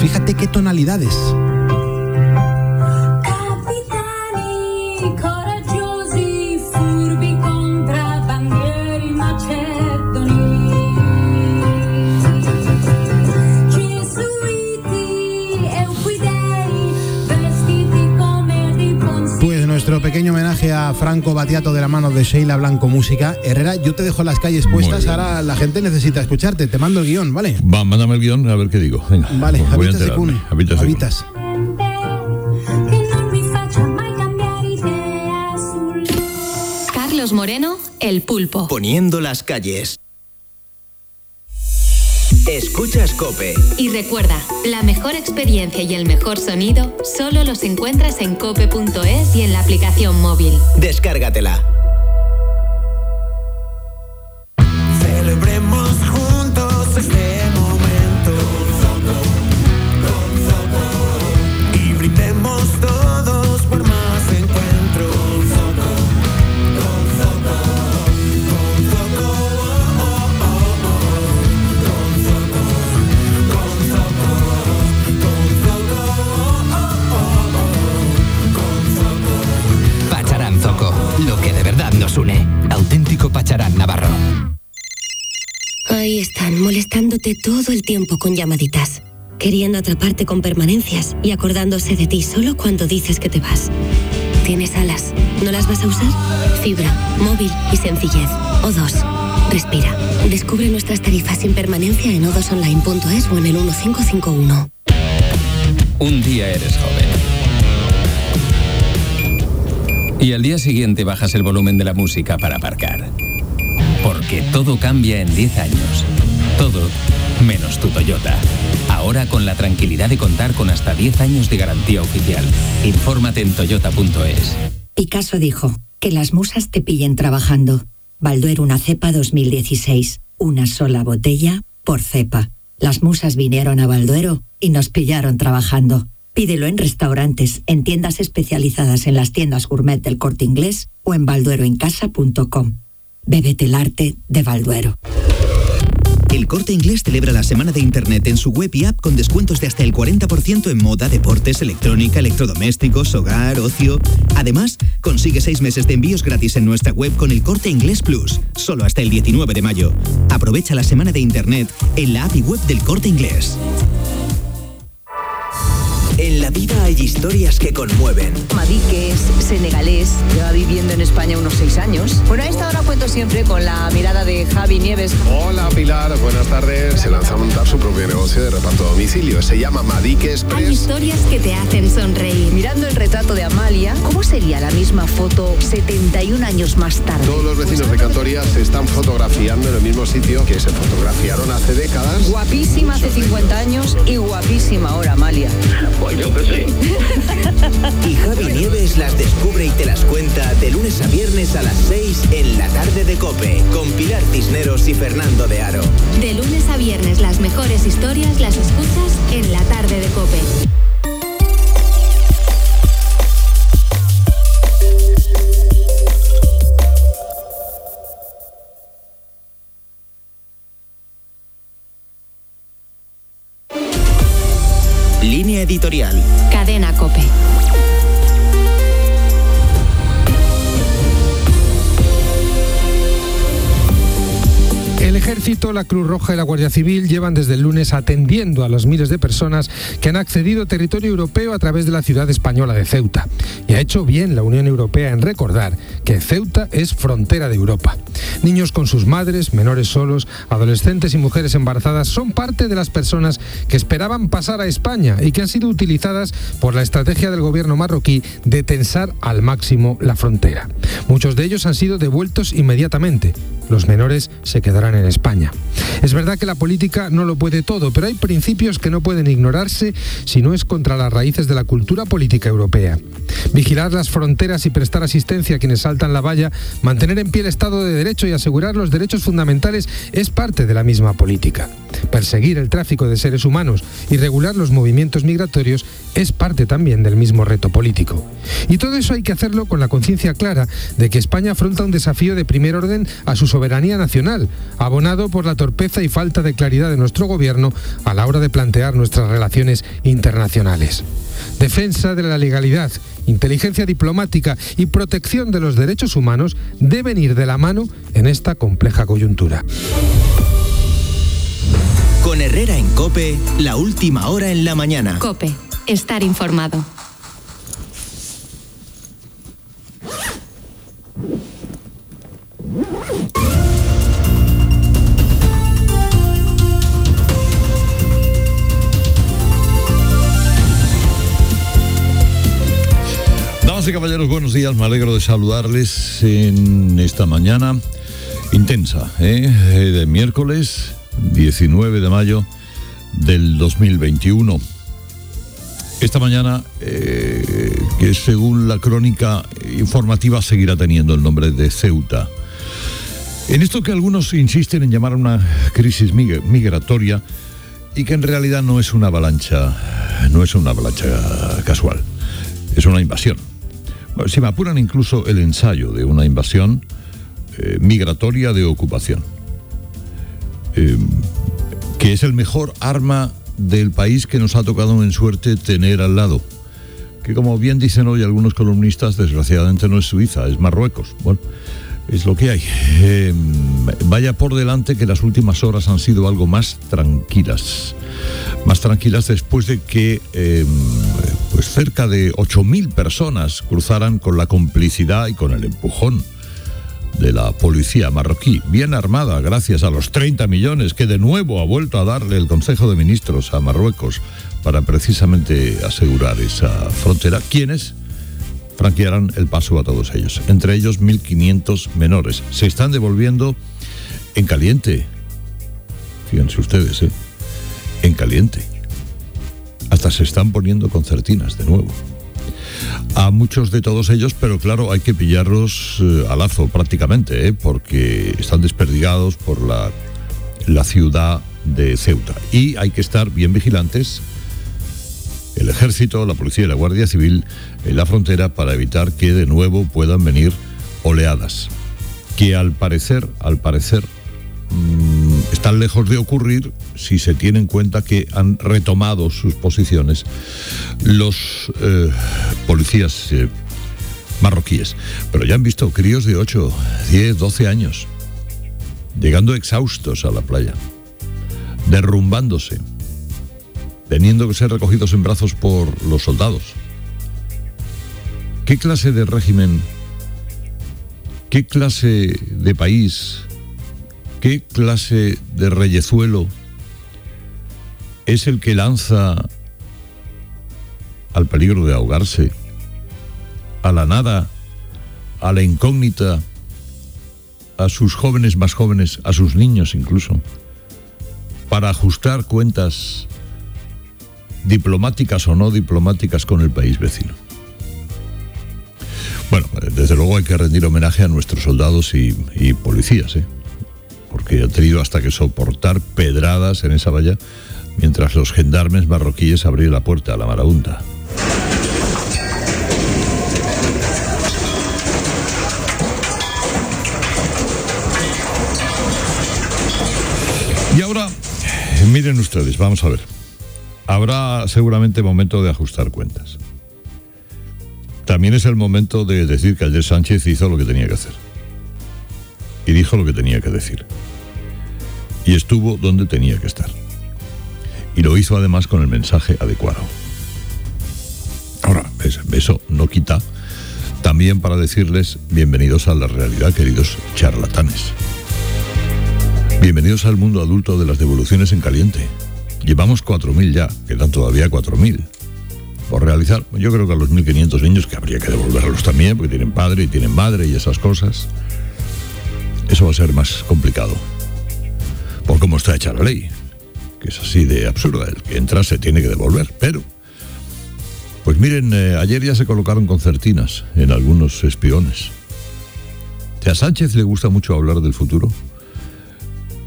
Fíjate qué tonalidades. Pequeño homenaje a Franco Batiato de la mano de Sheila Blanco Música. Herrera, yo te dejo las calles puestas, ahora la gente necesita escucharte. Te mando el guion, ¿vale? Va, mándame el guion a ver qué digo. Venga, Vale, habitas. Habitas. Habitas. Carlos Moreno, El Pulpo. Poniendo las calles. Escuchas Cope. Y recuerda, la mejor experiencia y el mejor sonido solo los encuentras en cope.es y en la aplicación móvil. Descárgatela. Molestándote todo el tiempo con llamaditas, queriendo atraparte con permanencias y acordándose de ti solo cuando dices que te vas. ¿Tienes alas? ¿No las vas a usar? Fibra, móvil y sencillez. O2. Respira. Descubre nuestras tarifas sin permanencia en odosonline.es o en el 1551. Un día eres joven. Y al día siguiente bajas el volumen de la música para aparcar. Porque todo cambia en 10 años. Todo menos tu Toyota. Ahora con la tranquilidad de contar con hasta 10 años de garantía oficial. Infórmate en toyota.es. Picasso dijo, que las musas te pillen trabajando. Balduero una cepa 2016. Una sola botella por cepa. Las musas vinieron a Balduero y nos pillaron trabajando. Pídelo en restaurantes, en tiendas especializadas en las tiendas gourmet del corte inglés o en baldueroencasa.com. Bébete el arte de Balduero. El Corte Inglés celebra la semana de Internet en su web y app con descuentos de hasta el 40% en moda, deportes, electrónica, electrodomésticos, hogar, ocio. Además, consigue seis meses de envíos gratis en nuestra web con el Corte Inglés Plus, solo hasta el 19 de mayo. Aprovecha la semana de Internet en la app y web del Corte Inglés. En la vida hay historias que conmueven. Madí, que es senegalés, lleva viviendo en España unos seis años. Bueno, a esta hora cuento siempre con la mirada de Javi Nieves. Hola Pilar, buenas tardes. Se lanza a montar su propio negocio de reparto a domicilio. Se llama Madique Hay Express. historias que te hacen sonreír. Mirando el retrato de Amalia, ¿cómo sería la misma foto 71 años más tarde? Todos los vecinos de Cantoria se están fotografiando en el mismo sitio que se fotografiaron hace décadas. Guapísima hace 50 años y guapísima ahora Amalia. Pues yo que sí. Y Javi Nieves las descubre y te las cuenta de lunes a viernes a las 6 en la tarde de Cope, con Pilar Cisneros y Fernando de Aro. De lunes a viernes las mejores historias las escuchas en la tarde de Cope. La Cruz Roja y la Guardia Civil llevan desde el lunes atendiendo a los miles de personas que han accedido a territorio europeo a través de la ciudad española de Ceuta. Y ha hecho bien la Unión Europea en recordar que Ceuta es frontera de Europa. Niños con sus madres, menores solos, adolescentes y mujeres embarazadas son parte de las personas que esperaban pasar a España y que han sido utilizadas por la estrategia del gobierno marroquí de tensar al máximo la frontera. Muchos de ellos han sido devueltos inmediatamente. Los menores se quedarán en España. Es verdad que la política no lo puede todo, pero hay principios que no pueden ignorarse si no es contra las raíces de la cultura política europea. Vigilar las fronteras y prestar asistencia a quienes saltan la valla, mantener en pie el Estado de Derecho y asegurar los derechos fundamentales es parte de la misma política. Perseguir el tráfico de seres humanos y regular los movimientos migratorios es parte también del mismo reto político. Y todo eso hay que hacerlo con la conciencia clara de que España afronta un desafío de primer orden a su soberanía nacional, abonado por la torpeza y falta de claridad de nuestro gobierno a la hora de plantear nuestras relaciones internacionales. Defensa de la legalidad, inteligencia diplomática y protección de los derechos humanos deben ir de la mano en esta compleja coyuntura. Con Herrera en Cope, la última hora en la mañana. Cope, estar informado. Caballeros, buenos días. Me alegro de saludarles en esta mañana intensa, ¿eh? Eh, de miércoles 19 de mayo del 2021. Esta mañana, eh, que según la crónica informativa seguirá teniendo el nombre de Ceuta. En esto que algunos insisten en llamar una crisis mig- migratoria y que en realidad no es una avalancha, no es una avalancha casual, es una invasión. Me apuran incluso el ensayo de una invasión eh, migratoria de ocupación, eh, que es el mejor arma del país que nos ha tocado en suerte tener al lado, que como bien dicen hoy algunos columnistas, desgraciadamente no es Suiza, es Marruecos. Es lo que hay. Eh, vaya por delante que las últimas horas han sido algo más tranquilas. Más tranquilas después de que eh, pues cerca de 8.000 personas cruzaran con la complicidad y con el empujón de la policía marroquí, bien armada gracias a los 30 millones que de nuevo ha vuelto a darle el Consejo de Ministros a Marruecos para precisamente asegurar esa frontera. ¿Quiénes? Franquearan el paso a todos ellos, entre ellos 1.500 menores. Se están devolviendo en caliente. Fíjense ustedes, ¿eh? En caliente. Hasta se están poniendo concertinas de nuevo. A muchos de todos ellos, pero claro, hay que pillarlos eh, a lazo prácticamente, ¿eh? porque están desperdigados por la, la ciudad de Ceuta. Y hay que estar bien vigilantes el ejército, la policía y la Guardia Civil en la frontera para evitar que de nuevo puedan venir oleadas que al parecer, al parecer, mm, están lejos de ocurrir si se tiene en cuenta que han retomado sus posiciones los eh, policías eh, marroquíes. Pero ya han visto críos de 8, 10, 12 años llegando exhaustos a la playa, derrumbándose teniendo que ser recogidos en brazos por los soldados. ¿Qué clase de régimen, qué clase de país, qué clase de reyezuelo es el que lanza al peligro de ahogarse, a la nada, a la incógnita, a sus jóvenes más jóvenes, a sus niños incluso, para ajustar cuentas diplomáticas o no diplomáticas con el país vecino. Bueno, desde luego hay que rendir homenaje a nuestros soldados y, y policías, ¿eh? porque han tenido hasta que soportar pedradas en esa valla mientras los gendarmes marroquíes abrían la puerta a la marabunta. Y ahora, miren ustedes, vamos a ver habrá seguramente momento de ajustar cuentas. También es el momento de decir que ayer Sánchez hizo lo que tenía que hacer. Y dijo lo que tenía que decir. Y estuvo donde tenía que estar. Y lo hizo además con el mensaje adecuado. Ahora, eso no quita también para decirles bienvenidos a la realidad, queridos charlatanes. Bienvenidos al mundo adulto de las devoluciones en caliente. Llevamos 4.000 ya, quedan todavía 4.000 por realizar. Yo creo que a los 1.500 niños, que habría que devolverlos también, porque tienen padre y tienen madre y esas cosas, eso va a ser más complicado. Por cómo está hecha la ley, que es así de absurda. El que entra se tiene que devolver, pero... Pues miren, eh, ayer ya se colocaron concertinas en algunos espiones. A Sánchez le gusta mucho hablar del futuro,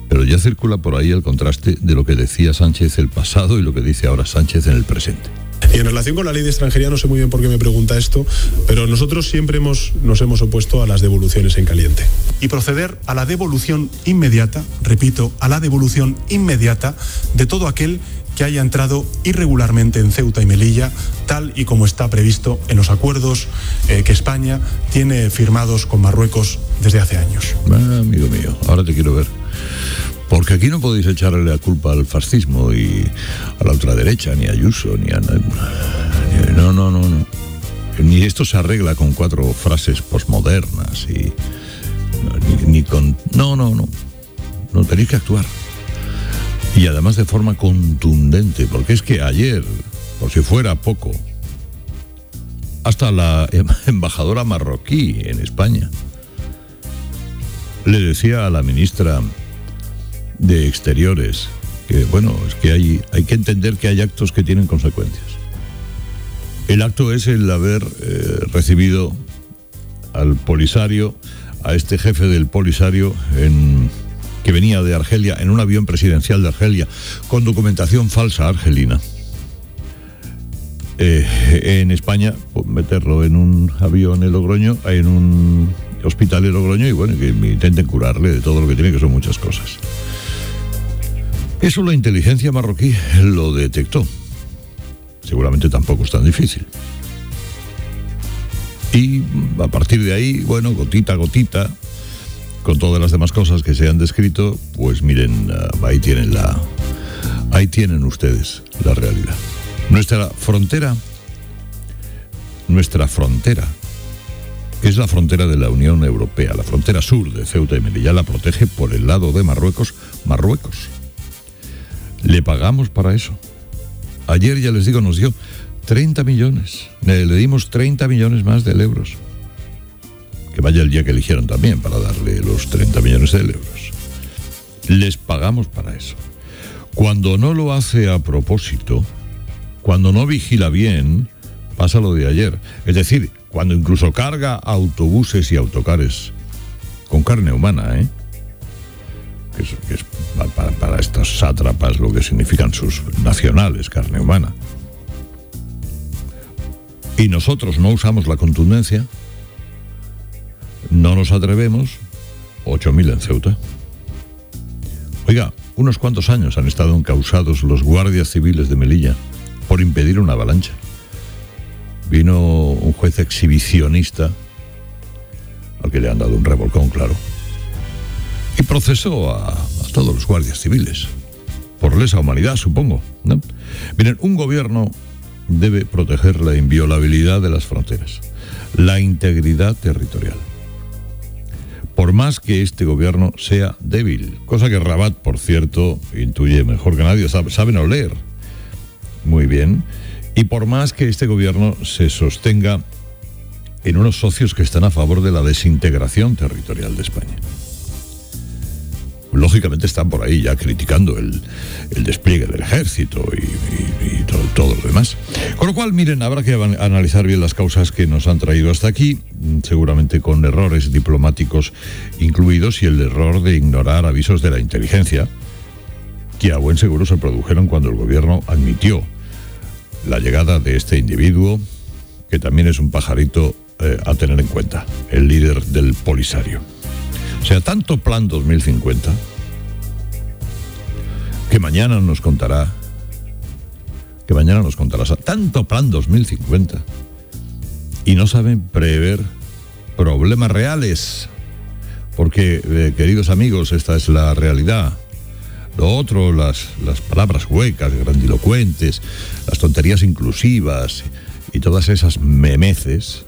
pero ya circula por ahí el contraste de lo que decía Sánchez el pasado y lo que dice ahora Sánchez en el presente. Y en relación con la ley de extranjería, no sé muy bien por qué me pregunta esto, pero nosotros siempre hemos, nos hemos opuesto a las devoluciones en caliente. Y proceder a la devolución inmediata, repito, a la devolución inmediata de todo aquel que haya entrado irregularmente en Ceuta y Melilla, tal y como está previsto en los acuerdos eh, que España tiene firmados con Marruecos desde hace años. Ah, amigo mío, ahora te quiero ver. Porque aquí no podéis echarle la culpa al fascismo y a la ultraderecha, ni a Ayuso, ni a... ni- No, no, no, no. Ni esto se arregla con cuatro frases posmodernas y... Ni, ni con... No, no, no. No, tenéis que actuar. Y además de forma contundente, porque es que ayer, por si fuera poco, hasta la em- embajadora marroquí en España le decía a la ministra de Exteriores que, bueno, es que hay, hay que entender que hay actos que tienen consecuencias. El acto es el haber eh, recibido al Polisario, a este jefe del Polisario en, que venía de Argelia en un avión presidencial de Argelia con documentación falsa argelina. Eh, en España, pues, meterlo en un avión en Logroño, en un hospital en Logroño y bueno, que intenten curarle de todo lo que tiene, que son muchas cosas. Eso la inteligencia marroquí lo detectó. Seguramente tampoco es tan difícil. Y a partir de ahí, bueno, gotita a gotita, con todas las demás cosas que se han descrito, pues miren, ah, ahí tienen la. Ahí tienen ustedes la realidad. Nuestra frontera, nuestra frontera, es la frontera de la Unión Europea, la frontera sur de Ceuta y Melilla, la protege por el lado de Marruecos, Marruecos. Le pagamos para eso. Ayer, ya les digo, nos dio 30 millones. Le, le dimos 30 millones más de euros. Que vaya el día que eligieron también para darle los 30 millones de euros. Les pagamos para eso. Cuando no lo hace a propósito, cuando no vigila bien, pasa lo de ayer. Es decir, cuando incluso carga autobuses y autocares con carne humana, ¿eh? que es, para, para estos sátrapas lo que significan sus nacionales, carne humana. Y nosotros no usamos la contundencia, no nos atrevemos, 8.000 en Ceuta. Oiga, unos cuantos años han estado encausados los guardias civiles de Melilla por impedir una avalancha. Vino un juez exhibicionista, al que le han dado un revolcón, claro, y procesó a, todos los guardias civiles, por lesa humanidad, supongo. ¿no? Miren, un gobierno debe proteger la inviolabilidad de las fronteras, la integridad territorial. Por más que este gobierno sea débil, cosa que Rabat, por cierto, intuye mejor que nadie, sabe, saben oler muy bien, y por más que este gobierno se sostenga en unos socios que están a favor de la desintegración territorial de España. Lógicamente están por ahí ya criticando el, el despliegue del ejército y, todo, lo demás. Con lo cual, miren, habrá que analizar bien las causas que nos han traído hasta aquí, mm, seguramente con errores diplomáticos incluidos y el error de ignorar avisos de la inteligencia, que a buen seguro se produjeron cuando el gobierno admitió la llegada de este individuo, que también es un pajarito eh, a tener en cuenta, el líder del Polisario. O sea, tanto Plan 2050, que mañana nos contará, que mañana nos contará, tanto Plan 2050, y no saben prever problemas reales, porque, eh, queridos amigos, esta es la realidad. Lo otro, las, las palabras huecas, grandilocuentes, las tonterías inclusivas y todas esas memeces,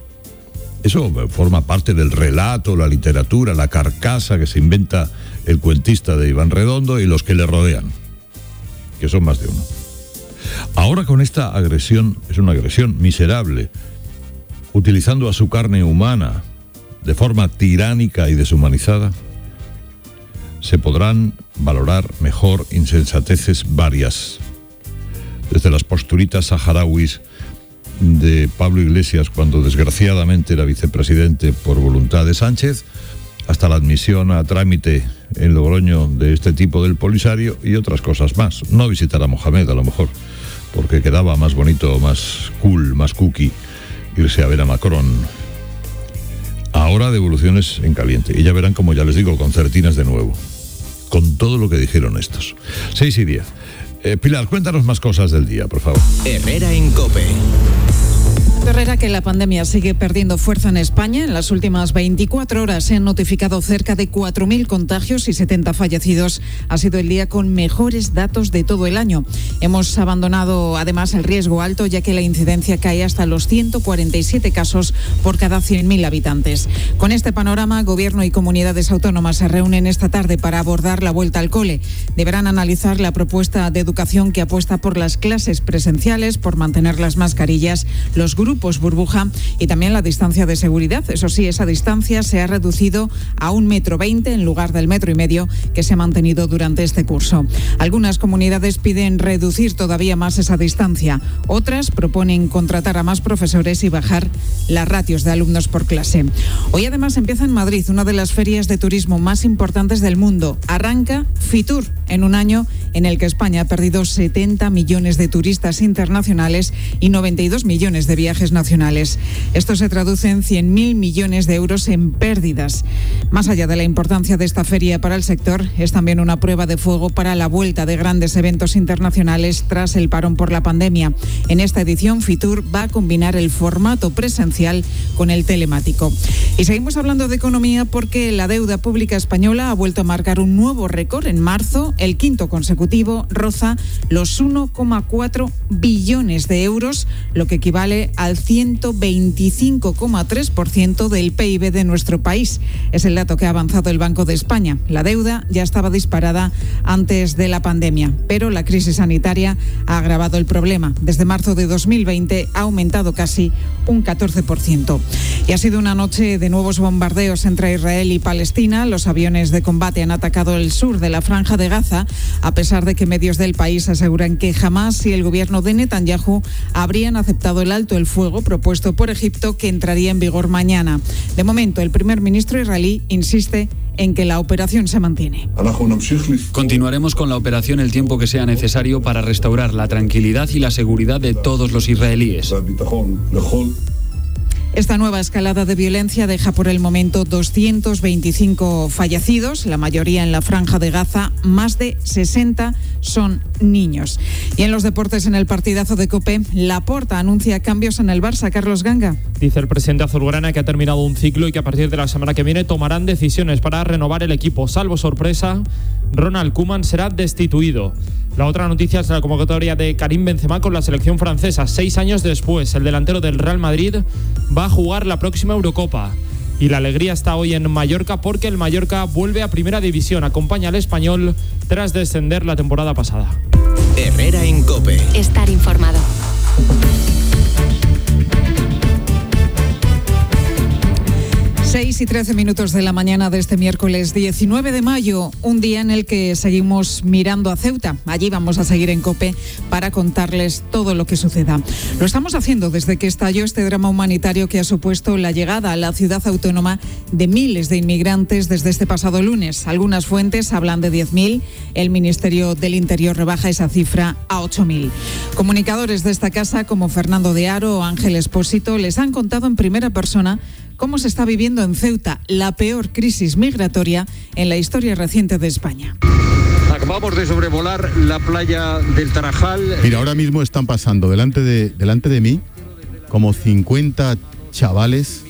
eso forma parte del relato, la literatura, la carcasa que se inventa el cuentista de Iván Redondo y los que le rodean, que son más de uno. Ahora con esta agresión, es una agresión miserable, utilizando a su carne humana de forma tiránica y deshumanizada, se podrán valorar mejor insensateces varias, desde las posturitas saharauis de Pablo Iglesias cuando desgraciadamente era vicepresidente por voluntad de Sánchez, hasta la admisión a trámite en Logroño de este tipo del Polisario y otras cosas más. No visitar a Mohamed a lo mejor, porque quedaba más bonito, más cool, más cookie irse a ver a Macron. Ahora devoluciones en caliente. Y ya verán, como ya les digo, concertinas de nuevo. Con todo lo que dijeron estos. 6 y 10. Eh, Pilar, cuéntanos más cosas del día, por favor. Herrera en Cope. Herrera, que la pandemia sigue perdiendo fuerza en España. En las últimas 24 horas se han notificado cerca de 4.000 contagios y 70 fallecidos. Ha sido el día con mejores datos de todo el año. Hemos abandonado además el riesgo alto ya que la incidencia cae hasta los 147 casos por cada 100.000 habitantes. Con este panorama, Gobierno y comunidades autónomas se reúnen esta tarde para abordar la vuelta al cole. Deberán analizar la propuesta de educación que apuesta por las clases presenciales, por mantener las mascarillas, los grupos burbuja y también la distancia de seguridad. Eso sí, esa distancia se ha reducido a un metro veinte en lugar del metro y medio que se ha mantenido durante este curso. Algunas comunidades piden reducir todavía más esa distancia. Otras proponen contratar a más profesores y bajar las ratios de alumnos por clase. Hoy además empieza en Madrid una de las ferias de turismo más importantes del mundo. Arranca Fitur en un año en el que España ha perdido 70 millones de turistas internacionales y 92 millones de viajes nacionales. Esto se traduce en 100.000 millones de euros en pérdidas. Más allá de la importancia de esta feria para el sector, es también una prueba de fuego para la vuelta de grandes eventos internacionales tras el parón por la pandemia. En esta edición, Fitur va a combinar el formato presencial con el telemático. Y seguimos hablando de economía porque la deuda pública española ha vuelto a marcar un nuevo récord en marzo, el quinto consecutivo, roza los 1,4 billones de euros, lo que equivale al 125,3% del PIB de nuestro país. Es el dato que ha avanzado el Banco de España. La deuda ya estaba disparada antes de la pandemia, pero la crisis sanitaria ha agravado el problema. Desde marzo de 2020 ha aumentado casi un 14%. Y ha sido una noche de nuevos bombardeos entre Israel y Palestina. Los aviones de combate han atacado el sur de la franja de Gaza, a pesar de que medios del país aseguran que jamás y el gobierno de Netanyahu habrían aceptado el alto el fuego propuesto por Egipto que entraría en vigor mañana. De momento, el primer ministro israelí insiste en que la operación se mantiene. Continuaremos con la operación el tiempo que sea necesario para restaurar la tranquilidad y la seguridad de todos los israelíes. Esta nueva escalada de violencia deja por el momento 225 fallecidos, la mayoría en la franja de Gaza, más de 60 son niños. Y en los deportes, en el partidazo de Cope, Laporta anuncia cambios en el Barça. Carlos Ganga. Dice el presidente azulgrana que ha terminado un ciclo y que a partir de la semana que viene tomarán decisiones para renovar el equipo. Salvo sorpresa, Ronald Koeman será destituido. La otra noticia es la convocatoria de Karim Benzema con la selección francesa. Seis años después, el delantero del Real Madrid va a jugar la próxima Eurocopa. Y la alegría está hoy en Mallorca porque el Mallorca vuelve a Primera División. Acompaña al español tras descender la temporada pasada. Herrera en Cope. Estar informado. 6 y 13 minutos de la mañana de este miércoles 19 de mayo, un día en el que seguimos mirando a Ceuta. Allí vamos a seguir en COPE para contarles todo lo que suceda. Lo estamos haciendo desde que estalló este drama humanitario que ha supuesto la llegada a la ciudad autónoma de miles de inmigrantes desde este pasado lunes. Algunas fuentes hablan de 10.000, el Ministerio del Interior rebaja esa cifra a 8.000. Comunicadores de esta casa como Fernando de Aro o Ángel Espósito les han contado en primera persona cómo se está viviendo en Ceuta la peor crisis migratoria en la historia reciente de España. Acabamos de sobrevolar la playa del Tarajal. Mira, ahora mismo están pasando delante de, delante de mí como 50 chavales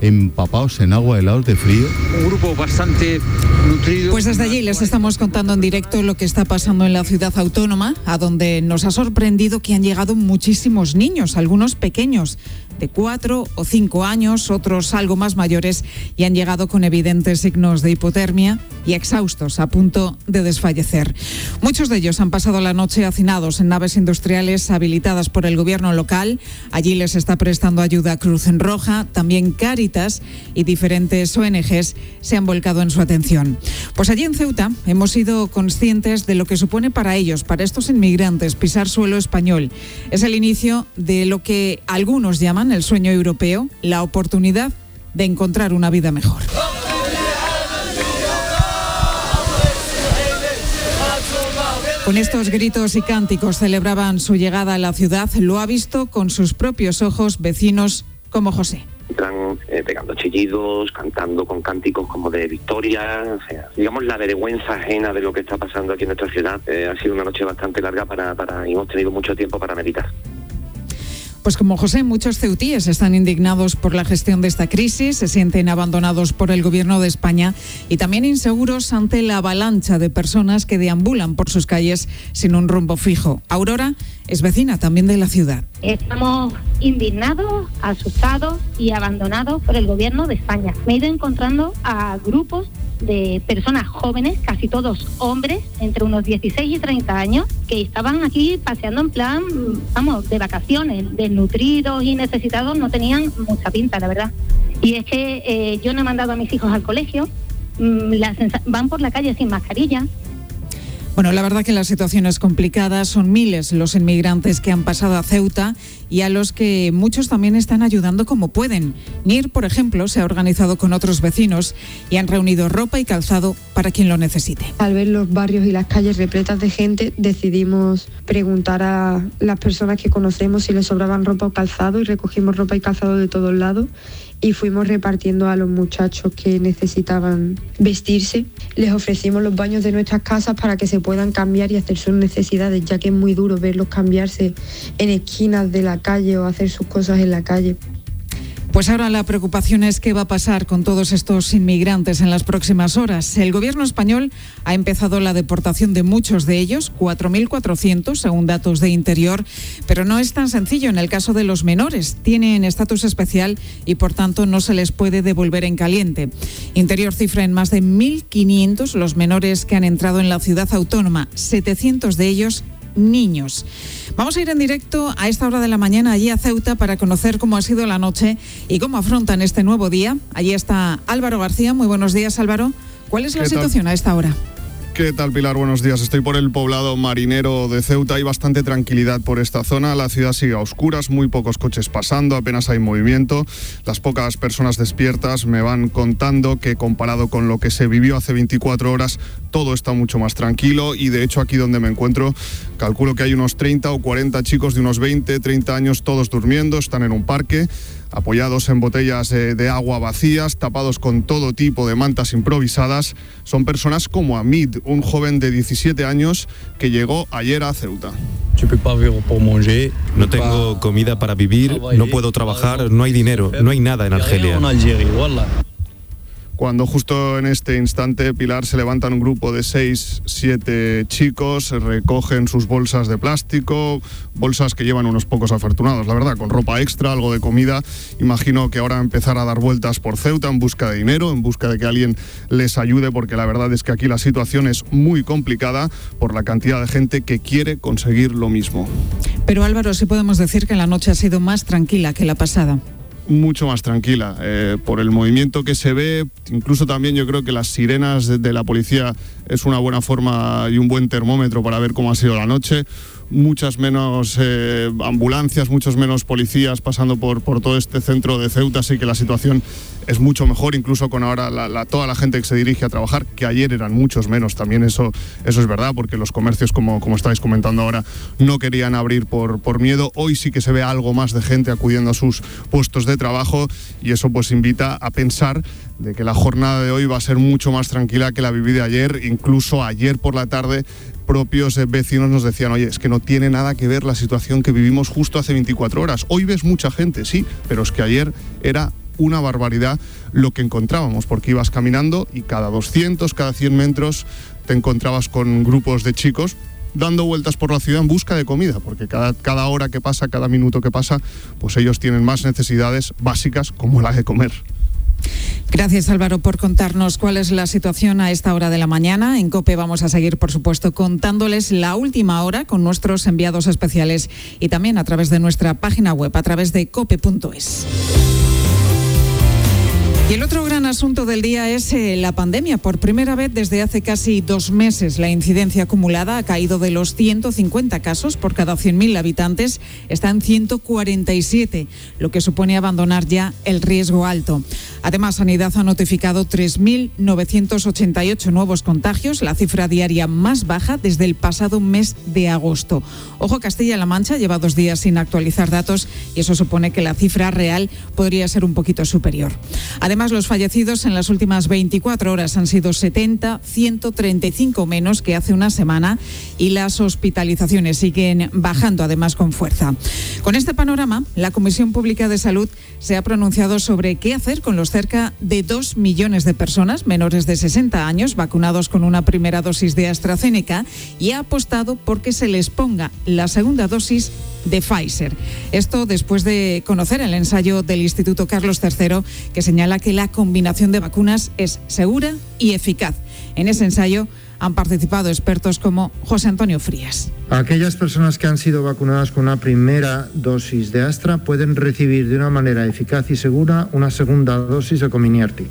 empapados en agua helados de frío. Un grupo bastante nutrido. Pues desde allí les estamos contando en directo lo que está pasando en la ciudad autónoma, a donde nos ha sorprendido que han llegado muchísimos niños, algunos pequeños, de cuatro o cinco años, otros algo más mayores, y han llegado con evidentes signos de hipotermia y exhaustos, a punto de desfallecer. Muchos de ellos han pasado la noche hacinados en naves industriales habilitadas por el gobierno local. Allí les está prestando ayuda Cruz en Roja, también Cáritas y diferentes ONGs se han volcado en su atención. Pues allí en Ceuta hemos sido conscientes de lo que supone para ellos, para estos inmigrantes, pisar suelo español. Es el inicio de lo que algunos llaman el sueño europeo, la oportunidad de encontrar una vida mejor. Con estos gritos y cánticos celebraban su llegada a la ciudad. Lo ha visto con sus propios ojos vecinos como José. Entran eh, pegando chillidos, cantando con cánticos como de victoria. O sea, digamos, la vergüenza ajena de lo que está pasando aquí en nuestra ciudad. Eh, ha sido una noche bastante larga para, para, y hemos tenido mucho tiempo para meditar. Pues como José, muchos ceutíes están indignados por la gestión de esta crisis, se sienten abandonados por el gobierno de España y también inseguros ante la avalancha de personas que deambulan por sus calles sin un rumbo fijo. Aurora es vecina también de la ciudad. Estamos indignados, asustados y abandonados por el gobierno de España. Me he ido encontrando a grupos de personas jóvenes, casi todos hombres, entre unos 16 y 30 años, que estaban aquí paseando en plan, vamos, de vacaciones, desnutridos y necesitados, no tenían mucha pinta, la verdad. Y es que eh, yo no he mandado a mis hijos al colegio, mm, van por la calle sin mascarilla, Bueno, la verdad que la situación es complicada. Son miles los inmigrantes que han pasado a Ceuta y a los que muchos también están ayudando como pueden. NIR, por ejemplo, se ha organizado con otros vecinos y han reunido ropa y calzado para quien lo necesite. Al ver los barrios y las calles repletas de gente, decidimos preguntar a las personas que conocemos si les sobraban ropa o calzado y recogimos ropa y calzado de todos lados y fuimos repartiendo a los muchachos que necesitaban vestirse. Les ofrecimos los baños de nuestras casas para que se puedan cambiar y hacer sus necesidades, ya que es muy duro verlos cambiarse en esquinas de la calle o hacer sus cosas en la calle. Pues ahora la preocupación es qué va a pasar con todos estos inmigrantes en las próximas horas. El gobierno español ha empezado la deportación de muchos de ellos, 4.400 según datos de Interior, pero no es tan sencillo en el caso de los menores. Tienen estatus especial y por tanto no se les puede devolver en caliente. Interior cifra en más de 1.500 los menores que han entrado en la ciudad autónoma, 700 de ellos niños. Vamos a ir en directo a esta hora de la mañana allí a Ceuta para conocer cómo ha sido la noche y cómo afrontan este nuevo día. Allí está Álvaro García. Muy buenos días, Álvaro. ¿Cuál es la situación a esta hora? ¿Qué tal, Pilar? Buenos días. Estoy por el poblado marinero de Ceuta. Hay bastante tranquilidad por esta zona. La ciudad sigue a oscuras, muy pocos coches pasando, apenas hay movimiento. Las pocas personas despiertas me van contando que comparado con lo que se vivió hace 24 horas, todo está mucho más tranquilo. Y de hecho, aquí donde me encuentro, calculo que hay unos 30 o 40 chicos de unos 20, 30 años, todos durmiendo, están en un parque apoyados en botellas eh, de agua vacías, tapados con todo tipo de mantas improvisadas. Son personas como Amid, un joven de 17 años que llegó ayer a Ceuta. No tengo comida para vivir, no puedo trabajar, no hay dinero, no hay nada en Argelia. Cuando justo en este instante, Pilar, se levantan un grupo de 6, 7 chicos, recogen sus bolsas de plástico, bolsas que llevan unos pocos afortunados, la verdad, con ropa extra, algo de comida. Imagino que ahora empezar a dar vueltas por Ceuta en busca de dinero, en busca de que alguien les ayude, porque la verdad es que aquí la situación es muy complicada por la cantidad de gente que quiere conseguir lo mismo. Pero Álvaro, sí podemos decir que la noche ha sido más tranquila que la pasada. Mucho más tranquila eh, por el movimiento que se ve. Incluso también yo creo que las sirenas de, de la policía es una buena forma y un buen termómetro para ver cómo ha sido la noche. Muchas menos eh, ambulancias, muchos menos policías pasando por, por todo este centro de Ceuta, así que la situación es mucho mejor, incluso con ahora toda la gente que se dirige a trabajar, que ayer eran muchos menos, también eso, eso es verdad, porque los comercios, como, como estáis comentando ahora, no querían abrir por, por miedo. Hoy sí que se ve algo más de gente acudiendo a sus puestos de trabajo y eso pues invita a pensar de que la jornada de hoy va a ser mucho más tranquila que la viví de ayer, incluso ayer por la tarde propios eh, vecinos nos decían, oye, es que no tiene nada que ver la situación que vivimos justo hace 24 horas. Hoy ves mucha gente, sí, pero es que ayer era una barbaridad lo que encontrábamos, porque ibas caminando y cada 200, cada 100 metros te encontrabas con grupos de chicos dando vueltas por la ciudad en busca de comida, porque cada, cada hora que pasa, cada minuto que pasa, pues ellos tienen más necesidades básicas como la de comer. Gracias Álvaro por contarnos cuál es la situación a esta hora de la mañana. En COPE vamos a seguir, por supuesto, contándoles la última hora con nuestros enviados especiales y también a través de nuestra página web, a través de cope.es. Y el otro gran asunto del día es eh, la pandemia. Por primera vez desde hace casi dos meses, la incidencia acumulada ha caído de los 150 casos por cada 100.000 habitantes, está en 147, lo que supone abandonar ya el riesgo alto. Además, Sanidad ha notificado 3.988 nuevos contagios, la cifra diaria más baja desde el pasado mes de agosto. Ojo, Castilla-La Mancha lleva dos días sin actualizar datos y eso supone que la cifra real podría ser un poquito superior. Además, los fallecidos en las últimas 24 horas han sido 70, 135 menos que hace una semana y las hospitalizaciones siguen bajando además con fuerza. Con este panorama, la Comisión Pública de Salud se ha pronunciado sobre qué hacer con los cerca de 2 millones de personas menores de 60 años vacunados con una primera dosis de AstraZeneca y ha apostado por que se les ponga la segunda dosis de Pfizer. Esto después de conocer el ensayo del Instituto Carlos III que señala que la combinación de vacunas es segura y eficaz. En ese ensayo han participado expertos como José Antonio Frías. Aquellas personas que han sido vacunadas con una primera dosis de Astra pueden recibir de una manera eficaz y segura una segunda dosis de Comirnaty.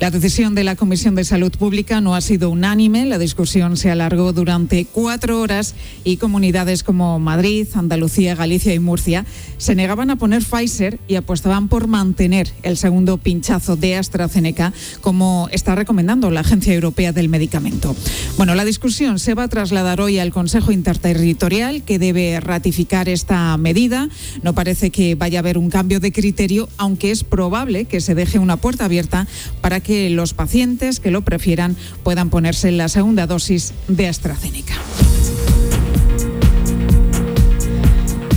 La decisión de la Comisión de Salud Pública no ha sido unánime. La discusión se alargó durante cuatro horas y comunidades como Madrid, Andalucía, Galicia y Murcia se negaban a poner Pfizer y apostaban por mantener el segundo pinchazo de AstraZeneca, como está recomendando la Agencia Europea del Medicamento. Bueno, la discusión se va a trasladar hoy al Consejo Interterritorial, que debe ratificar esta medida. No parece que vaya a haber un cambio de criterio, aunque es probable que se deje una puerta abierta para que los pacientes que lo prefieran puedan ponerse la segunda dosis de AstraZeneca.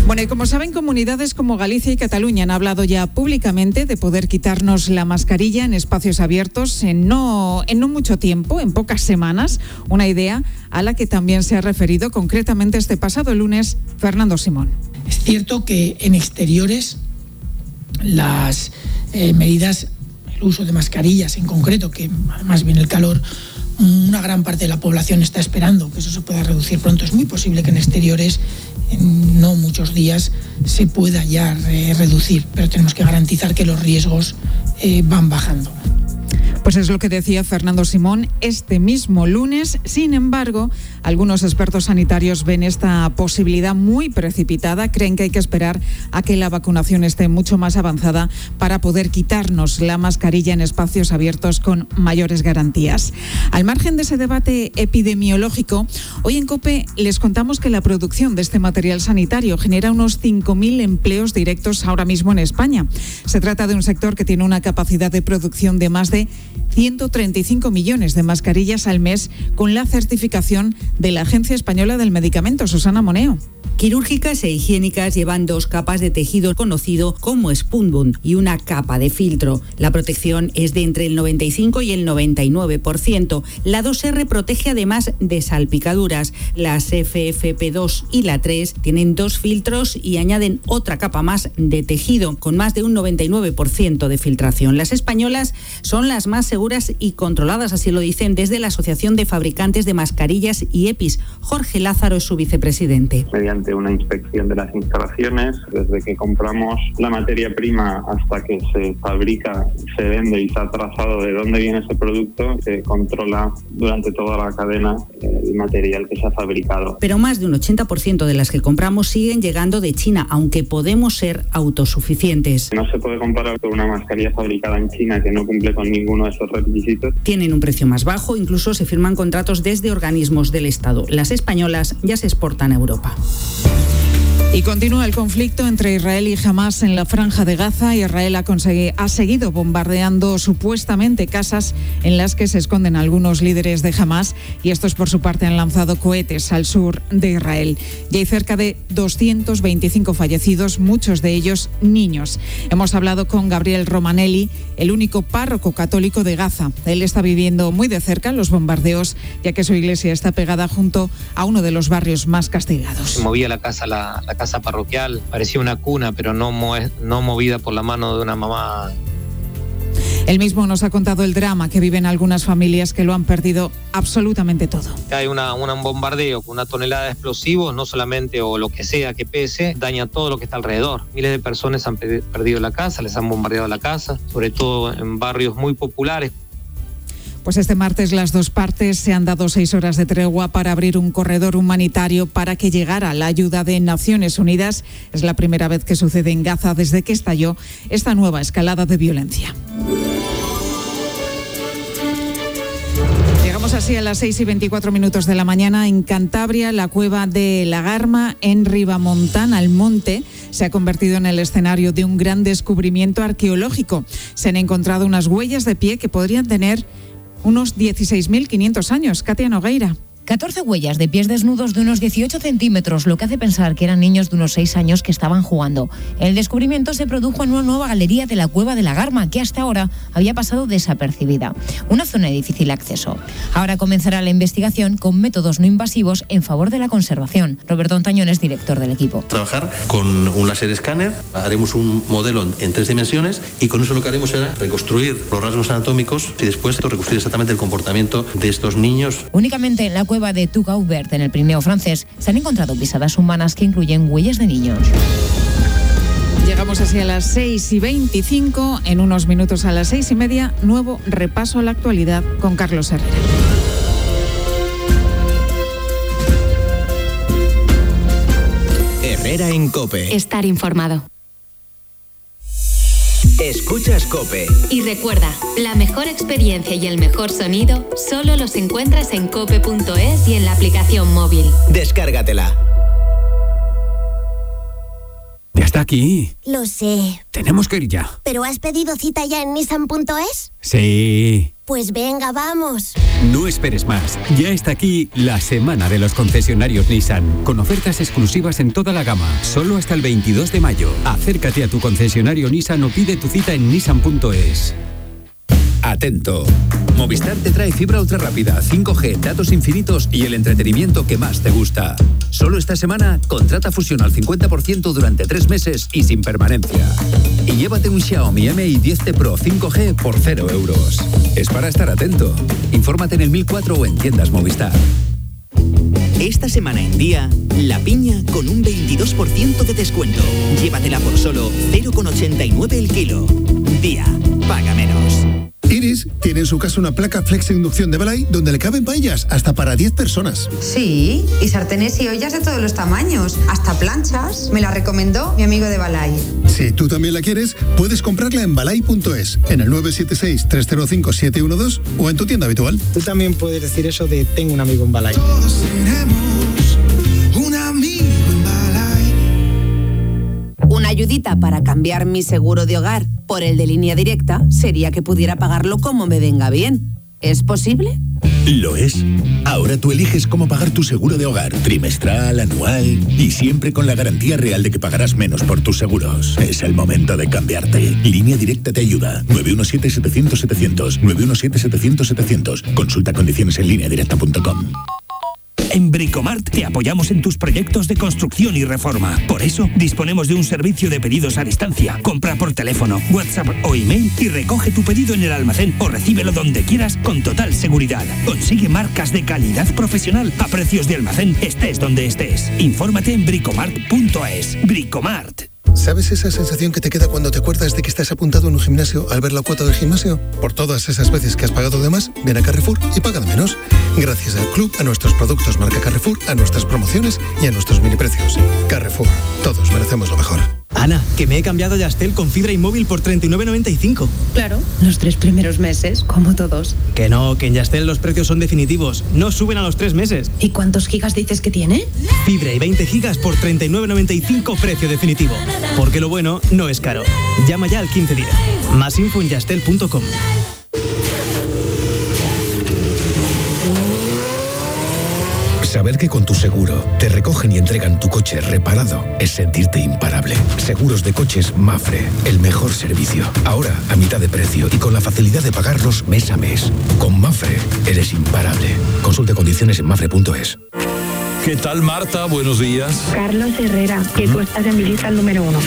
Bueno, y como saben, comunidades como Galicia y Cataluña han hablado ya públicamente de poder quitarnos la mascarilla en espacios abiertos en no, en no mucho tiempo, en pocas semanas, una idea a la que también se ha referido concretamente este pasado lunes Fernando Simón. Es cierto que en exteriores las eh, medidas el uso de mascarillas en concreto, que además viene el calor, una gran parte de la población está esperando que eso se pueda reducir pronto. Es muy posible que en exteriores, en no muchos días, se pueda ya reducir, pero tenemos que garantizar que los riesgos eh, van bajando. Pues es lo que decía Fernando Simón este mismo lunes. Sin embargo, algunos expertos sanitarios ven esta posibilidad muy precipitada. Creen que hay que esperar a que la vacunación esté mucho más avanzada para poder quitarnos la mascarilla en espacios abiertos con mayores garantías. Al margen de ese debate epidemiológico, hoy en COPE les contamos que la producción de este material sanitario genera unos 5.000 empleos directos ahora mismo en España. Se trata de un sector que tiene una capacidad de producción de más de 135 millones de mascarillas al mes con la certificación de la Agencia Española del Medicamento, Susana Moneo. Quirúrgicas e higiénicas llevan dos capas de tejido conocido como spunbund y una capa de filtro. La protección es de entre el 95 y el 99%. La 2R protege además de salpicaduras. Las FFP2 y la 3 tienen dos filtros y añaden otra capa más de tejido con más de un 99% de filtración. Las españolas son las más seguras y controladas, así lo dicen desde la Asociación de Fabricantes de Mascarillas y EPIs. Jorge Lázaro es su vicepresidente. Mediante una inspección de las instalaciones, desde que compramos la materia prima hasta que se fabrica, se vende y se ha trazado de dónde viene ese producto, se controla durante toda la cadena el material que se ha fabricado. Pero más de un 80% de las que compramos siguen llegando de China, aunque podemos ser autosuficientes. No se puede comparar con una mascarilla fabricada en China que no cumple con ninguno de esos requisitos. Tienen un precio más bajo, incluso se firman contratos desde organismos del Estado. Las españolas ya se exportan a Europa. Y continúa el conflicto entre Israel y Hamas en la franja de Gaza. Israel ha, ha, seguido bombardeando supuestamente casas en las que se esconden algunos líderes de Hamas y estos por su parte han lanzado cohetes al sur de Israel. Y hay cerca de 225 fallecidos, muchos de ellos niños. Hemos hablado con Gabriel Romanelli, el único párroco católico de Gaza. Él está viviendo muy de cerca los bombardeos, ya que su iglesia está pegada junto a uno de los barrios más castigados. Se movía la casa, la, la casa parroquial, parecía una cuna, pero no, no movida por la mano de una mamá El mismo nos ha contado el drama que viven algunas familias que lo han perdido absolutamente todo. Hay una, un bombardeo con una tonelada de explosivos, no solamente o lo que sea que pese, daña todo lo que está alrededor. Miles de personas han perdido la casa, les han bombardeado la casa, sobre todo en barrios muy populares pues este martes las dos partes se han dado seis horas de tregua para abrir un corredor humanitario para que llegara la ayuda de Naciones Unidas. Es la primera vez que sucede en Gaza desde que estalló esta nueva escalada de violencia. Llegamos así a las 6 y 24 minutos de la mañana en Cantabria, la cueva de la Garma en Ribamontana, al monte, se ha convertido en el escenario de un gran descubrimiento arqueológico. Se han encontrado unas huellas de pie que podrían tener unos 16.500 años. Katia Nogueira. 14 huellas de pies desnudos de unos 18 centímetros, lo que hace pensar que eran niños de unos 6 años que estaban jugando. El descubrimiento se produjo en una nueva galería de la Cueva de la Garma, que hasta ahora había pasado desapercibida. Una zona de difícil acceso. Ahora comenzará la investigación con métodos no invasivos en favor de la conservación. Roberto Antañón es director del equipo. Trabajar con un láser escáner, haremos un modelo en tres dimensiones y con eso lo que haremos será reconstruir los rasgos anatómicos y después reconstruir exactamente el comportamiento de estos niños. Únicamente en la cueva cueva de Tugaubert, en el Pirineo francés, se han encontrado pisadas humanas que incluyen huellas de niños. Llegamos así a las 6 y 25. En unos minutos a las 6 y media, nuevo repaso a la actualidad con Carlos Herrera. Herrera en Cope. Estar informado. Escuchas Cope. Y recuerda, la mejor experiencia y el mejor sonido solo los encuentras en cope.es y en la aplicación móvil. Descárgatela. Ya está aquí. Lo sé. Tenemos que ir ya. ¿Pero has pedido cita ya en nissan.es? Sí. Pues venga, vamos. No esperes más. Ya está aquí la semana de los concesionarios Nissan, con ofertas exclusivas en toda la gama, solo hasta el 22 de mayo. Acércate a tu concesionario Nissan o pide tu cita en nissan.es. Atento. Movistar te trae fibra ultra rápida, 5G, datos infinitos y el entretenimiento que más te gusta. Solo esta semana, contrata fusión al 50% durante tres meses y sin permanencia. Y llévate un Xiaomi Mi 10T Pro 5G por 0 euros. Es para estar atento. Infórmate en el 1004 o en tiendas Movistar. Esta semana en día, la piña con un 22% de descuento. Llévatela por solo 0,89 el kilo. Día, paga menos. Iris tiene en su casa una placa flex inducción de Balay donde le caben paellas hasta para 10 personas. Sí, y sartenes y ollas de todos los tamaños, hasta planchas. Me la recomendó mi amigo de Balay. Si tú también la quieres, puedes comprarla en balay.es, en el 976-305-712 o en tu tienda habitual. Tú también puedes decir eso de tengo un amigo en Balay. un Ayudita para cambiar mi seguro de hogar por el de línea directa sería que pudiera pagarlo como me venga bien. ¿Es posible? Lo es. Ahora tú eliges cómo pagar tu seguro de hogar, trimestral, anual y siempre con la garantía real de que pagarás menos por tus seguros. Es el momento de cambiarte. Línea Directa te ayuda. 917-700-700. 917-700-700. Consulta condiciones en lineadirecta.com. En Bricomart te apoyamos en tus proyectos de construcción y reforma. Por eso disponemos de un servicio de pedidos a distancia. Compra por teléfono, WhatsApp o email y recoge tu pedido en el almacén o recíbelo donde quieras con total seguridad. Consigue marcas de calidad profesional a precios de almacén, estés donde estés. Infórmate en bricomart.es. Bricomart. ¿Sabes esa sensación que te queda cuando te acuerdas de que estás apuntado en un gimnasio al ver la cuota del gimnasio? Por todas esas veces que has pagado de más, ven a Carrefour y paga de menos. Gracias al club, a nuestros productos marca Carrefour, a nuestras promociones y a nuestros mini precios. Carrefour, todos merecemos lo mejor. Ana, que me he cambiado de Astel con fibra y móvil por 39.95. Claro, los tres primeros meses, como todos. Que no, que en Yastel los precios son definitivos, no suben a los tres meses. ¿Y cuántos gigas dices que tiene? Fibra y 20 gigas por 39.95 precio definitivo. Porque lo bueno no es caro. Llama ya al 15 días. Más info en yastel.com. Saber que con tu seguro te recogen y entregan tu coche reparado es sentirte imparable. Seguros de coches Mafre, el mejor servicio. Ahora a mitad de precio y con la facilidad de pagarlos mes a mes. Con Mafre eres imparable. Consulte condiciones en mafre.es. ¿Qué tal Marta? Buenos días. Carlos Herrera, que tú estás en mi lista número uno.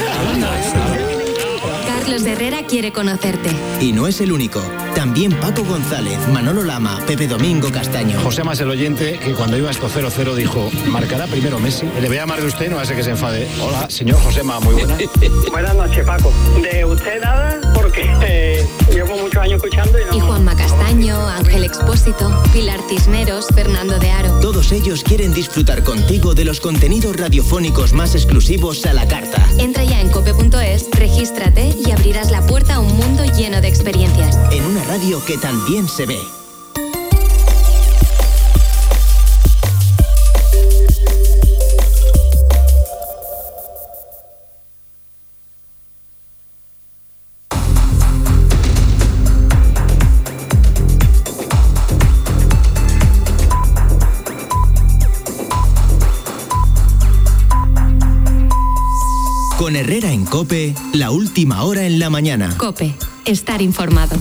Carlos Herrera quiere conocerte. Y no es el único. También Paco González, Manolo Lama, Pepe Domingo Castaño. José más el oyente que cuando iba esto 0-0 dijo, marcará primero Messi. Le voy a llamar de usted, no hace que se enfade. Hola, señor Josema, muy buena. Buenas noches, Paco. De usted nada, porque eh, llevo muchos años escuchando y no... Y Juanma Castaño, Ángel Expósito, Pilar Cisneros, Fernando de Aro. Todos ellos quieren disfrutar contigo de los contenidos radiofónicos más exclusivos a la carta. Entra ya en cope.es, regístrate y abrirás la puerta a un mundo lleno de experiencias. En una radio que también se ve. Cope, la última hora en la mañana. Cope, estar informado.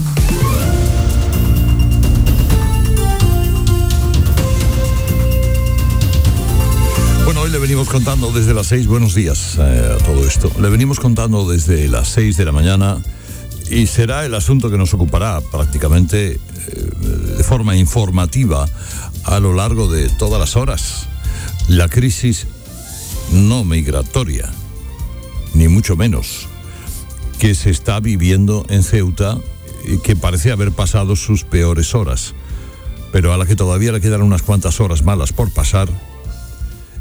Bueno, hoy le venimos contando desde las 6, buenos días eh, a todo esto. Le venimos contando desde las 6 de la mañana y será el asunto que nos ocupará prácticamente eh, de forma informativa a lo largo de todas las horas. La crisis no migratoria, ni mucho menos, que se está viviendo en Ceuta y que parece haber pasado sus peores horas, pero a la que todavía le quedan unas cuantas horas malas por pasar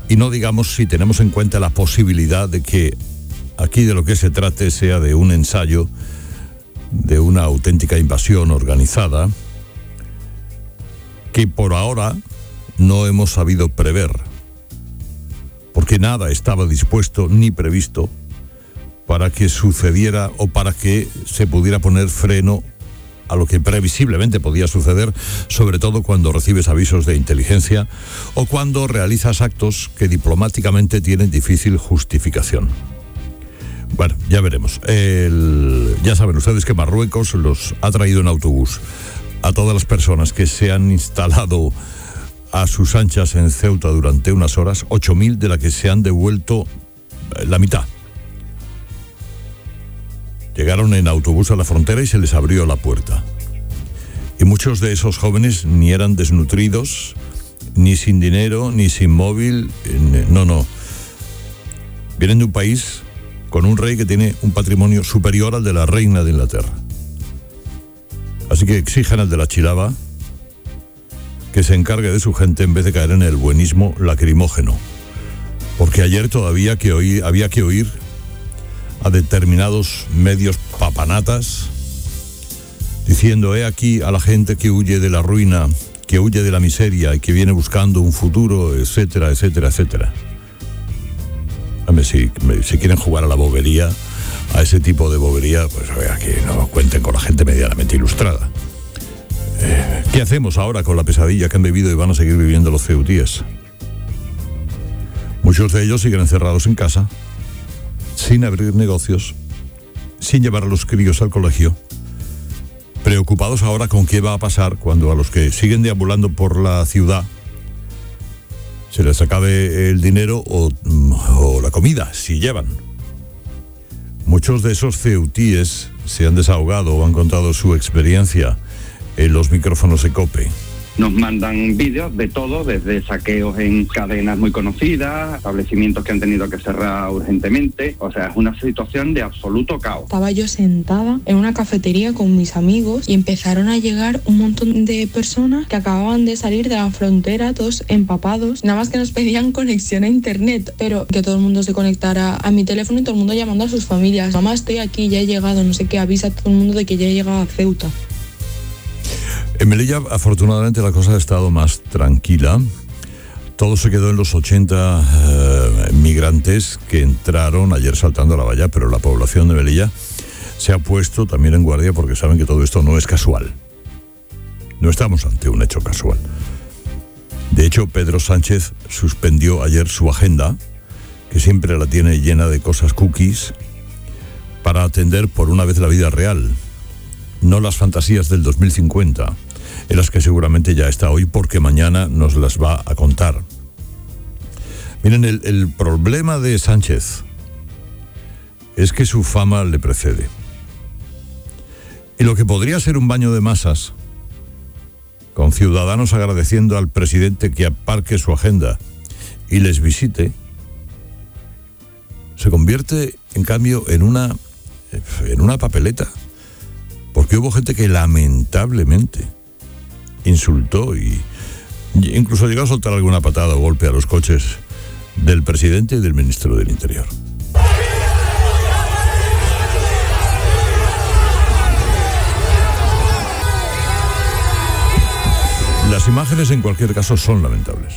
y no digamos si tenemos en cuenta la posibilidad de que aquí de lo que se trate sea de un ensayo de una auténtica invasión organizada que por ahora no hemos sabido prever, porque nada estaba dispuesto ni previsto para que sucediera o para que se pudiera poner freno a lo que previsiblemente podía suceder, sobre todo cuando recibes avisos de inteligencia o cuando realizas actos que diplomáticamente tienen difícil justificación. Bueno, ya veremos. Ya saben ustedes que Marruecos los ha traído en autobús a todas las personas que se han instalado a sus anchas en Ceuta durante unas horas, 8.000 de las que se han devuelto la mitad. Llegaron en autobús a la frontera y se les abrió la puerta. Y muchos de esos jóvenes ni eran desnutridos, ni sin dinero, ni sin móvil. eh, No, no. Vienen de un país con un rey que tiene un patrimonio superior al de la reina de Inglaterra. Así que exigen al de la Chilaba que se encargue de su gente en vez de caer en el buenismo lacrimógeno. Porque ayer todavía que oí- había que oír a determinados medios papanatas diciendo, he aquí a la gente que huye de la ruina, que huye de la miseria y que viene buscando un futuro, etcétera, etcétera, etcétera. Si, si quieren jugar a la bobería, a ese tipo de bobería, pues oiga, que no cuenten con la gente medianamente ilustrada. Eh, ¿Qué hacemos ahora con la pesadilla que han vivido y van a seguir viviendo los ceutíes? Muchos de ellos siguen encerrados en casa, sin abrir negocios, sin llevar a los críos al colegio, preocupados ahora con qué va a pasar cuando a los que siguen deambulando por la ciudad se les acabe el dinero o, mm, o la comida, si llevan. Muchos de esos ceutíes se han desahogado o han contado su experiencia en los micrófonos de COPE. Nos mandan vídeos de todo, desde saqueos en cadenas muy conocidas, establecimientos que han tenido que cerrar urgentemente. O sea, es una situación de absoluto caos. Estaba yo sentada en una cafetería con mis amigos y empezaron a llegar un montón de personas que acababan de salir de la frontera, todos empapados. Nada más que nos pedían conexión a internet, pero que todo el mundo se conectara a mi teléfono y todo el mundo llamando a sus familias. Mamá, estoy aquí, ya he llegado, no sé qué, avisa a todo el mundo de que ya he llegado a Ceuta. En Melilla, afortunadamente, la cosa ha estado más tranquila. Todo se quedó en los 80 eh, migrantes que entraron ayer saltando la valla, pero la población de Melilla se ha puesto también en guardia porque saben que todo esto no es casual. No estamos ante un hecho casual. De hecho, Pedro Sánchez suspendió ayer su agenda, que siempre la tiene llena de cosas cookies, para atender por una vez la vida real, no las fantasías del 2050, en las que seguramente ya está hoy porque mañana nos las va a contar. Miren, el, problema de Sánchez es que su fama le precede. Y lo que podría ser un baño de masas, con ciudadanos agradeciendo al presidente que aparque su agenda y les visite, se convierte en cambio en una en una papeleta. Porque hubo gente que lamentablemente insultó y incluso llegó a soltar alguna patada o golpe a los coches del presidente y del ministro del Interior. Las imágenes en cualquier caso son lamentables.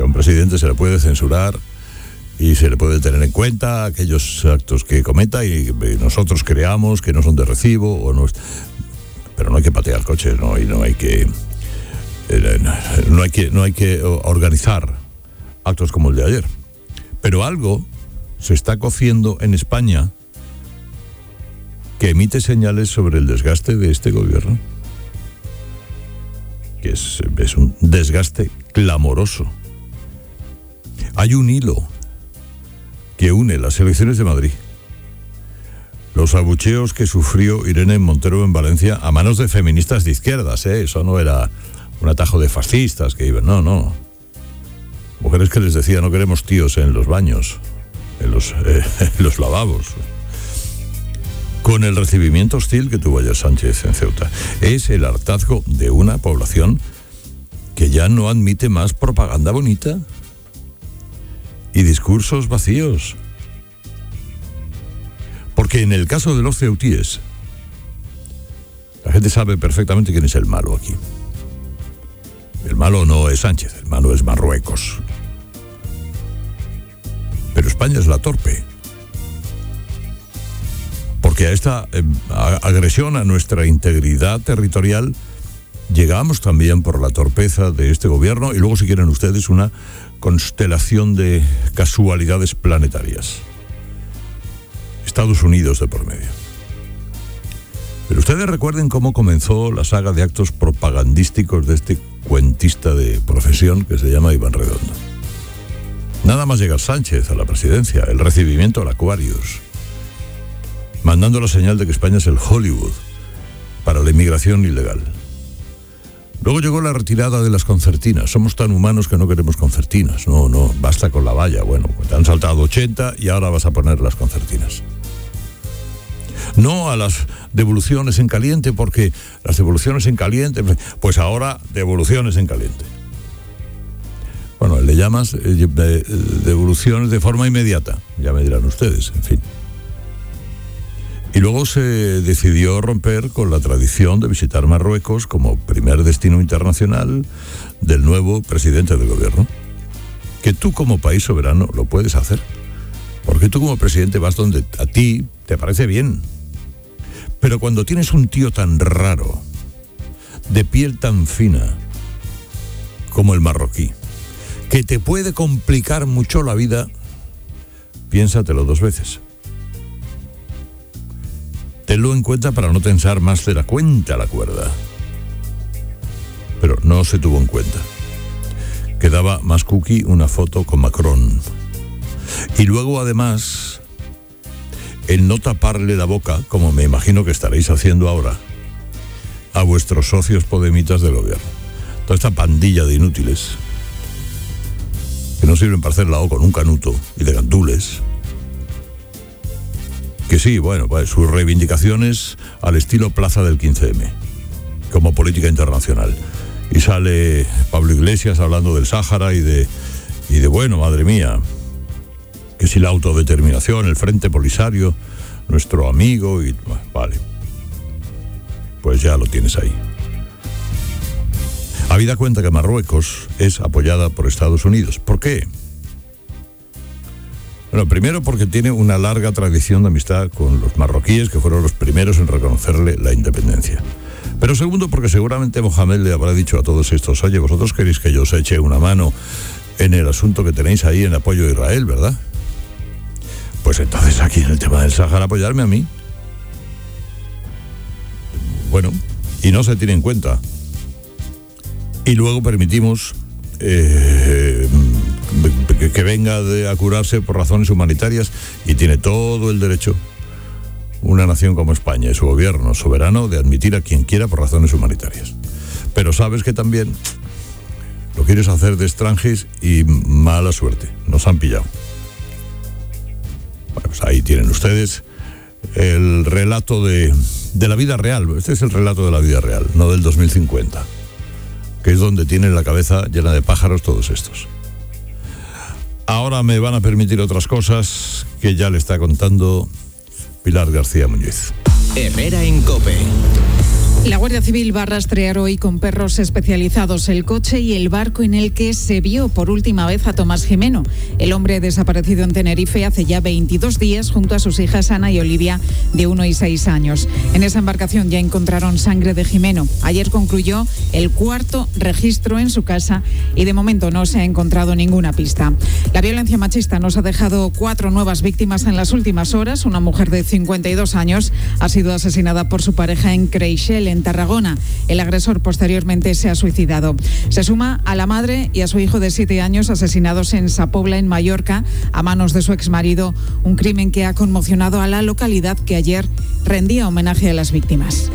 A un presidente se le puede censurar y se le puede tener en cuenta aquellos actos que cometa y nosotros creamos que no son de recibo o no pero no hay que patear coches, no y no hay que eh, no hay que no hay que o- organizar actos como el de ayer. Pero algo se está cociendo en España que emite señales sobre el desgaste de este gobierno. Que es, es un desgaste clamoroso. Hay un hilo que une las elecciones de Madrid, los abucheos que sufrió Irene Montero en Valencia a manos de feministas de izquierdas, ¿eh? eso no era un atajo de fascistas que iban, no, no. Mujeres que les decía no queremos tíos en los baños, en los, eh, en los lavabos. Con el recibimiento hostil que tuvo ayer Sánchez en Ceuta. Es el hartazgo de una población que ya no admite más propaganda bonita y discursos vacíos. Porque en el caso de los ceutíes, la gente sabe perfectamente quién es el malo aquí. El malo no es Sánchez, el malo es Marruecos. Pero España es la torpe. Porque a esta a- agresión a nuestra integridad territorial llegamos también por la torpeza de este gobierno y luego si quieren ustedes una constelación de casualidades planetarias. Estados Unidos de por medio. Pero ustedes recuerden cómo comenzó la saga de actos propagandísticos de este cuentista de profesión que se llama Iván Redondo. Nada más llegar Sánchez a la presidencia, el recibimiento al Aquarius, mandando la señal de que España es el Hollywood para la inmigración ilegal. Luego llegó la retirada de las concertinas. Somos tan humanos que no queremos concertinas. No, no, basta con la valla. Bueno, pues te han saltado 80 y ahora vas a poner las concertinas. No a las devoluciones en caliente, porque las devoluciones en caliente, pues ahora devoluciones en caliente. Bueno, le llamas eh, de- devoluciones de forma inmediata, ya me dirán ustedes, en fin. Y luego se decidió romper con la tradición de visitar Marruecos como primer destino internacional del nuevo presidente del gobierno. Que tú como país soberano lo puedes hacer. Porque tú como presidente vas donde a ti te parece bien. Pero cuando tienes un tío tan raro, de piel tan fina, como el marroquí, que te puede complicar mucho la vida, piénsatelo dos veces. Tenlo en cuenta para no tensar más de la cuenta la cuerda. Pero no se tuvo en cuenta. Quedaba más cookie una foto con Macron. Y luego además, el no taparle la boca, como me imagino que estaréis haciendo ahora, a vuestros socios podemitas del gobierno. Toda esta pandilla de inútiles que no sirven para hacer la O con un canuto y de gandules. Que sí, bueno, pues sus reivindicaciones al estilo Plaza del 15M, como política internacional. Y sale Pablo Iglesias hablando del Sáhara y de, y de bueno, madre mía, que si la autodeterminación, el Frente Polisario, nuestro amigo, y vale. Pues ya lo tienes ahí. Habida cuenta que Marruecos es apoyada por Estados Unidos. ¿Por qué? Bueno, primero porque tiene una larga tradición de amistad con los marroquíes, que fueron los primeros en reconocerle la independencia. Pero segundo porque seguramente Mohamed le habrá dicho a todos estos, oye, vosotros queréis que yo os eche una mano en el asunto que tenéis ahí en apoyo a Israel, ¿verdad? Pues entonces aquí en el tema del Sáhara apoyarme a mí. Bueno, y no se tiene en cuenta. Y luego permitimos eh, que venga de, a curarse por razones humanitarias y tiene todo el derecho una nación como España y su gobierno soberano de admitir a quien quiera por razones humanitarias. Pero sabes que también lo quieres hacer de extranjis y mala suerte, nos han pillado. Bueno, pues ahí tienen ustedes el relato de, de la vida real. Este es el relato de la vida real, no del 2050, que es donde tienen la cabeza llena de pájaros todos estos. Ahora me van a permitir otras cosas que ya le está contando Pilar García Muñiz. Herrera en. La Guardia Civil va a rastrear hoy con perros especializados el coche y el barco en el que se vio por última vez a Tomás Jimeno, el hombre desaparecido en Tenerife hace ya 22 días junto a sus hijas Ana y Olivia, de 1 y 6 años. En esa embarcación ya encontraron sangre de Jimeno. Ayer concluyó el cuarto registro en su casa y de momento no se ha encontrado ninguna pista. La violencia machista nos ha dejado cuatro nuevas víctimas en las últimas horas. Una mujer de 52 años ha sido asesinada por su pareja en Creixell, en Tarragona. El agresor posteriormente se ha suicidado. Se suma a la madre y a su hijo de siete años asesinados en Sapobla, en Mallorca, a manos de su exmarido, un crimen que ha conmocionado a la localidad que ayer rendía homenaje a las víctimas.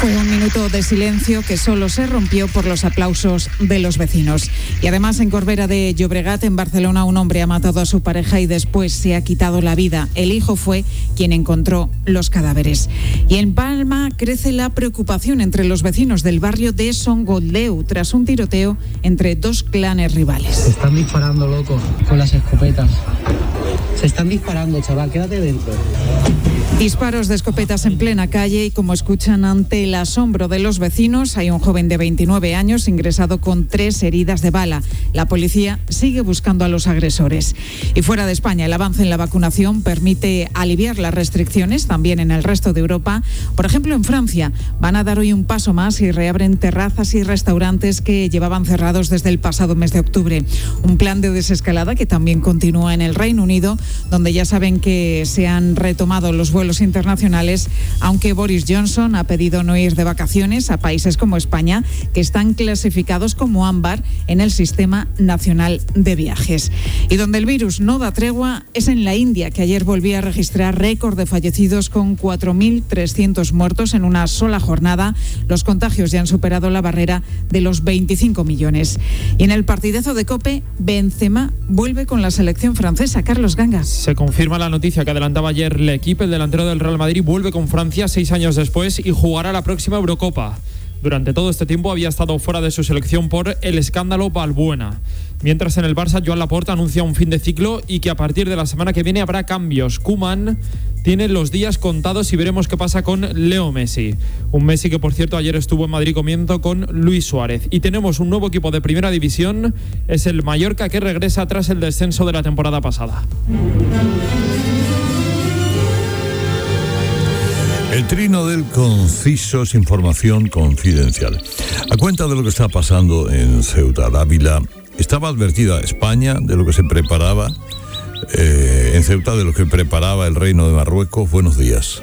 Fue un minuto de silencio que solo se rompió por los aplausos de los vecinos. Y además en Corbera de Llobregat, en Barcelona, un hombre ha matado a su pareja y después se ha quitado la vida. El hijo fue quien encontró los cadáveres. Y en Palma crece la preocupación entre los vecinos del barrio de Songoldeu tras un tiroteo entre dos clanes rivales. Están disparando, loco, con las escopetas. Se están disparando, chaval, quédate dentro. Disparos de escopetas en plena calle y como escuchan ante el asombro de los vecinos, hay un joven de 29 años ingresado con tres heridas de bala. La policía sigue buscando a los agresores. Y fuera de España, el avance en la vacunación permite aliviar las restricciones también en el resto de Europa. Por ejemplo, en Francia van a dar hoy un paso más y reabren terrazas y restaurantes que llevaban cerrados desde el pasado mes de octubre. Un plan de desescalada que también continúa en el Reino Unido, donde ya saben que se han retomado los vuelos internacionales, aunque Boris Johnson ha pedido no ir de vacaciones a países como España, que están clasificados como ámbar en el Sistema Nacional de Viajes. Y donde el virus no da tregua es en la India, que ayer volvía a registrar récord de fallecidos con 4.300 muertos en una sola jornada. Los contagios ya han superado la barrera de los 25 millones. Y en el partidazo de Cope, Benzema vuelve con la selección francesa. Carlos Se confirma la noticia que adelantaba ayer el equipo, el delantero del Real Madrid vuelve con Francia seis años después y jugará la próxima Eurocopa. Durante todo este tiempo había estado fuera de su selección por el escándalo Balbuena. Mientras en el Barça, Joan Laporta anuncia un fin de ciclo y que a partir de la semana que viene habrá cambios. Kuman tiene los días contados y veremos qué pasa con Leo Messi. Un Messi que, por cierto, ayer estuvo en Madrid comiendo con Luis Suárez. Y tenemos un nuevo equipo de primera división, es el Mallorca que regresa tras el descenso de la temporada pasada. El trino del conciso es información confidencial. A cuenta de lo que está pasando en Ceuta, Dávila, estaba advertida España de lo que se preparaba eh, en Ceuta, de lo que preparaba el reino de Marruecos. Buenos días.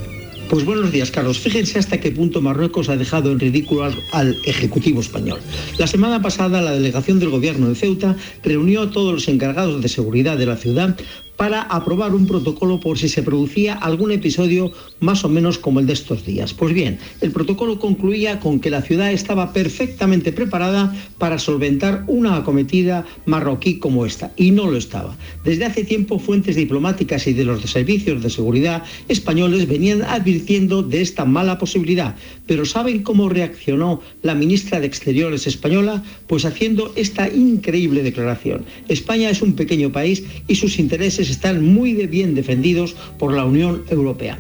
Pues buenos días, Carlos. Fíjense hasta qué punto Marruecos ha dejado en ridículo al, al, Ejecutivo español. La semana pasada, la delegación del Gobierno de Ceuta reunió a todos los encargados de seguridad de la ciudad para aprobar un protocolo por si se producía algún episodio más o menos como el de estos días. Pues bien, el protocolo concluía con que la ciudad estaba perfectamente preparada para solventar una acometida marroquí como esta, y no lo estaba. Desde hace tiempo fuentes diplomáticas y de los servicios de seguridad españoles venían advirtiendo de esta mala posibilidad, pero ¿saben cómo reaccionó la ministra de Exteriores española? Pues haciendo esta increíble declaración. España es un pequeño país y sus intereses están muy de bien defendidos por la Unión Europea.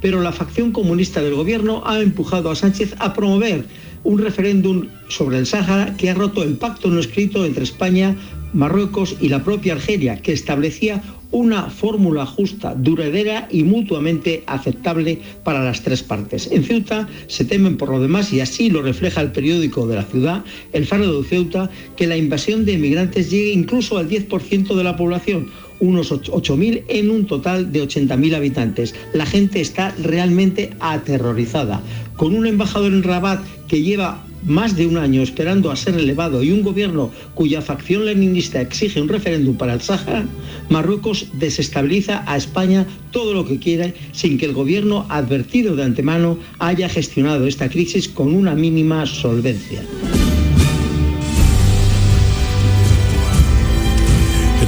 Pero la facción comunista del gobierno ha empujado a Sánchez a promover un referéndum sobre el Sáhara que ha roto el pacto no escrito entre España, Marruecos y la propia Argelia, que establecía una fórmula justa, duradera y mutuamente aceptable para las tres partes. En Ceuta se temen por lo demás, y así lo refleja el periódico de la ciudad, el Faro de Ceuta, que la invasión de inmigrantes llegue incluso al 10% de la población, unos 8.000 en un total de 80.000 habitantes. La gente está realmente aterrorizada. Con un embajador en Rabat que lleva más de un año esperando a ser elevado y un gobierno cuya facción leninista exige un referéndum para el Sáhara, Marruecos desestabiliza a España todo lo que quiera sin que el gobierno advertido de antemano haya gestionado esta crisis con una mínima solvencia.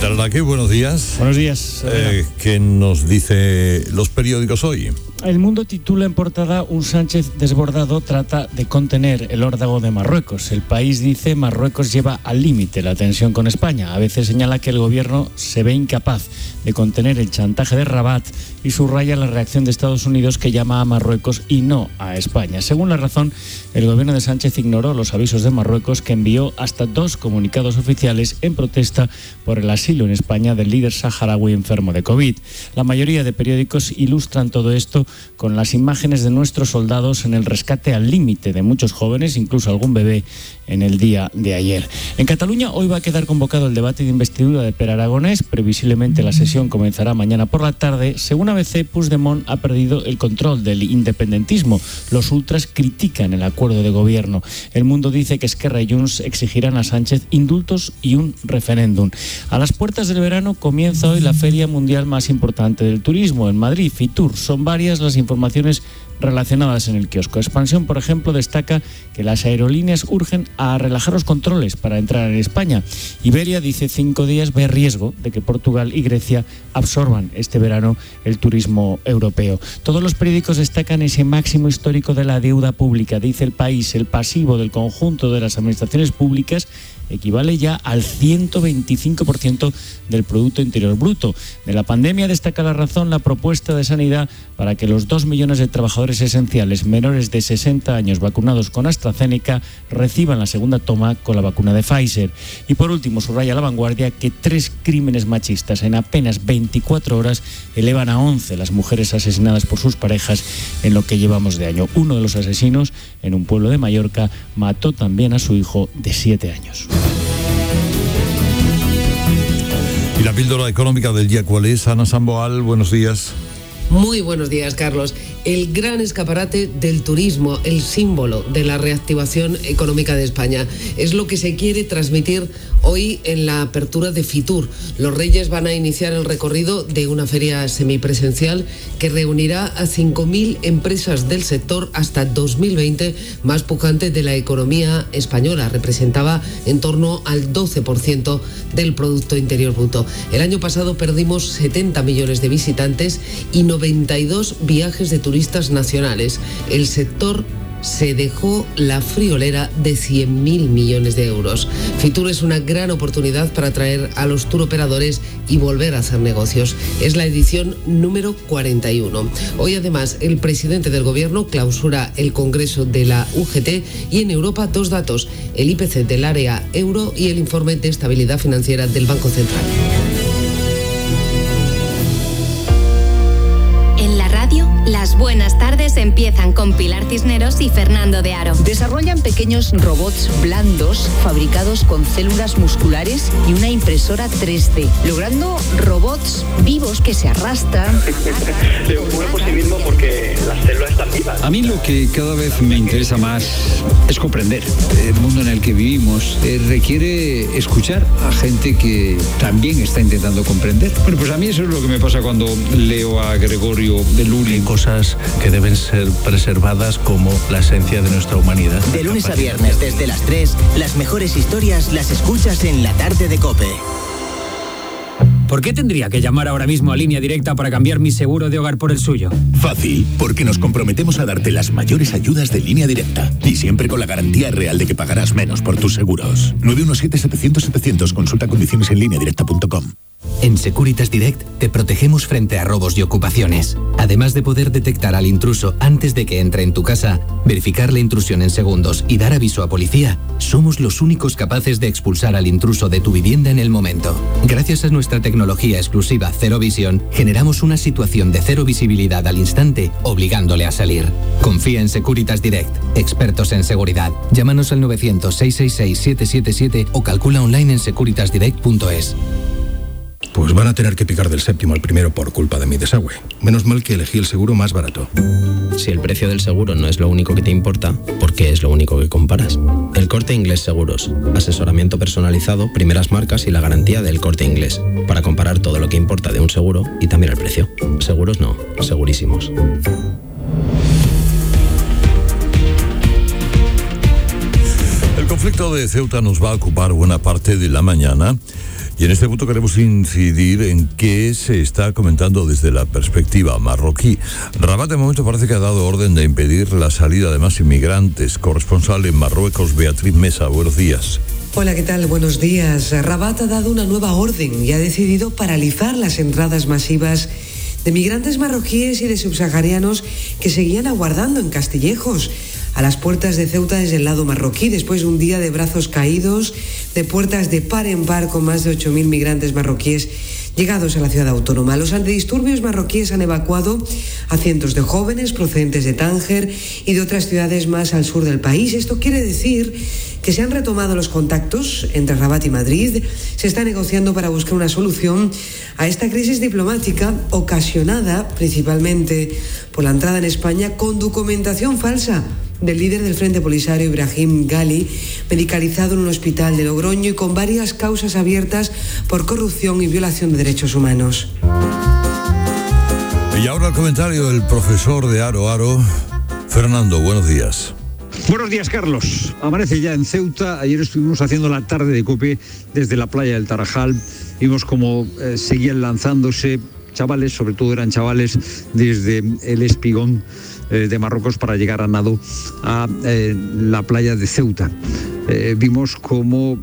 Tal, Raquel? Buenos días. Buenos días. Eh, ¿Qué nos dice los periódicos hoy? El Mundo titula en portada Un Sánchez desbordado trata de contener el órdago de Marruecos. El país dice Marruecos lleva al límite la tensión con España. A veces señala que el gobierno se ve incapaz de contener el chantaje de Rabat y subraya la reacción de Estados Unidos que llama a Marruecos y no a España. Según la razón, el gobierno de Sánchez ignoró los avisos de Marruecos que envió hasta dos comunicados oficiales en protesta por el asilo en España del líder saharaui enfermo de COVID. La mayoría de periódicos ilustran todo esto con las imágenes de nuestros soldados en el rescate al límite de muchos jóvenes, incluso algún bebé, en el día de ayer. En Cataluña hoy va a quedar convocado el debate de investidura de Per Aragonés. Previsiblemente la sesión comenzará mañana por la tarde. Según ABC, Puigdemont ha perdido el control del independentismo. Los ultras critican el acuerdo de gobierno. El mundo dice que Esquerra y Junts exigirán a Sánchez indultos y un referéndum. A las puertas del verano comienza hoy la feria mundial más importante del turismo en Madrid, Fitur. Son varias las informaciones relacionadas en el kiosco. Expansión, por ejemplo, destaca que las aerolíneas urgen a relajar los controles para entrar en España. Iberia dice cinco días ve riesgo de que Portugal y Grecia absorban este verano el turismo europeo. Todos los periódicos destacan ese máximo histórico de la deuda pública. Dice el país, el pasivo del conjunto de las administraciones públicas equivale ya al 125% del Producto Interior Bruto. De la pandemia destaca la razón la propuesta de sanidad para que los 2 millones de trabajadores esenciales menores de 60 años vacunados con AstraZeneca reciban la segunda toma con la vacuna de Pfizer. Y por último, subraya la vanguardia que tres crímenes machistas en apenas 24 horas elevan a 11 las mujeres asesinadas por sus parejas en lo que llevamos de año. Uno de los asesinos, en un pueblo de Mallorca, mató también a su hijo de 7 años. Y la píldora económica del día, ¿cuál es? Ana Samboal, buenos días. Muy buenos días, Carlos. El gran escaparate del turismo, el símbolo de la reactivación económica de España. Es lo que se quiere transmitir hoy en la apertura de Fitur. Los Reyes van a iniciar el recorrido de una feria semipresencial que reunirá a 5.000 empresas del sector hasta 2020, más pujante de la economía española. Representaba en torno al 12% del Producto Interior Bruto. El año pasado perdimos 70 millones de visitantes y 92 viajes de turistas nacionales. El sector se dejó la friolera de 100.000 millones de euros. Fitur es una gran oportunidad para atraer a los turoperadores y volver a hacer negocios. Es la edición número 41. Hoy además el presidente del gobierno clausura el Congreso de la UGT y en Europa dos datos, el IPC del área euro y el informe de estabilidad financiera del Banco Central. Las buenas tardes empiezan con Pilar Cisneros y Fernando de Aro. Desarrollan pequeños robots blandos fabricados con células musculares y una impresora 3D, logrando robots vivos que se arrastran. Le ocurre por sí mismo porque las células están vivas. A mí lo que cada vez me interesa más es comprender el mundo en el que vivimos. Eh, requiere escuchar a gente que también está intentando comprender. Bueno, pues a mí eso es lo que me pasa cuando leo a Gregorio de Luli. Cosas que deben ser preservadas como la esencia de nuestra humanidad. De lunes a viernes desde las 3, las mejores historias las escuchas en la tarde de Cope. ¿Por qué tendría que llamar ahora mismo a línea directa para cambiar mi seguro de hogar por el suyo? Fácil, porque nos comprometemos a darte las mayores ayudas de línea directa y siempre con la garantía real de que pagarás menos por tus seguros. 917-700-700, consulta condiciones en línea directa.com. En Securitas Direct te protegemos frente a robos y ocupaciones. Además de poder detectar al intruso antes de que entre en tu casa, verificar la intrusión en segundos y dar aviso a policía, somos los únicos capaces de expulsar al intruso de tu vivienda en el momento. Gracias a nuestra tecnología exclusiva Cero Visión, generamos una situación de cero visibilidad al instante, obligándole a salir. Confía en Securitas Direct, expertos en seguridad. Llámanos al 900 666 777 o calcula online en securitasdirect.es. Pues van a tener que picar del séptimo al primero por culpa de mi desagüe. Menos mal que elegí el seguro más barato. Si el precio del seguro no es lo único que te importa, ¿por qué es lo único que comparas? El Corte Inglés Seguros. Asesoramiento personalizado, primeras marcas y la garantía del Corte Inglés. Para comparar todo lo que importa de un seguro y también el precio. Seguros no, segurísimos. El conflicto de Ceuta nos va a ocupar buena parte de la mañana y en este punto queremos incidir en qué se está comentando desde la perspectiva marroquí. Rabat de momento parece que ha dado orden de impedir la salida de más inmigrantes. Corresponsal en Marruecos, Beatriz Mesa, buenos días. Hola, ¿qué tal? Buenos días. Rabat ha dado una nueva orden y ha decidido paralizar las entradas masivas de migrantes marroquíes y de subsaharianos que seguían aguardando en Castillejos a las puertas de Ceuta desde el lado marroquí, después de un día de brazos caídos, de puertas de par en par con más de 8.000 migrantes marroquíes llegados a la ciudad autónoma. Los antidisturbios marroquíes han evacuado a cientos de jóvenes procedentes de Tánger y de otras ciudades más al sur del país. Esto quiere decir que se han retomado los contactos entre Rabat y Madrid. Se está negociando para buscar una solución a esta crisis diplomática ocasionada principalmente por la entrada en España con documentación falsa del líder del Frente Polisario Ibrahim Gali, medicalizado en un hospital de Logroño y con varias causas abiertas por corrupción y violación de derechos humanos. Y ahora el comentario del profesor de Aro Aro, Fernando, buenos días. Buenos días, Carlos. Amanece ya en Ceuta. Ayer estuvimos haciendo la tarde de cope desde la playa del Tarajal. Vimos cómo eh, seguían lanzándose chavales, sobre todo eran chavales desde el Espigón eh, de Marruecos para llegar a nado a eh, la playa de Ceuta. Eh, vimos cómo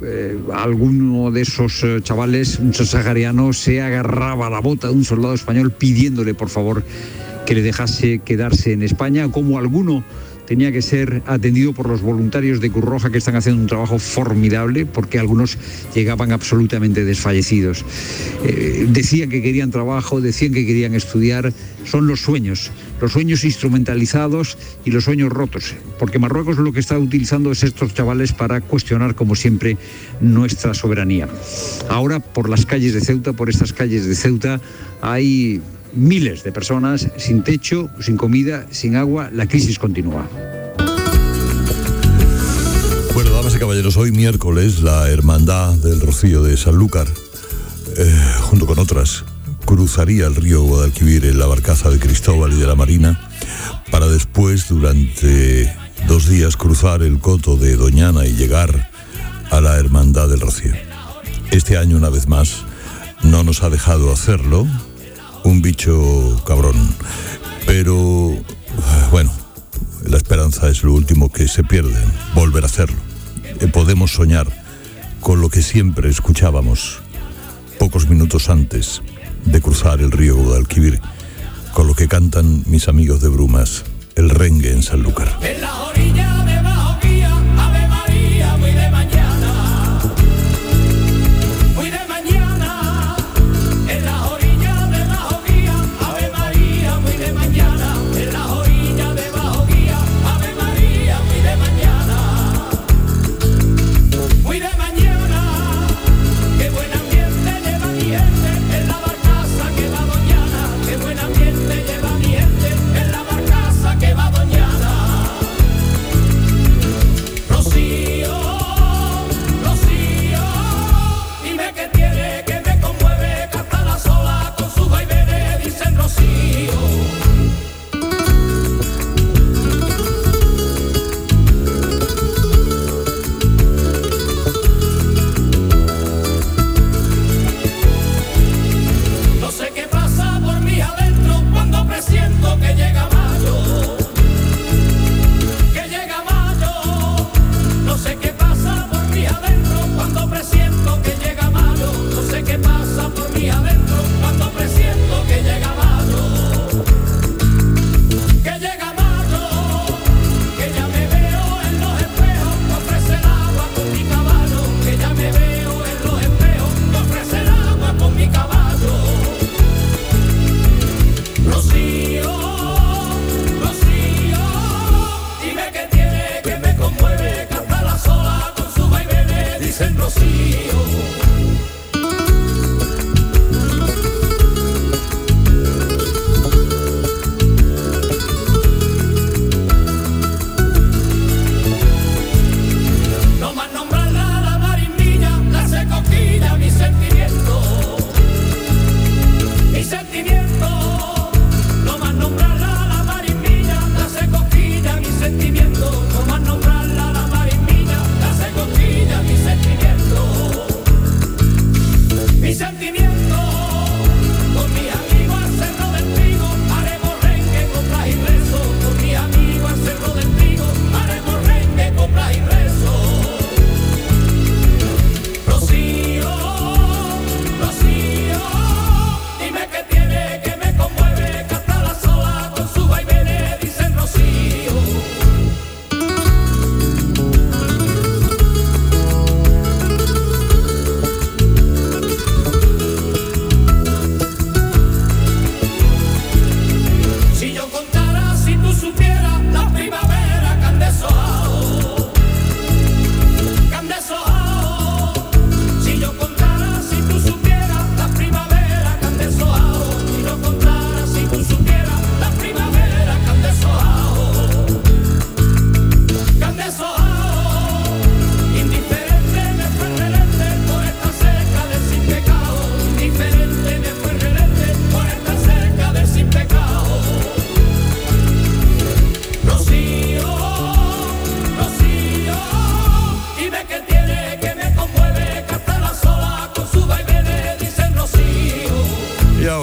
alguno de esos chavales, un sahariano, se agarraba a la bota de un soldado español pidiéndole por favor que le dejase quedarse en España, como alguno tenía que ser atendido por los voluntarios de Cruz Roja que están haciendo un trabajo formidable porque algunos llegaban absolutamente desfallecidos. Eh, decían que querían trabajo, decían que querían estudiar, son los sueños, los sueños instrumentalizados y los sueños rotos, porque Marruecos lo que está utilizando es estos chavales para cuestionar, como siempre, nuestra soberanía. Ahora, por las calles de Ceuta, por estas calles de Ceuta, hay miles de personas sin techo, sin comida, sin agua. La crisis continúa. Bueno, damas y caballeros, hoy miércoles la Hermandad del Rocío de Sanlúcar, eh, junto con otras, cruzaría el río Guadalquivir en la barcaza de Cristóbal y de la Marina, para después, durante dos días, cruzar el coto de Doñana y llegar a la Hermandad del Rocío. Este año, una vez más, no nos ha dejado hacerlo, un bicho cabrón. Pero, bueno, la esperanza es lo último que se pierde, volver a hacerlo. Eh, podemos soñar con lo que siempre escuchábamos pocos minutos antes de cruzar el río Guadalquivir, con lo que cantan mis amigos de Brumas, el rengue en Sanlúcar.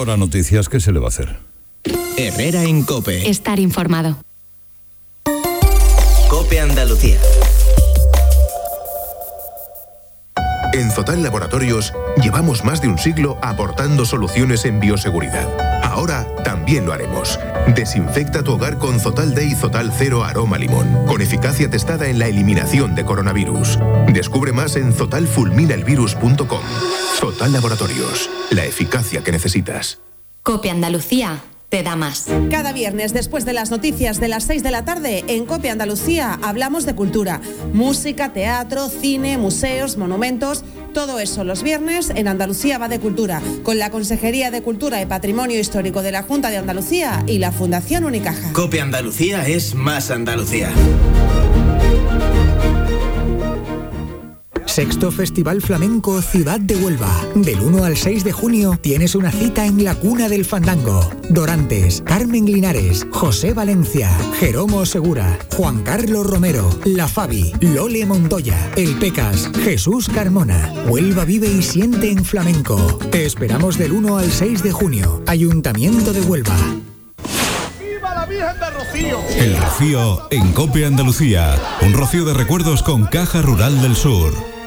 Hora noticias, ¿qué se le va a hacer? Herrera en Cope. Estar informado. Cope Andalucía. En Zotal Laboratorios llevamos más de un siglo aportando soluciones en bioseguridad. Ahora también lo haremos. Desinfecta tu hogar con Zotal Day Zotal Cero Aroma Limón, con eficacia testada en la eliminación de coronavirus. Descubre más en zotalfulminaelvirus.com. Zotal Laboratorios, la eficacia que necesitas. Copia Andalucía te da más. Cada viernes, después de las noticias de las 6 de la tarde, en Copia Andalucía hablamos de cultura. Música, teatro, cine, museos, monumentos. Todo eso los viernes en Andalucía va de cultura, con la Consejería de Cultura y Patrimonio Histórico de la Junta de Andalucía y la Fundación Unicaja. Cope Andalucía es más Andalucía. Sexto Festival Flamenco Ciudad de Huelva. Del 1 al 6 de junio tienes una cita en la cuna del fandango. Dorantes, Carmen Linares, José Valencia, Jeromo Segura, Juan Carlos Romero, La Fabi, Lole Montoya, El Pecas, Jesús Carmona. Huelva vive y siente en flamenco. Te esperamos del 1 al 6 de junio. Ayuntamiento de Huelva. El Rocío en Cope Andalucía. Un rocío de recuerdos con Caja Rural del Sur.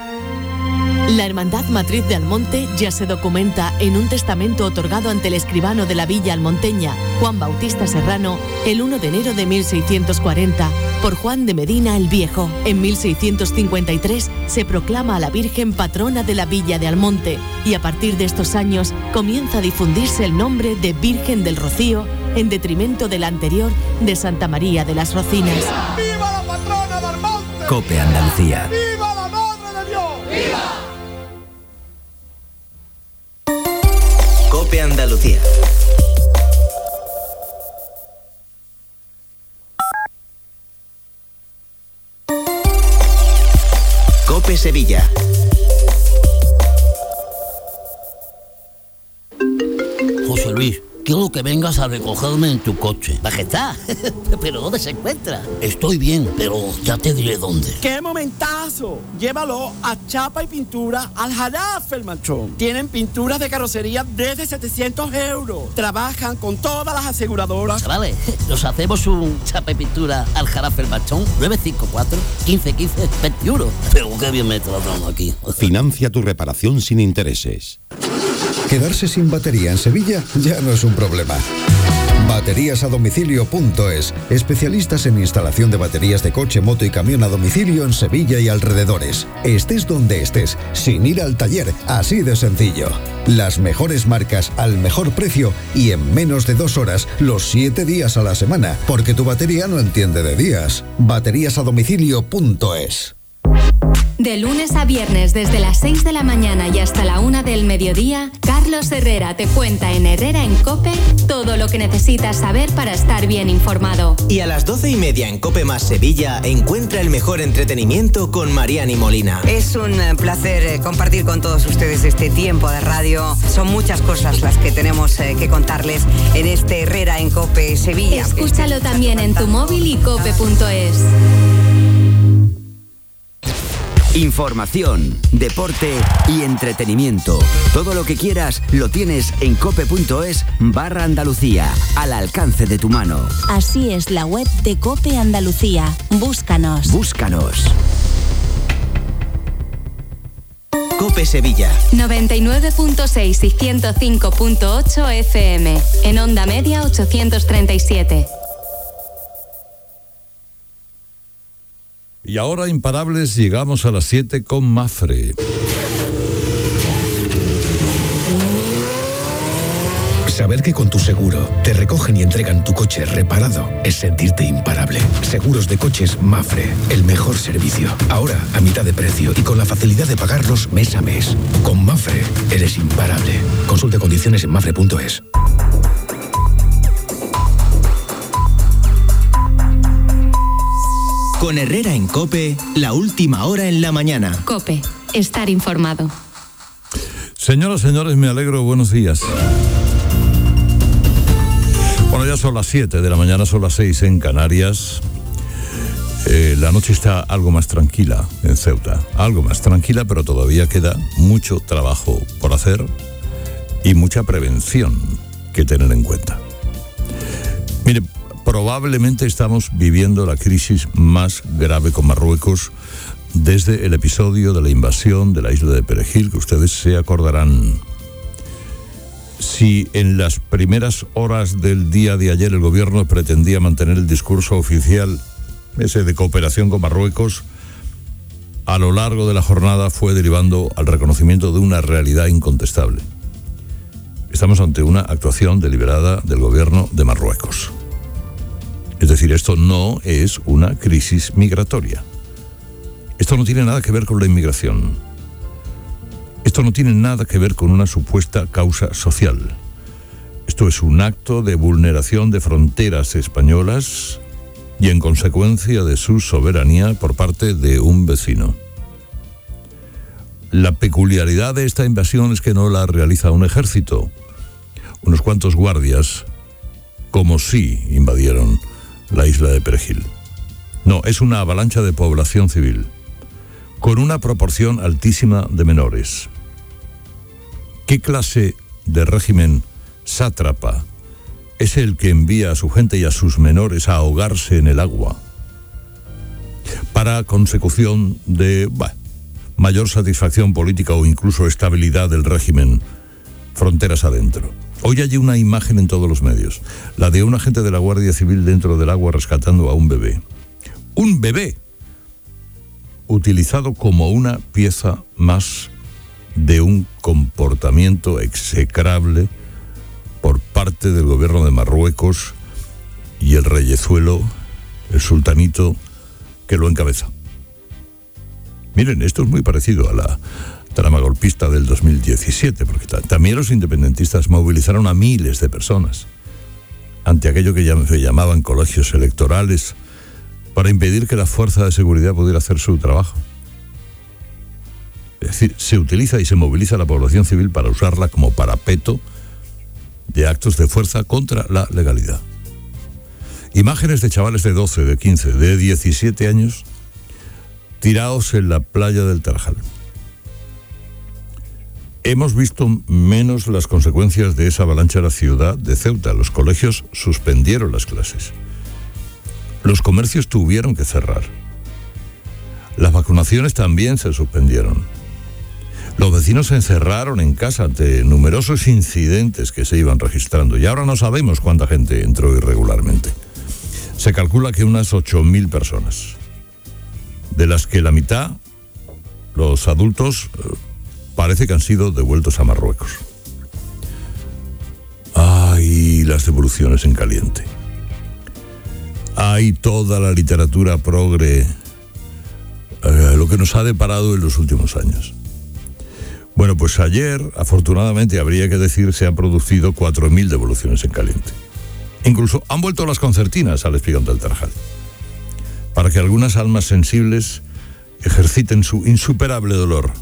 La Hermandad Matriz de Almonte ya se documenta en un testamento otorgado ante el escribano de la Villa Almonteña, Juan Bautista Serrano, el 1 de enero de 1640, por Juan de Medina el Viejo. En 1653 se proclama a la Virgen patrona de la Villa de Almonte y a partir de estos años comienza a difundirse el nombre de Virgen del Rocío en detrimento del anterior de Santa María de las Rocinas. ¡Viva la patrona de Almonte! Cope Andalucía. ¡Viva la Madre de Dios! ¡Viva! Quiero que vengas a recogerme en tu coche. ¿Para qué está? ¿Pero dónde se encuentra? Estoy bien, pero ya te diré dónde. ¡Qué momentazo! Llévalo a Chapa y Pintura al Jarafe el Manchón. Tienen pinturas de carrocería desde 700 euros. Trabajan con todas las aseguradoras. Vale, nos hacemos un chapa y pintura al jarafe el machón 954 1515 21. Pero qué bien me tratan aquí. Financia tu reparación sin intereses. Quedarse sin batería en Sevilla ya no es un problema. Bateríasadomicilio.es, especialistas en instalación de baterías de coche, moto y camión a domicilio en Sevilla y alrededores. Estés donde estés, sin ir al taller, así de sencillo. Las mejores marcas al mejor precio y en menos de dos horas, los siete días a la semana, porque tu batería no entiende de días. Bateríasadomicilio.es. De lunes a viernes desde las 6 de la mañana y hasta la 1 del mediodía, Carlos Herrera te cuenta en Herrera en Cope todo lo que necesitas saber para estar bien informado. Y a las doce y media en Cope Más Sevilla encuentra el mejor entretenimiento con Mariani Molina. Es un eh, placer eh, compartir con todos ustedes este tiempo de radio. Son muchas cosas las que tenemos eh, que contarles en este Herrera en Cope Sevilla. Escúchalo también en tu móvil y cope.es. Información, deporte y entretenimiento. Todo lo que quieras lo tienes en cope.es barra Andalucía, al alcance de tu mano. Así es la web de Cope Andalucía. Búscanos. Búscanos. Cope Sevilla. 99.6 y 105.8 FM. En onda media 837. Y ahora, imparables, llegamos a las 7 con Mafre. Saber que con tu seguro te recogen y entregan tu coche reparado es sentirte imparable. Seguros de coches Mafre, el mejor servicio. Ahora a mitad de precio y con la facilidad de pagarlos mes a mes. Con Mafre eres imparable. Consulte condiciones en mafre.es. Con Herrera en Cope, la última hora en la mañana. Cope, estar informado. Señoras, señores, me alegro. Buenos días. Bueno, ya son las 7 de la mañana, son las 6 en Canarias. Eh, la noche está algo más tranquila en Ceuta. Algo más tranquila, pero todavía queda mucho trabajo por hacer y mucha prevención. que tener en cuenta. Mire, probablemente estamos viviendo la crisis más grave con Marruecos desde el episodio de la invasión de la isla de Perejil, que ustedes se acordarán. Si en las primeras horas del día de ayer el gobierno pretendía mantener el discurso oficial, ese de cooperación con Marruecos, a lo largo de la jornada fue derivando al reconocimiento de una realidad incontestable. Estamos ante una actuación deliberada del gobierno de Marruecos. Es decir, esto no es una crisis migratoria. Esto no tiene nada que ver con la inmigración. Esto no tiene nada que ver con una supuesta causa social. Esto es un acto de vulneración de fronteras españolas y en consecuencia de su soberanía por parte de un vecino. La peculiaridad de esta invasión es que no la realiza un ejército, unos cuantos guardias, como si invadieron la isla de Perejil. No, es una avalancha de población civil, con una proporción altísima de menores. ¿Qué clase de régimen sátrapa es el que envía a su gente y a sus menores a ahogarse en el agua para consecución de mayor satisfacción política o incluso estabilidad del régimen fronteras adentro? Hoy hay una imagen en todos los medios, la de un agente de la Guardia Civil dentro del agua rescatando a un bebé. Un bebé utilizado como una pieza más de un comportamiento execrable por parte del gobierno de Marruecos y el reyezuelo, el sultanito que lo encabeza. Miren, esto es muy parecido a la trama golpista del 2017, porque también los independentistas movilizaron a miles de personas ante aquello que se llamaban colegios electorales para impedir que la fuerza de seguridad pudiera hacer su trabajo. Es decir, se utiliza y se moviliza la población civil para usarla como parapeto de actos de fuerza contra la legalidad. Imágenes de chavales de 12, de 15, de 17 años tirados en la playa del Tarajal. Hemos visto menos las consecuencias de esa avalancha en la ciudad de Ceuta. Los colegios suspendieron las clases. Los comercios tuvieron que cerrar. Las vacunaciones también se suspendieron. Los vecinos se encerraron en casa ante numerosos incidentes que se iban registrando y ahora no sabemos cuánta gente entró irregularmente. Se calcula que unas 8.000 personas, de las que la mitad, los adultos, eh, parece que han sido devueltos a Marruecos. Ay, las devoluciones en caliente. Hay toda la literatura progre, eh, lo que nos ha deparado en los últimos años. Bueno, pues ayer, afortunadamente, habría que decir, se han producido 4.000 devoluciones en caliente. Incluso han vuelto las concertinas al espigón del Tarjal, para que algunas almas sensibles ejerciten su insuperable dolor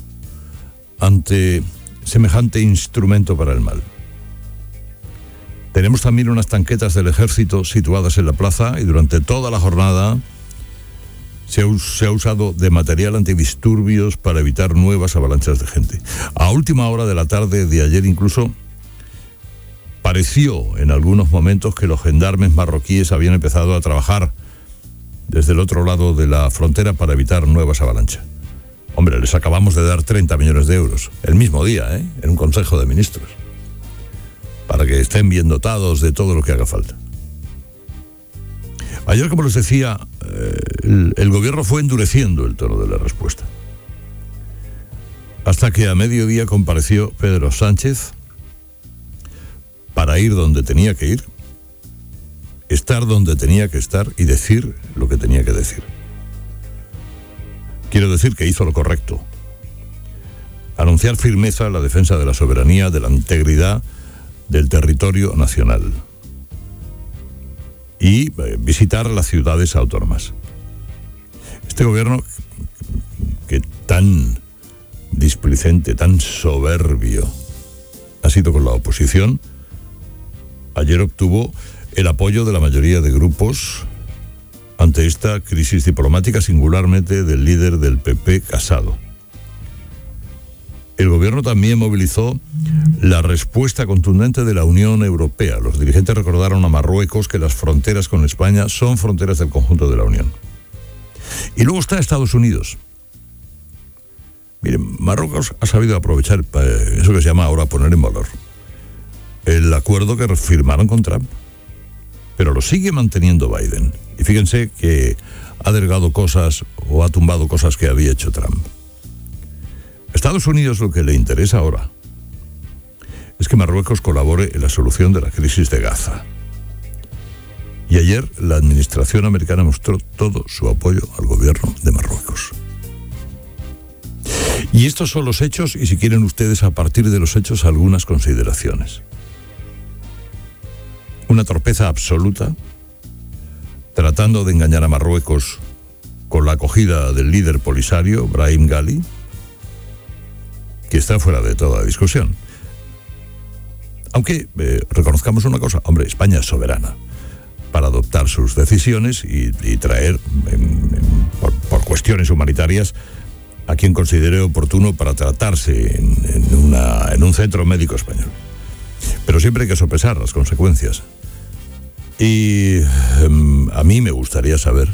ante semejante instrumento para el mal. Tenemos también unas tanquetas del ejército situadas en la plaza y durante toda la jornada se ha, usado de material antidisturbios para evitar nuevas avalanchas de gente. A última hora de la tarde de ayer incluso pareció en algunos momentos que los gendarmes marroquíes habían empezado a trabajar desde el otro lado de la frontera para evitar nuevas avalanchas. Hombre, les acabamos de dar 30 millones de euros el mismo día, ¿eh? en un Consejo de Ministros, para que estén bien dotados de todo lo que haga falta. Ayer, como les decía, eh, el, gobierno fue endureciendo el tono de la respuesta. Hasta que a mediodía compareció Pedro Sánchez para ir donde tenía que ir, estar donde tenía que estar y decir lo que tenía que decir. Quiero decir que hizo lo correcto. Anunciar firmeza en la defensa de la soberanía, de la integridad del territorio nacional y eh, visitar las ciudades autónomas. Este gobierno que tan displicente, tan soberbio ha sido con la oposición, ayer obtuvo el apoyo de la mayoría de grupos ante esta crisis diplomática, singularmente del líder del PP, Casado. el gobierno también movilizó la respuesta contundente de la Unión Europea. Los dirigentes recordaron a Marruecos que las fronteras con España son fronteras del conjunto de la Unión. Y luego está Estados Unidos. Miren, Marruecos ha sabido aprovechar eh, eso que se llama ahora poner en valor el acuerdo que firmaron con Trump. Pero lo sigue manteniendo Biden. Y fíjense que ha delegado cosas o ha tumbado cosas que había hecho Trump. Estados Unidos lo que le interesa ahora es que Marruecos colabore en la solución de la crisis de Gaza. Y ayer la administración americana mostró todo su apoyo al gobierno de Marruecos. Y estos son los hechos y si quieren ustedes a partir de los hechos algunas consideraciones. Una torpeza absoluta, tratando de engañar a Marruecos con la acogida del líder polisario, Brahim Gali, que está fuera de toda discusión. Aunque eh, reconozcamos una cosa, hombre, España es soberana para adoptar sus decisiones y, traer, por, cuestiones humanitarias, a quien considere oportuno para tratarse en, un centro médico español. Pero siempre hay que sopesar las consecuencias. Y em, a mí me gustaría saber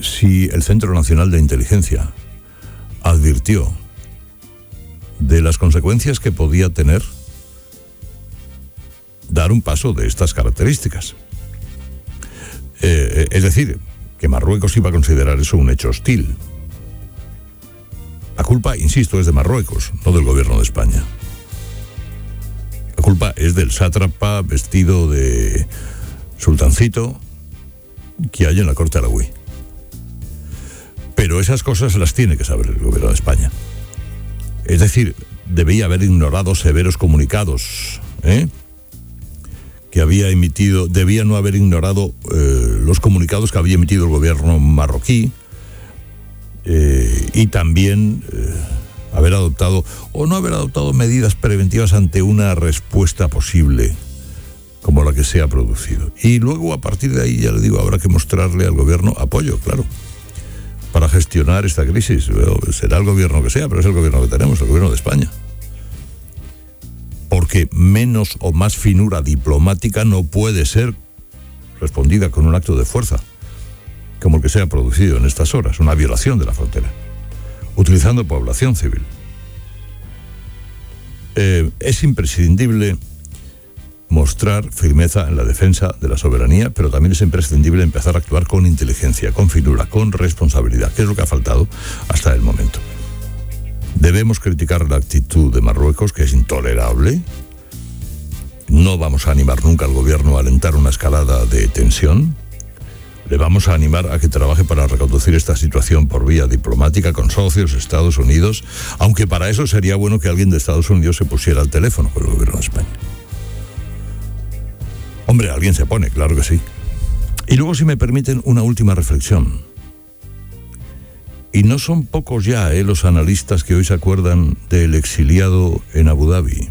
si el Centro Nacional de Inteligencia advirtió de las consecuencias que podía tener dar un paso de estas características. Eh, es decir, que Marruecos iba a considerar eso un hecho hostil. La culpa, insisto, es de Marruecos, no del gobierno de España. La culpa es del sátrapa vestido de sultancito que hay en la corte aragüí. Pero esas cosas las tiene que saber el gobierno de España. Es decir, debía haber ignorado severos comunicados ¿eh? que había emitido, debía no haber ignorado eh, los comunicados que había emitido el gobierno marroquí eh, y también haber adoptado o no haber adoptado medidas preventivas ante una respuesta posible como la que se ha producido. Y luego a partir de ahí, ya le digo, habrá que mostrarle al gobierno apoyo, claro para gestionar esta crisis. Será el gobierno que sea, pero es el gobierno que tenemos, el gobierno de España. Porque menos o más finura diplomática no puede ser respondida con un acto de fuerza, como el que se ha producido en estas horas, una violación de la frontera, utilizando población civil. Eh, es imprescindible mostrar firmeza en la defensa de la soberanía, pero también es imprescindible empezar a actuar con inteligencia, con finura, con responsabilidad, que es lo que ha faltado hasta el momento. Debemos criticar la actitud de Marruecos, que es intolerable. No vamos a animar nunca al gobierno a alentar una escalada de tensión. Le vamos a animar a que trabaje para reconducir esta situación por vía diplomática con socios Estados Unidos, aunque para eso sería bueno que alguien de Estados Unidos se pusiera al teléfono con el gobierno de España. Hombre, alguien se pone, claro que sí. Y luego, si me permiten, una última reflexión. Y no son pocos ya eh, los analistas que hoy se acuerdan del exiliado en Abu Dhabi.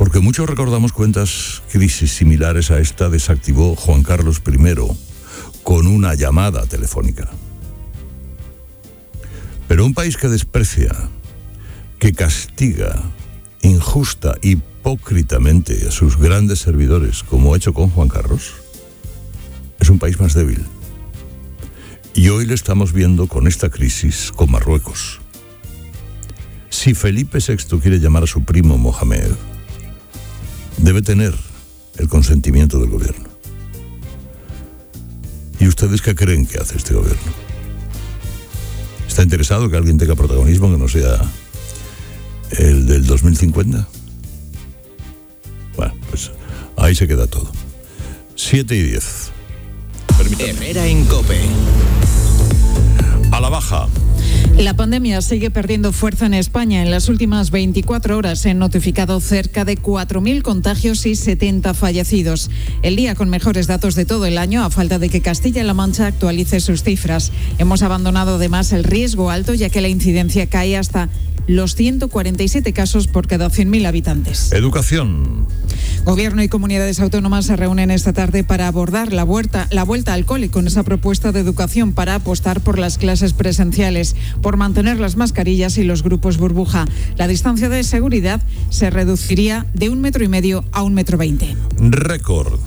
Porque muchos recordamos cuentas crisis similares a esta desactivó Juan Carlos I con una llamada telefónica. Pero un país que desprecia, que castiga, injusta hipócritamente a sus grandes servidores, como ha hecho con Juan Carlos, es un país más débil. Y hoy le estamos viendo con esta crisis con Marruecos. Si Felipe VI quiere llamar a su primo Mohamed, debe tener el consentimiento del gobierno. ¿Y ustedes qué creen que hace este gobierno? ¿Está interesado que alguien tenga protagonismo que no sea el del 2050? Bueno, pues ahí se queda todo. 7 y 10. Herrera en Cope. A la baja. La pandemia sigue perdiendo fuerza en España. En las últimas 24 horas se han notificado cerca de 4.000 contagios y 70 fallecidos. El día con mejores datos de todo el año, a falta de que Castilla-La Mancha actualice sus cifras. Hemos abandonado además el riesgo alto ya que la incidencia cae hasta los 147 casos por cada 100.000 habitantes. Educación. Gobierno y comunidades autónomas se reúnen esta tarde para abordar la vuelta, la vuelta al cole con esa propuesta de educación para apostar por las clases presenciales, por mantener las mascarillas y los grupos burbuja. La distancia de seguridad se reduciría de un metro y medio a un metro veinte. Récord.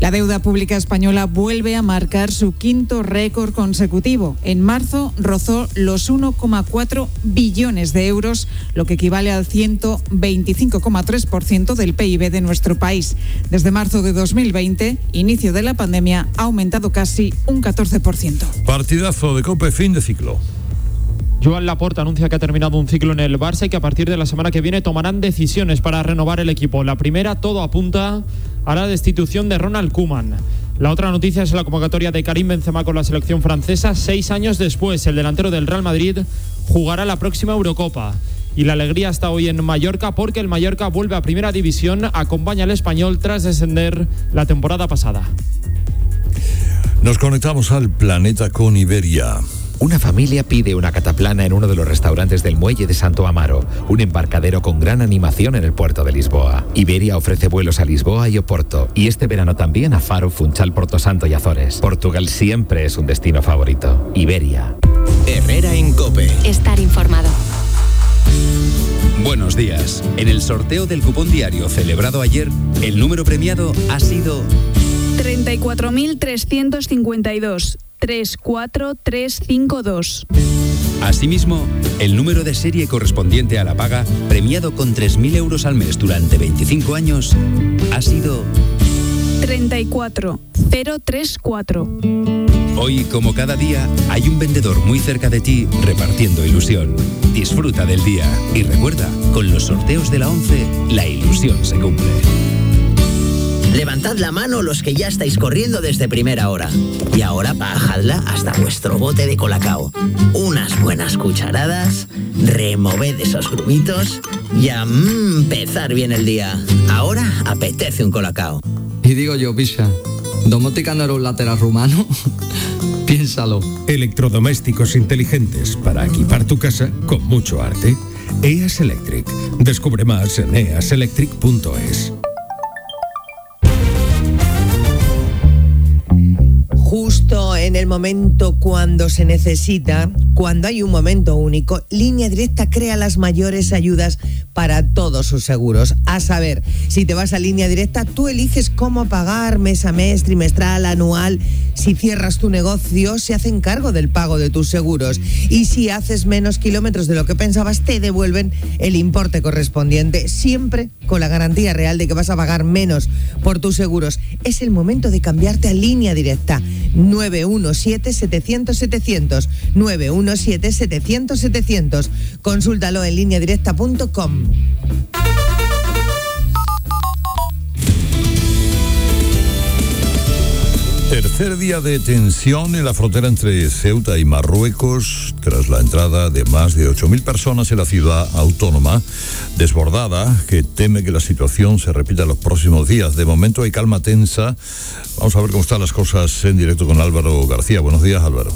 La deuda pública española vuelve a marcar su quinto récord consecutivo. En marzo rozó los 1,4 billones de euros, lo que equivale al 125,3% del PIB de nuestro país. Desde marzo de 2020, inicio de la pandemia, ha aumentado casi un 14%. Partidazo de Cope, fin de ciclo. Joan Laporta anuncia que ha terminado un ciclo en el Barça y que a partir de la semana que viene tomarán decisiones para renovar el equipo. La primera, todo apunta a la destitución de Ronald Koeman. La otra noticia es la convocatoria de Karim Benzema con la selección francesa. Seis años después, el delantero del Real Madrid jugará la próxima Eurocopa. Y la alegría está hoy en Mallorca porque el Mallorca vuelve a Primera División, acompaña al español tras descender la temporada pasada. Nos conectamos al planeta con Iberia. Una familia pide una cataplana en uno de los restaurantes del muelle de Santo Amaro, un embarcadero con gran animación en el puerto de Lisboa. Iberia ofrece vuelos a Lisboa y Oporto, y este verano también a Faro, Funchal, Porto Santo y Azores. Portugal siempre es un destino favorito. Iberia. Herrera en Cope. Estar informado. Buenos días. En el sorteo del cupón diario celebrado ayer, el número premiado ha sido 34.352. 34352. Asimismo, el número de serie correspondiente a la paga, premiado con 3.000 euros al mes durante 25 años, ha sido 34034. Hoy, como cada día, hay un vendedor muy cerca de ti repartiendo ilusión. Disfruta del día y recuerda, con los sorteos de la 11, la ilusión se cumple. Levantad la mano los que ya estáis corriendo desde primera hora. Y ahora bajadla hasta vuestro bote de colacao. Unas buenas cucharadas, removed esos grumitos y a empezar bien el día. Ahora apetece un colacao. Y digo yo, Pisa, ¿domótica no era un lateral rumano? Piénsalo. Electrodomésticos inteligentes para equipar tu casa con mucho arte. EAS Electric. Descubre más en easelectric.es. Justo en el momento cuando se necesita, cuando hay un momento único, Línea Directa crea las mayores ayudas para todos sus seguros. A saber, si te vas a Línea Directa, tú eliges cómo pagar mes a mes, trimestral, anual. Si cierras tu negocio, se hacen cargo del pago de tus seguros. Y si haces menos kilómetros de lo que pensabas, te devuelven el importe correspondiente, siempre con la garantía real de que vas a pagar menos por tus seguros. Es el momento de cambiarte a Línea Directa. 917-700-700. 917-700-700. Consúltalo en lineadirecta.com. Tercer día de tensión en la frontera entre Ceuta y Marruecos tras la entrada de más de 8.000 personas en la ciudad autónoma desbordada que teme que la situación se repita los próximos días. De momento hay calma tensa. Vamos a ver cómo están las cosas en directo con Álvaro García. Buenos días Álvaro.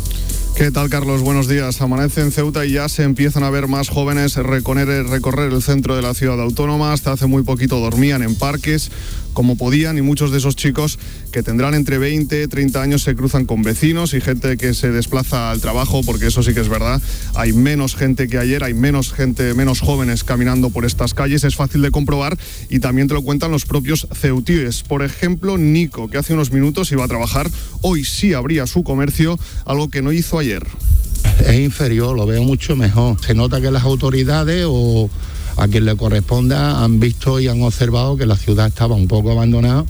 ¿Qué tal, Carlos? Buenos días. Amanece en Ceuta y ya se empiezan a ver más jóvenes recorrer el centro de la ciudad autónoma. Hasta hace muy poquito dormían en parques como podían y muchos de esos chicos que tendrán entre 20 y 30 años se cruzan con vecinos y gente que se desplaza al trabajo, porque eso sí que es verdad. Hay menos gente que ayer, hay menos gente, menos jóvenes caminando por estas calles. Es fácil de comprobar y también te lo cuentan los propios ceutíes. Por ejemplo, Nico, que hace unos minutos iba a trabajar, hoy sí abría su comercio, algo que no hizo ayer. Es inferior, lo veo mucho mejor. Se nota que las autoridades o a quien le corresponda han visto y han observado que la ciudad estaba un poco abandonada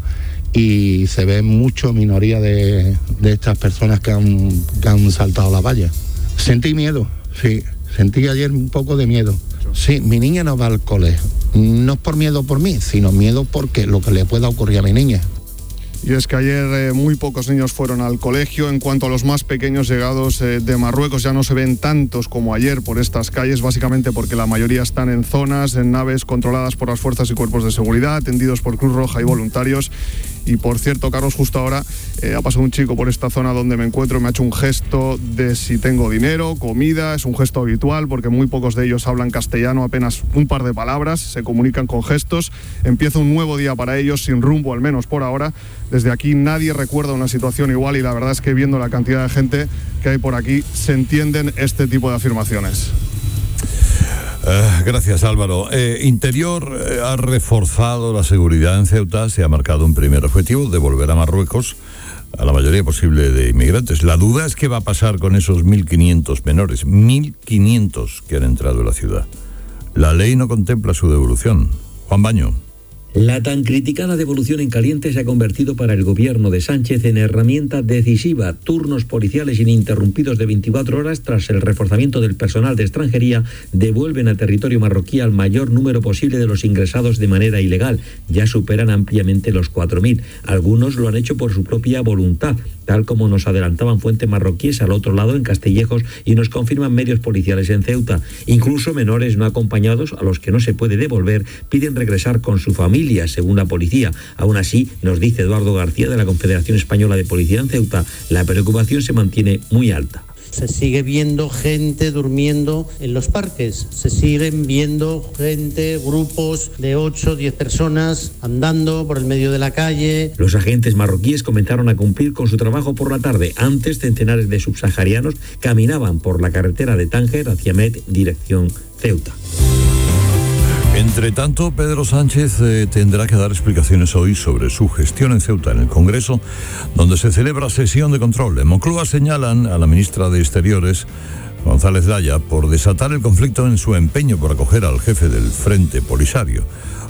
y se ve mucho minoría de, de estas personas que han, que han saltado la valla. Sentí miedo, sí, sentí ayer un poco de miedo. Sí, mi niña no va al cole. No es por miedo por mí, sino miedo porque lo que le pueda ocurrir a mi niña. Y es que ayer eh, muy pocos niños fueron al colegio. En cuanto a los más pequeños llegados eh, de Marruecos, ya no se ven tantos como ayer por estas calles, básicamente porque la mayoría están en zonas, en naves controladas por las fuerzas y cuerpos de seguridad, atendidos por Cruz Roja y voluntarios. Y por cierto, Carlos, justo ahora eh, ha pasado un chico por esta zona donde me encuentro, me ha hecho un gesto de si tengo dinero, comida, es un gesto habitual porque muy pocos de ellos hablan castellano, apenas un par de palabras, se comunican con gestos. Empieza un nuevo día para ellos, sin rumbo al menos por ahora. Desde aquí nadie recuerda una situación igual y la verdad es que viendo la cantidad de gente que hay por aquí, se entienden este tipo de afirmaciones. Eh, gracias Álvaro. Eh, Interior eh, ha reforzado la seguridad en Ceuta, se ha marcado un primer objetivo, devolver a Marruecos a la mayoría posible de inmigrantes. La duda es qué va a pasar con esos 1.500 menores, 1.500 que han entrado en la ciudad. La ley no contempla su devolución. Juan Baño. La tan criticada devolución en caliente se ha convertido para el gobierno de Sánchez en herramienta decisiva. Turnos policiales ininterrumpidos de 24 horas tras el reforzamiento del personal de extranjería devuelven a territorio marroquí al mayor número posible de los ingresados de manera ilegal. Ya superan ampliamente los 4.000. Algunos lo han hecho por su propia voluntad, tal como nos adelantaban fuentes marroquíes al otro lado en Castillejos y nos confirman medios policiales en Ceuta. Incluso menores no acompañados a los que no se puede devolver piden regresar con su familia según la policía. Aún así, nos dice Eduardo García de la Confederación Española de Policía en Ceuta, la preocupación se mantiene muy alta. Se sigue viendo gente durmiendo en los parques, se siguen viendo gente, grupos de 8, 10 personas andando por el medio de la calle. Los agentes marroquíes comenzaron a cumplir con su trabajo por la tarde. Antes, centenares de subsaharianos caminaban por la carretera de Tánger hacia Met, dirección Ceuta. Entre tanto, Pedro Sánchez eh, tendrá que dar explicaciones hoy sobre su gestión en Ceuta, en el Congreso, donde se celebra sesión de control. En Moncloa señalan a la ministra de Exteriores, González Daya, por desatar el conflicto en su empeño por acoger al jefe del Frente Polisario.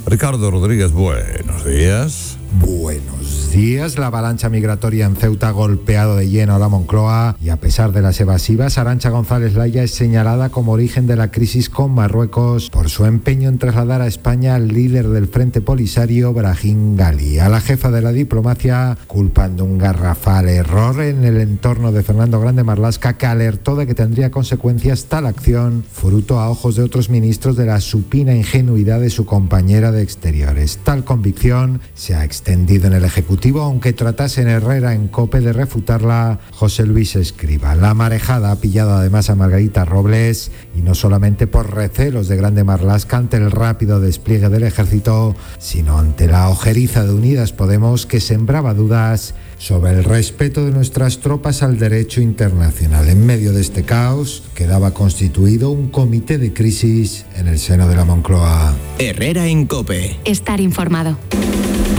Ricardo Rodríguez, buenos días. Buenos días. La avalancha migratoria en Ceuta ha golpeado de lleno a la Moncloa y a pesar de las evasivas, Arancha González Laya es señalada como origen de la crisis con Marruecos por su empeño en trasladar a España al líder del Frente Polisario, Brahim Gali. A la jefa de la diplomacia, culpando un garrafal error en el entorno de Fernando Grande Marlasca, que alertó de que tendría consecuencias tal acción, fruto a ojos de otros ministros de la supina ingenuidad de su compañera de Exteriores. Tal convicción se ha extendido en el Ejecutivo, aunque tratase en Herrera en COPE de refutarla José Luis Escriba. La marejada ha pillado además a Margarita Robles y no solamente por recelos de Grande Marlasca ante el rápido despliegue del ejército, sino ante la ojeriza de Unidas Podemos que sembraba dudas sobre el respeto de nuestras tropas al derecho internacional. En medio de este caos quedaba constituido un comité de crisis en el seno de la Moncloa. Herrera en Cope. Estar informado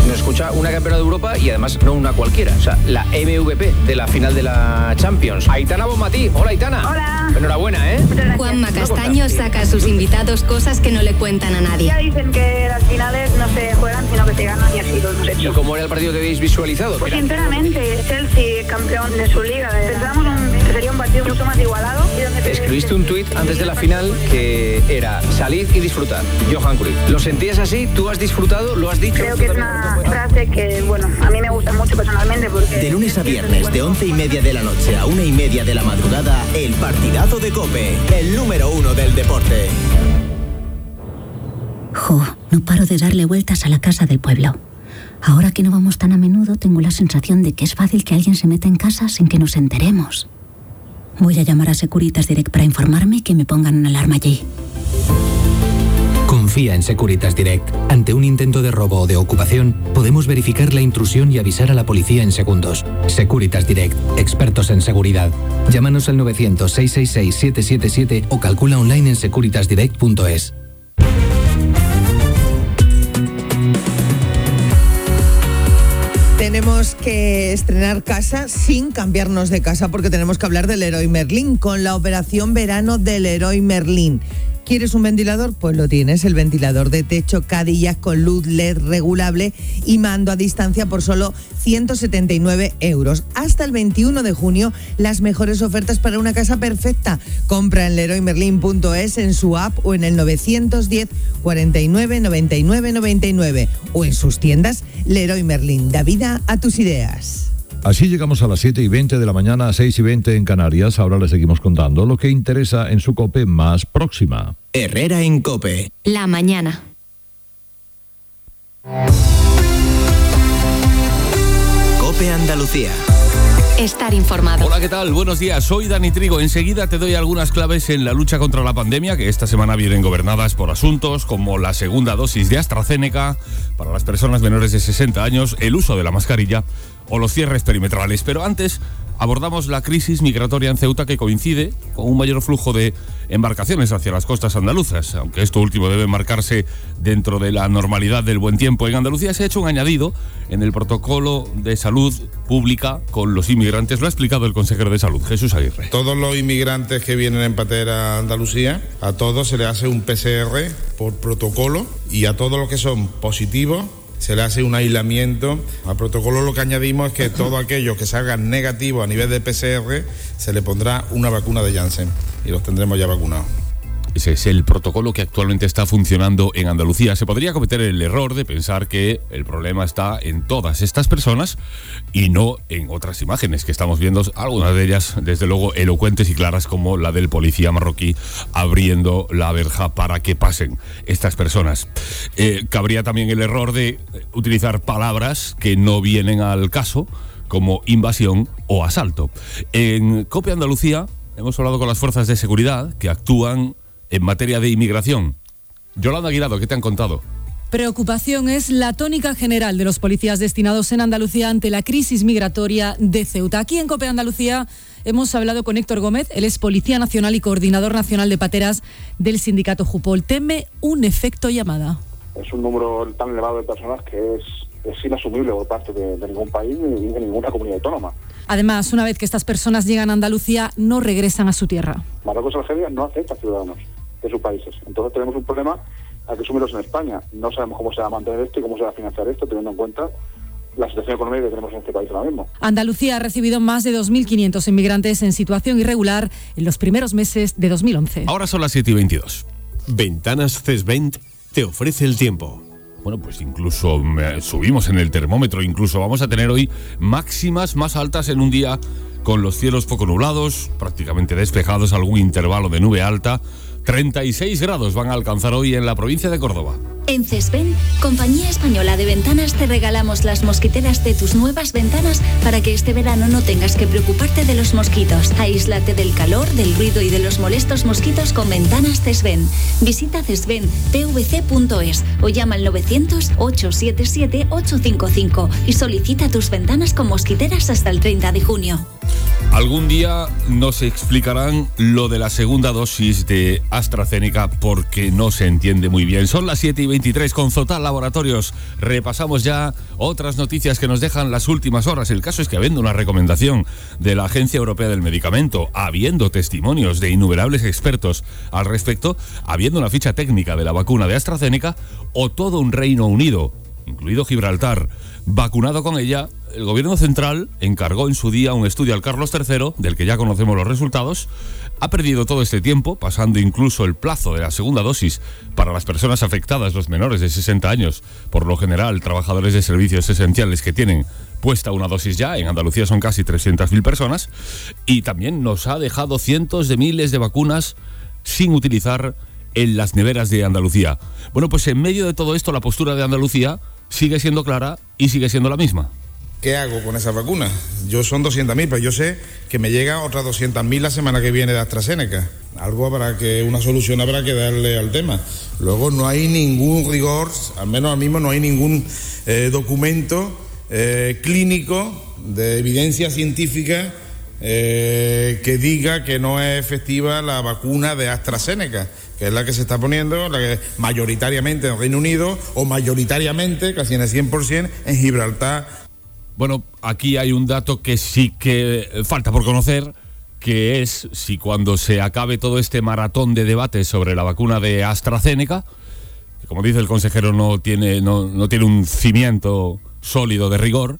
nos escucha una campeona de Europa y además no una cualquiera, o sea, la MVP de la final de la Champions. Aitana Bonmatí. Hola, Aitana. Hola. Enhorabuena, ¿eh? Juanma Castaño saca a sus invitados cosas que no le cuentan a nadie. Ya dicen que las finales no se juegan, sino que se ganan y así lo hemos hecho. ¿Y cómo era el partido que habéis visualizado? Pues sinceramente, Chelsea campeón de su liga. Pensamos un, que sería un partido mucho más igualado. Y donde Escribiste un tuit antes de la final que era salir y disfrutar. Johan Cruyff. ¿Lo sentías así? ¿Tú has disfrutado? ¿Lo has dicho? Creo que es una frase que, bueno, a mí me gusta mucho personalmente porque... De lunes a viernes, de once y media de la noche a una y media de la madrugada, el partidazo de Cope, el número uno del deporte. Jo, no paro de darle vueltas a la casa del pueblo. Ahora que no vamos tan a menudo, tengo la sensación de que es fácil que alguien se meta en casa sin que nos enteremos. Voy a llamar a Securitas Direct para informarme que me pongan una alarma allí. Confía en Securitas Direct. Ante un intento de robo o de ocupación, podemos verificar la intrusión y avisar a la policía en segundos. Securitas Direct, expertos en seguridad. Llámanos al 900-666-777 o calcula online en securitasdirect.es. Tenemos que estrenar casa sin cambiarnos de casa porque tenemos que hablar del Leroy Merlin con la operación verano del Leroy Merlin. ¿Quieres un ventilador? Pues lo tienes, el ventilador de techo Cadillac con luz LED regulable y mando a distancia por solo 179 euros. Hasta el 21 de junio, las mejores ofertas para una casa perfecta. Compra en leroymerlin.es, en su app o en el 910 49 99 99 o en sus tiendas Leroy Merlin. Da vida a tus ideas. Así llegamos a las 7 y 20 de la mañana, 6 y 20 en Canarias. Ahora les seguimos contando lo que interesa en su COPE más próxima. Herrera en Cope. La mañana. Cope Andalucía. Estar informado. Hola, ¿qué tal? Buenos días. Soy Dani Trigo. Enseguida te doy algunas claves en la lucha contra la pandemia, que esta semana vienen gobernadas por asuntos como la segunda dosis de AstraZeneca para las personas menores de 60 años, el uso de la mascarilla o los cierres perimetrales. Pero antes abordamos la crisis migratoria en Ceuta que coincide con un mayor flujo de embarcaciones hacia las costas andaluzas. Aunque esto último debe marcarse dentro de la normalidad del buen tiempo, en Andalucía se ha hecho un añadido en el protocolo de salud pública con los inmigrantes. Lo ha explicado el consejero de salud, Jesús Aguirre. Todos los inmigrantes que vienen en patera a Andalucía, a todos se les hace un PCR por protocolo y a todos los que son positivos se le hace un aislamiento. Al protocolo lo que añadimos es que todos aquellos que salgan negativos a nivel de PCR se le pondrá una vacuna de Janssen y los tendremos ya vacunados. Ese es el protocolo que actualmente está funcionando en Andalucía. Se podría cometer el error de pensar que el problema está en todas estas personas y no en otras imágenes que estamos viendo, algunas de ellas desde luego elocuentes y claras como la del policía marroquí abriendo la verja para que pasen estas personas. Eh, cabría también el error de utilizar palabras que no vienen al caso como invasión o asalto. En Copia Andalucía hemos hablado con las fuerzas de seguridad que actúan en materia de inmigración. Yolanda Aguirado, ¿qué te han contado? Preocupación es la tónica general de los policías destinados en Andalucía ante la crisis migratoria de Ceuta. Aquí en COPE Andalucía hemos hablado con Héctor Gómez, él es Policía Nacional y Coordinador Nacional de Pateras del sindicato Jupol. Teme un efecto llamada. Es un número tan elevado de personas que es, es inasumible por parte de, de ningún país ni de ninguna comunidad autónoma. Además, una vez que estas personas llegan a Andalucía, no regresan a su tierra. Marruecos y Argelia no acepta ciudadanos de sus países. Entonces tenemos un problema hay que asumirlos en España. No sabemos cómo se va a mantener esto y cómo se va a financiar esto, teniendo en cuenta la situación económica que tenemos en este país ahora mismo. Andalucía ha recibido más de 2.500 inmigrantes en situación irregular en los primeros meses de 2011. Ahora son las 7 y 22. Ventanas Cesvent te ofrece el tiempo. Bueno, pues incluso eh, subimos en el termómetro, incluso vamos a tener hoy máximas más altas en un día con los cielos poco nublados, prácticamente despejados, algún intervalo de nube alta. 36 grados van a alcanzar hoy en la provincia de Córdoba. En CESVEN, compañía española de ventanas, te regalamos las mosquiteras de tus nuevas ventanas para que este verano no tengas que preocuparte de los mosquitos. Aíslate del calor, del ruido y de los molestos mosquitos con ventanas CESVEN. Visita cesvenpvc.es o llama al 900-877-855 y solicita tus ventanas con mosquiteras hasta el 30 de junio. Algún día nos explicarán lo de la segunda dosis de AstraZeneca porque no se entiende muy bien. Son las 7 y 23 con Zotal Laboratorios. Repasamos ya otras noticias que nos dejan las últimas horas. El caso es que habiendo una recomendación de la Agencia Europea del Medicamento, habiendo testimonios de innumerables expertos al respecto, habiendo una ficha técnica de la vacuna de AstraZeneca o todo un Reino Unido, incluido Gibraltar, vacunado con ella, el gobierno central encargó en su día un estudio al Carlos III, del que ya conocemos los resultados, ha perdido todo este tiempo, pasando incluso el plazo de la segunda dosis para las personas afectadas, los menores de 60 años, por lo general trabajadores de servicios esenciales que tienen puesta una dosis ya, en Andalucía son casi 300.000 personas, y también nos ha dejado cientos de miles de vacunas sin utilizar en las neveras de Andalucía. Bueno, pues en medio de todo esto la postura de Andalucía sigue siendo clara y sigue siendo la misma. ¿Qué hago con esa vacuna? Yo son 200.000, pero yo sé que me llegan otras 200.000 la semana que viene de AstraZeneca. Algo habrá que, una solución habrá que darle al tema. Luego no hay ningún rigor, al menos ahora mismo no hay ningún eh, documento eh, clínico de evidencia científica eh, que diga que no es efectiva la vacuna de AstraZeneca, que es la que se está poniendo la que mayoritariamente en Reino Unido o mayoritariamente, casi en el 100%, en Gibraltar. Bueno, aquí hay un dato que sí que falta por conocer, que es si cuando se acabe todo este maratón de debates sobre la vacuna de AstraZeneca, que como dice el consejero no tiene, no, no tiene un cimiento sólido de rigor,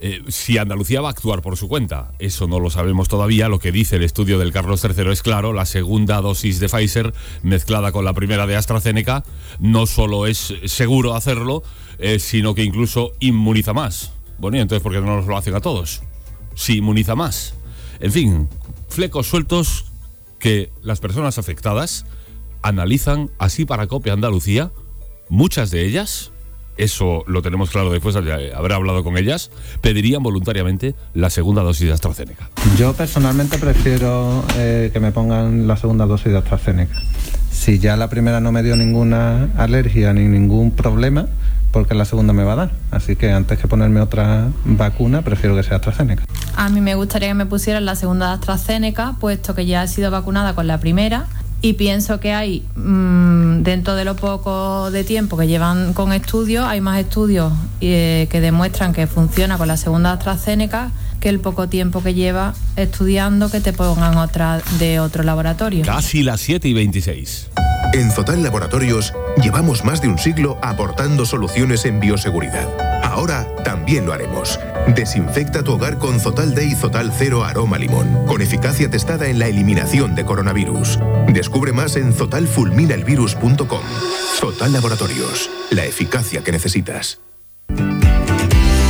eh, si Andalucía va a actuar por su cuenta. Eso no lo sabemos todavía. Lo que dice el estudio del Carlos III es claro. La segunda dosis de Pfizer mezclada con la primera de AstraZeneca no solo es seguro hacerlo, eh, sino que incluso inmuniza más. Bueno, y entonces, ¿por qué no nos lo hacen a todos? Si inmuniza más. En fin, flecos sueltos que las personas afectadas analizan así para Copia Andalucía, muchas de ellas eso lo tenemos claro después de haber hablado con ellas, pedirían voluntariamente la segunda dosis de AstraZeneca. Yo personalmente prefiero eh, que me pongan la segunda dosis de AstraZeneca. Si ya la primera no me dio ninguna alergia ni ningún problema, porque la segunda me va a dar. Así que antes que ponerme otra vacuna, prefiero que sea AstraZeneca. A mí me gustaría que me pusieran la segunda de AstraZeneca, puesto que ya he sido vacunada con la primera y pienso que hay, mm, dentro de lo poco de tiempo que llevan con estudios, hay más estudios eh, que demuestran que funciona con la segunda AstraZeneca que el poco tiempo que lleva estudiando que te pongan otra de otro laboratorio. Casi las 7 y 26. En Zotal Laboratorios llevamos más de un siglo aportando soluciones en bioseguridad. Ahora también lo haremos. Desinfecta tu hogar con Zotal Day Zotal Cero Aroma Limón, con eficacia testada en la eliminación de coronavirus. Descubre más en zotalfulminaelvirus.com. Zotal Laboratorios, la eficacia que necesitas.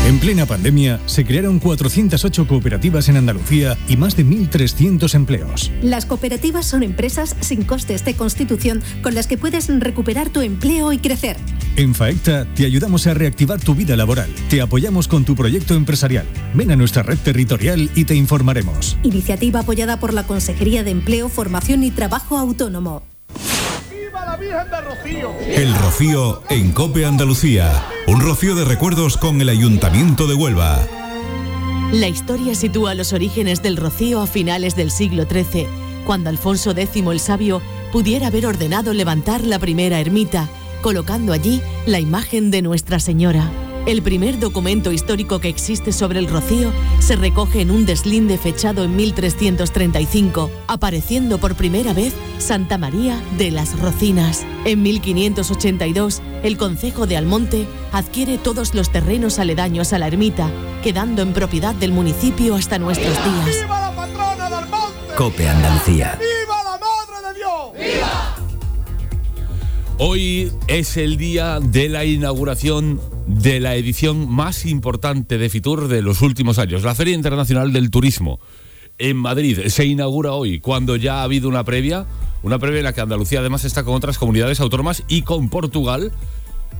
En plena pandemia, se crearon 408 cooperativas en Andalucía y más de 1.300 empleos. Las cooperativas son empresas sin costes de constitución con las que puedes recuperar tu empleo y crecer. En Faecta te ayudamos a reactivar tu vida laboral. Te apoyamos con tu proyecto empresarial. Ven a nuestra red territorial y te informaremos. Iniciativa apoyada por la Consejería de Empleo, Formación y Trabajo Autónomo. El Rocío en Cope Andalucía. Un rocío de recuerdos con el Ayuntamiento de Huelva. La historia sitúa los orígenes del rocío a finales del siglo XIII, cuando Alfonso X el Sabio pudiera haber ordenado levantar la primera ermita, colocando allí la imagen de Nuestra Señora. El primer documento histórico que existe sobre el rocío se recoge en un deslinde fechado en 1335, apareciendo por primera vez Santa María de las Rocinas. En 1582, el concejo de Almonte adquiere todos los terrenos aledaños a la ermita, quedando en propiedad del municipio hasta nuestros días. Cope Andalucía. Hoy es el día de la inauguración de la edición más importante de Fitur de los últimos años, la Feria Internacional del Turismo. En Madrid se inaugura hoy, cuando ya ha habido una previa, una previa en la que Andalucía además está con otras comunidades autónomas y con Portugal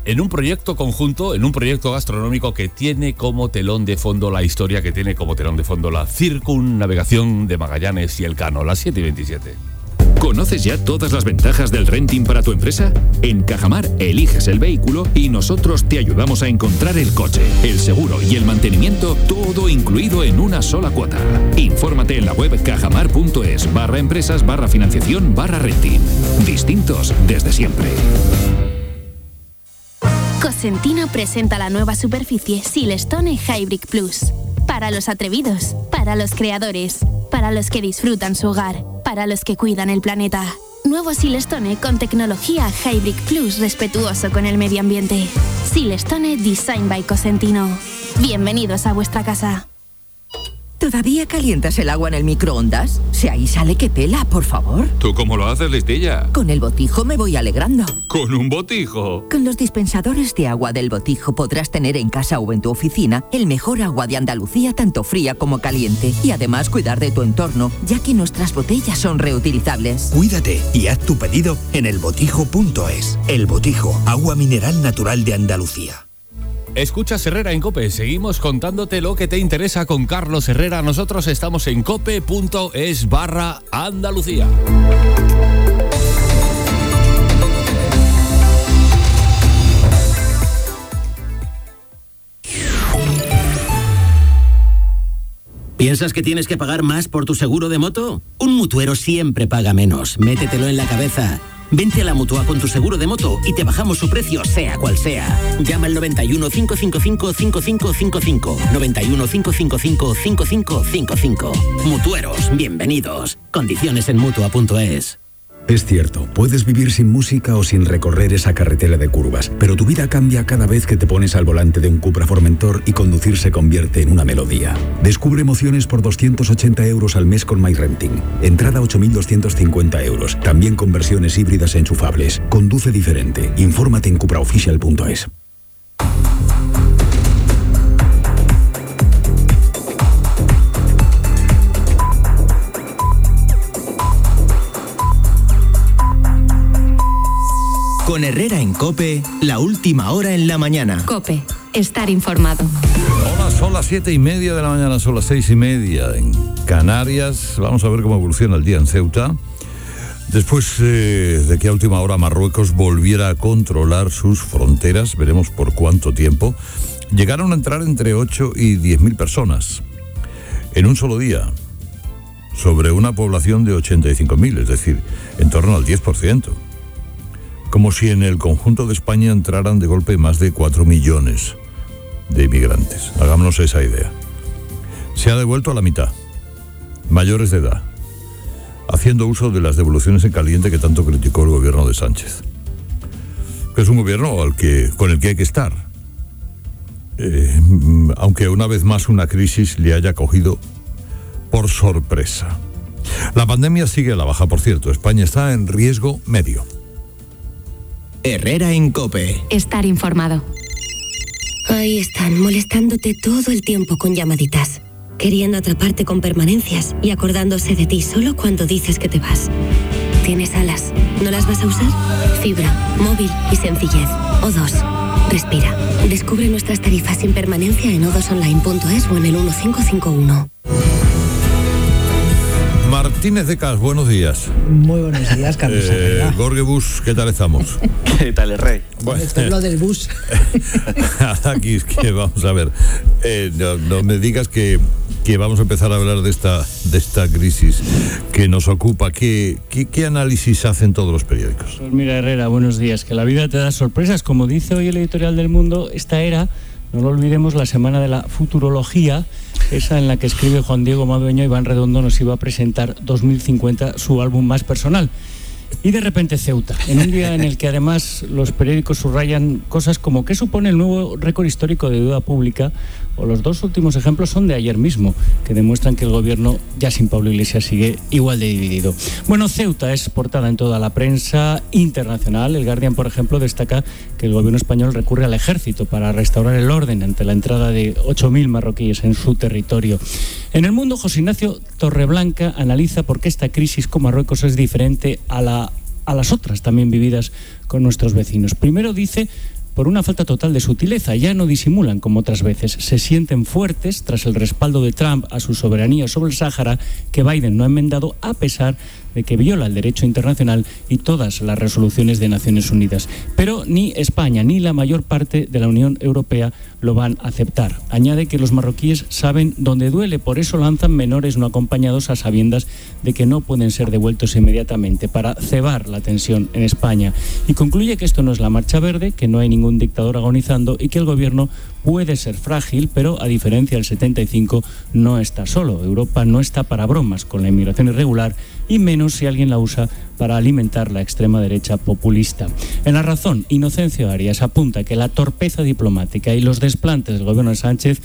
en un proyecto conjunto, en un proyecto gastronómico que tiene como telón de fondo la historia, que tiene como telón de fondo la circunnavegación de Magallanes y el Cano, las 7 y 27. ¿Conoces ya todas las ventajas del renting para tu empresa? En Cajamar eliges el vehículo y nosotros te ayudamos a encontrar el coche, el seguro y el mantenimiento, todo incluido en una sola cuota. Infórmate en la web cajamar.es barra empresas barra financiación barra renting. Distintos desde siempre. Cosentino presenta la nueva superficie Silestone Hybrid Plus. Para los atrevidos, para los creadores, para los que disfrutan su hogar, para los que cuidan el planeta. Nuevo Silestone con tecnología Hybrid Plus respetuoso con el medio ambiente. Silestone Design by Cosentino. Bienvenidos a vuestra casa. ¿Todavía calientas el agua en el microondas? Si ahí sale que pela, por favor. ¿Tú cómo lo haces, listilla? Con el botijo me voy alegrando. ¿Con un botijo? Con los dispensadores de agua del botijo podrás tener en casa o en tu oficina el mejor agua de Andalucía, tanto fría como caliente. Y además cuidar de tu entorno, ya que nuestras botellas son reutilizables. Cuídate y haz tu pedido en elbotijo.es. El Botijo, agua mineral natural de Andalucía. Escucha Herrera en Cope. Seguimos contándote lo que te interesa con Carlos Herrera. Nosotros estamos en cope.es barra Andalucía. ¿Piensas que tienes que pagar más por tu seguro de moto? Un mutuero siempre paga menos. Métetelo en la cabeza. Vente a la Mutua con tu seguro de moto y te bajamos su precio sea cual sea. Llama al 91 555 5555. 91 555 5555. Mutueros, bienvenidos. Condiciones en Mutua.es. Es cierto, puedes vivir sin música o sin recorrer esa carretera de curvas, pero tu vida cambia cada vez que te pones al volante de un Cupra Formentor y conducir se convierte en una melodía. Descubre emociones por 280 euros al mes con MyRenting. Entrada 8.250 euros, también con versiones híbridas enchufables. Conduce diferente. Infórmate en cupraofficial.es. Con Herrera en Cope, la última hora en la mañana. Cope, estar informado. Hola, son las siete y media de la mañana, son las seis y media en Canarias. Vamos a ver cómo evoluciona el día en Ceuta. Después eh, de que a última hora Marruecos volviera a controlar sus fronteras, veremos por cuánto tiempo, llegaron a entrar entre 8 y 10 mil personas en un solo día, sobre una población de 85 mil, es decir, en torno al 10%. Como si en el conjunto de España entraran de golpe más de 4 millones de inmigrantes. Hagámonos esa idea. Se ha devuelto a la mitad, mayores de edad haciendo uso de las devoluciones en caliente que tanto criticó el gobierno de Sánchez. Es un gobierno al que, con el que hay que estar. Eh, aunque una vez más una crisis le haya cogido por sorpresa. La pandemia sigue a la baja, por cierto. España está en riesgo medio. Herrera en Cope. Estar informado. Ahí están, molestándote todo el tiempo con llamaditas queriendo atraparte con permanencias y acordándose de ti solo cuando dices que te vas. Tienes alas, ¿no las vas a usar? Fibra, móvil y sencillez. O2. Respira. Descubre nuestras tarifas sin permanencia en odosonline.es o en el 1551. Martínez de Cas, buenos días. Muy buenos días, Carlos. Eh, Gorgebus, ¿qué tal estamos? ¿Qué tal, el rey? Bueno, Esto es lo del bus. aquí es que vamos a ver. Eh, no, me digas que, que, vamos a empezar a hablar de esta, de esta crisis que nos ocupa. ¿Qué, qué, qué análisis hacen todos los periódicos? Pues mira, Herrera, buenos días. Que la vida te da sorpresas. Como dice hoy el editorial del Mundo, esta era no lo olvidemos, la semana de la futurología, esa en la que escribe Juan Diego Madueño, Iván Redondo nos iba a presentar 2050, su álbum más personal. Y de repente Ceuta, en un día en el que además los periódicos subrayan cosas como qué supone el nuevo récord histórico de deuda pública, los dos últimos ejemplos son de ayer mismo, que demuestran que el gobierno, ya sin Pablo Iglesias, sigue igual de dividido. Bueno, Ceuta es portada en toda la prensa internacional. El Guardian, por ejemplo, destaca que el gobierno español recurre al ejército para restaurar el orden ante la entrada de 8.000 marroquíes en su territorio. En el mundo, José Ignacio Torreblanca analiza por qué esta crisis con Marruecos es diferente a, la, a las otras también vividas con nuestros vecinos. Primero dice por una falta total de sutileza. Ya no disimulan como otras veces. Se sienten fuertes tras el respaldo de Trump a su soberanía sobre el Sáhara que Biden no ha enmendado a pesar que viola el derecho internacional y todas las resoluciones de Naciones Unidas. Pero ni España ni la mayor parte de la Unión Europea lo van a aceptar. Añade que los marroquíes saben dónde duele, por eso lanzan menores no acompañados a sabiendas de que no pueden ser devueltos inmediatamente para cebar la tensión en España. Y concluye que esto no es la marcha verde, que no hay ningún dictador agonizando y que el gobierno puede ser frágil, pero a diferencia del 75 no está solo. Europa no está para bromas con la inmigración irregular y menos si alguien la usa para alimentar la extrema derecha populista. En la razón, Inocencio Arias apunta que la torpeza diplomática y los desplantes del gobierno de Sánchez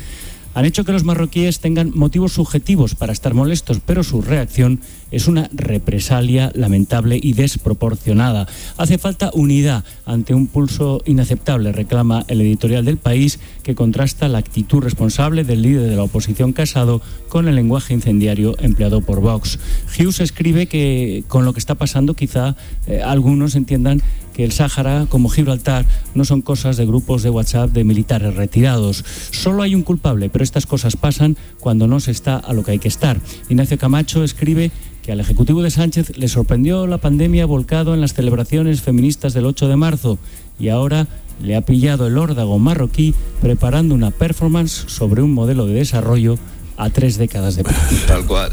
han hecho que los marroquíes tengan motivos subjetivos para estar molestos, pero su reacción es una represalia lamentable y desproporcionada. Hace falta unidad ante un pulso inaceptable, reclama el editorial del país, que contrasta la actitud responsable del líder de la oposición Casado con el lenguaje incendiario empleado por Vox. Hughes escribe que con lo que está pasando quizá eh, algunos entiendan que el Sáhara, como Gibraltar, no son cosas de grupos de WhatsApp de militares retirados. Solo hay un culpable, pero estas cosas pasan cuando no se está a lo que hay que estar. Ignacio Camacho escribe que al Ejecutivo de Sánchez le sorprendió la pandemia volcado en las celebraciones feministas del 8 de marzo y ahora le ha pillado el órdago marroquí preparando una performance sobre un modelo de desarrollo a tres décadas de Tal cual.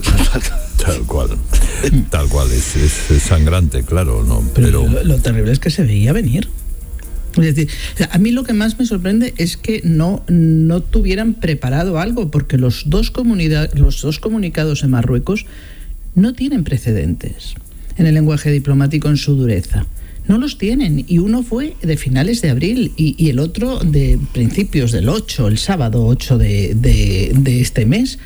Tal cual. Tal cual. Es, sangrante, claro. No, pero, Lo, terrible es que se veía venir. Es decir, a mí lo que más me sorprende es que no, no tuvieran preparado algo, porque los dos, los dos comunicados en Marruecos no tienen precedentes en el lenguaje diplomático en su dureza. No los tienen. Y uno fue de finales de abril y, el otro de principios del 8, el sábado 8 de, de, este mes.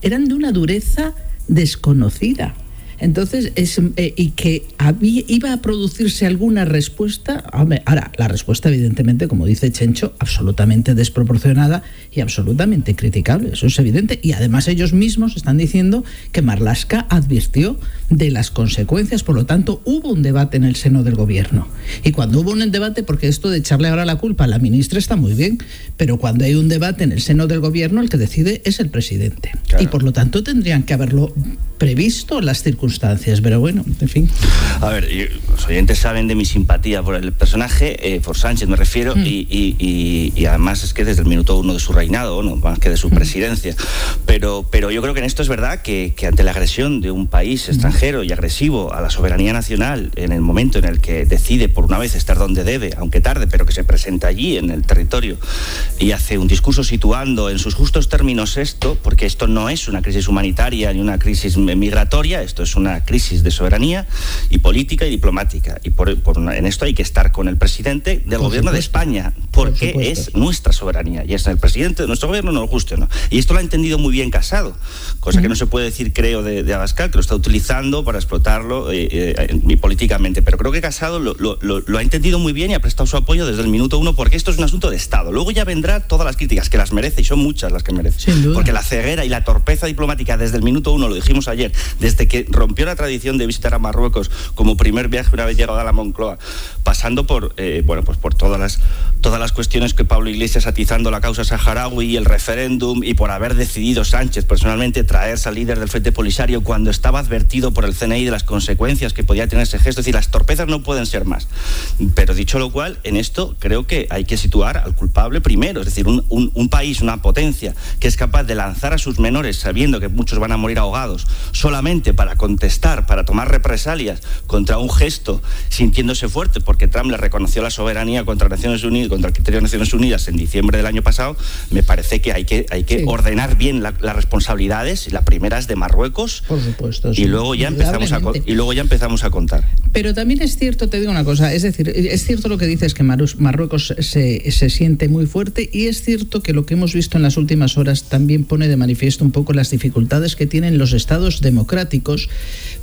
Eran de una dureza desconocida. Entonces, es, eh, y que había, iba a producirse alguna respuesta. ahora, la respuesta, evidentemente, como dice Chencho, absolutamente desproporcionada y absolutamente criticable. Eso es evidente. Y además, ellos mismos están diciendo que Marlaska advirtió de las consecuencias. Por lo tanto, hubo un debate en el seno del gobierno. Y cuando hubo un debate, porque esto de echarle ahora la culpa a la ministra está muy bien, pero cuando hay un debate en el seno del gobierno, el que decide es el presidente. Y por lo tanto, tendrían que haberlo previsto las circunstancias, pero bueno, en fin. A ver, los oyentes saben de mi simpatía por el personaje, eh, por Sánchez me refiero, mm. y, además es que desde el minuto uno de su reinado, no más que de su mm. presidencia. Pero, pero yo creo que en esto es verdad que, ante la agresión de un país mm. extranjero y agresivo a la soberanía nacional, en el momento en el que decide por una vez estar donde debe, aunque tarde, pero que se presenta allí en el territorio y hace un discurso situando en sus justos términos esto, porque esto no es una crisis humanitaria ni una crisis migratoria, esto es una crisis de soberanía y política y diplomática. Y por, en esto hay que estar con el presidente del gobierno de España, porque es nuestra soberanía y es el presidente de nuestro gobierno, no lo guste o no. Y esto lo ha entendido muy bien Casado, cosa que no se puede decir, creo, de, Abascal, que lo está utilizando para explotarlo eh, eh, políticamente. Pero creo que Casado lo, lo, ha entendido muy bien y ha prestado su apoyo desde el minuto uno, porque esto es un asunto de Estado. Luego ya vendrá todas las críticas, que las merece, y son muchas las que merece. Porque la ceguera y la torpeza diplomática desde el minuto uno, lo dijimos ayer, ayer, desde que rompió la tradición de visitar a Marruecos como primer viaje una vez llegado a la Moncloa, pasando por, eh, bueno, pues todas las, todas las cuestiones que Pablo Iglesias atizando la causa saharaui y el referéndum y por haber decidido Sánchez personalmente traerse al líder del Frente Polisario cuando estaba advertido por el CNI de las consecuencias que podía tener ese gesto. Es decir, las torpezas no pueden ser más. Pero dicho lo cual, en esto creo que hay que situar al culpable primero. Es decir, un, un país, una potencia que es capaz de lanzar a sus menores sabiendo que muchos van a morir ahogados solamente para contestar, para tomar represalias contra un gesto, sintiéndose fuerte, porque Trump le reconoció la soberanía contra Naciones Unidas, contra el criterio de Naciones Unidas en diciembre del año pasado, me parece que hay que, hay que ordenar bien las responsabilidades. La primera es de Marruecos. Por supuesto. Y luego ya empezamos a y luego ya empezamos a contar. Pero también es cierto, te digo una cosa, es decir, es cierto lo que dices que Marruecos se, se siente muy fuerte y es cierto que lo que hemos visto en las últimas horas también pone de manifiesto un poco las dificultades que tienen los estados democráticos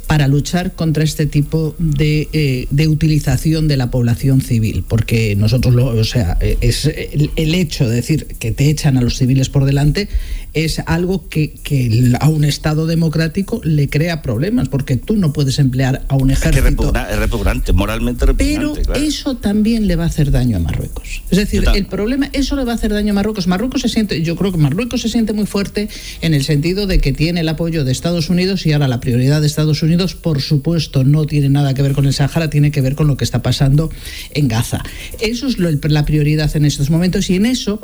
para luchar contra este tipo de, eh, de, utilización de la población civil, porque nosotros, lo, o sea, es el, el, hecho de decir que te echan a los civiles por delante es algo que, que, a un Estado democrático le crea problemas, porque tú no puedes emplear a un ejército. Es, repugnante, moralmente repugnante. Pero eso también le va a hacer daño a Marruecos. Es decir, el problema, eso le va a hacer daño a Marruecos. Marruecos se siente, yo creo que Marruecos se siente muy fuerte en el sentido de que tiene el apoyo de Estados Unidos y ahora la prioridad de Estados Unidos, por supuesto, no tiene nada que ver con el Sahara, tiene que ver con lo que está pasando en Gaza. Eso es la prioridad en estos momentos y en eso,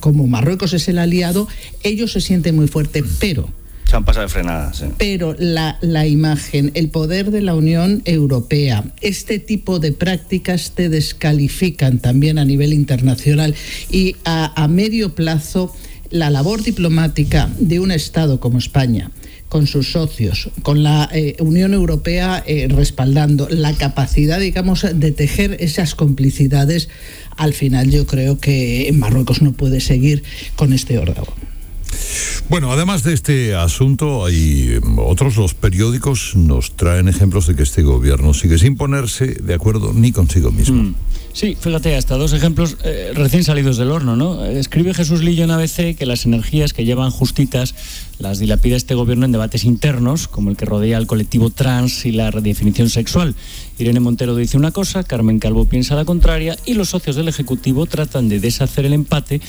como Marruecos es el aliado, ellos se siente muy fuerte, pero se han pasado de frenadas. Pero la, la, imagen, el poder de la Unión Europea, este tipo de prácticas te descalifican también a nivel internacional y a, a medio plazo la labor diplomática de un Estado como España con sus socios, con la eh, Unión Europea eh, respaldando la capacidad, digamos, de tejer esas complicidades, al final yo creo que Marruecos no puede seguir con este órgano. Bueno, además de este asunto, hay mm, otros, los periódicos nos traen ejemplos de que este gobierno sigue sin ponerse de acuerdo ni consigo mismo. Mm. Sí, fíjate, hasta dos ejemplos eh, recién salidos del horno, ¿no? Escribe Jesús Lillo en ABC que las energías que llevan justitas las dilapida este gobierno en debates internos, como el que rodea al colectivo trans y la redefinición sexual. Irene Montero dice una cosa, Carmen Calvo piensa la contraria y los socios del Ejecutivo tratan de deshacer el empate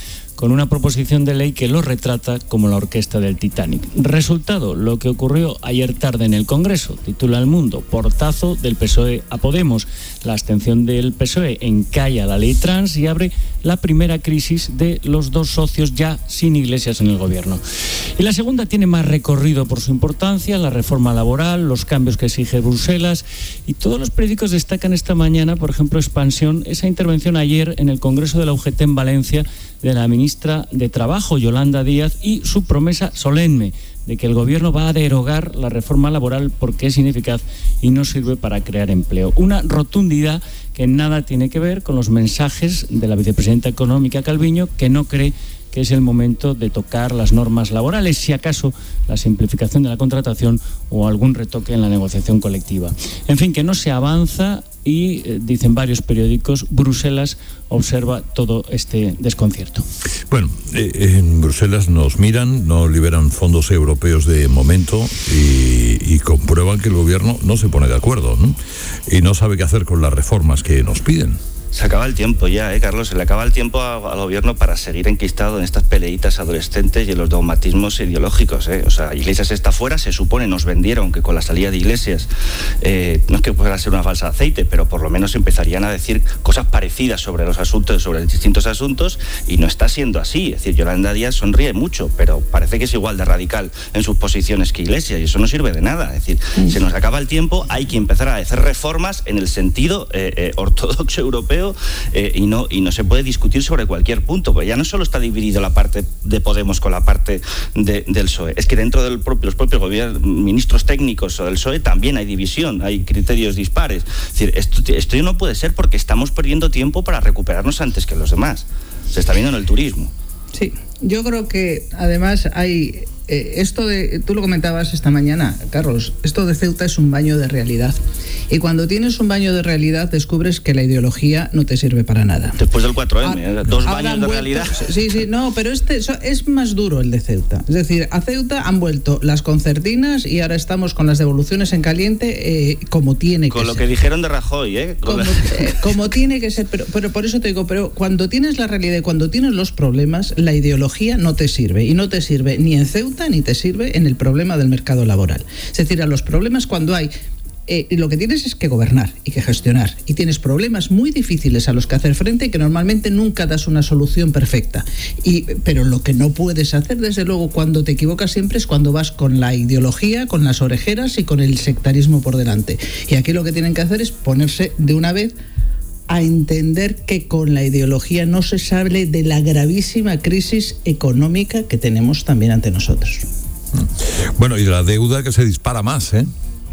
con una proposición de ley que lo retrata como la orquesta del Titanic. Resultado, lo que ocurrió ayer tarde en el Congreso, titula El Mundo, portazo del PSOE a Podemos. La abstención del PSOE encalla la ley trans y abre la primera crisis de los dos socios ya sin iglesias en el gobierno. Y la segunda tiene más recorrido por su importancia, la reforma laboral, los cambios que exige Bruselas y todos los periódicos destacan esta mañana, por ejemplo, Expansión, esa intervención ayer en el Congreso de la UGT en Valencia de la ministra de Trabajo, Yolanda Díaz, y su promesa solemne de que el gobierno va a derogar la reforma laboral porque es ineficaz y no sirve para crear empleo. Una rotundidad que nada tiene que ver con los mensajes de la vicepresidenta económica Calviño, que no cree que es el momento de tocar las normas laborales, si acaso la simplificación de la contratación o algún retoque en la negociación colectiva. En fin, que no se avanza y, eh, dicen varios periódicos, Bruselas observa todo este desconcierto. Bueno, eh, en Bruselas nos miran, no liberan fondos europeos de momento y, comprueban que el gobierno no se pone de acuerdo y no sabe qué hacer con las reformas que nos piden. Se acaba el tiempo ya, ¿eh, Carlos? Se le acaba el tiempo al gobierno para seguir enquistado en estas peleitas adolescentes y en los dogmatismos ideológicos. ¿eh? O sea, Iglesias está fuera, se supone, nos vendieron que con la salida de Iglesias, eh, no es que pueda ser una falsa aceite, pero por lo menos empezarían a decir cosas parecidas sobre los asuntos, sobre distintos asuntos, y no está siendo así. Es decir, Yolanda Díaz sonríe mucho, pero parece que es igual de radical en sus posiciones que Iglesias, y eso no sirve de nada. Es decir, se nos acaba el tiempo, hay que empezar a hacer reformas en el sentido ortodoxo europeo eh, y, no, y no se puede discutir sobre cualquier punto, porque ya no solo está dividido la parte de Podemos con la parte de- del PSOE, es que dentro de los propios gobiernos, ministros técnicos o del PSOE también hay división, hay criterios dispares. Es decir, esto, esto no puede ser porque estamos perdiendo tiempo para recuperarnos antes que los demás. Se está viendo en el turismo. Sí, yo creo que además hay eh, esto de, tú lo comentabas esta mañana, Carlos, esto de Ceuta es un baño de realidad. Y cuando tienes un baño de realidad descubres que la ideología no te sirve para nada. Después del 4M, eh, dos baños de vuelto- realidad. Sí, sí, no, pero este es más duro el de Ceuta. Es decir, a Ceuta han vuelto las concertinas y ahora estamos con las devoluciones en caliente eh, como tiene que Con lo ser. que dijeron de Rajoy, ¿eh? La- Eh, como tiene que ser, pero, pero por eso te digo, pero cuando tienes la realidad y cuando tienes los problemas, la ideología no te sirve. Y no te sirve ni en Ceuta ni te sirve en el problema del mercado laboral. Es decir, a los problemas cuando hay eh, lo que tienes es que gobernar y que gestionar. Y tienes problemas muy difíciles a los que hacer frente y que normalmente nunca das una solución perfecta. Y, pero lo que no puedes hacer, desde luego, cuando te equivocas siempre es cuando vas con la ideología, con las orejeras y con el sectarismo por delante. Y aquí lo que tienen que hacer es ponerse de una vez a entender que con la ideología no se sale de la gravísima crisis económica que tenemos también ante nosotros. Bueno, y la deuda que se dispara más, ¿eh?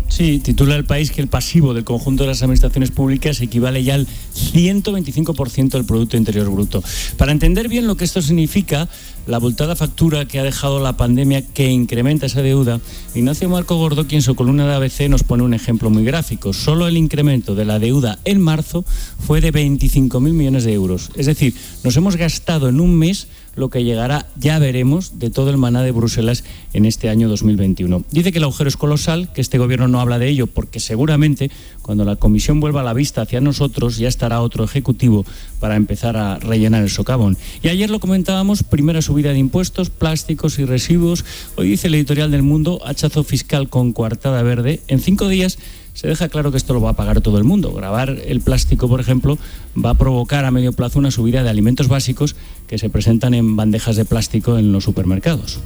Sí, titula el país que el pasivo del conjunto de las administraciones públicas equivale ya al 125% del Producto Interior Bruto. Para entender bien lo que esto significa, la abultada factura que ha dejado la pandemia que incrementa esa deuda, Ignacio Marco Gordo, quien en su columna de ABC nos pone un ejemplo muy gráfico. Solo el incremento de la deuda en marzo fue de 25.000 millones de euros. Es decir, nos hemos gastado en un mes lo que llegará, ya veremos, de todo el maná de Bruselas en este año 2021. Dice que el agujero es colosal, que este gobierno no habla de ello, porque seguramente cuando la comisión vuelva la vista hacia nosotros ya estará otro ejecutivo para empezar a rellenar el socavón. Y ayer lo comentábamos, primera subida de impuestos, plásticos y residuos. Hoy dice el editorial del Mundo, hachazo fiscal con coartada verde. En cinco días se deja claro que esto lo va a pagar todo el mundo. Grabar el plástico, por ejemplo, va a provocar a medio plazo una subida de alimentos básicos que se presentan en bandejas de plástico en los supermercados.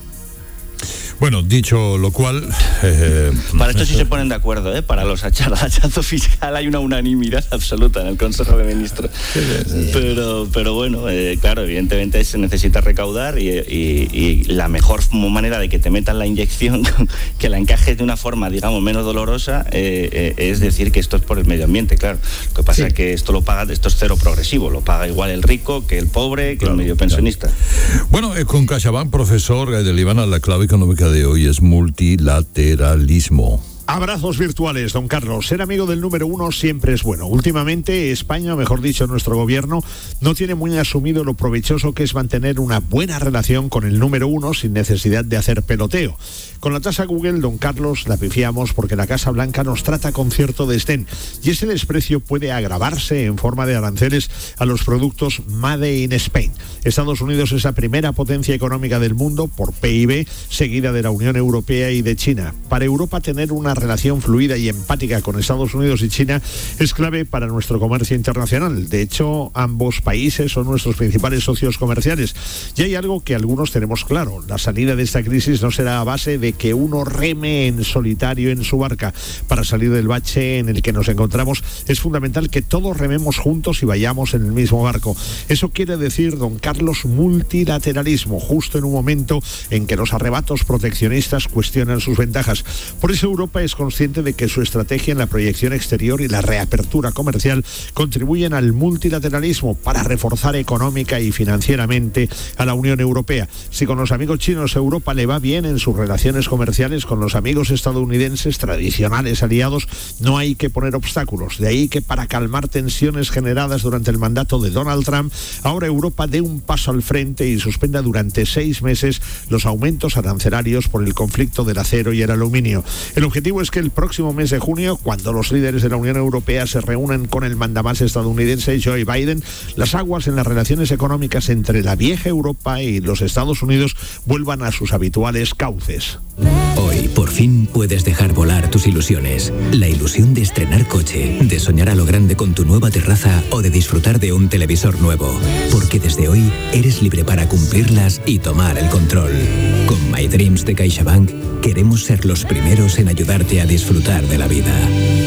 Bueno, dicho lo cual... eh, Para esto sí se ponen de acuerdo, ¿eh? Para los hachazo fiscal hay una unanimidad absoluta en el Consejo de Ministros. Pero, pero bueno, eh, claro, evidentemente se necesita recaudar y, y- y la mejor manera de que te metan la inyección, que la encajes de una forma, digamos, menos dolorosa, eh, es decir que esto es por el medio ambiente, claro. Lo que pasa es que esto lo paga, esto es cero progresivo, lo paga igual el rico que el pobre, que el medio pensionista. Bueno, con CaixaBank, profesor eh, de Libana, la clave económica de hoy es multilateralismo. Abrazos virtuales, don Carlos. Ser amigo del número uno siempre es bueno. Últimamente España, mejor dicho, nuestro gobierno, no tiene muy asumido lo provechoso que es mantener una buena relación con el número uno sin necesidad de hacer peloteo. Con la tasa Google, don Carlos, la pifiamos porque la Casa Blanca nos trata con cierto desdén y ese desprecio puede agravarse en forma de aranceles a los productos Made in Spain. Estados Unidos es la primera potencia económica del mundo por PIB, seguida de la Unión Europea y de China. Para Europa tener una relación fluida y empática con Estados Unidos y China es clave para nuestro comercio internacional. De hecho, ambos países son nuestros principales socios comerciales. Y hay algo que algunos tenemos claro. La salida de esta crisis no será a base de que uno reme en solitario en su barca. Para salir del bache en el que nos encontramos es fundamental que todos rememos juntos y vayamos en el mismo barco. Eso quiere decir, don Carlos, multilateralismo, justo en un momento en que los arrebatos proteccionistas cuestionan sus ventajas. Por eso Europa Es consciente de que su estrategia en la proyección exterior y la reapertura comercial contribuyen al multilateralismo para reforzar económica y financieramente a la Unión Europea. Si con los amigos chinos Europa le va bien en sus relaciones comerciales con los amigos estadounidenses tradicionales aliados, no hay que poner obstáculos. De ahí que para calmar tensiones generadas durante el mandato de Donald Trump, ahora Europa dé un paso al frente y suspenda durante seis meses los aumentos arancelarios por el conflicto del acero y el aluminio. El objetivo es que el próximo mes de junio, cuando los líderes de la Unión Europea se reúnen con el mandamás estadounidense Joe Biden, las aguas en las relaciones económicas entre la vieja Europa y los Estados Unidos vuelvan a sus habituales cauces. Hoy, por fin, puedes dejar volar tus ilusiones. La ilusión de estrenar coche, de soñar a lo grande con tu nueva terraza o de disfrutar de un televisor nuevo. Porque desde hoy eres libre para cumplirlas y tomar el control. Con My Dreams de CaixaBank queremos ser los primeros en ayudarte a disfrutar de la vida.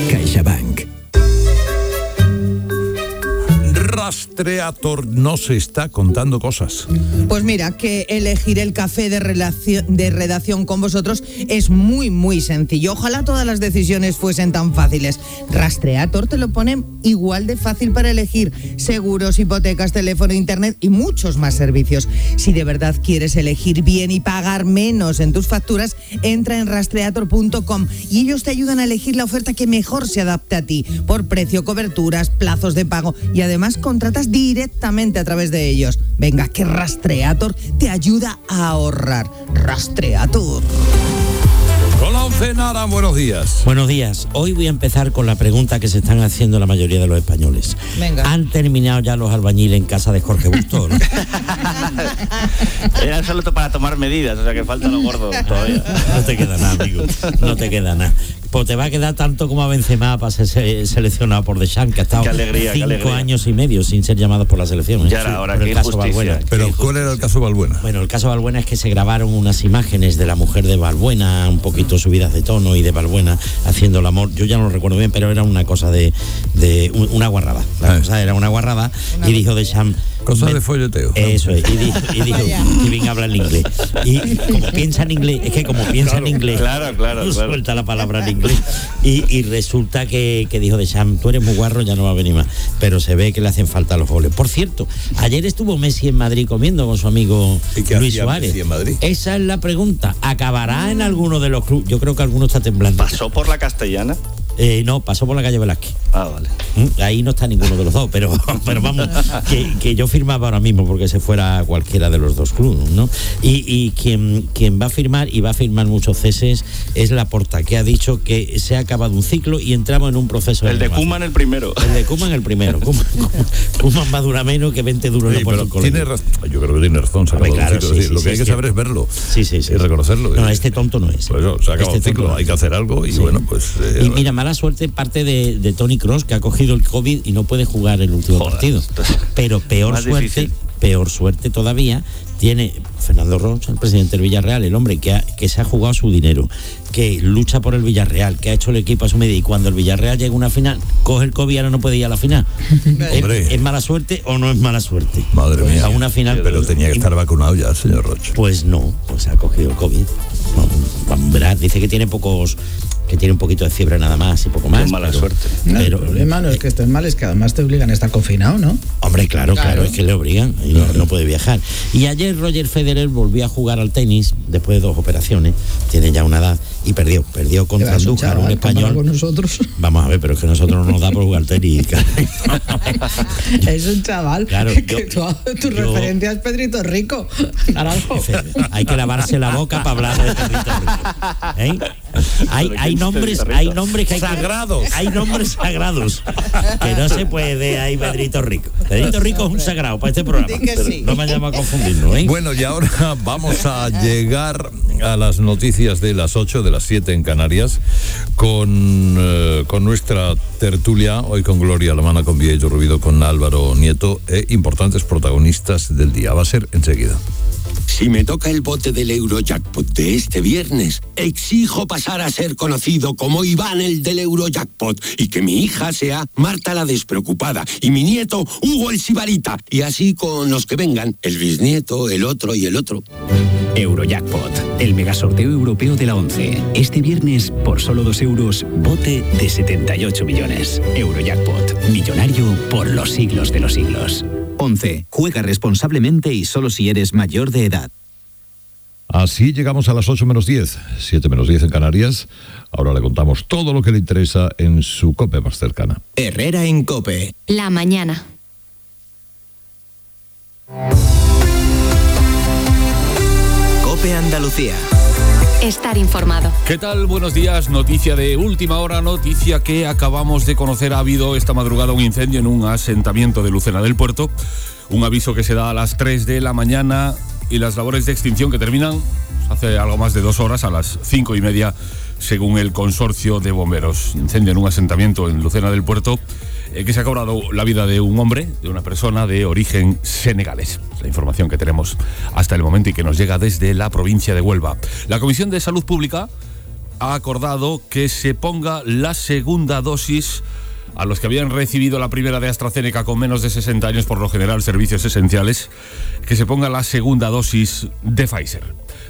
CaixaBank. Rastreator nos está contando cosas. Pues mira, que elegir el café de, relación- de redacción con vosotros es muy, muy sencillo. Ojalá todas las decisiones fuesen tan fáciles. Rastreator te lo pone igual de fácil para elegir seguros, hipotecas, teléfono, internet y muchos más servicios. Si de verdad quieres elegir bien y pagar menos en tus facturas, entra en rastreator.com y ellos te ayudan a elegir la oferta que mejor se adapte a ti, por precio, coberturas, plazos de pago y además contratas directamente a través de ellos. Venga, que Rastreator te ayuda a ahorrar. Rastreator. Con la Nara, buenos días. Buenos días. Hoy voy a empezar con la pregunta que se están haciendo la mayoría de los españoles. Venga. ¿Han terminado ya los albañiles en casa de Jorge Busto? no? Era solo para tomar medidas, o sea que falta lo gordo todavía. No te queda nada, amigo. No te queda nada. Pues te va a quedar tanto como a Benzema para ser se- seleccionado por Deschamps, que ha estado alegría, cinco años y medio sin ser llamado por la selección. ¿eh? Ya era hora, qué el caso Pero ¿cuál era el caso Balbuena? Bueno, el caso Balbuena es que se grabaron unas imágenes de la mujer de Balbuena, un poquito subidas de tono y de Balbuena haciendo el amor. Yo ya no lo recuerdo bien, pero era una cosa de, de un- una guarrada. La cosa era una guarrada y dijo de Sham. Cosa de folleteo. Eso es. Y dijo, y dijo que bien habla en inglés. Y como piensa en inglés, es que como piensa en inglés, claro, claro, no claro. suelta la palabra en inglés. Y, y resulta que, que dijo de Sham, tú eres muy guarro, ya no va a venir más. Pero se ve que le hacen falta los goles. Por cierto, ayer estuvo Messi en Madrid comiendo con su amigo ¿Y qué Luis Suárez. Messi en Madrid? Esa es la pregunta. ¿Acabará en alguno de los clubes? Yo creo que alguno está temblando. ¿Pasó por la castellana? Eh, no, pasó por la calle Velázquez. Ah, vale. Mm, Ahí no está ninguno de los dos, pero, pero vamos, que, que yo firmaba ahora mismo porque se fuera a cualquiera de los dos clubes, ¿no? Y, y quien, quien va a firmar y va a firmar muchos ceses es la Porta, que ha dicho que se ha acabado un ciclo y entramos en un proceso El de renovación. Kuman el primero. El de Kuman el primero. Kuman, va a durar menos que 20 duros en Sí, la puerta pero tiene razón. Yo creo que tiene razón. Se claro, ciclo. sí, sí, lo sí, que hay que que- saber es verlo. Sí, sí, sí. Y reconocerlo. No, este tonto no es. Pues eso, se acaba Este el ciclo. tonto no Hay que hacer algo y Sí. bueno, pues. eh, Y mira, mala suerte parte de, de Tony Cross, que ha cogido el COVID y no puede jugar el último Joder, partido. Pero peor más suerte, difícil. peor suerte todavía tiene Fernando Rocha, el presidente del Villarreal, el hombre que, ha- que se ha jugado su dinero, que lucha por el Villarreal, que ha hecho el equipo a su medida y cuando el Villarreal llega a una final, coge el COVID y ahora no puede ir a la final. ¿Es, Hombre. es mala suerte o no es mala suerte? Madre mía. A una final. Pero tenía que estar vacunado ya, señor Rocha. Pues no, pues ha cogido el COVID. Vamos, vamos, verás, dice que tiene pocos, que tiene un poquito de fiebre nada más y poco más. Qué mala pero- suerte. No, pero- el problema no es que estés mal, es que además te obligan a estar confinado, ¿no? Hombre, claro, claro, Claro. es que le obligan y no, no puede viajar. Y ayer Roger Federer volvió a jugar al tenis después de dos operaciones, tiene ya una edad y perdió, perdió contra Andújar, un comparado español. con nosotros. Vamos a ver, pero es que nosotros no nos da por jugar tenis. es un chaval. Claro, que yo- tu, tu yo- referencia es Pedrito Rico. Hay que lavarse la boca para hablar de Pedrito Rico. ¿Eh? Hay, ¿Pero hay nombres, hay nombres que hay que- Sagrados. hay nombres sagrados que no se puede ahí Pedrito Rico. Pedrito Rico es un sagrado para este programa. Di que sí. No vayamos a confundirnos, ¿eh? Bueno, y ahora vamos a llegar a las noticias de las 8, de las 7 en Canarias, con, eh, con nuestra tertulia, hoy con Gloria Alemana, con Viejo Rubido, con Álvaro Nieto, e importantes protagonistas del día. Va a ser enseguida. Si me toca el bote del Eurojackpot de este viernes, exijo pasar a ser conocido como Iván el del Eurojackpot y que mi hija sea Marta la despreocupada y mi nieto Hugo el Sibarita y así con los que vengan, el bisnieto, el otro y el otro. Eurojackpot, el megasorteo europeo de la 11. Este viernes, por solo 2 euros, bote de 78 millones. Eurojackpot, millonario por los siglos de los siglos. 11. Juega responsablemente y solo si eres mayor de edad. Así llegamos a las 8 menos 10, 7 menos 10 en Canarias. Ahora le contamos todo lo que le interesa en su COPE más cercana. Herrera en Cope. La mañana. Cope Andalucía. Estar informado. ¿Qué tal? Buenos días. Noticia de última hora, noticia que acabamos de conocer. Ha habido esta madrugada un incendio en un asentamiento de Lucena del Puerto. Un aviso que se da a las 3 de la mañana y las labores de extinción que terminan hace algo más de dos horas, a las cinco y media, según el consorcio de bomberos. Incendio en un asentamiento en Lucena del Puerto que se ha cobrado la vida de un hombre, de una persona de origen senegalés. La información que tenemos hasta el momento y que nos llega desde la provincia de Huelva. La Comisión de Salud Pública ha acordado que se ponga la segunda dosis a los que habían recibido la primera de AstraZeneca con menos de 60 años, por lo general servicios esenciales, que se ponga la segunda dosis de Pfizer.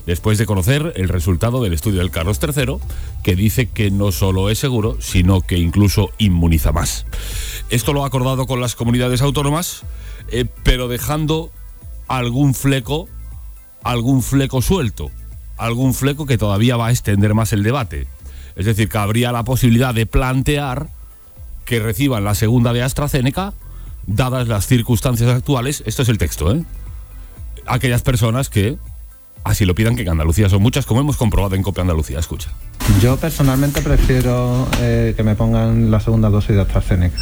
Después de conocer el resultado del estudio del Carlos III, que dice que no solo es seguro, sino que incluso inmuniza más. Esto lo ha acordado con las comunidades autónomas, eh, pero dejando algún fleco, algún fleco suelto, algún fleco que todavía va a extender más el debate. Es decir, que habría la posibilidad de plantear que reciban la segunda de AstraZeneca, dadas las circunstancias actuales, esto es el texto, ¿eh? aquellas personas que así lo pidan, que en Andalucía son muchas, como hemos comprobado en Copia Andalucía. Escucha. Yo personalmente prefiero eh, que me pongan la segunda dosis de AstraZeneca.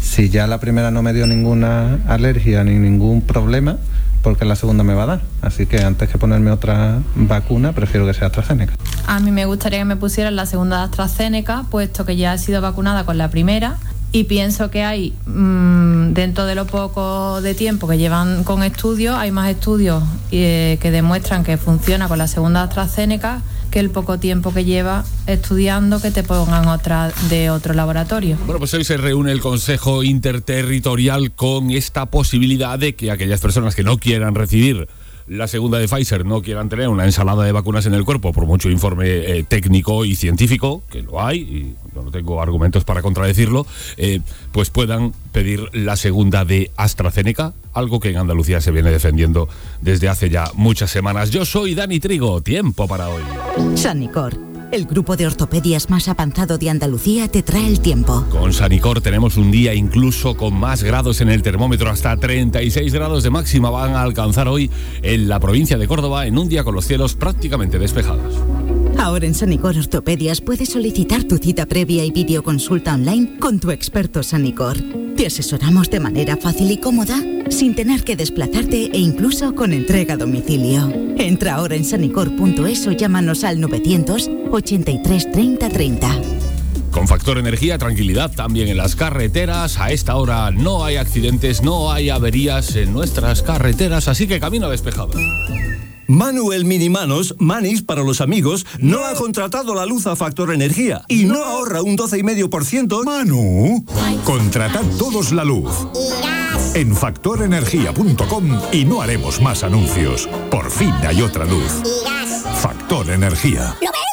Si ya la primera no me dio ninguna alergia ni ningún problema, porque la segunda me va a dar. Así que antes que ponerme otra vacuna, prefiero que sea AstraZeneca. A mí me gustaría que me pusieran la segunda de AstraZeneca, puesto que ya he sido vacunada con la primera y pienso que hay, mmm, dentro de lo poco de tiempo que llevan con estudios, hay más estudios eh, que demuestran que funciona con la segunda AstraZeneca que el poco tiempo que lleva estudiando que te pongan otra de otro laboratorio. Bueno, pues hoy se reúne el Consejo Interterritorial con esta posibilidad de que aquellas personas que no quieran recibir la segunda de Pfizer no quieran tener una ensalada de vacunas en el cuerpo, por mucho informe eh, técnico y científico, que lo hay, y yo no tengo argumentos para contradecirlo, eh, pues puedan pedir la segunda de AstraZeneca, algo que en Andalucía se viene defendiendo desde hace ya muchas semanas. Yo soy Dani Trigo, tiempo para hoy. Sanicor, el grupo de ortopedias más avanzado de Andalucía, te trae el tiempo. Con Sanicor tenemos un día incluso con más grados en el termómetro, hasta 36 grados de máxima van a alcanzar hoy en la provincia de Córdoba, en un día con los cielos prácticamente despejados. Ahora en Sanicor Ortopedias puedes solicitar tu cita previa y videoconsulta online con tu experto Sanicor. Te asesoramos de manera fácil y cómoda, sin tener que desplazarte e incluso con entrega a domicilio. Entra ahora en sanicor.es o llámanos al 900 83 30 30. Con Factor Energía, tranquilidad también en las carreteras. A esta hora no hay accidentes, no hay averías en nuestras carreteras, así que camino despejado. Manuel Minimanos, Manis para los amigos, no ha contratado la luz a Factor Energía y no ahorra un 12,5%. Manu, contratad todos la luz. En factorenergía.com y no haremos más anuncios. Por fin hay otra luz. Factor Energía. ¿Lo veis?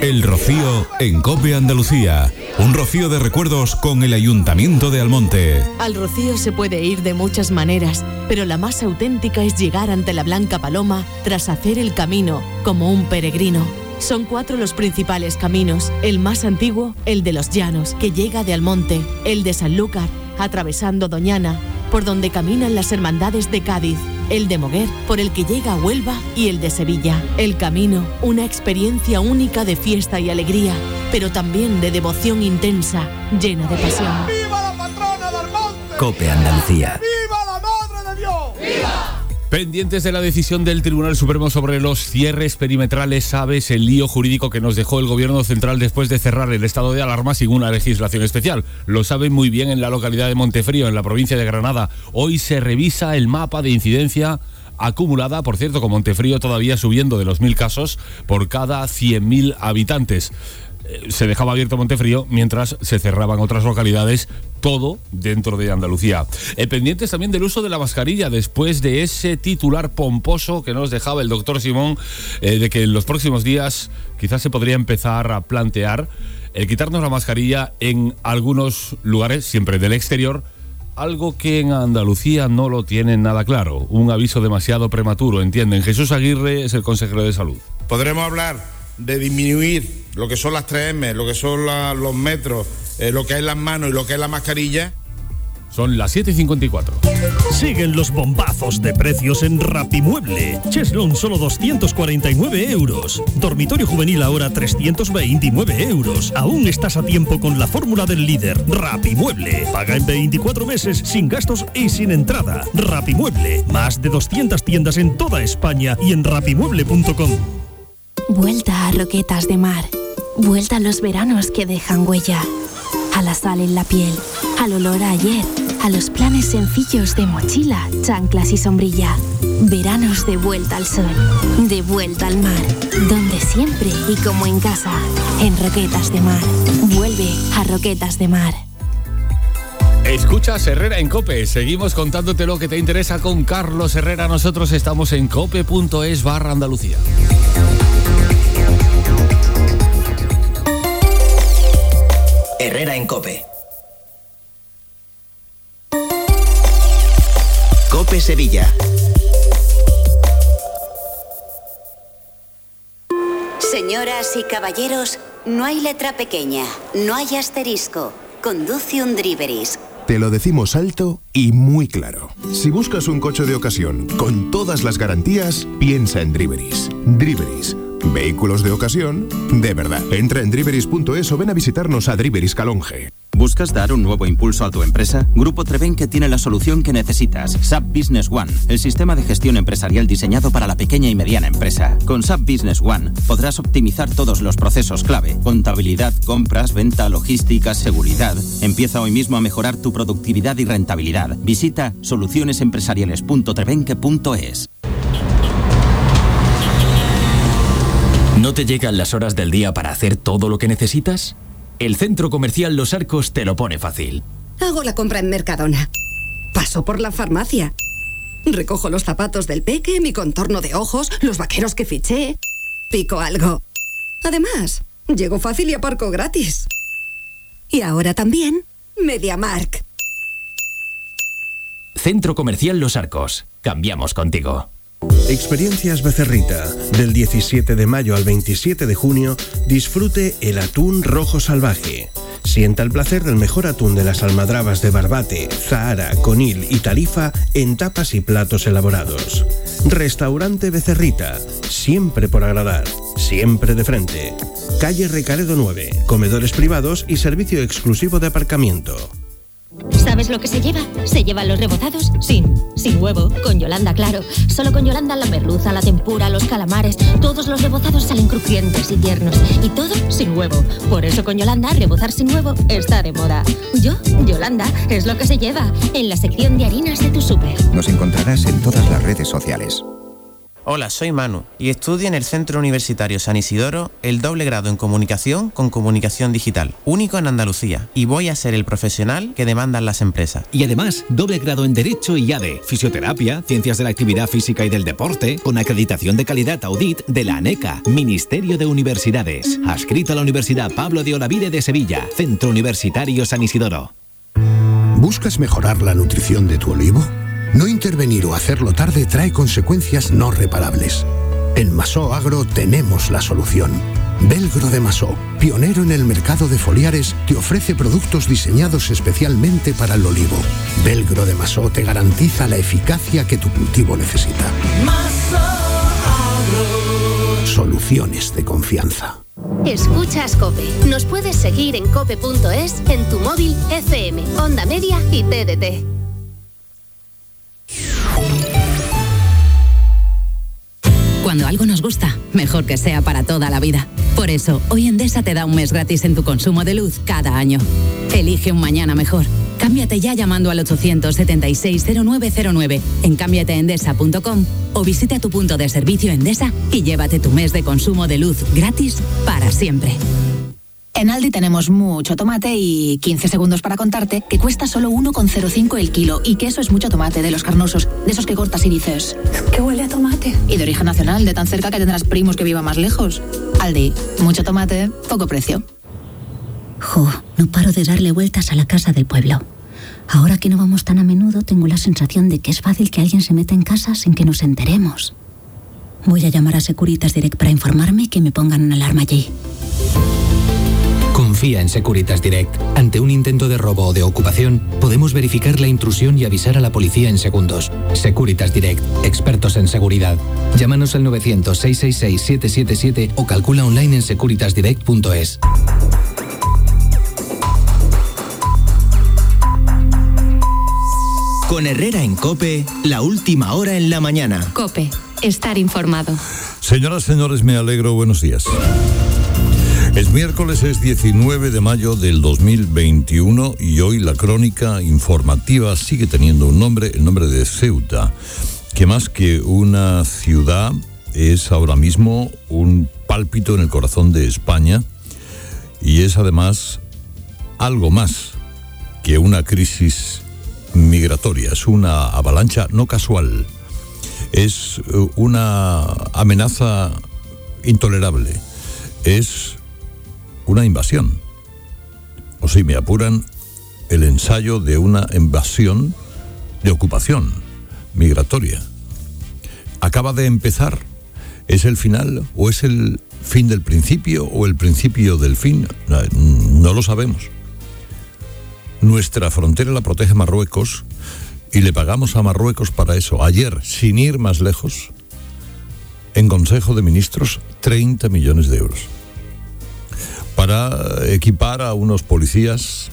El Rocío en Cope Andalucía. Un rocío de recuerdos con el Ayuntamiento de Almonte. Al rocío se puede ir de muchas maneras, pero la más auténtica es llegar ante la Blanca Paloma tras hacer el camino, como un peregrino. Son cuatro los principales caminos. El más antiguo, el de los Llanos, que llega de Almonte. El de Sanlúcar, atravesando Doñana, por donde caminan las hermandades de Cádiz. El de Moguer, por el que llega a Huelva. Y el de Sevilla. El camino, una experiencia única de fiesta y alegría, pero también de devoción intensa, llena de pasión. ¡Viva la patrona del monte! Cope Andalucía. ¡Viva Pendientes de la decisión del Tribunal Supremo sobre los cierres perimetrales, sabes el lío jurídico que nos dejó el gobierno central después de cerrar el estado de alarma sin una legislación especial. Lo saben muy bien en la localidad de Montefrío, en la provincia de Granada. Hoy se revisa el mapa de incidencia acumulada, por cierto, con Montefrío todavía subiendo de los mil casos por cada 100.000 habitantes. Eh, se dejaba abierto Montefrío mientras se cerraban otras localidades, todo dentro de Andalucía. Eh, pendientes también del uso de la mascarilla después de ese titular pomposo que nos dejaba el doctor Simón eh, de que en los próximos días quizás se podría empezar a plantear el quitarnos la mascarilla en algunos lugares, siempre del exterior, algo que en Andalucía no lo tienen nada claro. Un aviso demasiado prematuro, entienden. Jesús Aguirre es el consejero de salud. Podremos hablar de disminuir lo que son las 3M, lo que son la- los metros, eh, lo que es las manos y lo que es la mascarilla. Son las 7.54. Siguen los bombazos de precios en Rapimueble. Cheslon solo 249 euros. Dormitorio juvenil ahora 329 euros. Aún estás a tiempo con la fórmula del líder. Rapimueble. Paga en 24 meses sin gastos y sin entrada. Rapimueble. Más de 200 tiendas en toda España y en rapimueble.com. Vuelta a Roquetas de Mar. Vuelta a los veranos que dejan huella. A la sal en la piel. Al olor a ayer. A los planes sencillos de mochila, chanclas y sombrilla. Veranos de vuelta al sol. De vuelta al mar. Donde siempre y como en casa. En Roquetas de Mar. Vuelve a Roquetas de Mar. Escuchas Herrera en Cope. Seguimos contándote lo que te interesa con Carlos Herrera. Nosotros estamos en cope.es barra Andalucía. Herrera en Cope. Cope Sevilla. Señoras y caballeros, no hay letra pequeña, no hay asterisco. Conduce un Driveris. Te lo decimos alto y muy claro. Si buscas un coche de ocasión con todas las garantías, piensa en Driveris. Driveris. Vehículos de ocasión de verdad. Entra en driveris.es o ven a visitarnos a Driveris Calonge. ¿Buscas dar un nuevo impulso a tu empresa? Grupo Trevenque tiene la solución que necesitas. SAP Business One, el sistema de gestión empresarial diseñado para la pequeña y mediana empresa. Con SAP Business One podrás optimizar todos los procesos clave. Contabilidad, compras, venta, logística, seguridad. Empieza hoy mismo a mejorar tu productividad y rentabilidad. Visita solucionesempresariales.trevenque.es. ¿No te llegan las horas del día para hacer todo lo que necesitas? El Centro Comercial Los Arcos te lo pone fácil. Hago la compra en Mercadona. Paso por la farmacia. Recojo los zapatos del peque, mi contorno de ojos, los vaqueros que fiché. Pico algo. Además, llego fácil y aparco gratis. Y ahora también, MediaMark. Centro Comercial Los Arcos. Cambiamos contigo. Experiencias Becerrita. Del 17 de mayo al 27 de junio, disfrute el atún rojo salvaje. Sienta el placer del mejor atún de las almadrabas de Barbate, Zahara, Conil y Tarifa en tapas y platos elaborados. Restaurante Becerrita. Siempre por agradar. Siempre de frente. Calle Recaredo 9. Comedores privados y servicio exclusivo de aparcamiento. ¿Sabes lo que se lleva? Se llevan los rebozados sin, sin huevo, con Yolanda, claro. Solo con Yolanda la merluza, la tempura, los calamares, todos los rebozados salen crujientes y tiernos. Y todo sin huevo. Por eso con Yolanda, rebozar sin huevo está de moda. Yo, Yolanda, es lo que se lleva en la sección de harinas de tu súper. Nos encontrarás en todas las redes sociales. Hola, soy Manu y estudio en el Centro Universitario San Isidoro el doble grado en comunicación con comunicación digital, único en Andalucía, y voy a ser el profesional que demandan las empresas. Y además, doble grado en Derecho y ADE, Fisioterapia, Ciencias de la Actividad Física y del Deporte, con acreditación de calidad audit de la ANECA, Ministerio de Universidades. Adscrito a la Universidad Pablo de Olavide de Sevilla, Centro Universitario San Isidoro. ¿Buscas mejorar la nutrición de tu olivo? No intervenir o hacerlo tarde trae consecuencias no reparables. En Masó Agro tenemos la solución. Belgro de Masó, pionero en el mercado de foliares, te ofrece productos diseñados especialmente para el olivo. Belgro de Masó te garantiza la eficacia que tu cultivo necesita. Soluciones de confianza. Escuchas Cope. Nos puedes seguir en cope.es, en tu móvil, FM, Onda Media y TDT. Cuando algo nos gusta, mejor que sea para toda la vida. Por eso, hoy Endesa te da un mes gratis en tu consumo de luz cada año. Elige un mañana mejor. Cámbiate ya llamando al 876-0909 en cámbiateendesa.com o visita tu punto de servicio Endesa y llévate tu mes de consumo de luz gratis para siempre. En Aldi tenemos mucho tomate y 15 segundos para contarte que cuesta solo 1,05 el kilo y que eso es mucho tomate de los carnosos, de esos que cortas y dices, que huele a tomate. Y de origen nacional, de tan cerca que tendrás primos que vivan más lejos. Aldi, mucho tomate, poco precio. Jo, no paro de darle vueltas a la casa del pueblo. Ahora que no vamos tan a menudo, tengo la sensación de que es fácil que alguien se meta en casa sin que nos enteremos. Voy a llamar a Securitas Direct para informarme y que me pongan una alarma allí. Confía en Securitas Direct. Ante un intento de robo o de ocupación, podemos verificar la intrusión y avisar a la policía en segundos. Securitas Direct, expertos en seguridad. Llámanos al 900-666-777 o calcula online en securitasdirect.es. Con Herrera en Cope, la última hora en la mañana. Cope, estar informado. Señoras, señores, me alegro. Buenos días. Es miércoles, es 19 de mayo del 2021 y hoy la crónica informativa sigue teniendo un nombre, el nombre de Ceuta, que más que una ciudad es ahora mismo un pálpito en el corazón de España y es además algo más que una crisis migratoria, es una avalancha no casual, es una amenaza intolerable, es una invasión. O si me apuran, el ensayo de una invasión de ocupación migratoria. Acaba de empezar. ¿Es el final o es el fin del principio o el principio del fin? No, no lo sabemos. Nuestra frontera la protege Marruecos y le pagamos a Marruecos para eso. Ayer, sin ir más lejos, en Consejo de Ministros, 30 millones de euros para equipar a unos policías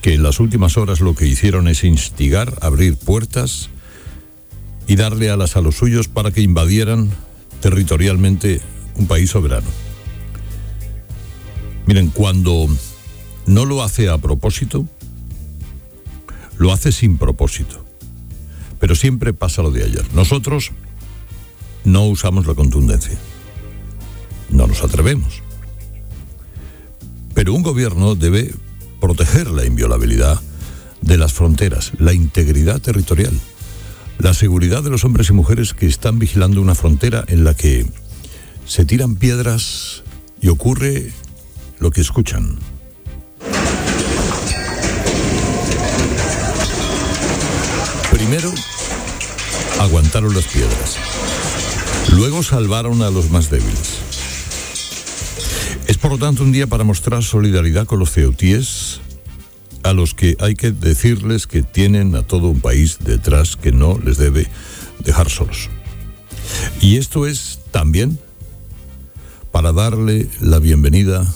que en las últimas horas lo que hicieron es instigar, abrir puertas y darle alas a los suyos para que invadieran territorialmente un país soberano. Miren, cuando no lo hace a propósito, lo hace sin propósito. Pero siempre pasa lo de ayer. Nosotros no usamos la contundencia. No nos atrevemos. Pero un gobierno debe proteger la inviolabilidad de las fronteras, la integridad territorial, la seguridad de los hombres y mujeres que están vigilando una frontera en la que se tiran piedras y ocurre lo que escuchan. Primero, aguantaron las piedras. Luego salvaron a los más débiles. Por lo tanto un día para mostrar solidaridad con los ceutíes, a los que hay que decirles que tienen a todo un país detrás que no les debe dejar solos. Y esto es también para darle la bienvenida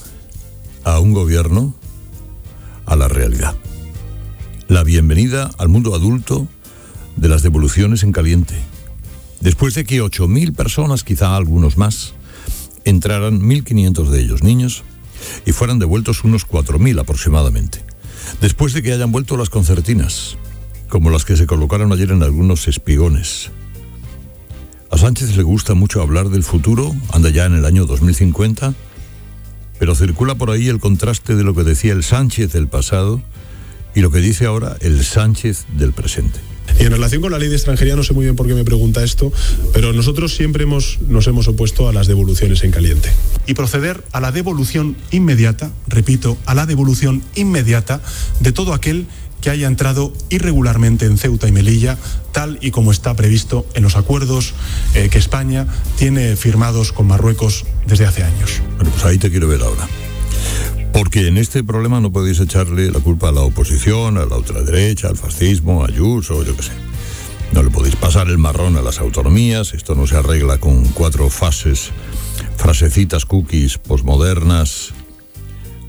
a un gobierno a la realidad. La bienvenida al mundo adulto de las devoluciones en caliente. Después de que 8.000 personas, quizá algunos más, entraran 1.500 de ellos niños y fueran devueltos unos 4.000 aproximadamente. Después de que hayan vuelto las concertinas, como las que se colocaron ayer en algunos espigones. A Sánchez le gusta mucho hablar del futuro, anda ya en el año 2050, pero circula por ahí el contraste de lo que decía el Sánchez del pasado y lo que dice ahora el Sánchez del presente. Y en relación con la ley de extranjería, no sé muy bien por qué me pregunta esto, pero nosotros siempre hemos, nos hemos opuesto a las devoluciones en caliente. Y proceder a la devolución inmediata, repito, a la devolución inmediata de todo aquel que haya entrado irregularmente en Ceuta y Melilla, tal y como está previsto en los acuerdos eh, que España tiene firmados con Marruecos desde hace años. Bueno, pues ahí te quiero ver ahora. Porque en este problema no podéis echarle la culpa a la oposición, a la ultraderecha, al fascismo, a Ayuso, yo qué sé. No le podéis pasar el marrón a las autonomías, esto no se arregla con cuatro fases, frasecitas cookies posmodernas,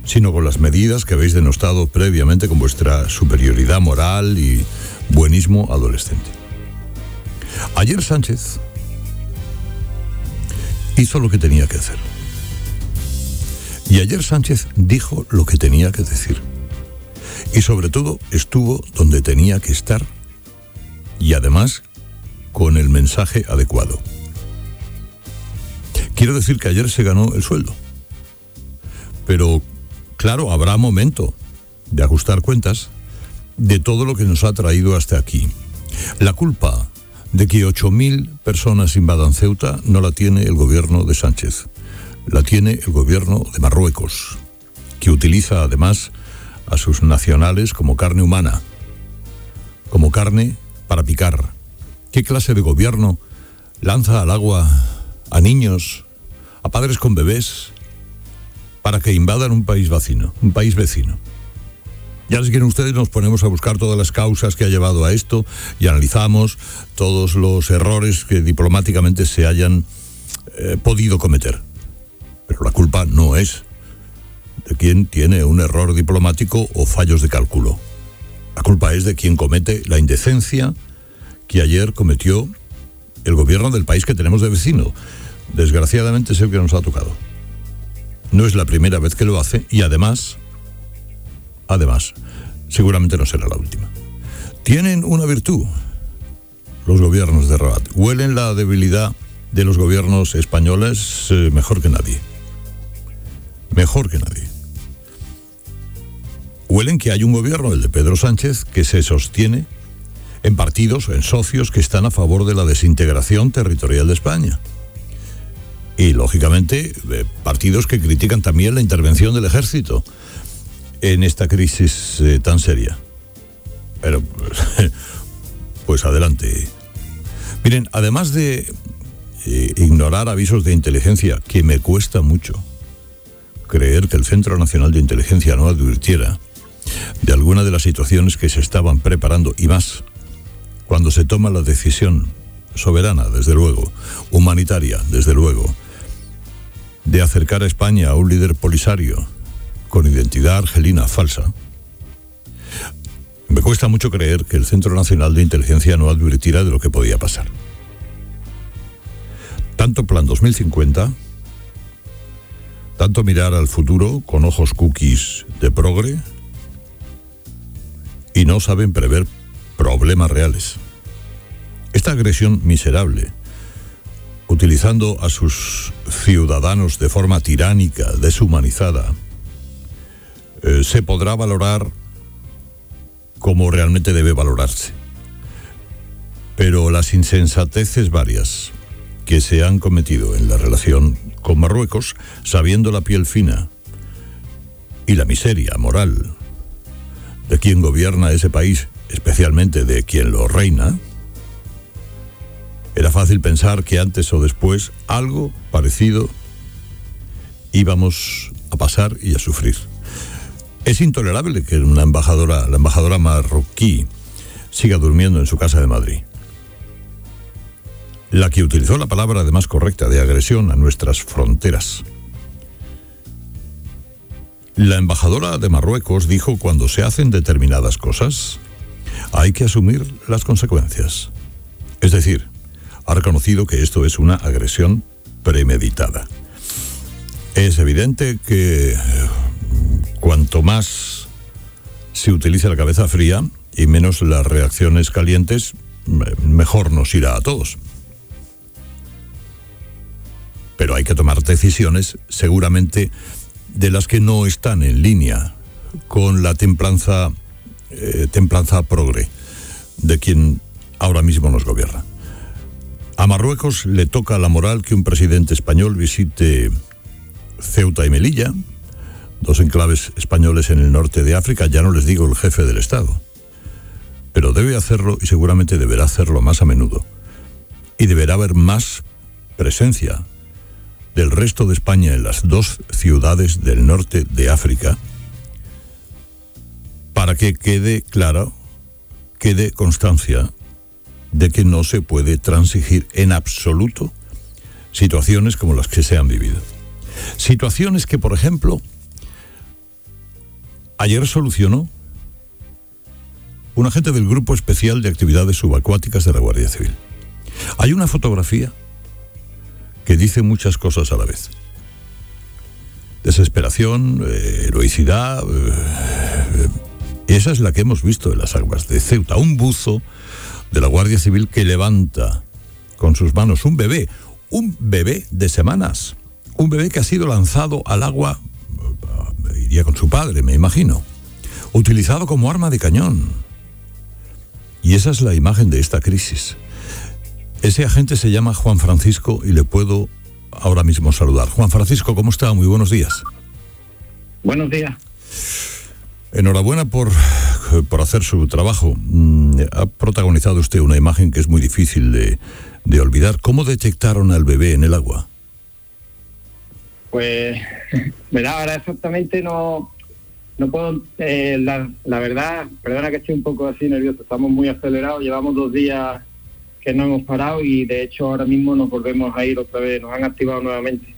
sino con las medidas que habéis denostado previamente con vuestra superioridad moral y buenismo adolescente. Ayer Sánchez hizo lo que tenía que hacer. Y ayer Sánchez dijo lo que tenía que decir. Y sobre todo estuvo donde tenía que estar y además con el mensaje adecuado. Quiero decir que ayer se ganó el sueldo. Pero claro, habrá momento de ajustar cuentas de todo lo que nos ha traído hasta aquí. La culpa de que 8.000 personas invadan Ceuta no la tiene el gobierno de Sánchez, la tiene el gobierno de Marruecos, que utiliza además a sus nacionales como carne humana, como carne para picar. ¿Qué clase de gobierno lanza al agua a niños, a padres con bebés, para que invadan un país vecino, un país vecino? Ya les quieren ustedes, nos ponemos a buscar todas las causas que ha llevado a esto y analizamos todos los errores que diplomáticamente se hayan eh, podido cometer. Pero la culpa no es de quien tiene un error diplomático o fallos de cálculo. La culpa es de quien comete la indecencia que ayer cometió el gobierno del país que tenemos de vecino. Desgraciadamente es el que nos ha tocado. No es la primera vez que lo hace y además Además, seguramente no será la última. Tienen una virtud los gobiernos de Rabat. Huelen la debilidad de los gobiernos españoles eh, mejor que nadie. Mejor que nadie. Huelen que hay un gobierno, el de Pedro Sánchez, que se sostiene en partidos, en socios que están a favor de la desintegración territorial de España. Y, lógicamente, partidos que critican también la intervención del ejército en esta crisis eh, tan seria. Pero, pues, pues, adelante. Miren, además de eh, ignorar avisos de inteligencia, que me cuesta mucho creer que el Centro Nacional de Inteligencia no advirtiera de alguna de las situaciones que se estaban preparando y más cuando se toma la decisión soberana, desde luego, humanitaria, desde luego, de acercar a España a un líder polisario con identidad argelina falsa, me cuesta mucho creer que el Centro Nacional de Inteligencia no advirtiera de lo que podía pasar. Tanto Plan 2050, tanto mirar al futuro con ojos cookies de progre y no saben prever problemas reales. Esta agresión miserable, utilizando a sus ciudadanos de forma tiránica, deshumanizada, eh, se podrá valorar como realmente debe valorarse. Pero las insensateces varias que se han cometido en la relación con Marruecos, sabiendo la piel fina y la miseria moral de quien gobierna ese país, especialmente de quien lo reina, era fácil pensar que antes o después algo parecido íbamos a pasar y a sufrir. Es intolerable que una embajadora, la embajadora marroquí, siga durmiendo en su casa de Madrid. La que utilizó la palabra además correcta de agresión a nuestras fronteras. La embajadora de Marruecos dijo cuando se hacen determinadas cosas, hay que asumir las consecuencias. Es decir, ha reconocido que esto es una agresión premeditada. Es evidente que cuanto más se utilice la cabeza fría y menos las reacciones calientes, mejor nos irá a todos. Pero hay que tomar decisiones seguramente de las que no están en línea con la templanza, eh, templanza progre de quien ahora mismo nos gobierna. A Marruecos le toca la moral que un presidente español visite Ceuta y Melilla, dos enclaves españoles en el norte de África, ya no les digo el jefe del Estado. Pero debe hacerlo y seguramente deberá hacerlo más a menudo. Y deberá haber más presencia del resto de España en las dos ciudades del norte de África para que quede claro, quede constancia de que no se puede transigir en absoluto situaciones como las que se han vivido. Situaciones que, por ejemplo, Ayer solucionó un agente del Grupo Especial de Actividades Subacuáticas de la Guardia Civil. Hay una fotografía que dice muchas cosas a la vez. Desesperación, eh, heroicidad. Eh, esa es la que hemos visto en las aguas de Ceuta. Un buzo de la Guardia Civil que levanta con sus manos un bebé, un bebé de semanas, un bebé que ha sido lanzado al agua, iría con su padre, me imagino, utilizado como arma de cañón. Y esa es la imagen de esta crisis. Ese agente se llama Juan Francisco y le puedo ahora mismo saludar. Juan Francisco, ¿cómo está? Muy buenos días. Buenos días. Enhorabuena por, por hacer su trabajo. Mm, ha protagonizado usted una imagen que es muy difícil de, de olvidar. ¿Cómo detectaron al bebé en el agua? Pues, verdad, ahora exactamente no, no puedo, eh, la, la, verdad, perdona que estoy un poco así nervioso, estamos muy acelerados, llevamos dos días que no hemos parado y de hecho ahora mismo nos volvemos a ir otra vez, nos han activado nuevamente.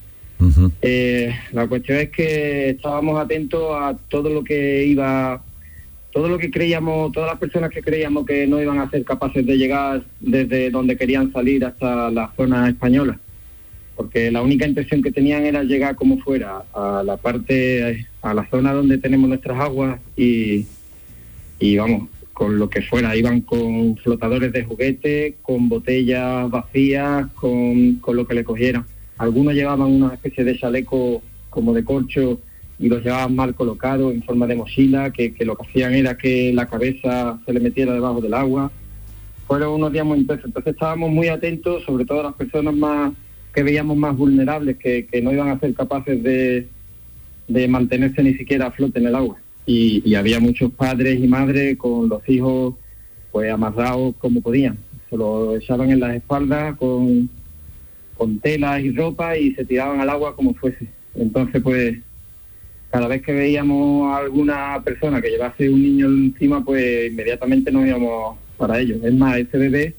eh, la cuestión es que estábamos atentos a todo lo que iba, todo lo que creíamos, todas las personas que creíamos que no iban a ser capaces de llegar desde donde querían salir hasta la zona española porque la única intención que tenían era llegar como fuera a la parte, a la zona donde tenemos nuestras aguas y, y vamos, con lo que fuera, iban con flotadores de juguete, con botellas vacías, con, con lo que le cogieran. Algunos llevaban una especie de chaleco como de corcho y los llevaban mal colocados en forma de mochila, que, que lo que hacían era que la cabeza se le metiera debajo del agua. Fueron unos días muy intensos, entonces estábamos muy atentos, sobre todo las personas más que veíamos más vulnerables, que, que no iban a ser capaces de, de, mantenerse ni siquiera a flote en el agua. Y, y, había muchos padres y madres con los hijos pues amarrados como podían. Se lo echaban en las espaldas con, con telas y ropa y se tiraban al agua como fuese. Entonces pues cada vez que veíamos a alguna persona que llevase un niño encima, pues inmediatamente nos íbamos para ellos. Es más, ese bebé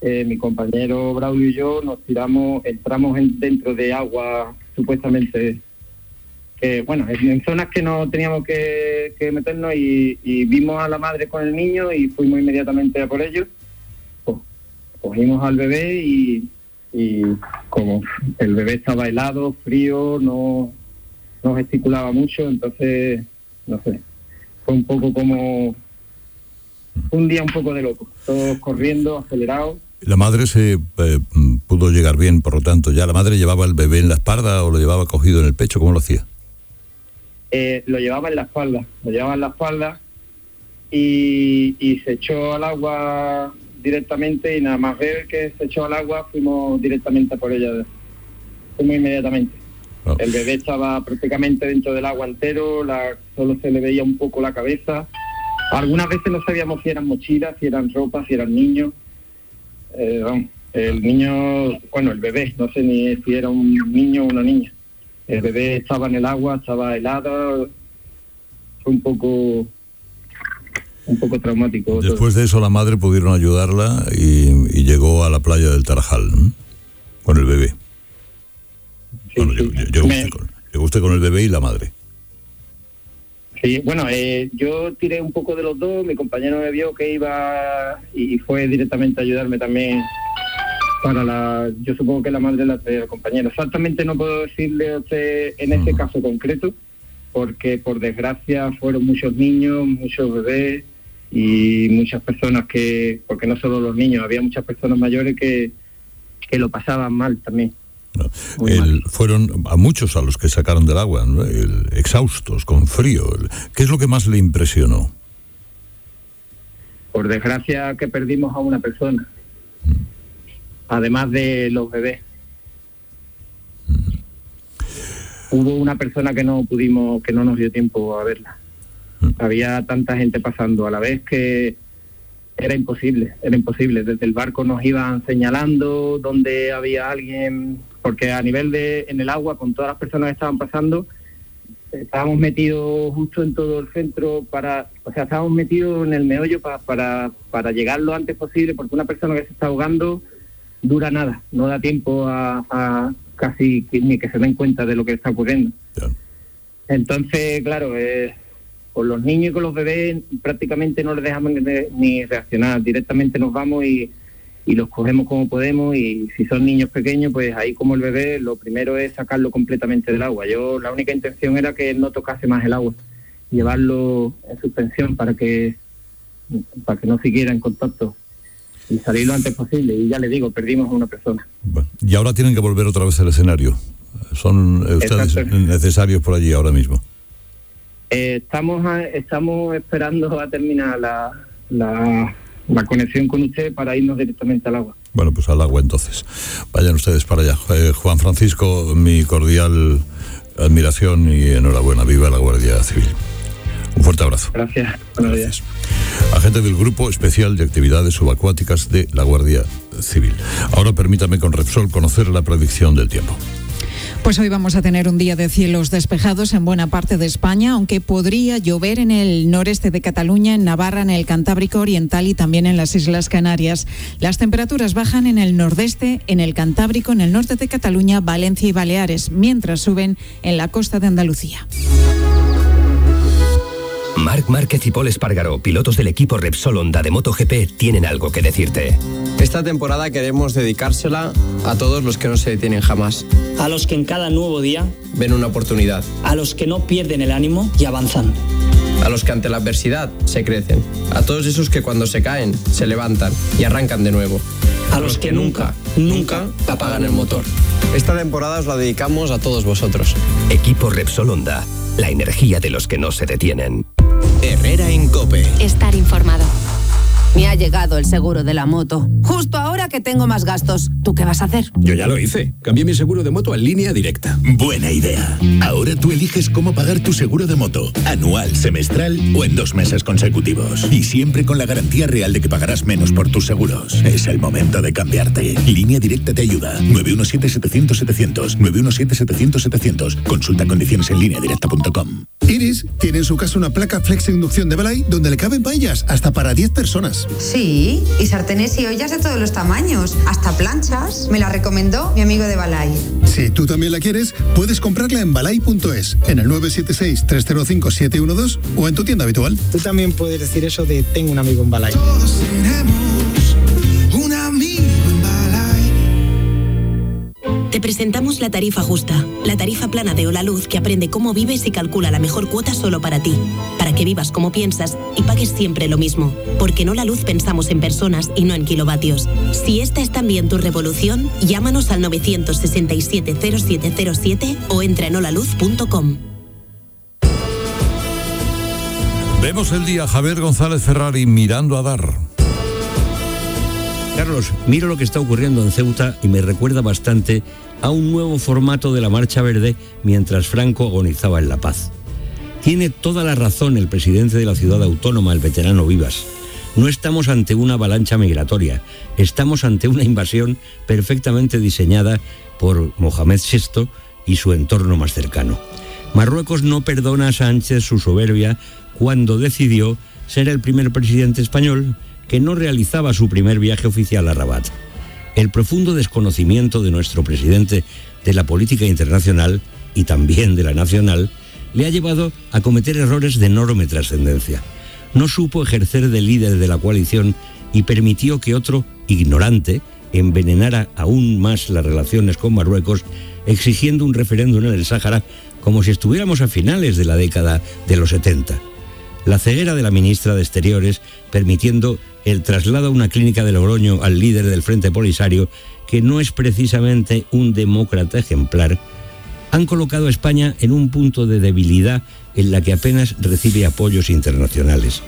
eh, mi compañero Braulio y yo nos tiramos, entramos en, dentro de agua supuestamente, que bueno, en, zonas que no teníamos que, que meternos y, vimos a la madre con el niño y fuimos inmediatamente a por ellos. Cogimos al bebé y, y, como el bebé estaba helado, frío, no, no gesticulaba mucho, entonces, no sé, fue un poco como un día un poco de loco, todos corriendo, acelerados. La madre se eh, pudo llegar bien, por lo tanto, ¿ya la madre llevaba el bebé en la espalda o lo llevaba cogido en el pecho? ¿Cómo lo hacía? Eh, lo llevaba en la espalda, lo llevaba en la espalda y, y, se echó al agua directamente y nada más ver que se echó al agua fuimos directamente por ella, fuimos inmediatamente. Oh. El bebé estaba prácticamente dentro del agua entero, la, solo se le veía un poco la cabeza. Algunas veces no sabíamos si eran mochilas, si eran ropas, si eran niños eh, el niño, bueno, el bebé, no sé ni si era un niño o una niña. El bebé estaba en el agua, estaba helado, fue un poco un poco traumático. Después de eso la madre pudieron ayudarla y, y llegó a la playa del Tarajal ¿no? con el bebé. Sí, bueno, sí. Me... usted con, llegó, usted con, el bebé y la madre. Sí, bueno, eh, yo tiré un poco de los dos, mi compañero me vio que iba y fue directamente a ayudarme también para la, yo supongo que la madre la traía el compañero. Exactamente no puedo decirle a usted en este caso concreto, porque por desgracia fueron muchos niños, muchos bebés y muchas personas que, porque no solo los niños, había muchas personas mayores que, que lo pasaban mal también. El, fueron a muchos a los que sacaron del agua, ¿no? el, exhaustos, con frío. El, ¿Qué es lo que más le impresionó? Por desgracia que perdimos a una persona. Además de los bebés. Hubo una persona que no pudimos, que no nos dio tiempo a verla. Había tanta gente pasando a la vez que era imposible, era imposible. Desde el barco nos iban señalando dónde había alguien porque a nivel de en el agua con todas las personas que estaban pasando estábamos metidos justo en todo el centro para o sea estábamos metidos en el meollo para para, para llegar lo antes posible porque una persona que se está ahogando dura nada no da tiempo a, a casi ni que se den cuenta de lo que está ocurriendo yeah. entonces claro eh, con los niños y con los bebés prácticamente no les dejamos ni reaccionar directamente nos vamos y y los cogemos como podemos y si son niños pequeños, pues ahí como el bebé, lo primero es sacarlo completamente del agua. Yo la única intención era que él no tocase más el agua, llevarlo en suspensión para que para que no siguiera en contacto y salir lo antes posible. Y ya le digo, perdimos a una persona. y ahora tienen que volver otra vez al escenario. ¿Son eh, ustedes necesarios por allí ahora mismo? Eh, estamos, estamos esperando a terminar la, la, la conexión con usted para irnos directamente al agua. Bueno, pues al agua entonces. Vayan ustedes para allá. Eh, Juan Francisco, mi cordial admiración y enhorabuena. Viva la Guardia Civil. Un fuerte abrazo. Gracias. Buenos días. Agente del Grupo Especial de Actividades Subacuáticas de la Guardia Civil. Ahora permítame con Repsol conocer la predicción del tiempo. Pues hoy vamos a tener un día de cielos despejados en buena parte de España, aunque podría llover en el noreste de Cataluña, en Navarra, en el Cantábrico Oriental y también en las Islas Canarias. Las temperaturas bajan en el nordeste, en el Cantábrico, en el norte de Cataluña, Valencia y Baleares, mientras suben en la costa de Andalucía. Marc Márquez y Paul Espargaro, pilotos del equipo Repsol Honda de MotoGP, tienen algo que decirte. Esta temporada queremos dedicársela a todos los que no se detienen jamás. A los que en cada nuevo día ven una oportunidad. A los que no pierden el ánimo y avanzan. A los que ante la adversidad se crecen. A todos esos que cuando se caen se levantan y arrancan de nuevo. A los que nunca, nunca apagan el motor. Esta temporada os la dedicamos a todos vosotros. Equipo Repsol Honda, la energía de los que no se detienen. Herrera en Cope. Estar informado. Me ha llegado el seguro de la moto. Justo ahora que tengo más gastos. ¿Tú qué vas a hacer? Yo ya lo hice. Cambié mi seguro de moto en línea directa. Buena idea. Ahora tú eliges cómo pagar tu seguro de moto. Anual, semestral o en dos meses consecutivos. Y siempre con la garantía real de que pagarás menos por tus seguros. Es el momento de cambiarte. Línea directa te ayuda. 917-700-700. 917-700-700. Consulta condiciones en línea directa.com. Iris tiene en su casa una placa flex inducción de Balay donde le caben paellas hasta para 10 personas. Sí, y sartenes y ollas de todos los tamaños, hasta planchas. Me la recomendó mi amigo de Balay. Si tú también la quieres, puedes comprarla en balay.es, en el 976-305-712 o en tu tienda habitual. Tú también puedes decir eso de tengo un amigo en Balay. un Te presentamos la tarifa justa, la tarifa plana de Hola Luz que aprende cómo vives y calcula la mejor cuota solo para ti, para que vivas como piensas y pagues siempre lo mismo, porque en Hola Luz pensamos en personas y no en kilovatios. Si esta es también tu revolución, llámanos al 967-0707 o entra en holaluz.com. Vemos el día Javier González Ferrari mirando a dar. Carlos, miro lo que está ocurriendo en Ceuta y me recuerda bastante a un nuevo formato de la Marcha Verde mientras Franco agonizaba en La Paz. Tiene toda la razón el presidente de la ciudad autónoma, el veterano Vivas. No estamos ante una avalancha migratoria, estamos ante una invasión perfectamente diseñada por Mohamed VI y su entorno más cercano. Marruecos no perdona a Sánchez su soberbia cuando decidió ser el primer presidente español que no realizaba su primer viaje oficial a Rabat. El profundo desconocimiento de nuestro presidente de la política internacional y también de la nacional le ha llevado a cometer errores de enorme trascendencia. No supo ejercer de líder de la coalición y permitió que otro, ignorante, envenenara aún más las relaciones con Marruecos, exigiendo un referéndum en el Sáhara como si estuviéramos a finales de la década de los 70. La ceguera de la ministra de Exteriores, permitiendo el traslado a una clínica de Logroño al líder del Frente Polisario, que no es precisamente un demócrata ejemplar, han colocado a España en un punto de debilidad en la que apenas recibe apoyos internacionales.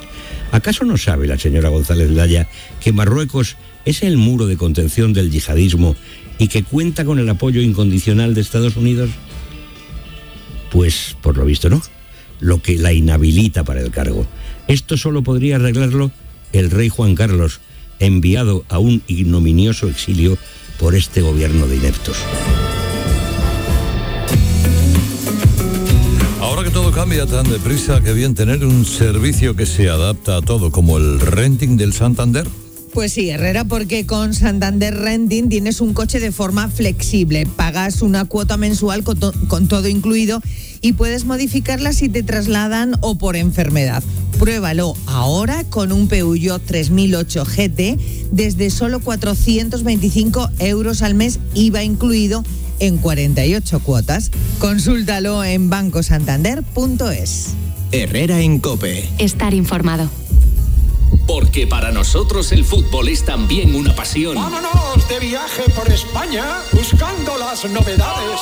¿Acaso no sabe la señora González Laya que Marruecos es el muro de contención del yihadismo y que cuenta con el apoyo incondicional de Estados Unidos? Pues por lo visto no, lo que la inhabilita para el cargo. Esto solo podría arreglarlo el rey Juan Carlos, enviado a un ignominioso exilio por este gobierno de ineptos. Ahora que todo cambia tan deprisa, que bien tener un servicio que se adapta a todo, como el renting del Santander. Pues sí, Herrera, porque con Santander Renting tienes un coche de forma flexible. Pagas una cuota mensual con, to- con todo incluido y puedes modificarla si te trasladan o por enfermedad. Pruébalo ahora con un Peugeot 3008 GT desde solo 425 euros al mes, IVA incluido en 48 cuotas. Consúltalo en bancosantander.es. Herrera en Cope. Estar informado. Porque para nosotros el fútbol es también una pasión. Vámonos de viaje por España buscando las novedades.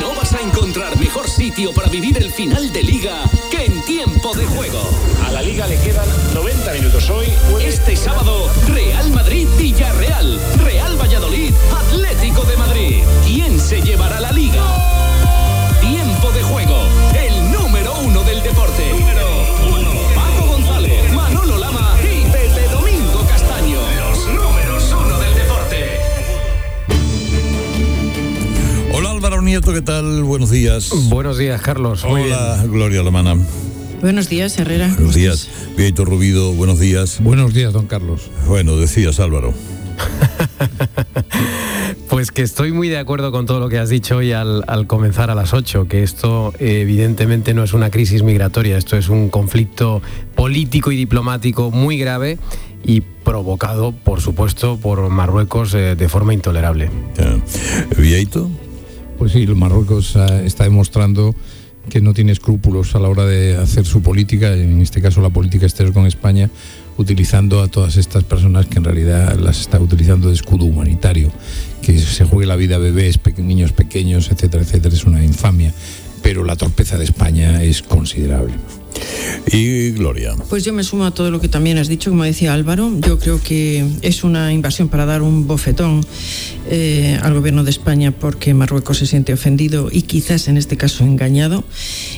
No vas a encontrar mejor sitio para vivir el final de liga que en tiempo de juego. A la liga le quedan 90 minutos hoy. Este sábado, Real Madrid-Villarreal, Real Valladolid, se llevará la liga? Tiempo de juego, el número uno del deporte. Paco González, Manolo Lama y Pepe Domingo Castaño. Los números uno del deporte. Hola Álvaro Nieto, ¿qué tal? Buenos días. Buenos días, Carlos. Muy Hola, Gloria Alemana. Buenos días, Herrera. Buenos días. Vieito Rubido, buenos días. Buenos días, don Carlos. Bueno, decías Álvaro. Pues que estoy muy de acuerdo con todo lo que has dicho hoy al, al comenzar a las 8, que esto eh, evidentemente no es una crisis migratoria, esto es un conflicto político y diplomático muy grave y provocado, por supuesto, por Marruecos eh, de forma intolerable. ¿Vieito? Pues sí, Marruecos ah, está demostrando que no tiene escrúpulos a la hora de hacer su política, en este caso la política exterior con España, utilizando a todas estas personas que en realidad las está utilizando de escudo humanitario, que se juegue la vida a bebés, niños pequeños, etcétera, etcétera, es una infamia, pero la torpeza de España es considerable. Y Gloria. Pues yo me sumo a todo lo que también has dicho, como decía Álvaro. Yo creo que es una invasión para dar un bofetón eh, al gobierno de España porque Marruecos se siente ofendido y quizás en este caso engañado.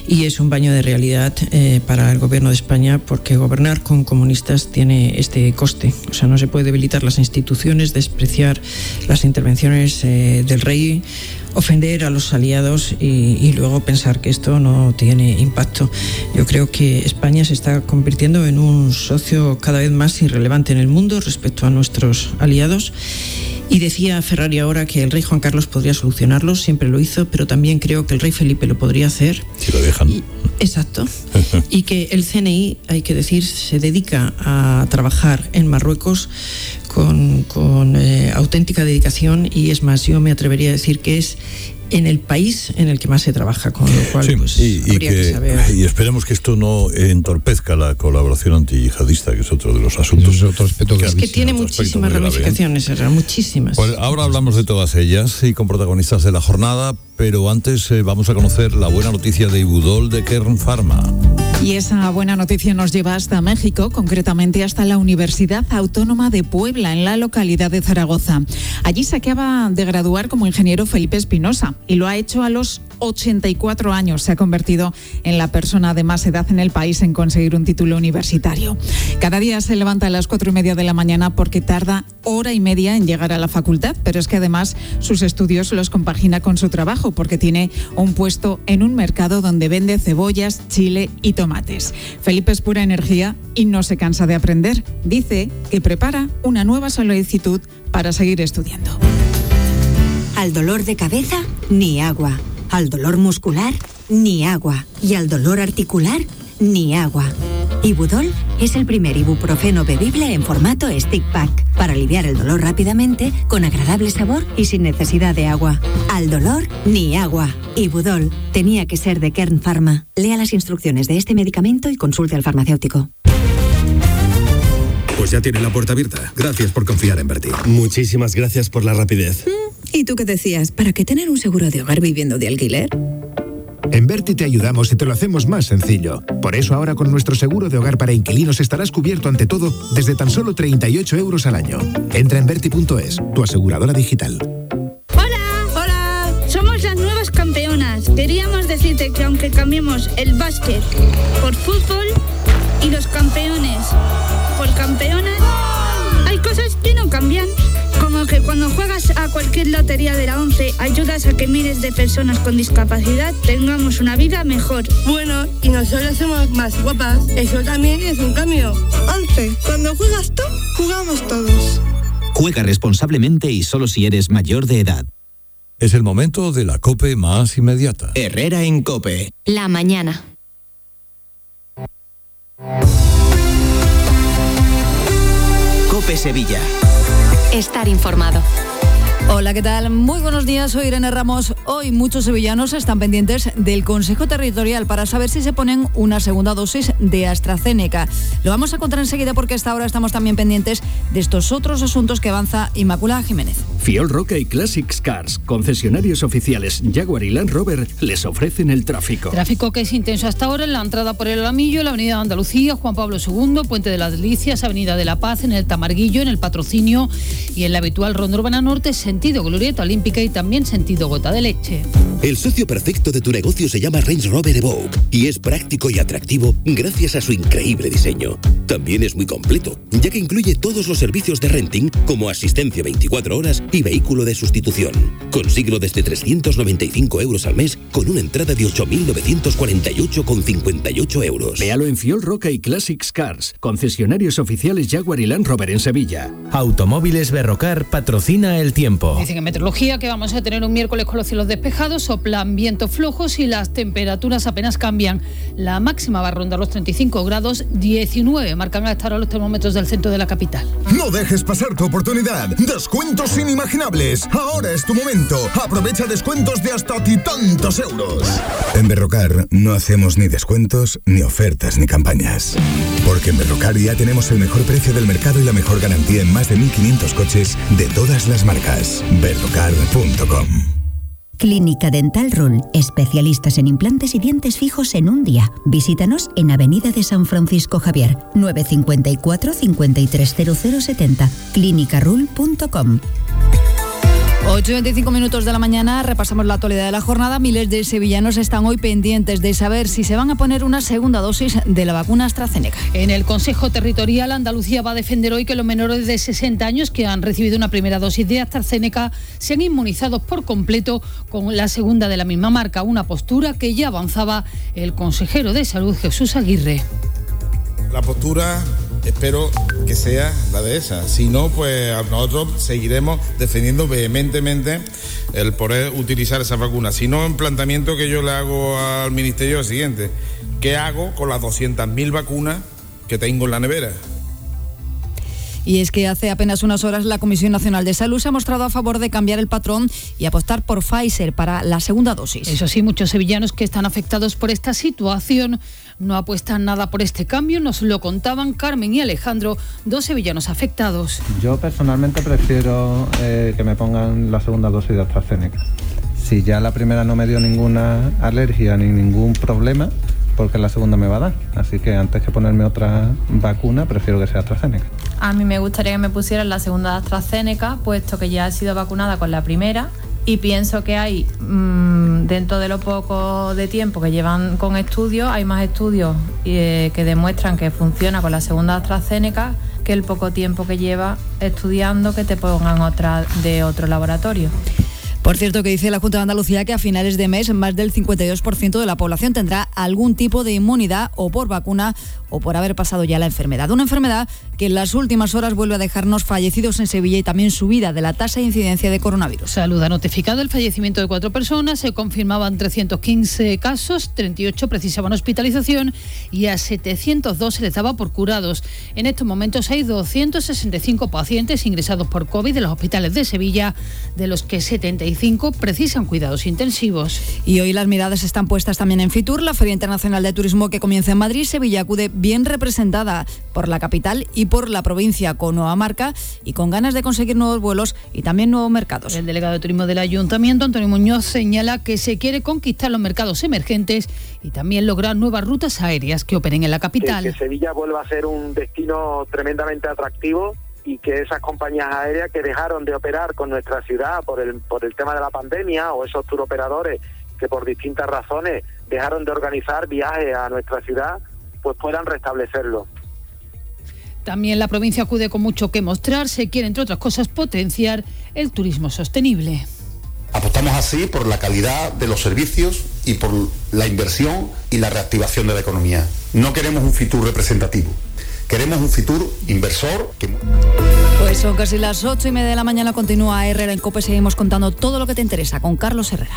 Y es un baño de realidad eh, para el gobierno de España porque gobernar con comunistas tiene este coste. O sea, no se puede debilitar las instituciones, despreciar las intervenciones eh, del rey ofender a los aliados y, y luego pensar que esto no tiene impacto. Yo creo que España se está convirtiendo en un socio cada vez más irrelevante en el mundo respecto a nuestros aliados. Y decía Ferrari ahora que el rey Juan Carlos podría solucionarlo, siempre lo hizo, pero también creo que el rey Felipe lo podría hacer. Si lo dejan. Exacto. Y que el CNI, hay que decir, se dedica a trabajar en Marruecos con, con, eh, auténtica dedicación y es más, yo me atrevería a decir que es en el país en el que más se trabaja, con lo cual Sí, pues, y, y habría que, que- saber. y esperemos que esto no entorpezca la colaboración antiyihadista, que es otro de los asuntos. que Es que tiene muchísimas ramificaciones, Herrera, muchísimas. Pues ahora hablamos de todas ellas y con protagonistas de la jornada, pero antes eh, vamos a conocer la buena noticia de Ibudol de Kern Pharma. Y esa buena noticia nos lleva hasta México, concretamente hasta la Universidad Autónoma de Puebla, en la localidad de Zaragoza. Allí se acaba de graduar como ingeniero Felipe Espinosa y lo ha hecho a los 84 años. Se ha convertido en la persona de más edad en el país en conseguir un título universitario. Cada día se levanta a las cuatro y media de la mañana porque tarda hora y media en llegar a la facultad, pero es que además sus estudios los compagina con su trabajo porque tiene un puesto en un mercado donde vende cebollas, chile y tomates. Felipe es pura energía y no se cansa de aprender. Dice que prepara una nueva solicitud para seguir estudiando. Al dolor de cabeza, ni agua. Al dolor muscular, ni agua. Y al dolor articular, ni agua. Ibudol es el primer ibuprofeno bebible en formato stick pack para aliviar el dolor rápidamente, con agradable sabor y sin necesidad de agua. Al dolor, ni agua. Ibudol tenía que ser de Kern Pharma. Lea las instrucciones de este medicamento y consulte al farmacéutico. Pues ya tiene la puerta abierta. Gracias por confiar en Berti. Muchísimas gracias por la rapidez. ¿Y tú qué decías? ¿Para qué tener un seguro de hogar viviendo de alquiler? En Berti te ayudamos y te lo hacemos más sencillo. Por eso ahora con nuestro seguro de hogar para inquilinos estarás cubierto ante todo desde tan solo 38 euros al año. Entra en Berti.es, tu aseguradora digital. ¡Hola! ¡Hola! Somos las nuevas campeonas. Queríamos decirte que aunque cambiemos el básquet por fútbol y los campeones por campeonas, hay cosas que no cambian. Como que cuando juegas a cualquier lotería de la 11 ayudas a que miles de personas con discapacidad tengamos una vida mejor. Bueno, y nosotros somos más guapas. Eso también es un cambio. 11. Cuando juegas tú, jugamos todos. Juega responsablemente y solo si eres mayor de edad. Es el momento de la cope más inmediata. Herrera en cope. La mañana. Cope Sevilla. Estar informado. Hola, ¿qué tal? Muy buenos días, soy Irene Ramos. Hoy muchos sevillanos están pendientes del Consejo Territorial para saber si se ponen una segunda dosis de AstraZeneca. Lo vamos a contar enseguida porque hasta ahora estamos también pendientes de estos otros asuntos que avanza Inmaculada Jiménez. Fiol Roca y Classics Cars, concesionarios oficiales Jaguar y Land Rover, les ofrecen el tráfico. Tráfico que es intenso hasta ahora en la entrada por el Alamillo, la Avenida de Andalucía, Juan Pablo II, Puente de las Delicias, Avenida de la Paz, en el Tamarguillo, en el Patrocinio y en la habitual Ronda Urbana Norte, sentido Glorieta Olímpica y también sentido Gota de Leche. El socio perfecto de tu negocio se llama Range Rover Evoque y es práctico y atractivo gracias a su increíble diseño. También es muy completo, ya que incluye todos los servicios de renting como asistencia 24 horas y vehículo de sustitución. Consíguelo desde 395 euros al mes con una entrada de 8.948,58 euros. Véalo en Fiol Roca y Classics Cars, concesionarios oficiales Jaguar y Land Rover en Sevilla. Automóviles Berrocar patrocina el tiempo. Dicen en meteorología que vamos a tener un miércoles con los cielos despejados, soplan vientos flojos y las temperaturas apenas cambian. La máxima va a rondar los 35 grados, 19 marcan a estar los termómetros del centro de la capital. No dejes pasar tu oportunidad. Descuentos inimaginables. Ahora es tu momento. Aprovecha descuentos de hasta ti tantos euros. En Berrocar no hacemos ni descuentos, ni ofertas, ni campañas. Porque en Berrocar ya tenemos el mejor precio del mercado y la mejor garantía en más de 1.500 coches de todas las marcas. Berrocar.com Clínica Dental Rule, especialistas en implantes y dientes fijos en un día. Visítanos en Avenida de San Francisco Javier, 954 530070, clinicarule.com. 8 y 25 minutos de la mañana, repasamos la actualidad de la jornada. Miles de sevillanos están hoy pendientes de saber si se van a poner una segunda dosis de la vacuna AstraZeneca. En el Consejo Territorial, Andalucía va a defender hoy que los menores de 60 años que han recibido una primera dosis de AstraZeneca sean inmunizados por completo con la segunda de la misma marca, una postura que ya avanzaba el consejero de Salud Jesús Aguirre. La postura espero que sea la de esa. Si no, pues nosotros seguiremos defendiendo vehementemente el poder utilizar esa vacuna. Si no, el planteamiento que yo le hago al Ministerio es el siguiente. ¿Qué hago con las 200.000 vacunas que tengo en la nevera? Y es que hace apenas unas horas la Comisión Nacional de Salud se ha mostrado a favor de cambiar el patrón y apostar por Pfizer para la segunda dosis. Eso sí, muchos sevillanos que están afectados por esta situación no apuestan nada por este cambio. Nos lo contaban Carmen y Alejandro, dos sevillanos afectados. Yo personalmente prefiero eh, que me pongan la segunda dosis de AstraZeneca. Si ya la primera no me dio ninguna alergia ni ningún problema, porque la segunda me va a dar. Así que antes que ponerme otra vacuna, prefiero que sea AstraZeneca. A mí me gustaría que me pusieran la segunda de AstraZeneca, puesto que ya he sido vacunada con la primera y pienso que hay, mmm, dentro de lo poco de tiempo que llevan con estudios, hay más estudios eh, que demuestran que funciona con la segunda AstraZeneca que el poco tiempo que lleva estudiando que te pongan otra de otro laboratorio. Por cierto, que dice la Junta de Andalucía que a finales de mes más del 52% de la población tendrá algún tipo de inmunidad o por vacuna o por haber pasado ya la enfermedad. Una enfermedad que en las últimas horas vuelve a dejarnos fallecidos en Sevilla y también subida de la tasa de incidencia de coronavirus. Salud ha notificado el fallecimiento de cuatro personas, se confirmaban 315 casos, 38 precisaban hospitalización y a 702 se les daba por curados. En estos momentos hay 265 pacientes ingresados por COVID en los hospitales de Sevilla, de los que 75 precisan cuidados intensivos. Y hoy las miradas están puestas también en Fitur, la Feria Internacional de Turismo que comienza en Madrid. Sevilla acude bien representada por la capital y por la provincia con nueva marca y con ganas de conseguir nuevos vuelos y también nuevos mercados. El delegado de turismo del ayuntamiento, Antonio Muñoz, señala que se quiere conquistar los mercados emergentes y también lograr nuevas rutas aéreas que operen en la capital. Que, que Sevilla vuelva a ser un destino tremendamente atractivo y que esas compañías aéreas que dejaron de operar con nuestra ciudad por el, por el tema de la pandemia o esos turoperadores que por distintas razones dejaron de organizar viajes a nuestra ciudad, pues puedan restablecerlo. También la provincia acude con mucho que mostrar. Se quiere, entre otras cosas, potenciar el turismo sostenible. Apostamos así por la calidad de los servicios y por la inversión y la reactivación de la economía. No queremos un Fitur representativo, queremos un Fitur inversor que... Pues son casi las ocho y media de la mañana, continúa Herrera en COPE, seguimos contando todo lo que te interesa con Carlos Herrera.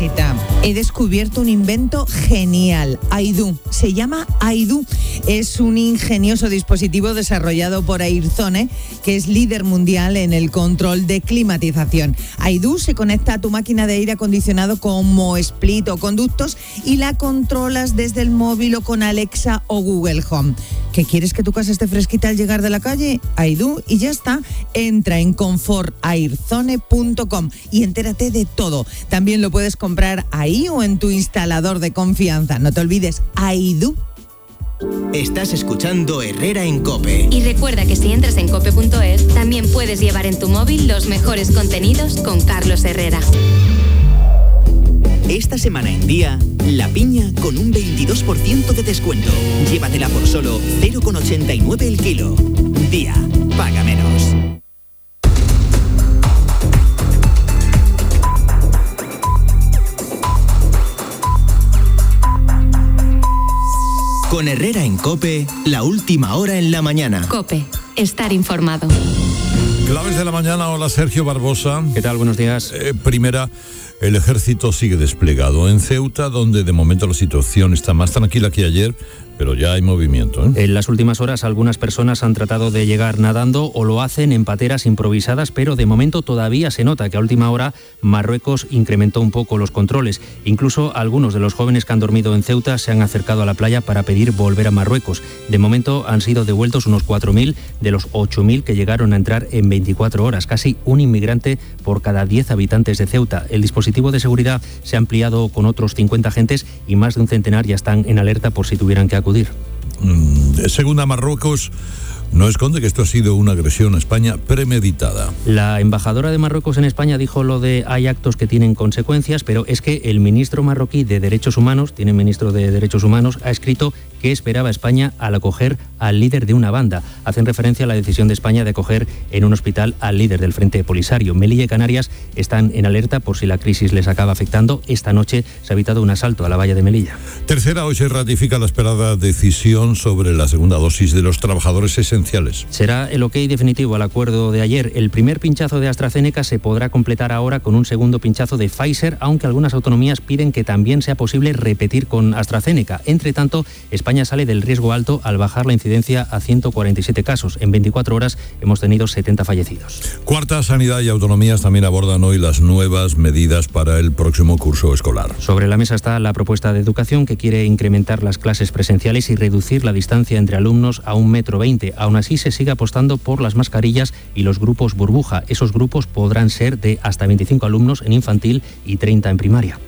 Una cosita, he descubierto un invento genial, Aidu. Se llama Aidu. Es un ingenioso dispositivo desarrollado por Airzone, que es líder mundial en el control de climatización. Aidu se conecta a tu máquina de aire acondicionado como split o conductos y la controlas desde el móvil o con Alexa o Google Home. ¿Qué quieres que tu casa esté fresquita al llegar de la calle? Aidu y ya está. Entra en confortairzone.com y entérate de todo. También lo puedes comprar ahí o en tu instalador de confianza. No te olvides, Aidu. Estás escuchando Herrera en Cope. Y recuerda que si entras en cope.es, también puedes llevar en tu móvil los mejores contenidos con Carlos Herrera. Esta semana en día, la piña con un 22% de descuento. Llévatela por solo 0,89 el kilo. Día, paga menos. Con Herrera en Cope, la última hora en la mañana. Cope, estar informado. Claves de la mañana, hola Sergio Barbosa. ¿Qué tal? Buenos días. Eh, primera, el ejército sigue desplegado en Ceuta, donde de momento la situación está más tranquila que ayer, pero ya hay movimiento. ¿eh? En las últimas horas algunas personas han tratado de llegar nadando o lo hacen en pateras improvisadas, pero de momento todavía se nota que a última hora Marruecos incrementó un poco los controles. Incluso algunos de los jóvenes que han dormido en Ceuta se han acercado a la playa para pedir volver a Marruecos. De momento han sido devueltos unos 4.000 de los 8.000 que llegaron a entrar en 24 horas, casi un inmigrante por cada 10 habitantes de Ceuta. El dispositivo de seguridad se ha ampliado con otros 50 agentes y más de un centenar ya están en alerta por si tuvieran que acudir. Mm, según a Marruecos, no esconde que esto ha sido una agresión a España premeditada. La embajadora de Marruecos en España dijo lo de hay actos que tienen consecuencias, pero es que el ministro marroquí de Derechos Humanos, tiene ministro de Derechos Humanos, ha escrito que esperaba España al acoger al líder de una banda. Hacen referencia a la decisión de España de acoger en un hospital al líder del Frente Polisario. Melilla y Canarias están en alerta por si la crisis les acaba afectando. Esta noche se ha evitado un asalto a la valla de Melilla. Tercera, hoy se ratifica la esperada decisión sobre la segunda dosis de los trabajadores esenciales. Será el ok definitivo al acuerdo de ayer. El primer pinchazo de AstraZeneca se podrá completar ahora con un segundo pinchazo de Pfizer, aunque algunas autonomías piden que también sea posible repetir con AstraZeneca. Entre tanto, España sale del riesgo alto al bajar la incidencia a 147 casos. En 24 horas hemos tenido 70 fallecidos. Cuarta, Sanidad y Autonomías también abordan hoy las nuevas medidas para el próximo curso escolar. Sobre la mesa está la propuesta de educación que quiere incrementar las clases presenciales y reducir la distancia entre alumnos a un metro veinte. Aún así, se sigue apostando por las mascarillas y los grupos burbuja. Esos grupos podrán ser de hasta 25 alumnos en infantil y 30 en primaria.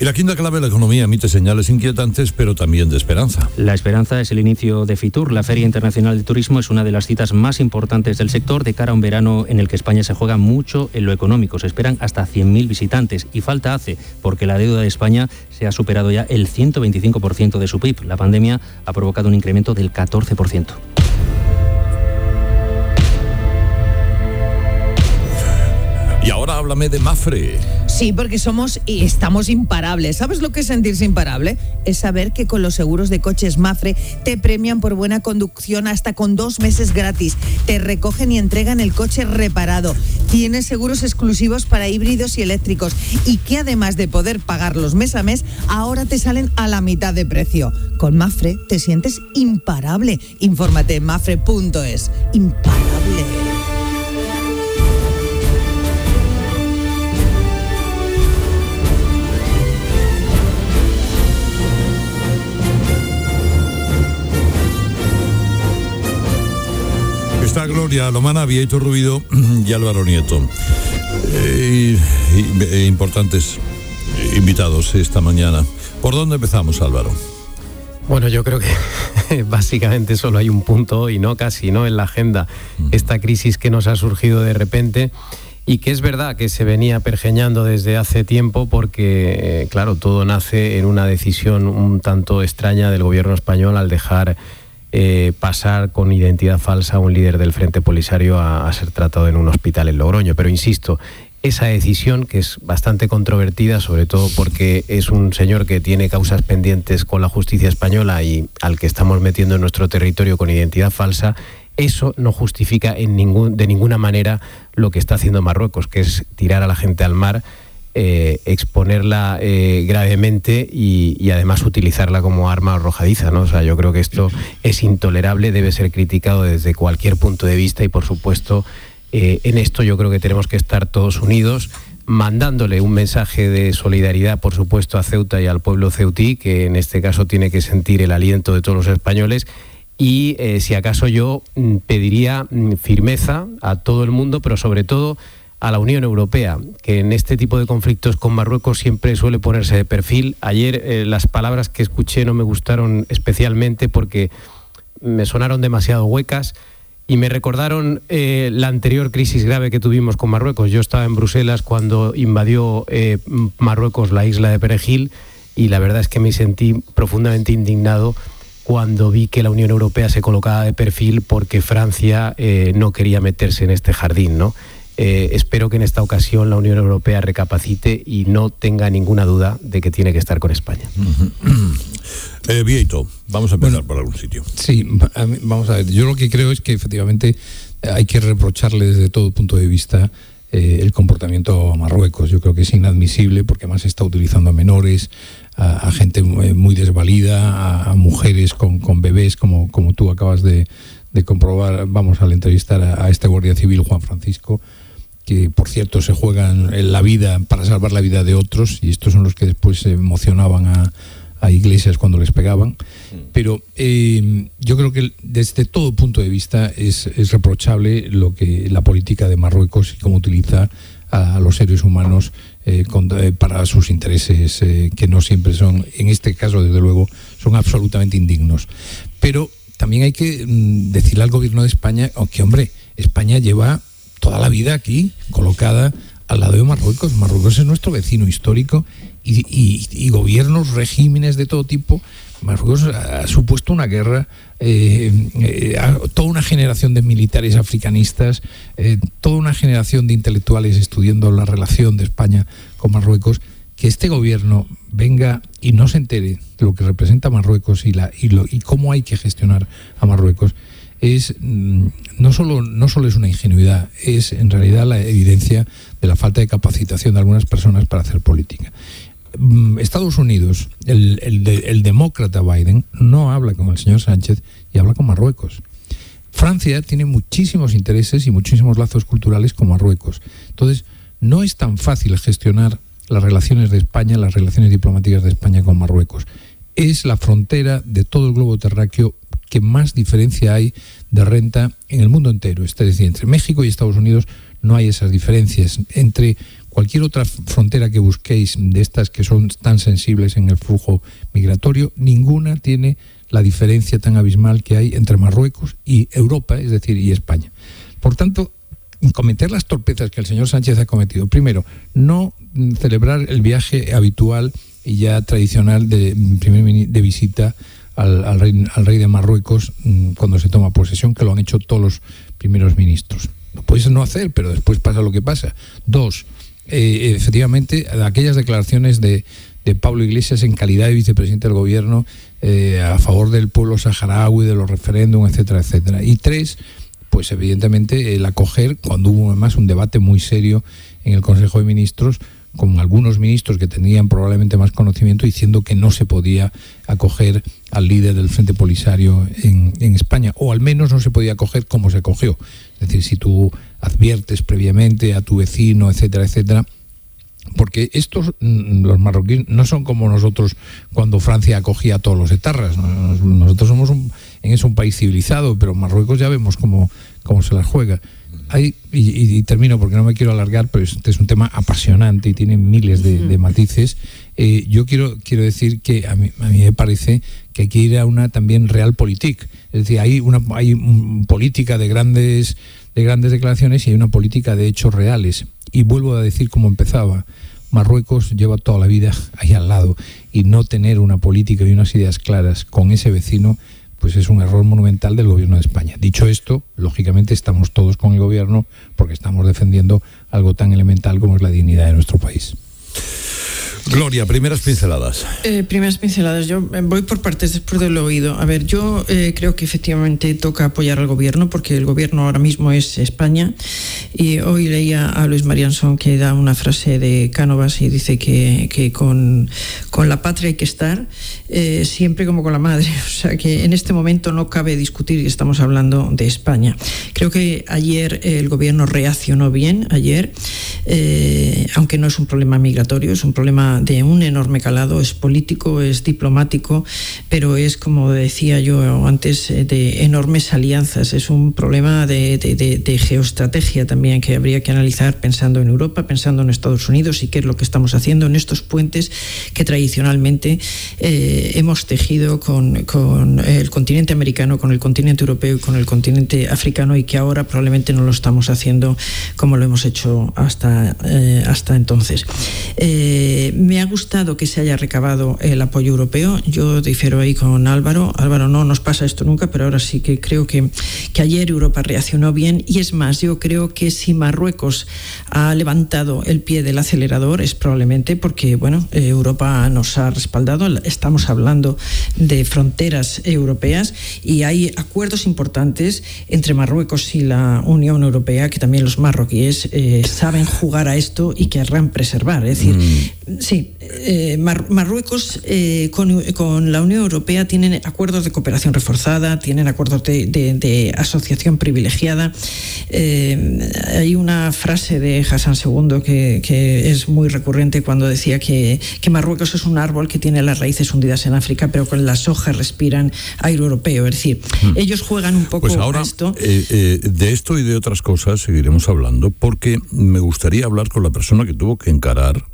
Y la quinta clave, la economía emite señales inquietantes, pero también de esperanza. La esperanza es el inicio de FITUR. La Feria Internacional de Turismo es una de las citas más importantes del sector de cara a un verano en el que España se juega mucho en lo económico. Se esperan hasta 100.000 visitantes y falta hace porque la deuda de España se ha superado ya el 125% de su PIB. La pandemia ha provocado un incremento del 14%. Y ahora háblame de Mafre. Sí, porque somos y estamos imparables. ¿Sabes lo que es sentirse imparable? Es saber que con los seguros de coches Mafre te premian por buena conducción hasta con dos meses gratis. Te recogen y entregan el coche reparado. Tienes seguros exclusivos para híbridos y eléctricos. Y que además de poder pagarlos mes a mes, ahora te salen a la mitad de precio. Con Mafre te sientes imparable. Infórmate en mafre.es. Imparable. Está Gloria Lomana, Vieito Rubido y Álvaro Nieto. Eh, y- importantes invitados esta mañana. ¿Por dónde empezamos, Álvaro? Bueno, yo creo que básicamente solo hay un punto y no casi, ¿no? En la agenda, esta crisis que nos ha surgido de repente y que es verdad que se venía pergeñando desde hace tiempo porque, eh, claro, todo nace en una decisión un tanto extraña del gobierno español al dejar eh, pasar con identidad falsa a un líder del Frente Polisario a, ser tratado en un hospital en Logroño. Pero insisto, esa decisión, que es bastante controvertida, sobre todo porque es un señor que tiene causas pendientes con la justicia española y al que estamos metiendo en nuestro territorio con identidad falsa, eso no justifica en ningún, de ninguna manera lo que está haciendo Marruecos, que es tirar a la gente al mar, eh, exponerla eh, gravemente y, además utilizarla como arma arrojadiza. ¿no? O sea, yo creo que esto es intolerable, debe ser criticado desde cualquier punto de vista y, por supuesto, eh, en esto yo creo que tenemos que estar todos unidos mandándole un mensaje de solidaridad, por supuesto, a Ceuta y al pueblo ceutí, que en este caso tiene que sentir el aliento de todos los españoles y si acaso yo mm, pediría mm, firmeza a todo el mundo, pero sobre todo a la Unión Europea, que en este tipo de conflictos con Marruecos siempre suele ponerse de perfil. Ayer eh, las palabras que escuché no me gustaron especialmente porque me sonaron demasiado huecas y me recordaron eh, la anterior crisis grave que tuvimos con Marruecos. Yo estaba en Bruselas cuando invadió Marruecos la isla de Perejil y la verdad es que me sentí profundamente indignado cuando vi que la Unión Europea se colocaba de perfil porque Francia eh, no quería meterse en este jardín, ¿no? Eh, espero que en esta ocasión la Unión Europea recapacite y no tenga ninguna duda de que tiene que estar con España. eh, Vieito, vamos a empezar por algún sitio. Sí, vamos a ver. Yo lo que creo es que efectivamente hay que reprocharle desde todo punto de vista eh, el comportamiento a Marruecos. Yo creo que es inadmisible porque además está utilizando a menores, a, gente muy desvalida, a, mujeres con, bebés, como, como tú acabas de, comprobar, vamos, al entrevistar a, este guardia civil, Juan Francisco, que por cierto se juegan en la vida para salvar la vida de otros, y estos son los que después se emocionaban a, iglesias cuando les pegaban. Pero eh, yo creo que desde todo punto de vista es, es, reprochable lo que la política de Marruecos y cómo utiliza a los seres humanos eh, eh, para sus intereses, que no siempre son, en este caso desde luego, son absolutamente indignos. Pero también hay que mm, decirle al gobierno de España que, hombre, España lleva toda la vida aquí colocada al lado de Marruecos. Marruecos es nuestro vecino histórico y gobiernos, regímenes de todo tipo Marruecos ha supuesto una guerra, eh, eh, toda una generación de militares africanistas, eh, toda una generación de intelectuales estudiando la relación de España con Marruecos, que este gobierno venga y no se entere de lo que representa Marruecos y, la, y, lo, y cómo hay que gestionar a Marruecos, es mm, no solo, no solo es una ingenuidad, es en realidad la evidencia de la falta de capacitación de algunas personas para hacer política. Mm, Estados Unidos, el, demócrata Biden, no habla con el señor Sánchez y habla con Marruecos. Francia tiene muchísimos intereses y muchísimos lazos culturales con Marruecos. Entonces, no es tan fácil gestionar las relaciones de España, las relaciones diplomáticas de España con Marruecos. Es la frontera de todo el globo terráqueo que más diferencia hay de renta en el mundo entero. Es decir, entre México y Estados Unidos no hay esas diferencias. Entre cualquier otra frontera que busquéis de estas que son tan sensibles en el flujo migratorio, ninguna tiene la diferencia tan abismal que hay entre Marruecos y Europa, es decir, y España. Por tanto, cometer las torpezas que el señor Sánchez ha cometido. Primero, no celebrar el viaje habitual y ya tradicional de, de visita al, rey, al, rey, de Marruecos mm, cuando se toma posesión, que lo han hecho todos los primeros ministros. Lo puedes no hacer, pero después pasa lo que pasa. Dos, eh, efectivamente, aquellas declaraciones de, Pablo Iglesias en calidad de vicepresidente del gobierno eh, a favor del pueblo saharaui, de los referéndums, etcétera, etcétera. Y tres, pues evidentemente el acoger, cuando hubo además un debate muy serio en el Consejo de Ministros, con algunos ministros que tenían probablemente más conocimiento diciendo que no se podía acoger al líder del Frente Polisario en, en España, o al menos no se podía acoger como se acogió. Es decir, si tú adviertes previamente a tu vecino, etcétera, etcétera, porque estos, mm, los marroquíes, no son como nosotros cuando Francia acogía a todos los etarras. Nosotros somos un, en eso un país civilizado, pero Marruecos ya vemos cómo, cómo se las juega. Hay, y, termino porque no me quiero alargar, pero este es un tema apasionante y tiene miles de, matices. Eh, yo quiero, quiero decir que a mí, a mí me parece que hay que ir a una también realpolitik. Es decir, hay una hay política de grandes, de grandes declaraciones y hay una política de hechos reales. Y vuelvo a decir como empezaba. Marruecos lleva toda la vida ahí al lado y no tener una política y unas ideas claras con ese vecino pues es un error monumental del gobierno de España. Dicho esto, lógicamente estamos todos con el gobierno porque estamos defendiendo algo tan elemental como es la dignidad de nuestro país. Gloria, primeras pinceladas. Eh, primeras pinceladas. Yo eh, voy por partes después de lo oído. A ver, yo eh, creo que efectivamente toca apoyar al gobierno porque el gobierno ahora mismo es España. Y hoy leía a Luis Marianson que da una frase de Cánovas y dice que, que con, con, la patria hay que estar siempre como con la madre. O sea que en este momento no cabe discutir que estamos hablando de España. Creo que ayer el gobierno reaccionó bien, ayer, aunque no es un problema migratorio, es un problema de un enorme calado, es político, es diplomático, pero es, como decía yo antes, eh, de enormes alianzas. Es un problema de, geoestrategia también que habría que analizar pensando en Europa, pensando en Estados Unidos y qué es lo que estamos haciendo en estos puentes que tradicionalmente eh, hemos tejido con, el continente americano, con el continente europeo y con el continente africano y que ahora probablemente no lo estamos haciendo como lo hemos hecho hasta, eh, hasta entonces me ha gustado que se haya recabado el apoyo europeo. Yo difiero ahí con Álvaro. Álvaro, no nos pasa esto nunca, pero ahora sí que creo que, que ayer Europa reaccionó bien. Y es más, yo creo que si Marruecos ha levantado el pie del acelerador es probablemente porque, bueno, eh, Europa nos ha respaldado. Estamos hablando de fronteras europeas y hay acuerdos importantes entre Marruecos y la Unión Europea que también los marroquíes eh, saben jugar a esto y querrán preservar. Es decir, mm. Sí, eh, Marruecos eh, con, la Unión Europea tienen acuerdos de cooperación reforzada, tienen acuerdos de, asociación privilegiada. Eh, hay una frase de Hassan II que, es muy recurrente cuando decía que, Marruecos es un árbol que tiene las raíces hundidas en África, pero con las hojas respiran aire europeo. Es decir, hmm. ellos juegan un poco pues ahora, esto. de esto y de otras cosas seguiremos hablando, porque me gustaría hablar con la persona que tuvo que encarar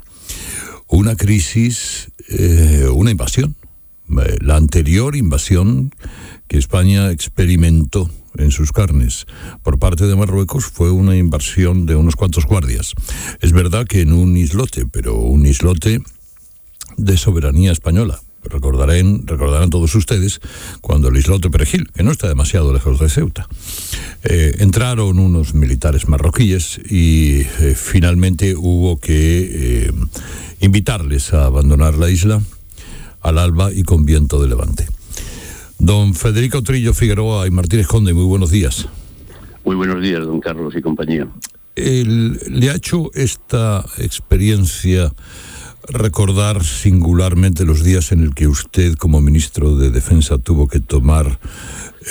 una crisis, eh, una invasión. Eh, la anterior invasión que España experimentó en sus carnes por parte de Marruecos fue una invasión de unos cuantos guardias. Es verdad que en un islote, pero un islote de soberanía española. Recordarán, recordarán todos ustedes cuando el islote Perejil, que no está demasiado lejos de Ceuta, eh, entraron unos militares marroquíes y finalmente hubo que invitarles a abandonar la isla al alba y con viento de levante. Don Federico Trillo Figueroa y Martínez Conde, muy buenos días. Muy buenos días, don Carlos y compañía. ¿Le ha hecho esta experiencia recordar singularmente los días en el que usted, como ministro de Defensa, tuvo que tomar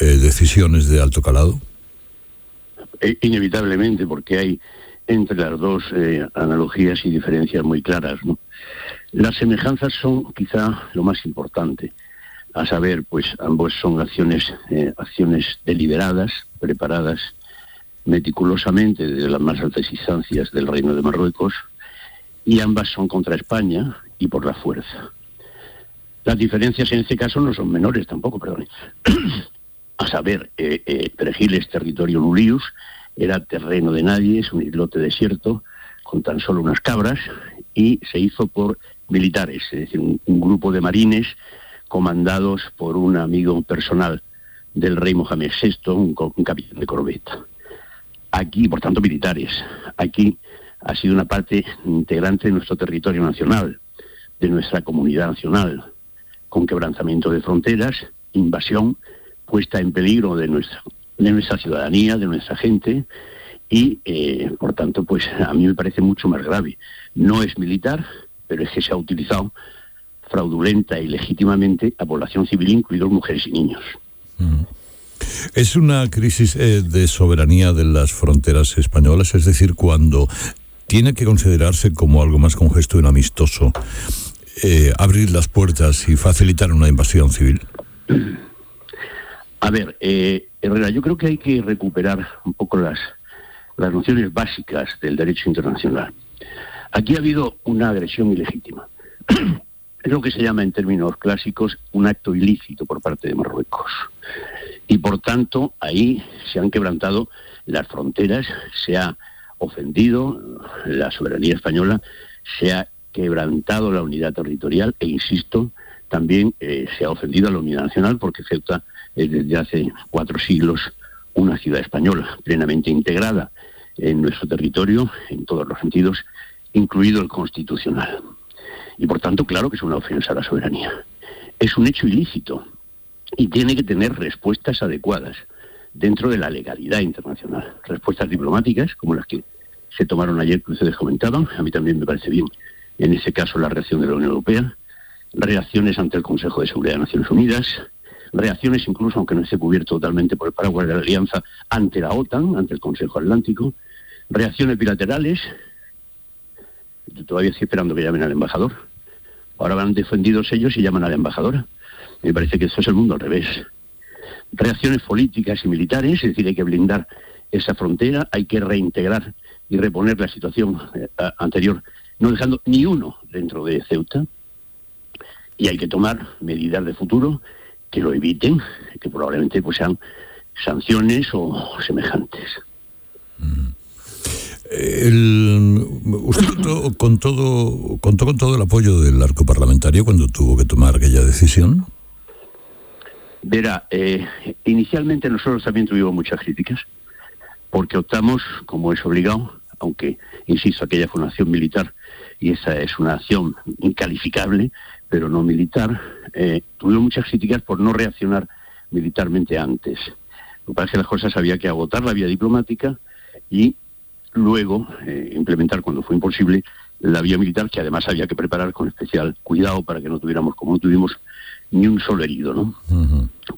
eh, decisiones de alto calado? Eh, inevitablemente, porque hay entre las dos eh, analogías y diferencias muy claras. Las semejanzas son quizá lo más importante, a saber, pues ambos son acciones, eh, acciones deliberadas, preparadas meticulosamente desde las más altas instancias del Reino de Marruecos, y ambas son contra España y por la fuerza. Las diferencias en este caso no son menores tampoco, perdón. a saber, eh, eh, Perejil territorio Nulius, era terreno de nadie, es un islote desierto con tan solo unas cabras y se hizo por militares, es decir, un, grupo de marines comandados por un amigo personal del rey Mohamed VI, un, capitán de corbeta. Aquí, por tanto, militares. Aquí ha sido una parte integrante de nuestro territorio nacional, de nuestra comunidad nacional, con quebrantamiento de fronteras, invasión, puesta en peligro de nuestra de nuestra ciudadanía, de nuestra gente, y eh, por tanto, pues a mí me parece mucho más grave. No es militar, pero es que se ha utilizado fraudulenta y legítimamente a población civil, incluidos mujeres y niños. Mm. Es una crisis eh, de soberanía de las fronteras españolas, es decir, cuando tiene que considerarse como algo más que un gesto amistoso, eh, abrir las puertas y facilitar una invasión civil. A ver, eh, Herrera, yo creo que hay que recuperar un poco las, las nociones básicas del derecho internacional. Aquí ha habido una agresión ilegítima. es lo que se llama en términos clásicos un acto ilícito por parte de Marruecos. Y por tanto, ahí se han quebrantado las fronteras, se ha ofendido la soberanía española, se ha quebrantado la unidad territorial e, insisto, también eh, se ha ofendido a la unidad nacional porque Ceuta es desde hace cuatro siglos una ciudad española plenamente integrada en nuestro territorio en todos los sentidos, incluido el constitucional. Y por tanto, claro que es una ofensa a la soberanía. Es un hecho ilícito y tiene que tener respuestas adecuadas dentro de la legalidad internacional. Respuestas diplomáticas, como las que se tomaron ayer que ustedes comentaban, a mí también me parece bien, en ese caso la reacción de la Unión Europea, reacciones ante el Consejo de Seguridad de Naciones Unidas, reacciones incluso, aunque no esté cubierto totalmente por el paraguas de la Alianza, ante la OTAN, ante el Consejo Atlántico, reacciones bilaterales, todavía estoy esperando que llamen al embajador, ahora van defendidos ellos y llaman a la embajadora, me parece que eso es el mundo al revés. Reacciones políticas y militares, es decir, hay que blindar esa frontera, hay que reintegrar y reponer la situación eh, anterior, no dejando ni uno dentro de Ceuta, y hay que tomar medidas de futuro que lo eviten, que probablemente pues sean sanciones o semejantes. Usted contó con todo, contó con todo el apoyo del arco parlamentario cuando tuvo que tomar aquella decisión. Verá, eh, inicialmente nosotros también tuvimos muchas críticas, porque optamos, como es obligado, aunque, insisto, aquella fue una acción militar y esa es una acción incalificable, pero no militar, eh, tuvieron muchas críticas por no reaccionar militarmente antes. Me parece que las cosas había que agotar la vía diplomática y luego eh, implementar cuando fue imposible la vía militar que además había que preparar con especial cuidado para que no tuviéramos, como no tuvimos ni un solo herido, ¿no?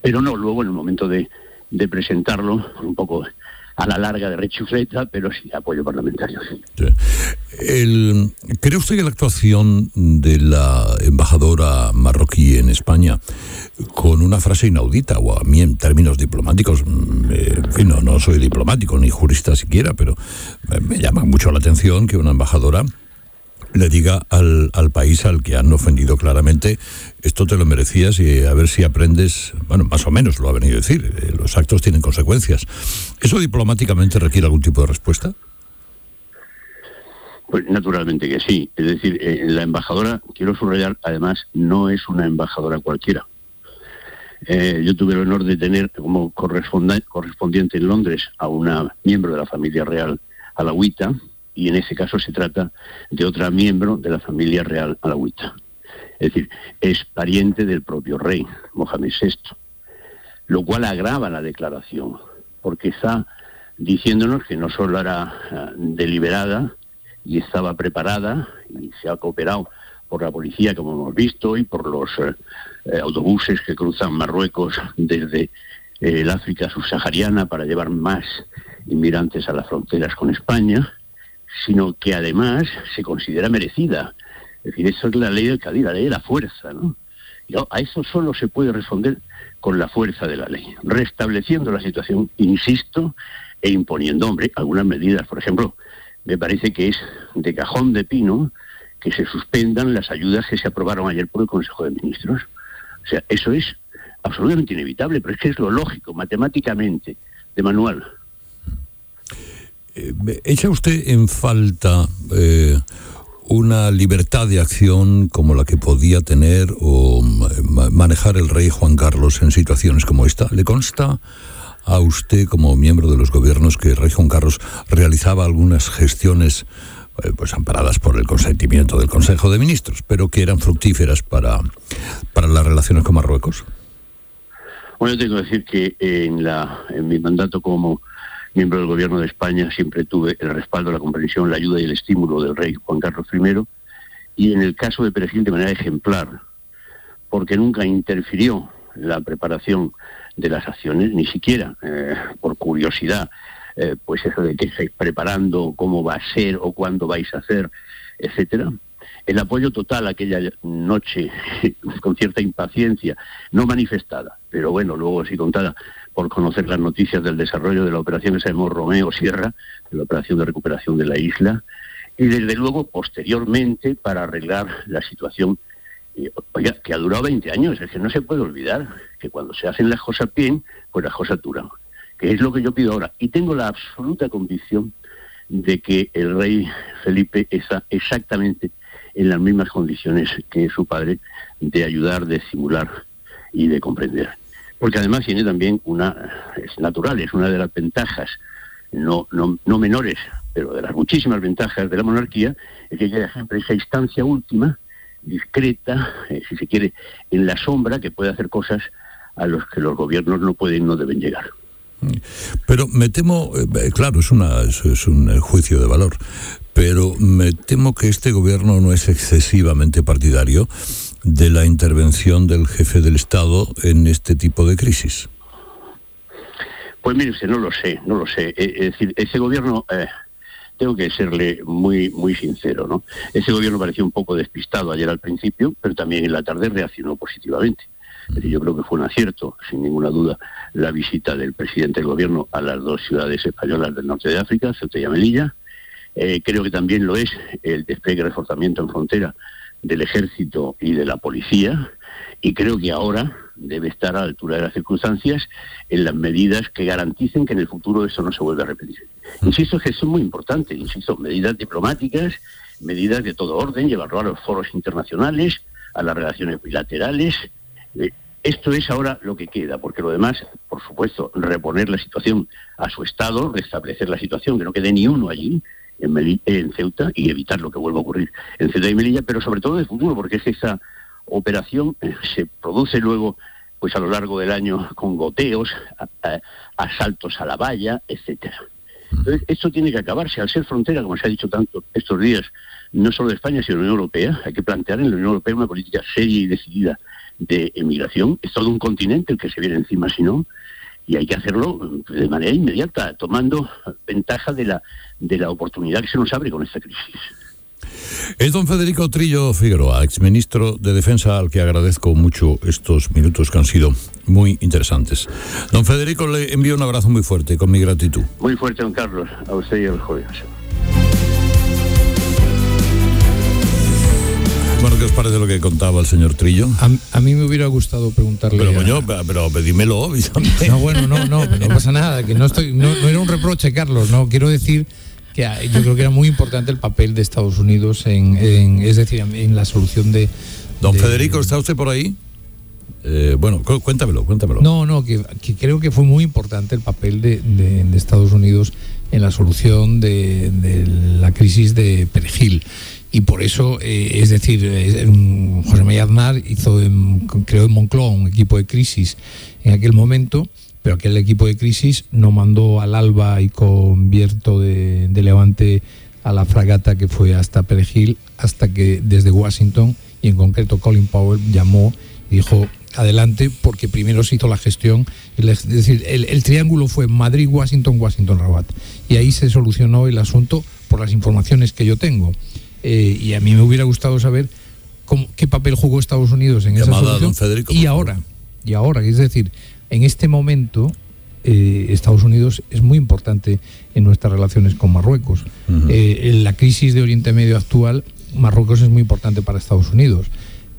Pero no, luego en el momento de, de presentarlo, un poco a la larga de rechufleta, pero sí apoyo parlamentario. ¿Cree usted que la actuación de la embajadora marroquí en España, con una frase inaudita, o a mí en términos diplomáticos, mm, eh, en fin, no, no soy diplomático ni jurista siquiera, pero me llama mucho la atención que una embajadora le diga al, al, país al que han ofendido claramente, esto te lo merecías y a ver si aprendes, bueno, más o menos lo ha venido a decir, eh, los actos tienen consecuencias. ¿Eso diplomáticamente requiere algún tipo de respuesta? Pues naturalmente que sí. Es decir, eh, la embajadora, quiero subrayar, además, no es una embajadora cualquiera. Eh, yo tuve el honor de tener como correspondiente en Londres a una miembro de la familia real alawita, y en ese caso se trata de otra miembro de la familia real alawita. Es decir, es pariente del propio rey, Mohamed VI, lo cual agrava la declaración, porque está diciéndonos que no solo era eh, deliberada y estaba preparada y se ha cooperado por la policía, como hemos visto, y por los eh, eh, autobuses que cruzan Marruecos desde el África subsahariana para llevar más inmigrantes a las fronteras con España, sino que además se considera merecida. Es decir, eso es la ley del Cádiz, la ley de la fuerza, ¿no? Y a eso solo se puede responder con la fuerza de la ley, restableciendo la situación, insisto, e imponiendo, hombre, algunas medidas. Por ejemplo, me parece que es de cajón de pino que se suspendan las ayudas que se aprobaron ayer por el Consejo de Ministros. O sea, eso es absolutamente inevitable, pero es que es lo lógico, matemáticamente, de manual. Eh, ¿Echa usted en falta eh, una libertad de acción como la que podía tener o manejar el rey Juan Carlos en situaciones como esta? ¿Le consta a usted como miembro de los gobiernos que el rey Juan Carlos realizaba algunas gestiones eh, pues amparadas por el consentimiento del Consejo de Ministros, pero que eran fructíferas para, para las relaciones con Marruecos? Bueno, tengo que decir que en, la, en mi mandato como miembro del gobierno de España, siempre tuve el respaldo, la comprensión, la ayuda y el estímulo del rey Juan Carlos I, y en el caso de Perejil de manera ejemplar, porque nunca interfirió la preparación de las acciones, ni siquiera eh, por curiosidad, eh, pues eso de que estáis preparando, cómo va a ser o cuándo vais a hacer, etcétera. El apoyo total aquella noche, con cierta impaciencia, no manifestada, pero bueno, luego sí contada, por conocer las noticias del desarrollo de la operación llamó Romeo Sierra, de la operación de recuperación de la isla, y desde luego posteriormente para arreglar la situación oiga, que ha durado 20 años, es que no se puede olvidar que cuando se hacen las cosas bien, pues las cosas duran, que es lo que yo pido ahora. Y tengo la absoluta convicción de que el rey Felipe está exactamente en las mismas condiciones que su padre de ayudar, de simular y de comprender. Porque además tiene también una, es natural, es una de las ventajas, no, no, no menores, pero de las muchísimas ventajas de la monarquía, es que haya siempre esa instancia última discreta, eh, si se quiere, en la sombra, que puede hacer cosas a los que los gobiernos no pueden, no deben llegar. Pero me temo, eh, claro, es, una, es un eh, juicio de valor, pero me temo que este gobierno no es excesivamente partidario de la intervención del jefe del Estado en este tipo de crisis. Pues mire no lo sé, no lo sé. Es decir, ese gobierno tengo que serle muy, muy sincero, ¿no? Ese gobierno parecía un poco despistado ayer al principio, pero también en la tarde reaccionó positivamente. yo creo que fue un acierto, sin ninguna duda, la visita del presidente del gobierno a las dos ciudades españolas del norte de África, Ceuta y Melilla. Eh, creo que también lo es el despliegue y reforzamiento en frontera del ejército y de la policía. Y creo que ahora debe estar a la altura de las circunstancias en las medidas que garanticen que en el futuro eso no se vuelva a repetir. Insisto que eso es muy importante, insisto, medidas diplomáticas, medidas de todo orden, llevarlo a los foros internacionales, a las relaciones bilaterales. Eh, esto es ahora lo que queda, porque lo demás, por supuesto, reponer la situación a su estado, restablecer la situación, que no quede ni uno allí, en, en Ceuta, y evitar lo que vuelva a ocurrir en Ceuta y Melilla, pero sobre todo en el futuro, porque es que esa operación eh, se produce luego pues a lo largo del año con goteos, asaltos a la valla, etcétera. Entonces, esto tiene que acabarse. Al ser frontera, como se ha dicho tanto estos días, no solo de España, sino de la Unión Europea, hay que plantear en la Unión Europea una política seria y decidida de emigración. Es todo un continente el que se viene encima, si no, y hay que hacerlo de manera inmediata, tomando ventaja de la, de la oportunidad que se nos abre con esta crisis. Es don Federico Trillo Figueroa, exministro de Defensa, al que agradezco mucho estos minutos que han sido muy interesantes. Don Federico, le envío un abrazo muy fuerte, con mi gratitud. Muy fuerte, don Carlos, a usted y al joven. Bueno, ¿qué os parece lo que contaba el señor Trillo? A, mí me hubiera gustado preguntarle. Pero, coño, pero pedímelo, No, bueno, no, no, no pasa nada, que no estoy, no era un reproche, Carlos, no, quiero decir que yo creo que era muy importante el papel de Estados Unidos en, es decir, en la solución de... Don Federico, ¿está usted por ahí? Eh, bueno, cuéntamelo, cuéntamelo. No, no, que, creo que fue muy importante el papel de, Estados Unidos en la solución de, la crisis de Perejil. Y por eso, eh, es decir, eh, José María Aznar hizo, creo, en Moncloa un equipo de crisis en aquel momento pero aquel equipo de crisis no mandó al Alba y convierto de, Levante a la fragata que fue hasta Perejil, hasta que desde Washington, y en concreto Colin Powell, llamó y dijo, adelante, porque primero se hizo la gestión, es decir, el, triángulo fue Madrid, Washington, Washington, Rabat, y ahí se solucionó el asunto por las informaciones que yo tengo. Eh, y a mí me hubiera gustado saber qué papel jugó Estados Unidos en esa solución. y ahora, y ahora, es decir, en este momento eh, Estados Unidos es muy importante en nuestras relaciones con Marruecos. Eh, en la crisis de Oriente Medio actual, Marruecos es muy importante para Estados Unidos.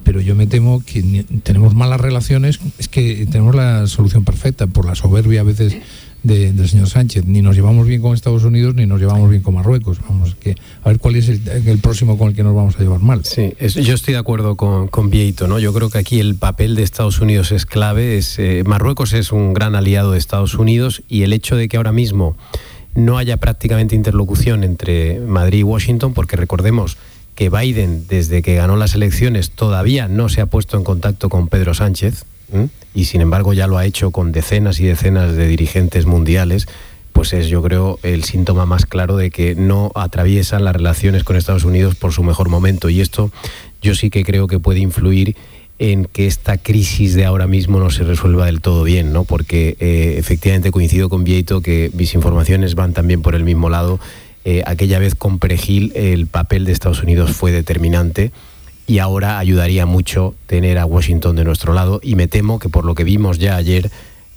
Pero yo me temo que tenemos malas relaciones, es que tenemos la solución perfecta por la soberbia a veces del señor Sánchez. Ni nos llevamos bien con Estados Unidos ni nos llevamos bien con Marruecos. Vamos, que a ver cuál es el, próximo con el que nos vamos a llevar mal. Sí, yo estoy de acuerdo con, con Vieito, ¿no? Yo creo que aquí el papel de Estados Unidos es clave. Es, eh, Marruecos es un gran aliado de Estados Unidos y el hecho de que ahora mismo no haya prácticamente interlocución entre Madrid y Washington, porque recordemos que Biden, desde que ganó las elecciones, todavía no se ha puesto en contacto con Pedro Sánchez y sin embargo ya lo ha hecho con decenas y decenas de dirigentes mundiales, pues es yo creo el síntoma más claro de que no atraviesan las relaciones con Estados Unidos por su mejor momento y esto yo sí que creo que puede influir en que esta crisis de ahora mismo no se resuelva del todo bien, ¿no? Porque eh, efectivamente coincido con Vieito que mis informaciones van también por el mismo lado. Eh, aquella vez con Perejil el papel de Estados Unidos fue determinante y ahora ayudaría mucho tener a Washington de nuestro lado y me temo que por lo que vimos ya ayer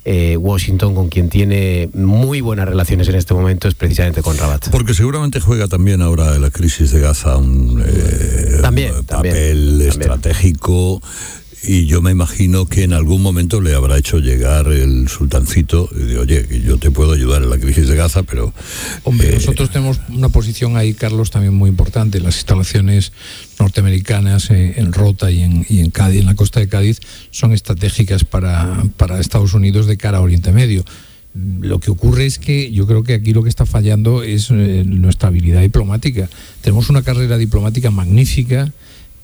eh, Washington con quien tiene muy buenas relaciones en este momento es precisamente con Rabat. Porque seguramente juega también ahora la crisis de Gaza un eh, papel estratégico y yo me imagino que en algún momento le habrá hecho llegar el sultancito y de, oye, yo te puedo ayudar en la crisis de Gaza, pero... Hombre, nosotros tenemos una posición ahí, Carlos, también muy importante. Las instalaciones norteamericanas en Rota y en, y en Cádiz, en la costa de Cádiz, son estratégicas para, para Estados Unidos de cara a Oriente Medio. Lo que ocurre es que yo creo que aquí lo que está fallando es nuestra habilidad diplomática. Tenemos una carrera diplomática magnífica,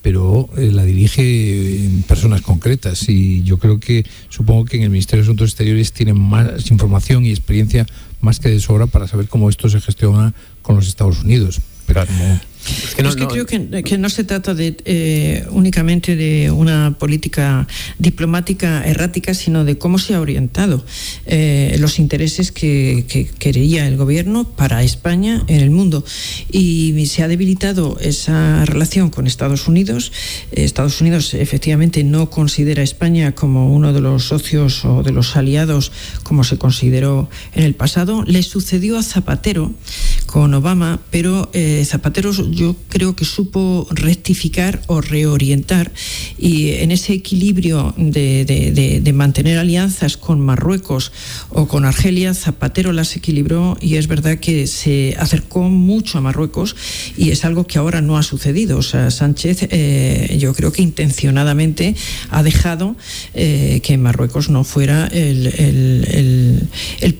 pero eh, la dirige personas concretas y yo creo que supongo que en el Ministerio de Asuntos Exteriores tienen más información y experiencia más que de sobra para saber cómo esto se gestiona con los Estados Unidos. Pero como es que, no, creo que, no se trata de, eh, únicamente de una política diplomática errática, sino de cómo se ha orientado eh, los intereses que, quería el gobierno para España en el mundo. Y se ha debilitado esa relación con Estados Unidos. Estados Unidos efectivamente no considera a España como uno de los socios o de los aliados como se consideró en el pasado. Le sucedió a Zapatero con Obama, pero eh, Zapatero yo creo que supo rectificar o reorientar y en ese equilibrio de, mantener alianzas con Marruecos o con Argelia, Zapatero las equilibró y es verdad que se acercó mucho a Marruecos y es algo que ahora no ha sucedido. O sea, Sánchez eh, yo creo que intencionadamente ha dejado eh, que Marruecos no fuera el,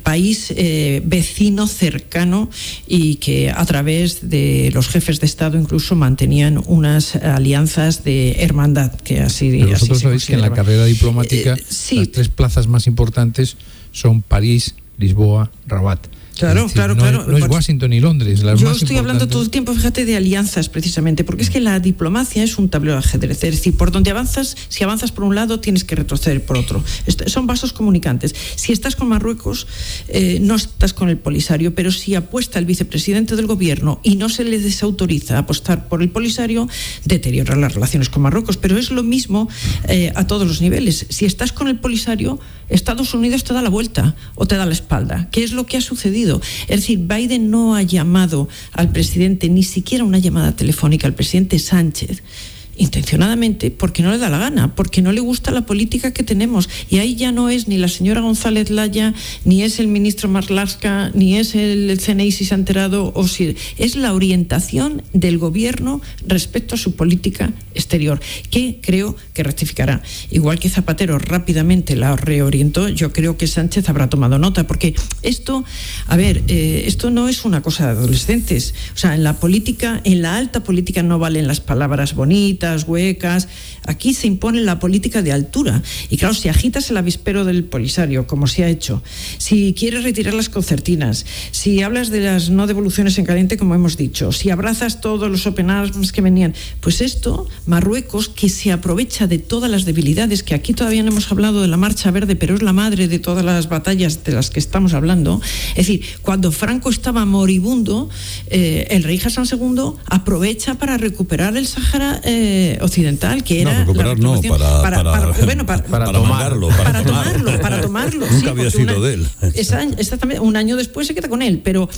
país eh, vecino cercano y que a través de los jefes de Estado incluso mantenían unas alianzas de hermandad, que así Pero Vosotros sabéis que en la carrera diplomática eh, las tres plazas más importantes son París, Lisboa, Rabat. Claro, claro, claro. no es Washington ni Londres. Yo estoy hablando todo el tiempo, fíjate, de alianzas precisamente, porque es que la diplomacia es un tablero de ajedrez. Es decir, por donde avanzas, si avanzas por un lado, tienes que retroceder por otro. Son vasos comunicantes. Si estás con Marruecos, eh, no estás con el Polisario, pero si apuesta el vicepresidente del gobierno y no se le desautoriza apostar por el Polisario, deteriora las relaciones con Marruecos. Pero es lo mismo eh, a todos los niveles. Si estás con el Polisario, Estados Unidos te da la vuelta o te da la espalda. ¿Qué es lo que ha sucedido? Es decir, Biden no ha llamado al presidente, ni siquiera una llamada telefónica al presidente Sánchez intencionadamente porque no le da la gana, porque no le gusta la política que tenemos. Y ahí ya no es ni la señora González Laya, ni es el ministro Marlaska, ni es el CNI si se ha enterado, o si es la orientación del gobierno respecto a su política exterior, que creo que rectificará. Igual que Zapatero rápidamente la reorientó, yo creo que Sánchez habrá tomado nota, porque esto, a ver, eh, esto no es una cosa de adolescentes. O sea, en la política, en la alta política no valen las palabras bonitas, huecas. Aquí se impone la política de altura. Y claro, si agitas el avispero del Polisario, como se ha hecho, si quieres retirar las concertinas, si hablas de las no devoluciones en caliente, como hemos dicho, si abrazas todos los open arms que venían, pues esto, Marruecos, que se aprovecha de todas las debilidades, que aquí todavía no hemos hablado de la Marcha Verde, pero es la madre de todas las batallas de las que estamos hablando. Es decir, cuando Franco estaba moribundo, eh, el rey Hassan II aprovecha para recuperar el Sáhara. Eh, occidental, que era. No, recuperar no, para, para, para, bueno, para, para, tomarlo, para, tomarlo. Para tomarlo. Nunca había sido de él. Exactamente, un año después se queda con él. Pero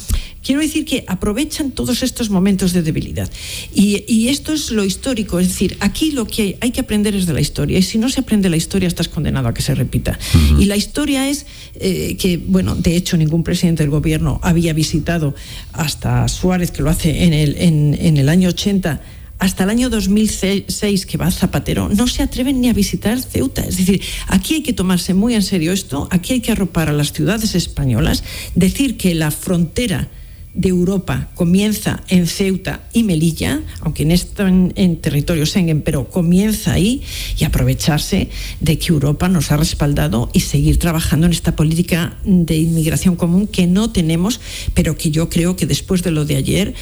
quiero decir que aprovechan todos estos momentos de debilidad. Y, y esto es lo histórico. Es decir, aquí lo que hay, hay, que aprender es de la historia. Y si no se aprende la historia, estás condenado a que se repita. Y la historia es eh, que, bueno, de hecho, ningún presidente del gobierno había visitado hasta Suárez, que lo hace en el, en, en el año 80 hasta el año 2006 que va Zapatero, no se atreven ni a visitar Ceuta. Es decir, aquí hay que tomarse muy en serio esto, aquí hay que arropar a las ciudades españolas, decir que la frontera de Europa comienza en Ceuta y Melilla, aunque no están en territorio Schengen, pero comienza ahí y aprovecharse de que Europa nos ha respaldado y seguir trabajando en esta política de inmigración común que no tenemos, pero que yo creo que después de lo de ayer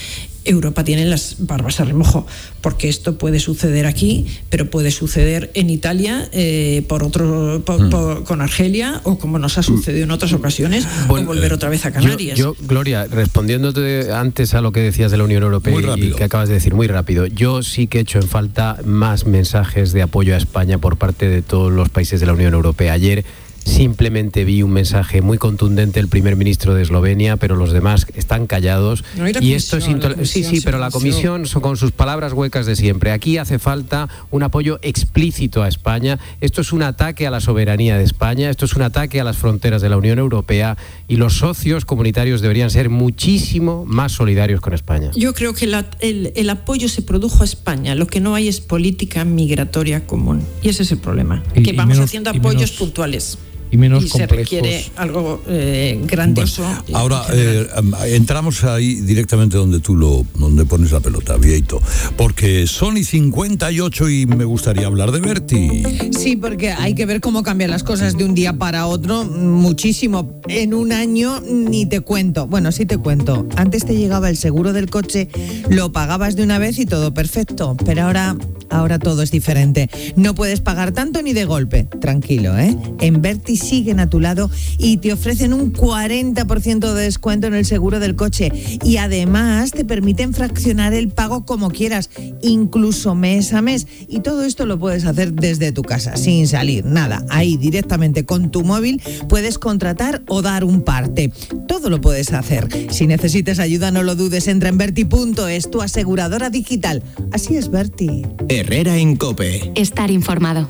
Europa tiene las barbas a remojo, porque esto puede suceder aquí, pero puede suceder en Italia eh, por otro, mm. con Argelia o como nos ha mm. sucedido en otras ocasiones, o volver otra vez a Canarias. Yo, Gloria, respondiéndote antes a lo que decías de la Unión Europea y que acabas de decir muy rápido, yo sí que he hecho en falta más mensajes de apoyo a España por parte de todos los países de la Unión Europea. Ayer Simplemente vi un mensaje muy contundente del primer ministro de Eslovenia, pero los demás están callados. y esto es Sí, sí, pero la comisión son con sus palabras huecas de siempre. Aquí hace falta un apoyo explícito a España. Esto es un ataque a la soberanía de España, esto es un ataque a las fronteras de la Unión Europea y los socios comunitarios deberían ser muchísimo más solidarios con España. Yo creo que el, el apoyo se produjo a España. Lo que no hay es política migratoria común. Y ese es el problema. que vamos haciendo apoyos puntuales y menos se requiere algo eh, grandioso. ahora eh, entramos ahí directamente donde tú lo donde pones la pelota, Vieito, porque Sony 58 y me gustaría hablar de Berti. Sí, porque hay que ver cómo cambian las cosas de un día para otro, muchísimo. En un año ni te cuento. Bueno, sí te cuento. Antes te llegaba el seguro del coche, lo pagabas de una vez y todo perfecto, pero ahora ahora todo es diferente. No puedes pagar tanto ni de golpe. Tranquilo, ¿eh? En Berti siguen a tu lado y te ofrecen un 40% de descuento en el seguro del coche. Y además te permiten fraccionar el pago como quieras, incluso mes a mes. Y todo esto lo puedes hacer desde tu casa, sin salir, nada. Ahí directamente con tu móvil puedes contratar o dar un parte. Todo lo puedes hacer. Si necesitas ayuda, no lo dudes, entra en Berti.es, tu aseguradora digital. Así es, Berti. Herrera en Cope. Estar informado.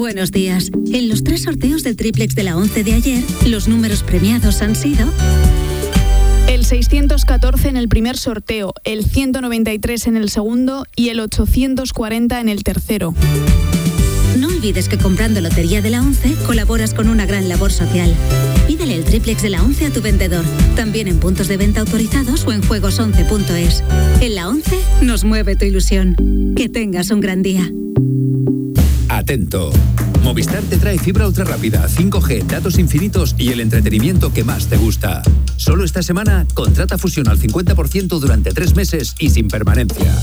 Buenos días. En los tres sorteos del triplex de la 11 de ayer, los números premiados han sido... El 614 en el primer sorteo, el 193 en el segundo y el 840 en el tercero. No olvides que comprando Lotería de la 11 colaboras con una gran labor social. Pídele el triplex de la 11 a tu vendedor, también en puntos de venta autorizados o en juegos11.es. En la 11 nos mueve tu ilusión. Que tengas un gran día. Atento. Movistar te trae fibra ultra rápida, 5G, datos infinitos y el entretenimiento que más te gusta. Solo esta semana, contrata fusión al 50% durante tres meses y sin permanencia.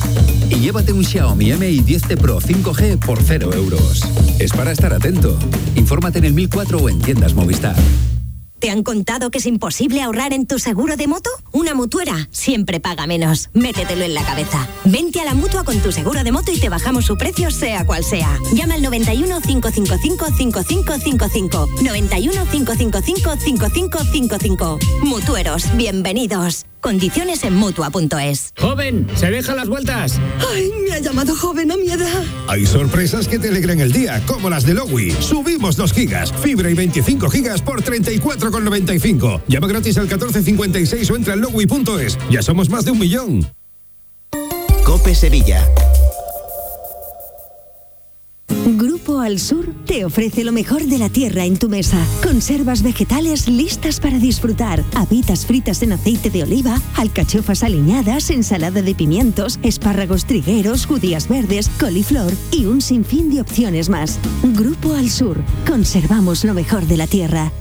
Y llévate un Xiaomi Mi 10T Pro 5G por 0 euros. Es para estar atento. Infórmate en el 1004 o en tiendas Movistar. ¿Te han contado que es imposible ahorrar en tu seguro de moto? Una mutuera siempre paga menos. Métetelo en la cabeza. Vente a la mutua con tu seguro de moto y te bajamos su precio, sea cual sea. Llama al 91 555 5555. 91 555 5555. Mutueros, bienvenidos. Condiciones en mutua.es. ¡Joven! ¡Se deja las vueltas! ¡Ay! Me ha llamado joven a mi edad. Hay sorpresas que te alegran el día, como las de Lowy. Subimos 2 gigas, fibra y 25 gigas por 34,95. Llama gratis al 1456 o entra en lowy.es. Ya somos más de un millón. Cope Sevilla. Grupo Al Sur te ofrece lo mejor de la tierra en tu mesa. Conservas vegetales listas para disfrutar, habitas fritas en aceite de oliva, alcachofas aliñadas, ensalada de pimientos, espárragos trigueros, judías verdes, coliflor y un sinfín de opciones más. Grupo Al Sur, conservamos lo mejor de la tierra.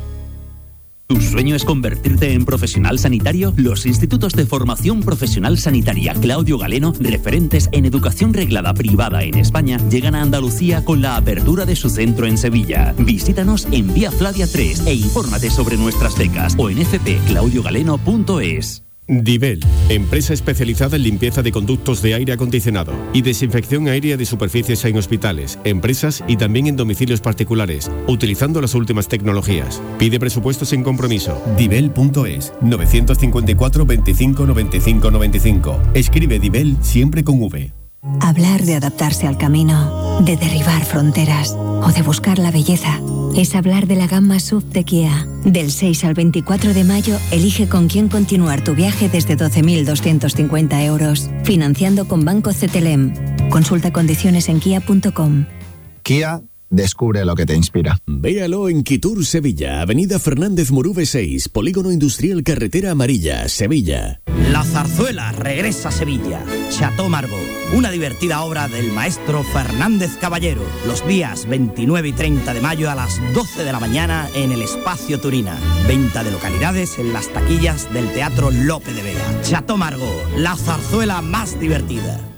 ¿Tu sueño es convertirte en profesional sanitario? Los institutos de formación profesional sanitaria Claudio Galeno, referentes en educación reglada privada en España, llegan a Andalucía con la apertura de su centro en Sevilla. Visítanos en Vía Flavia 3 e infórmate sobre nuestras becas o en fpclaudiogaleno.es. Divel, empresa especializada en limpieza de conductos de aire acondicionado y desinfección aérea de superficies en hospitales, empresas y también en domicilios particulares, utilizando las últimas tecnologías. Pide presupuestos sin compromiso. Divel.es 954 25 95 95. Escribe Divel siempre con V. Hablar de adaptarse al camino, de derribar fronteras o de buscar la belleza es hablar de la gama SUV de Kia. Del 6 al 24 de mayo, elige con quién continuar tu viaje desde 12.250 euros, financiando con Banco CTLM. Consulta condiciones en kia.com. Kia Descubre lo que te inspira. Véalo en Quitur, Sevilla, Avenida Fernández Morube 6, Polígono Industrial Carretera Amarilla, Sevilla. La zarzuela regresa a Sevilla. Chateau Margot, una divertida obra del maestro Fernández Caballero. Los días 29 y 30 de mayo a las 12 de la mañana en el Espacio Turina. Venta de localidades en las taquillas del Teatro Lope de Vega. Chateau Margot, la zarzuela más divertida.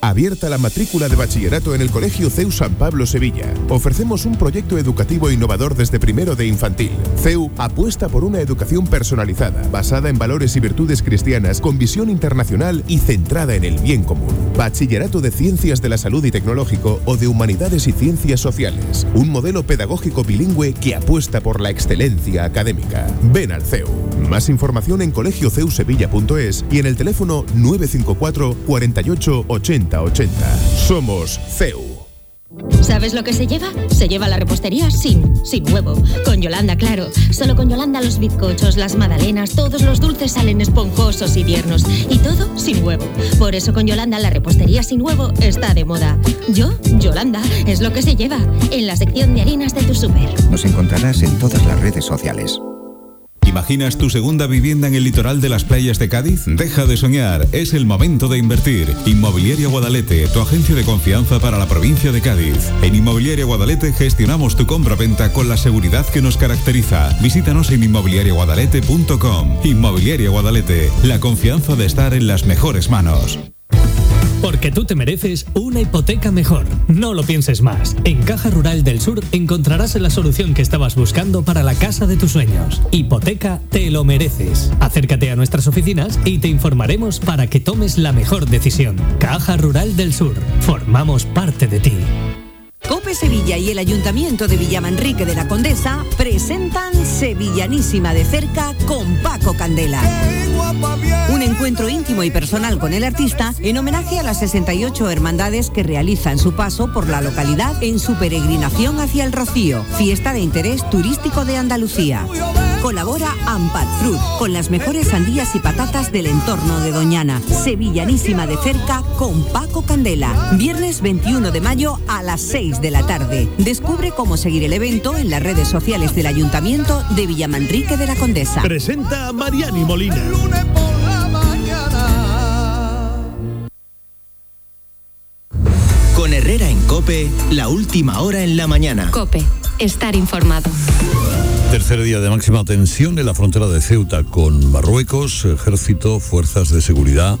Abierta la matrícula de bachillerato en el Colegio CEU San Pablo Sevilla. Ofrecemos un proyecto educativo innovador desde primero de infantil. CEU apuesta por una educación personalizada, basada en valores y virtudes cristianas, con visión internacional y centrada en el bien común. Bachillerato de Ciencias de la Salud y Tecnológico o de Humanidades y Ciencias Sociales. Un modelo pedagógico bilingüe que apuesta por la excelencia académica. Ven al CEU. Más información en colegioceusevilla.es y en el teléfono 954 48 80 80. Somos CEU. ¿Sabes lo que se lleva? Se lleva la repostería sin, sin huevo. Con Yolanda, claro. Solo con Yolanda los bizcochos, las magdalenas, todos los dulces salen esponjosos y tiernos. Y todo sin huevo. Por eso con Yolanda la repostería sin huevo está de moda. Yo, Yolanda, es lo que se lleva. En la sección de harinas de tu súper. Nos encontrarás en todas las redes sociales. ¿Imaginas tu segunda vivienda en el litoral de las playas de Cádiz? Deja de soñar, es el momento de invertir. Inmobiliaria Guadalete, tu agencia de confianza para la provincia de Cádiz. En Inmobiliaria Guadalete gestionamos tu compra-venta con la seguridad que nos caracteriza. Visítanos en inmobiliariaguadalete.com. Inmobiliaria Guadalete, la confianza de estar en las mejores manos. Porque tú te mereces una hipoteca mejor. No lo pienses más. En Caja Rural del Sur encontrarás la solución que estabas buscando para la casa de tus sueños. Hipoteca te lo mereces. Acércate a nuestras oficinas y te informaremos para que tomes la mejor decisión. Caja Rural del Sur. Formamos parte de ti. Cope Sevilla y el Ayuntamiento de Villamanrique de la Condesa presentan Sevillanísima de cerca con Paco Candela. Un encuentro íntimo y personal con el artista en homenaje a las 68 hermandades que realizan su paso por la localidad en su peregrinación hacia el Rocío, fiesta de interés turístico de Andalucía. Colabora Ampat Fruit con las mejores sandías y patatas del entorno de Doñana. Sevillanísima de cerca con Paco Candela. Viernes 21 de mayo a las 6 de la tarde. Descubre cómo seguir el evento en las redes sociales del Ayuntamiento de Villamanrique de la Condesa. Presenta Mariani Molina. Con Herrera en Cope, la última hora en la mañana. Cope, estar informado. Tercer día de máxima tensión en la frontera de Ceuta con Marruecos, ejército, fuerzas de seguridad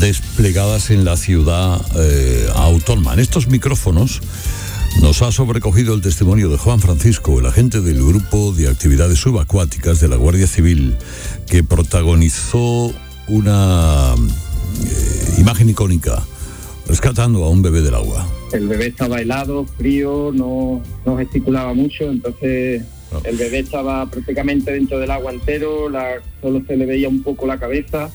desplegadas en la ciudad eh, autónoma. En estos micrófonos nos ha sobrecogido el testimonio de Juan Francisco, el agente del grupo de actividades subacuáticas de la Guardia Civil, que protagonizó una eh, imagen icónica rescatando a un bebé del agua. El bebé estaba helado, frío, no, no gesticulaba mucho, entonces el bebé estaba prácticamente dentro del agua entero, la, solo se le veía un poco la cabeza.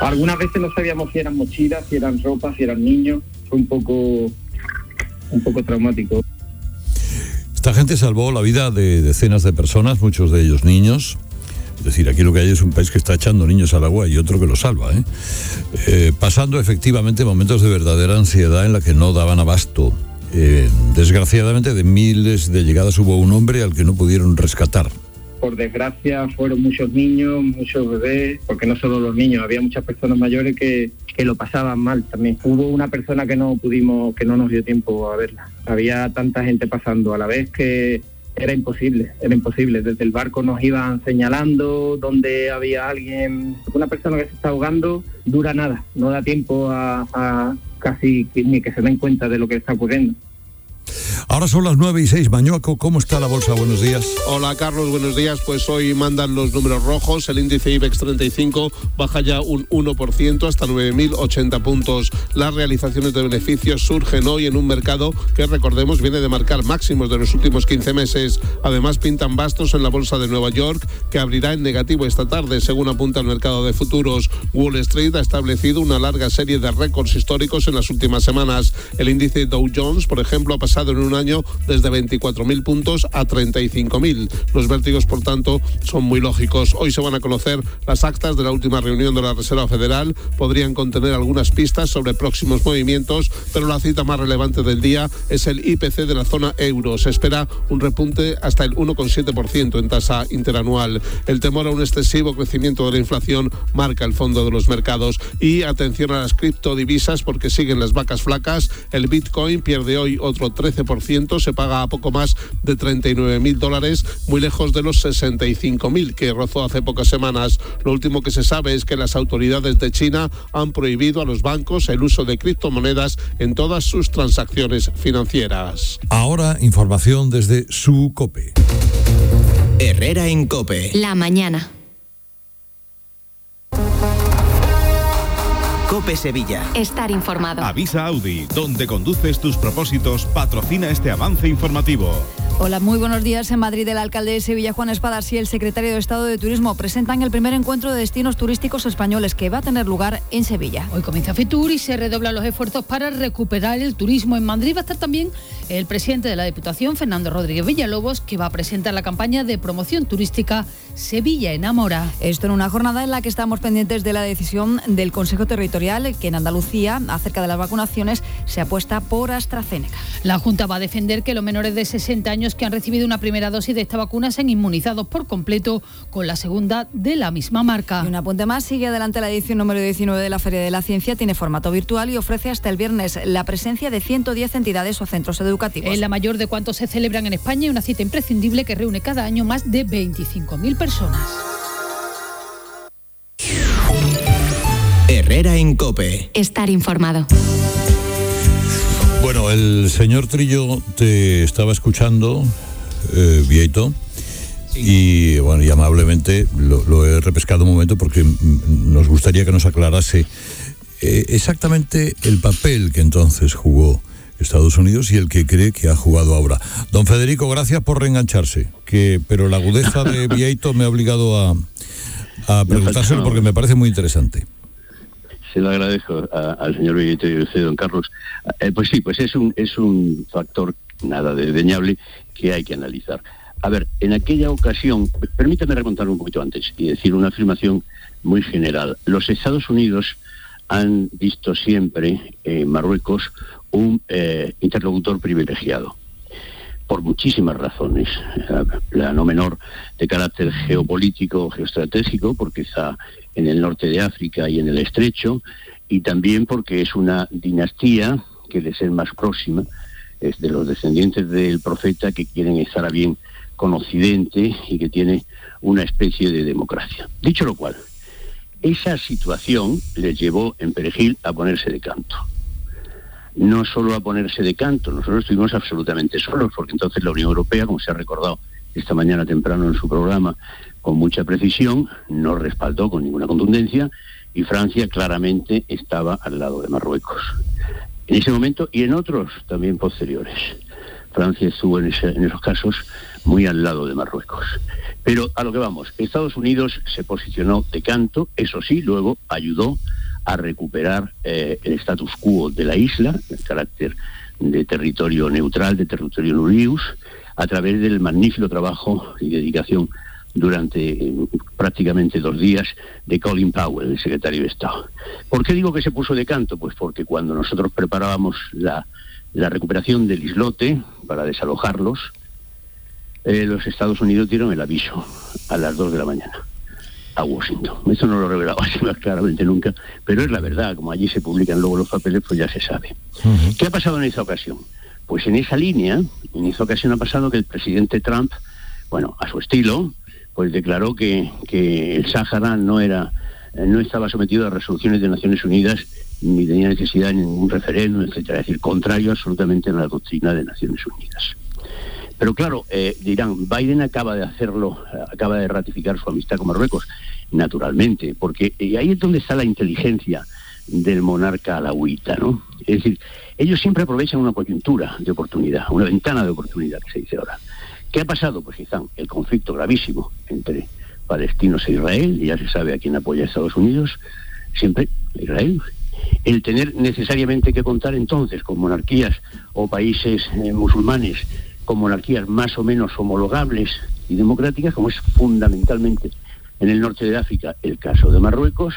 Algunas veces no sabíamos si eran mochilas, si eran ropas, si eran niños. Fue un poco, un poco traumático. Esta gente salvó la vida de decenas de personas, muchos de ellos niños. Es decir, aquí lo que hay es un país que está echando niños al agua y otro que los salva. ¿eh? Eh, pasando efectivamente momentos de verdadera ansiedad en la que no daban abasto. Eh, desgraciadamente, de miles de llegadas hubo un hombre al que no pudieron rescatar. Por desgracia fueron muchos niños, muchos bebés, porque no solo los niños, había muchas personas mayores que, que lo pasaban mal también. Hubo una persona que no pudimos, que no nos dio tiempo a verla. Había tanta gente pasando a la vez que era imposible, era imposible. Desde el barco nos iban señalando dónde había alguien, una persona que se está ahogando, dura nada, no da tiempo a, a casi ni que se den cuenta de lo que está ocurriendo. Ahora son las 9 y 6. Mañuaco, ¿cómo está la bolsa? Buenos días. Hola Carlos, buenos días. Pues hoy mandan los números rojos. El índice IBEX 35 baja ya un 1% hasta 9.080 puntos. Las realizaciones de beneficios surgen hoy en un mercado que, recordemos, viene de marcar máximos de los últimos 15 meses. Además, pintan bastos en la bolsa de Nueva York, que abrirá en negativo esta tarde, según apunta el mercado de futuros. Wall Street ha establecido una larga serie de récords históricos en las últimas semanas. El índice Dow Jones, por ejemplo, ha pasado en un año desde 24.000 puntos a 35.000. Los vértigos, por tanto, son muy lógicos. Hoy se van a conocer las actas de la última reunión de la Reserva Federal. Podrían contener algunas pistas sobre próximos movimientos, pero la cita más relevante del día es el IPC de la zona euro. Se espera un repunte hasta el 1,7% en tasa interanual. El temor a un excesivo crecimiento de la inflación marca el fondo de los mercados. Y atención a las criptodivisas porque siguen las vacas flacas. El Bitcoin pierde hoy otro 13% 2%, se paga a poco más de 39.000 dólares, muy lejos de los 65.000 que rozó hace pocas semanas. Lo último que se sabe es que las autoridades de China han prohibido a los bancos el uso de criptomonedas en todas sus transacciones financieras. Ahora información desde su COPE. Herrera en Cope. La mañana. Cope Sevilla. Estar informado. Avisa Audi, donde conduces tus propósitos, patrocina este avance informativo. Hola, muy buenos días. En Madrid, el alcalde de Sevilla, Juan Espadas, y el secretario de Estado de Turismo presentan el primer encuentro de destinos turísticos españoles que va a tener lugar en Sevilla. Hoy comienza FITUR y se redoblan los esfuerzos para recuperar el turismo. En Madrid va a estar también el presidente de la Diputación, Fernando Rodríguez Villalobos, que va a presentar la campaña de promoción turística Sevilla Enamora. Esto en una jornada en la que estamos pendientes de la decisión del Consejo Territorial que en Andalucía, acerca de las vacunaciones, se apuesta por AstraZeneca. La Junta va a defender que los menores de 60 años que han recibido una primera dosis de esta vacuna sean inmunizados por completo con la segunda de la misma marca. Y un apunte más, sigue adelante la edición número 19 de la Feria de la Ciencia, tiene formato virtual y ofrece hasta el viernes la presencia de 110 entidades o centros educativos. Es la mayor de cuantos se celebran en España y una cita imprescindible que reúne cada año más de 25.000 personas. Herrera en Cope. Estar informado. Bueno, el señor Trillo te estaba escuchando, eh, Vieito, y bueno, y amablemente lo, lo he repescado un momento porque nos gustaría que nos aclarase eh, exactamente el papel que entonces jugó Estados Unidos y el que cree que ha jugado ahora. Don Federico, gracias por reengancharse, que, pero la agudeza de Vieito me ha obligado a, a preguntárselo porque me parece muy interesante. se lo agradezco a- al señor Villito y a usted, don Carlos. Eh, pues sí, pues es un, es un factor nada desdeñable que hay que analizar. A ver, en aquella ocasión, permítame remontar un poquito antes y decir una afirmación muy general. Los Estados Unidos han visto siempre en Marruecos un eh, interlocutor privilegiado por muchísimas razones. La no menor de carácter geopolítico, geoestratégico, porque está en el norte de África y en el estrecho, y también porque es una dinastía que de ser más próxima, es de los descendientes del profeta que quieren estar a bien con Occidente y que tiene una especie de democracia. Dicho lo cual, esa situación les llevó en Perejil a ponerse de canto no solo a ponerse de canto, nosotros estuvimos absolutamente solos, porque entonces la Unión Europea, como se ha recordado esta mañana temprano en su programa, con mucha precisión, no respaldó con ninguna contundencia y Francia claramente estaba al lado de Marruecos. En ese momento y en otros también posteriores. Francia estuvo en, ese- en esos casos muy al lado de Marruecos. Pero a lo que vamos, Estados Unidos se posicionó de canto, eso sí, luego ayudó a recuperar eh, el status quo de la isla, el carácter de territorio neutral, de territorio nullius, a través del magnífico trabajo y dedicación durante eh, prácticamente dos días de Colin Powell, el secretario de Estado. ¿Por qué digo que se puso de canto? Pues porque cuando nosotros preparábamos la, recuperación del islote para desalojarlos, eh, los Estados Unidos dieron el aviso a las dos de la mañana a Washington. Eso no lo revelaba así más claramente nunca, pero es la verdad, como allí se publican luego los papeles, pues ya se sabe. ¿Qué ha pasado en esa ocasión? Pues en esa línea, en esa ocasión ha pasado que el presidente Trump, bueno, a su estilo, pues declaró que, que el Sáhara no era, eh, no estaba sometido a resoluciones de Naciones Unidas ni tenía necesidad de ningún referéndum, etcétera. Es decir, contrario absolutamente a la doctrina de Naciones Unidas. Pero claro, eh, dirán, Biden acaba de hacerlo, eh, acaba de ratificar su amistad con Marruecos, naturalmente, porque y ahí es donde está la inteligencia del monarca alawita, ¿no? Es decir, ellos siempre aprovechan una coyuntura de oportunidad, una ventana de oportunidad que se dice ahora. ¿Qué ha pasado? Pues quizá el conflicto gravísimo entre palestinos e Israel, y ya se sabe a quién apoya a Estados Unidos, siempre Israel. El tener necesariamente que contar entonces con monarquías o países eh, musulmanes con monarquías más o menos homologables y democráticas, como es fundamentalmente en el norte de África el caso de Marruecos,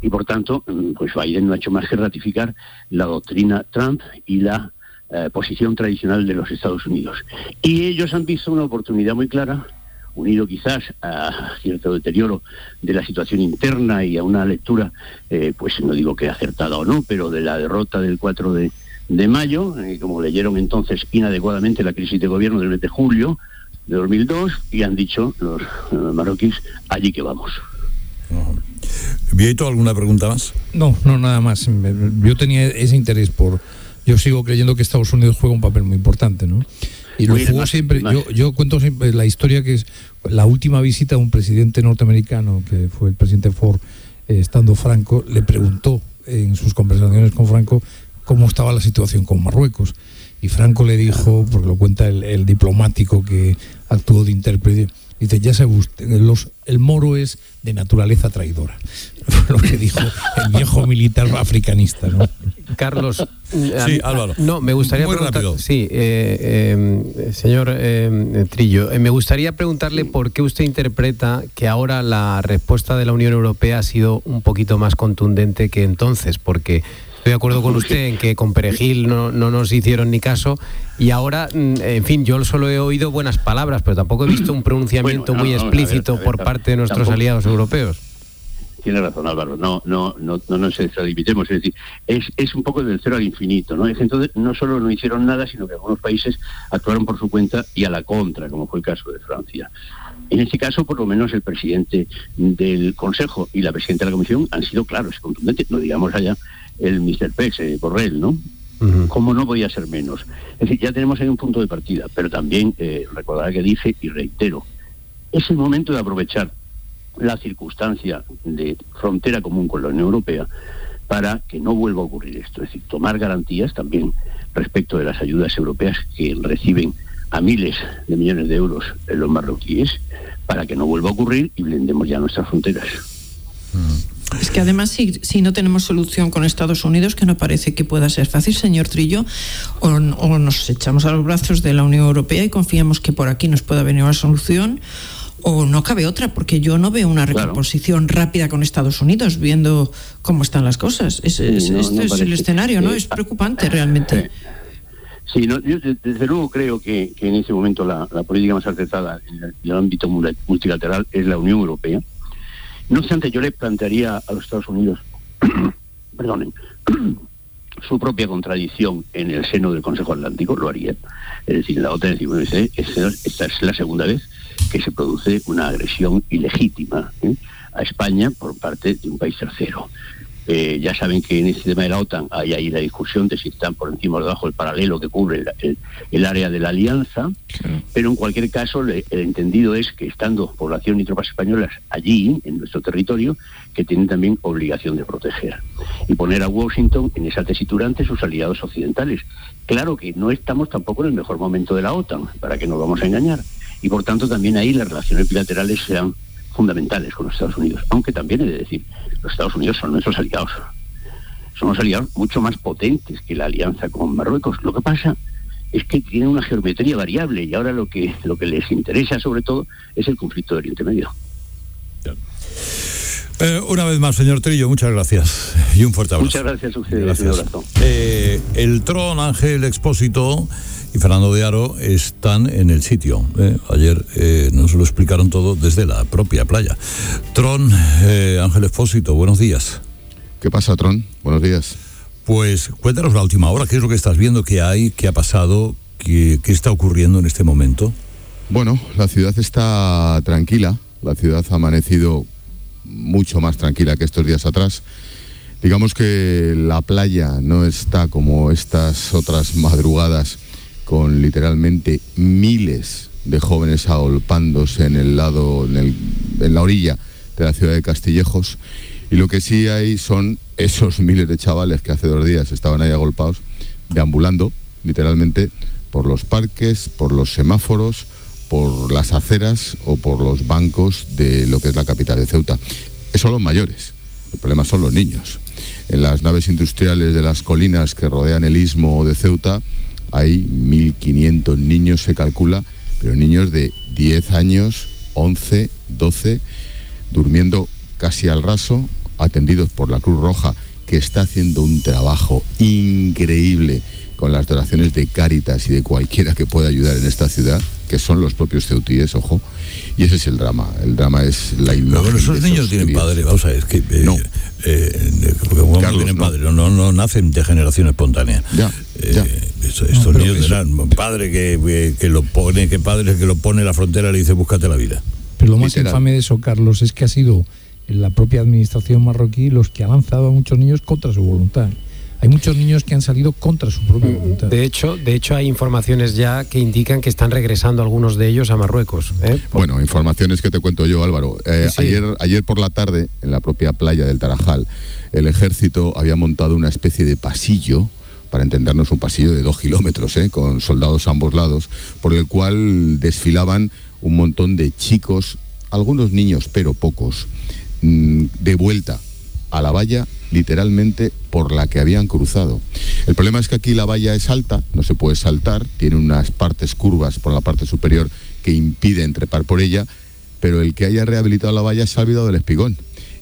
y por tanto, mm, pues Biden no ha hecho más que ratificar la doctrina Trump y la eh, posición tradicional de los Estados Unidos. Y ellos han visto una oportunidad muy clara, unido quizás a cierto deterioro de la situación interna y a una lectura, eh, pues no digo que acertada o no, pero de la derrota del 4 de, de mayo, eh, como leyeron entonces inadecuadamente la crisis de gobierno del mes de julio de 2002 y han dicho los, marroquíes, allí que vamos. ¿Vieito alguna pregunta más? No, no, nada más. Yo tenía ese interés por... Yo sigo creyendo que Estados Unidos juega un papel muy importante, ¿no? Y lo jugó siempre. Yo, yo cuento siempre la historia que es la última visita de un presidente norteamericano, que fue el presidente Ford, eh, estando Franco, le preguntó en sus conversaciones con Franco cómo estaba la situación con Marruecos. Y Franco le dijo, porque lo cuenta el, diplomático que actuó de intérprete, dice, ya sabe usted, los, el moro es de naturaleza traidora. lo que dijo el viejo militar africanista. ¿no? Carlos. Sí, Álvaro. No, me gustaría Muy rápido. Sí, eh, eh, señor eh, Trillo, me gustaría preguntarle por qué usted interpreta que ahora la respuesta de la Unión Europea ha sido un poquito más contundente que entonces, porque Estoy de acuerdo con usted en que con Perejil no, no, nos hicieron ni caso y ahora, mm, en fin, yo solo he oído buenas palabras, pero tampoco he visto un pronunciamiento muy explícito por parte de nuestros aliados europeos. Tiene razón Álvaro, no, no, no, no nos extralimitemos, es decir, es, es un poco del cero al infinito, ¿no? Entonces no solo no hicieron nada, sino que algunos países actuaron por su cuenta y a la contra, como fue el caso de Francia. En este caso, por lo menos el presidente del Consejo y la presidenta de la Comisión han sido claros y contundentes, no digamos allá el Mr. Pex, eh, Borrell, ¿no? ¿Cómo no voy a ser menos? Es decir, ya tenemos ahí un punto de partida, pero también eh, recordar que dije y reitero, es el momento de aprovechar la circunstancia de frontera común con la Unión Europea para que no vuelva a ocurrir esto, es decir, tomar garantías también respecto de las ayudas europeas que reciben a miles de millones de euros en los marroquíes para que no vuelva a ocurrir y blindemos ya nuestras fronteras. Es que además, si, no tenemos solución con Estados Unidos, que no parece que pueda ser fácil, señor Trillo, o, nos echamos a los brazos de la Unión Europea y confiamos que por aquí nos pueda venir una solución, o no cabe otra, porque yo no veo una recomposición rápida con Estados Unidos, viendo cómo están las cosas. este es el escenario, ¿no? Es preocupante realmente. Sí, yo desde luego creo que, en ese momento la, política más acertada en el ámbito multilateral es la Unión Europea no obstante, yo le plantearía a los Estados Unidos, perdonen, su propia contradicción en el seno del Consejo Atlántico, lo haría. Es decir, la OTAN dice, esta es la segunda vez que se produce una agresión ilegítima ¿eh? a España por parte de un país tercero. Eh, ya saben que en este tema de la OTAN hay ahí la discusión de si están por encima o debajo del paralelo que cubre el, área de la alianza, pero en cualquier caso el entendido es que estando población y tropas españolas allí, en nuestro territorio, que tienen también obligación de proteger y poner a Washington en esa tesitura ante sus aliados occidentales. Claro que no estamos tampoco en el mejor momento de la OTAN, para que nos vamos a engañar, y por tanto también ahí las relaciones bilaterales sean fundamentales con los Estados Unidos, aunque también he de decir, los Estados Unidos son nuestros aliados. Somos aliados mucho más potentes que la alianza con Marruecos. Lo que pasa es que tienen una geometría variable y ahora lo que, lo que les interesa sobre todo es el conflicto de Oriente Medio. Eh, una vez más, señor Trillo, muchas gracias y un fuerte abrazo. Muchas gracias a. Eh, el Tron Ángel Expósito y Fernando de Aro están en el sitio. ¿eh? ayer eh, nos lo explicaron todo desde la propia playa. Tron, eh, Ángel Espósito, buenos días. ¿Qué pasa, Tron? Buenos días. Pues cuéntanos la última hora, qué es lo que estás viendo, qué hay, qué ha pasado, qué, qué está ocurriendo en este momento. Bueno, la ciudad está tranquila, la ciudad ha amanecido mucho más tranquila que estos días atrás. Digamos que la playa no está como estas otras madrugadas con literalmente miles de jóvenes agolpándose en el lado, en, la orilla de la ciudad de Castillejos. Y lo que sí hay son esos miles de chavales que hace dos días estaban ahí agolpados, deambulando, literalmente, por los parques, por los semáforos, por las aceras o por los bancos de lo que es la capital de Ceuta. Esos son los mayores, el problema son los niños. En las naves industriales de las colinas que rodean el istmo de Ceuta, hay 1.500 niños, se calcula, pero niños de 10 años, 11, 12, durmiendo casi al raso, atendidos por la Cruz Roja, que está haciendo un trabajo increíble con las donaciones de Cáritas y de cualquiera que pueda ayudar en esta ciudad, que son los propios ceutíes, ojo, y ese es el drama. El drama es la imagen. Pero esos niños tienen padre, vamos a ver, es que. Eh, no. Eh, Carlos, tienen padre, no, no, nacen de generación espontánea. Ya. Eh, estos niños tendrán un padre que, que, lo pone, que padre que lo pone en la frontera y le dice búscate la vida. Pero lo más infame de eso, Carlos, es que ha sido la propia administración marroquí los que ha lanzado a muchos niños contra su voluntad. Hay muchos niños que han salido contra su propia voluntad. De hecho, de hecho hay informaciones ya que indican que están regresando algunos de ellos a Marruecos. ¿eh? Bueno, informaciones que te cuento yo, Álvaro. Eh, ayer, ayer por la tarde, en la propia playa del Tarajal, el ejército había montado una especie de pasillo para entendernos un pasillo de dos kilómetros, ¿eh? con soldados a ambos lados, por el cual desfilaban un montón de chicos, algunos niños, pero pocos, mm, de vuelta a la valla literalmente por la que habían cruzado. El problema es que aquí la valla es alta, no se puede saltar, tiene unas partes curvas por la parte superior que impiden trepar por ella, pero el que haya rehabilitado la valla se ha olvidado del espigón.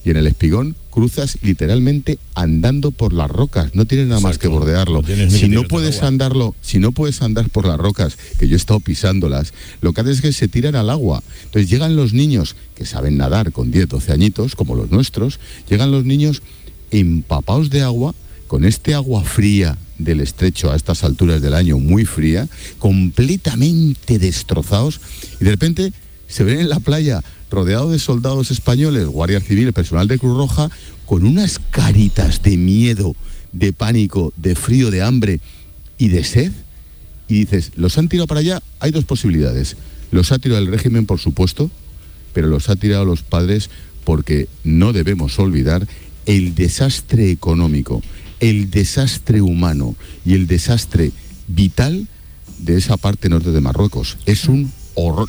Y en el espigón cruzas literalmente andando por las rocas, no tienes nada más que bordearlo. si no puedes andarlo, si no puedes andar por las rocas, que yo he estado pisándolas, lo que haces es que se tiran al agua. Entonces llegan los niños que saben nadar con 10, 12 añitos, como los nuestros, llegan los niños empapados de agua, con este agua fría del estrecho a estas alturas del año, muy fría, completamente destrozados, y de repente se ven en la playa rodeado de soldados españoles, guardia civil, personal de Cruz Roja, con unas caritas de miedo, de pánico, de frío, de hambre y de sed. Y dices, ¿los han tirado para allá? Hay dos posibilidades. Los ha tirado el régimen, por supuesto, pero los ha tirado los padres porque no debemos olvidar el desastre económico, el desastre humano y el desastre vital de esa parte norte de Marruecos. Es un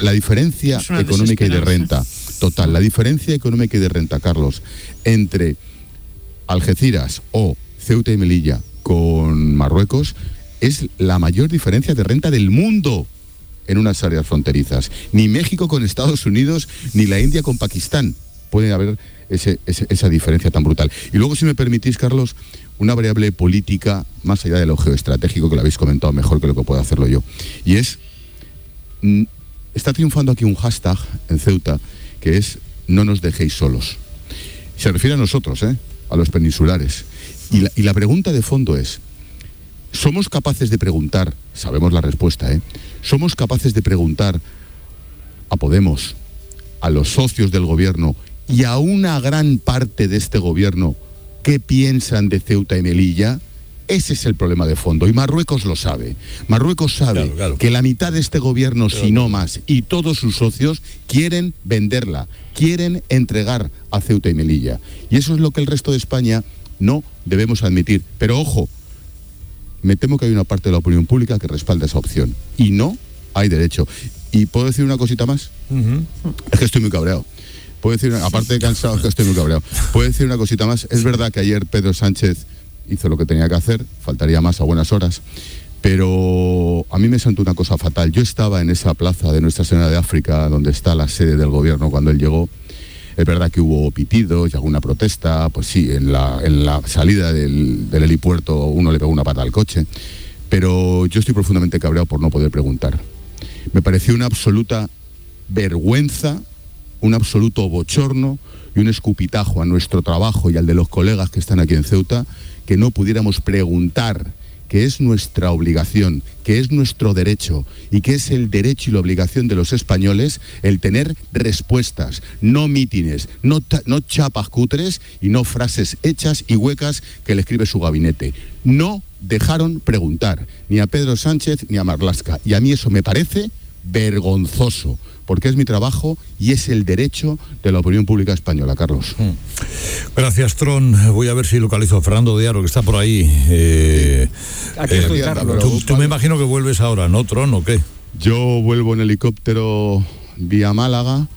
La diferencia económica y de renta, total, la diferencia económica y de renta, Carlos, entre Algeciras o Ceuta y Melilla con Marruecos es la mayor diferencia de renta del mundo en unas áreas fronterizas. Ni México con Estados Unidos, ni la India con Pakistán. Puede haber esa diferencia tan brutal. Y luego, si me permitís, Carlos, una variable política más allá de lo geoestratégico que lo habéis comentado mejor que lo que puedo hacerlo yo. Y es, mm, está triunfando aquí un hashtag en Ceuta que es no nos dejéis solos. Se refiere a nosotros, ¿eh? a los peninsulares. Y la, y la pregunta de fondo es, ¿somos capaces de preguntar, sabemos la respuesta, ¿eh? ¿somos capaces de preguntar a Podemos, a los socios del gobierno y a una gran parte de este gobierno qué piensan de Ceuta y Melilla, ese es el problema de fondo y Marruecos lo sabe. Marruecos sabe que la mitad de este gobierno, si no más, y todos sus socios quieren venderla, quieren entregar a Ceuta y Melilla. Y eso es lo que el resto de España no debemos admitir. Pero ojo, me temo que hay una parte de la opinión pública que respalda esa opción. Y no hay derecho. ¿Y puedo decir una cosita más? Es que estoy muy cabreado. Puedo decir, aparte de cansado, que estoy muy cabreado. Puedo decir una cosita más. Es verdad que ayer Pedro Sánchez hizo lo que tenía que hacer, faltaría más a buenas horas, pero a mí me sentó una cosa fatal. Yo estaba en esa plaza de Nuestra Señora de África, donde está la sede del gobierno cuando él llegó. Es verdad que hubo pitidos y alguna protesta, pues sí, en la, en la salida del, del helipuerto uno le pegó una pata al coche, pero yo estoy profundamente cabreado por no poder preguntar. Me pareció una absoluta vergüenza un absoluto bochorno y un escupitajo a nuestro trabajo y al de los colegas que están aquí en Ceuta, que no pudiéramos preguntar, que es nuestra obligación, que es nuestro derecho y que es el derecho y la obligación de los españoles el tener respuestas, no mítines, no, no chapas cutres y no frases hechas y huecas que le escribe su gabinete. No dejaron preguntar ni a Pedro Sánchez ni a Marlasca y a mí eso me parece vergonzoso porque es mi trabajo y es el derecho de la opinión pública española, Carlos. Hmm. Gracias, Tron. Voy a ver si localizo a Fernando Diaro, que está por ahí. Eh, Aquí estoy, eh, Tú, me imagino que vuelves ahora, ¿no, Tron, o qué? Yo vuelvo en helicóptero vía Málaga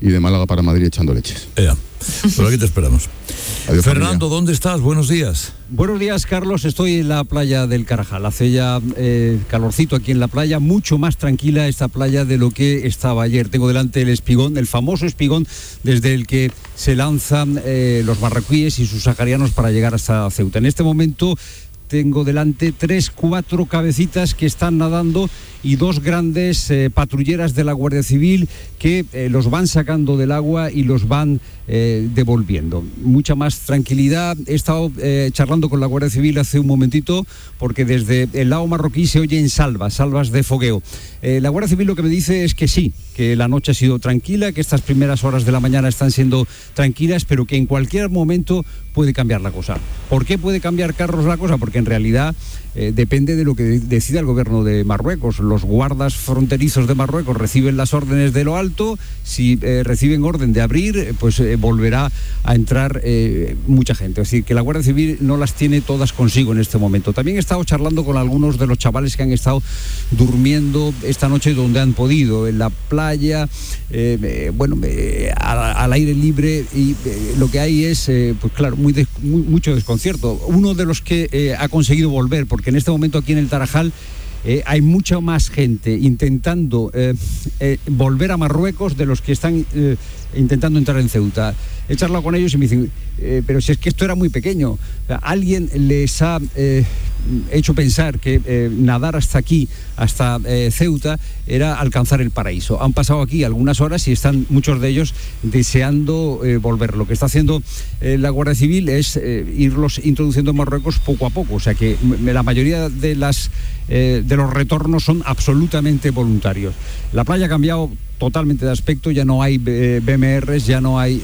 y de Málaga para Madrid echando leches. Ya. Por aquí te esperamos. Fernando, ¿dónde estás? Buenos días. Buenos días, Carlos. Estoy en la playa del Carajal. Hace ya eh, calorcito aquí en la playa, mucho más tranquila esta playa de lo que estaba ayer. Tengo delante el espigón, el famoso espigón desde el que se lanzan eh, los marroquíes y sus saharianos para llegar hasta Ceuta. En este momento tengo delante tres, cuatro cabecitas que están nadando y dos grandes eh, patrulleras de la Guardia Civil que eh, los van sacando del agua y los van eh, devolviendo. Mucha más tranquilidad. He estado charlando con la Guardia Civil hace un momentito porque desde el lado marroquí se oyen salvas, salvas de fogueo. la Guardia Civil lo que me dice es que sí, que la noche ha sido tranquila, que estas primeras horas de la mañana están siendo tranquilas, pero que en cualquier momento puede cambiar la cosa. ¿Por qué puede cambiar Carlos la cosa? Porque en realidad eh, depende de lo que decida el gobierno de Marruecos. Los guardas fronterizos de Marruecos reciben las órdenes de lo alto, si eh, reciben orden de abrir, eh, pues volverá a entrar mucha gente. Es decir, que la Guardia Civil no las tiene todas consigo en este momento. También he estado charlando con algunos de los chavales que han estado durmiendo esta noche donde han podido, en la playa, bueno, al, aire libre y lo que hay es, pues claro, muy, mucho desconcierto. Uno de los que ha conseguido volver, porque que en este momento aquí en el Tarajal eh, hay mucha más gente intentando eh, eh, volver a Marruecos de los que están intentando entrar en Ceuta. He charlado con ellos y me dicen, pero si es que esto era muy pequeño, alguien les ha hecho pensar que eh, nadar hasta aquí, hasta eh, Ceuta, era alcanzar el paraíso. Han pasado aquí algunas horas y están muchos de ellos deseando eh, volver. Lo que está haciendo la Guardia Civil es irlos introduciendo en Marruecos poco a poco. O sea que la mayoría de, las, de los retornos son absolutamente voluntarios. La playa ha cambiado totalmente de aspecto, ya no hay BMRs, ya no hay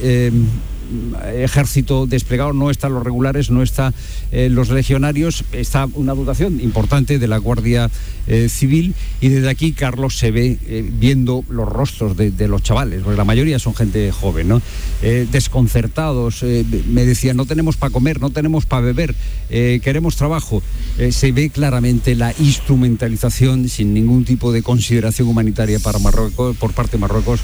ejército desplegado, no están los regulares, no están eh, los legionarios, está una dotación importante de la Guardia eh, Civil y desde aquí Carlos se ve eh, viendo los rostros de, los chavales, porque la mayoría son gente joven, ¿no? desconcertados, me decían, no tenemos para comer, no tenemos para beber, queremos trabajo. se ve claramente la instrumentalización sin ningún tipo de consideración humanitaria para Marruecos, por parte de Marruecos,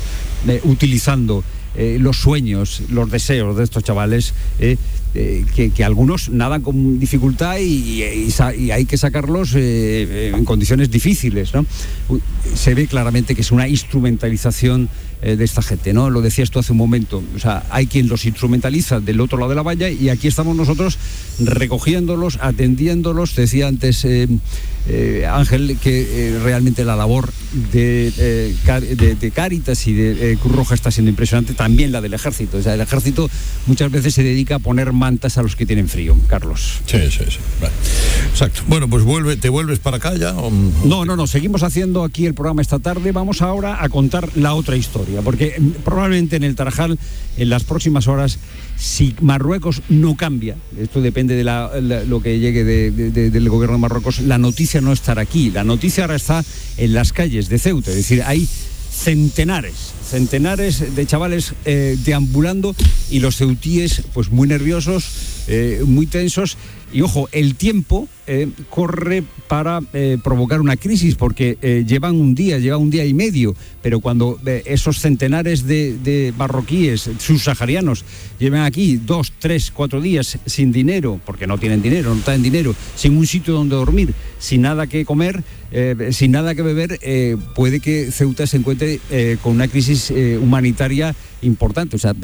utilizando eh, los sueños, los deseos de estos chavales, eh, eh, que, algunos nadan con dificultad y, hay que sacarlos en condiciones difíciles. Se ve claramente que es una instrumentalización de esta gente, ¿no? Lo decías tú hace un momento. O sea, hay quien los instrumentaliza del otro lado de la valla y aquí estamos nosotros recogiéndolos, atendiéndolos. Decía antes eh, Ángel, que eh, realmente la labor de, eh, de, Cáritas y de Cruz Roja está siendo impresionante, también la del ejército. O sea, el ejército muchas veces se dedica a poner mantas a los que tienen frío, Carlos. Sí, sí, sí. Exacto. Bueno, pues vuelve, ¿te vuelves para acá ya? No, no, no. Seguimos haciendo aquí el programa esta tarde. Vamos ahora a contar la otra historia, porque mm, probablemente en el Tarajal, en las próximas horas, si Marruecos no cambia, esto depende de lo que llegue del gobierno de Marruecos, la noticia no estará aquí. La noticia ahora está en las calles de Ceuta. Es decir, hay centenares, centenares de chavales eh, deambulando y los ceutíes pues muy nerviosos, eh, muy tensos. Y ojo, el tiempo eh, corre para eh, provocar una crisis, porque llevan un día, llevan un día y medio, pero cuando esos centenares de, marroquíes subsaharianos llevan aquí dos, tres, cuatro días sin dinero, porque no tienen dinero, no tienen dinero, sin un sitio donde dormir, sin nada que comer, sin nada que beber, puede que Ceuta se encuentre con una crisis humanitaria importante. O sea,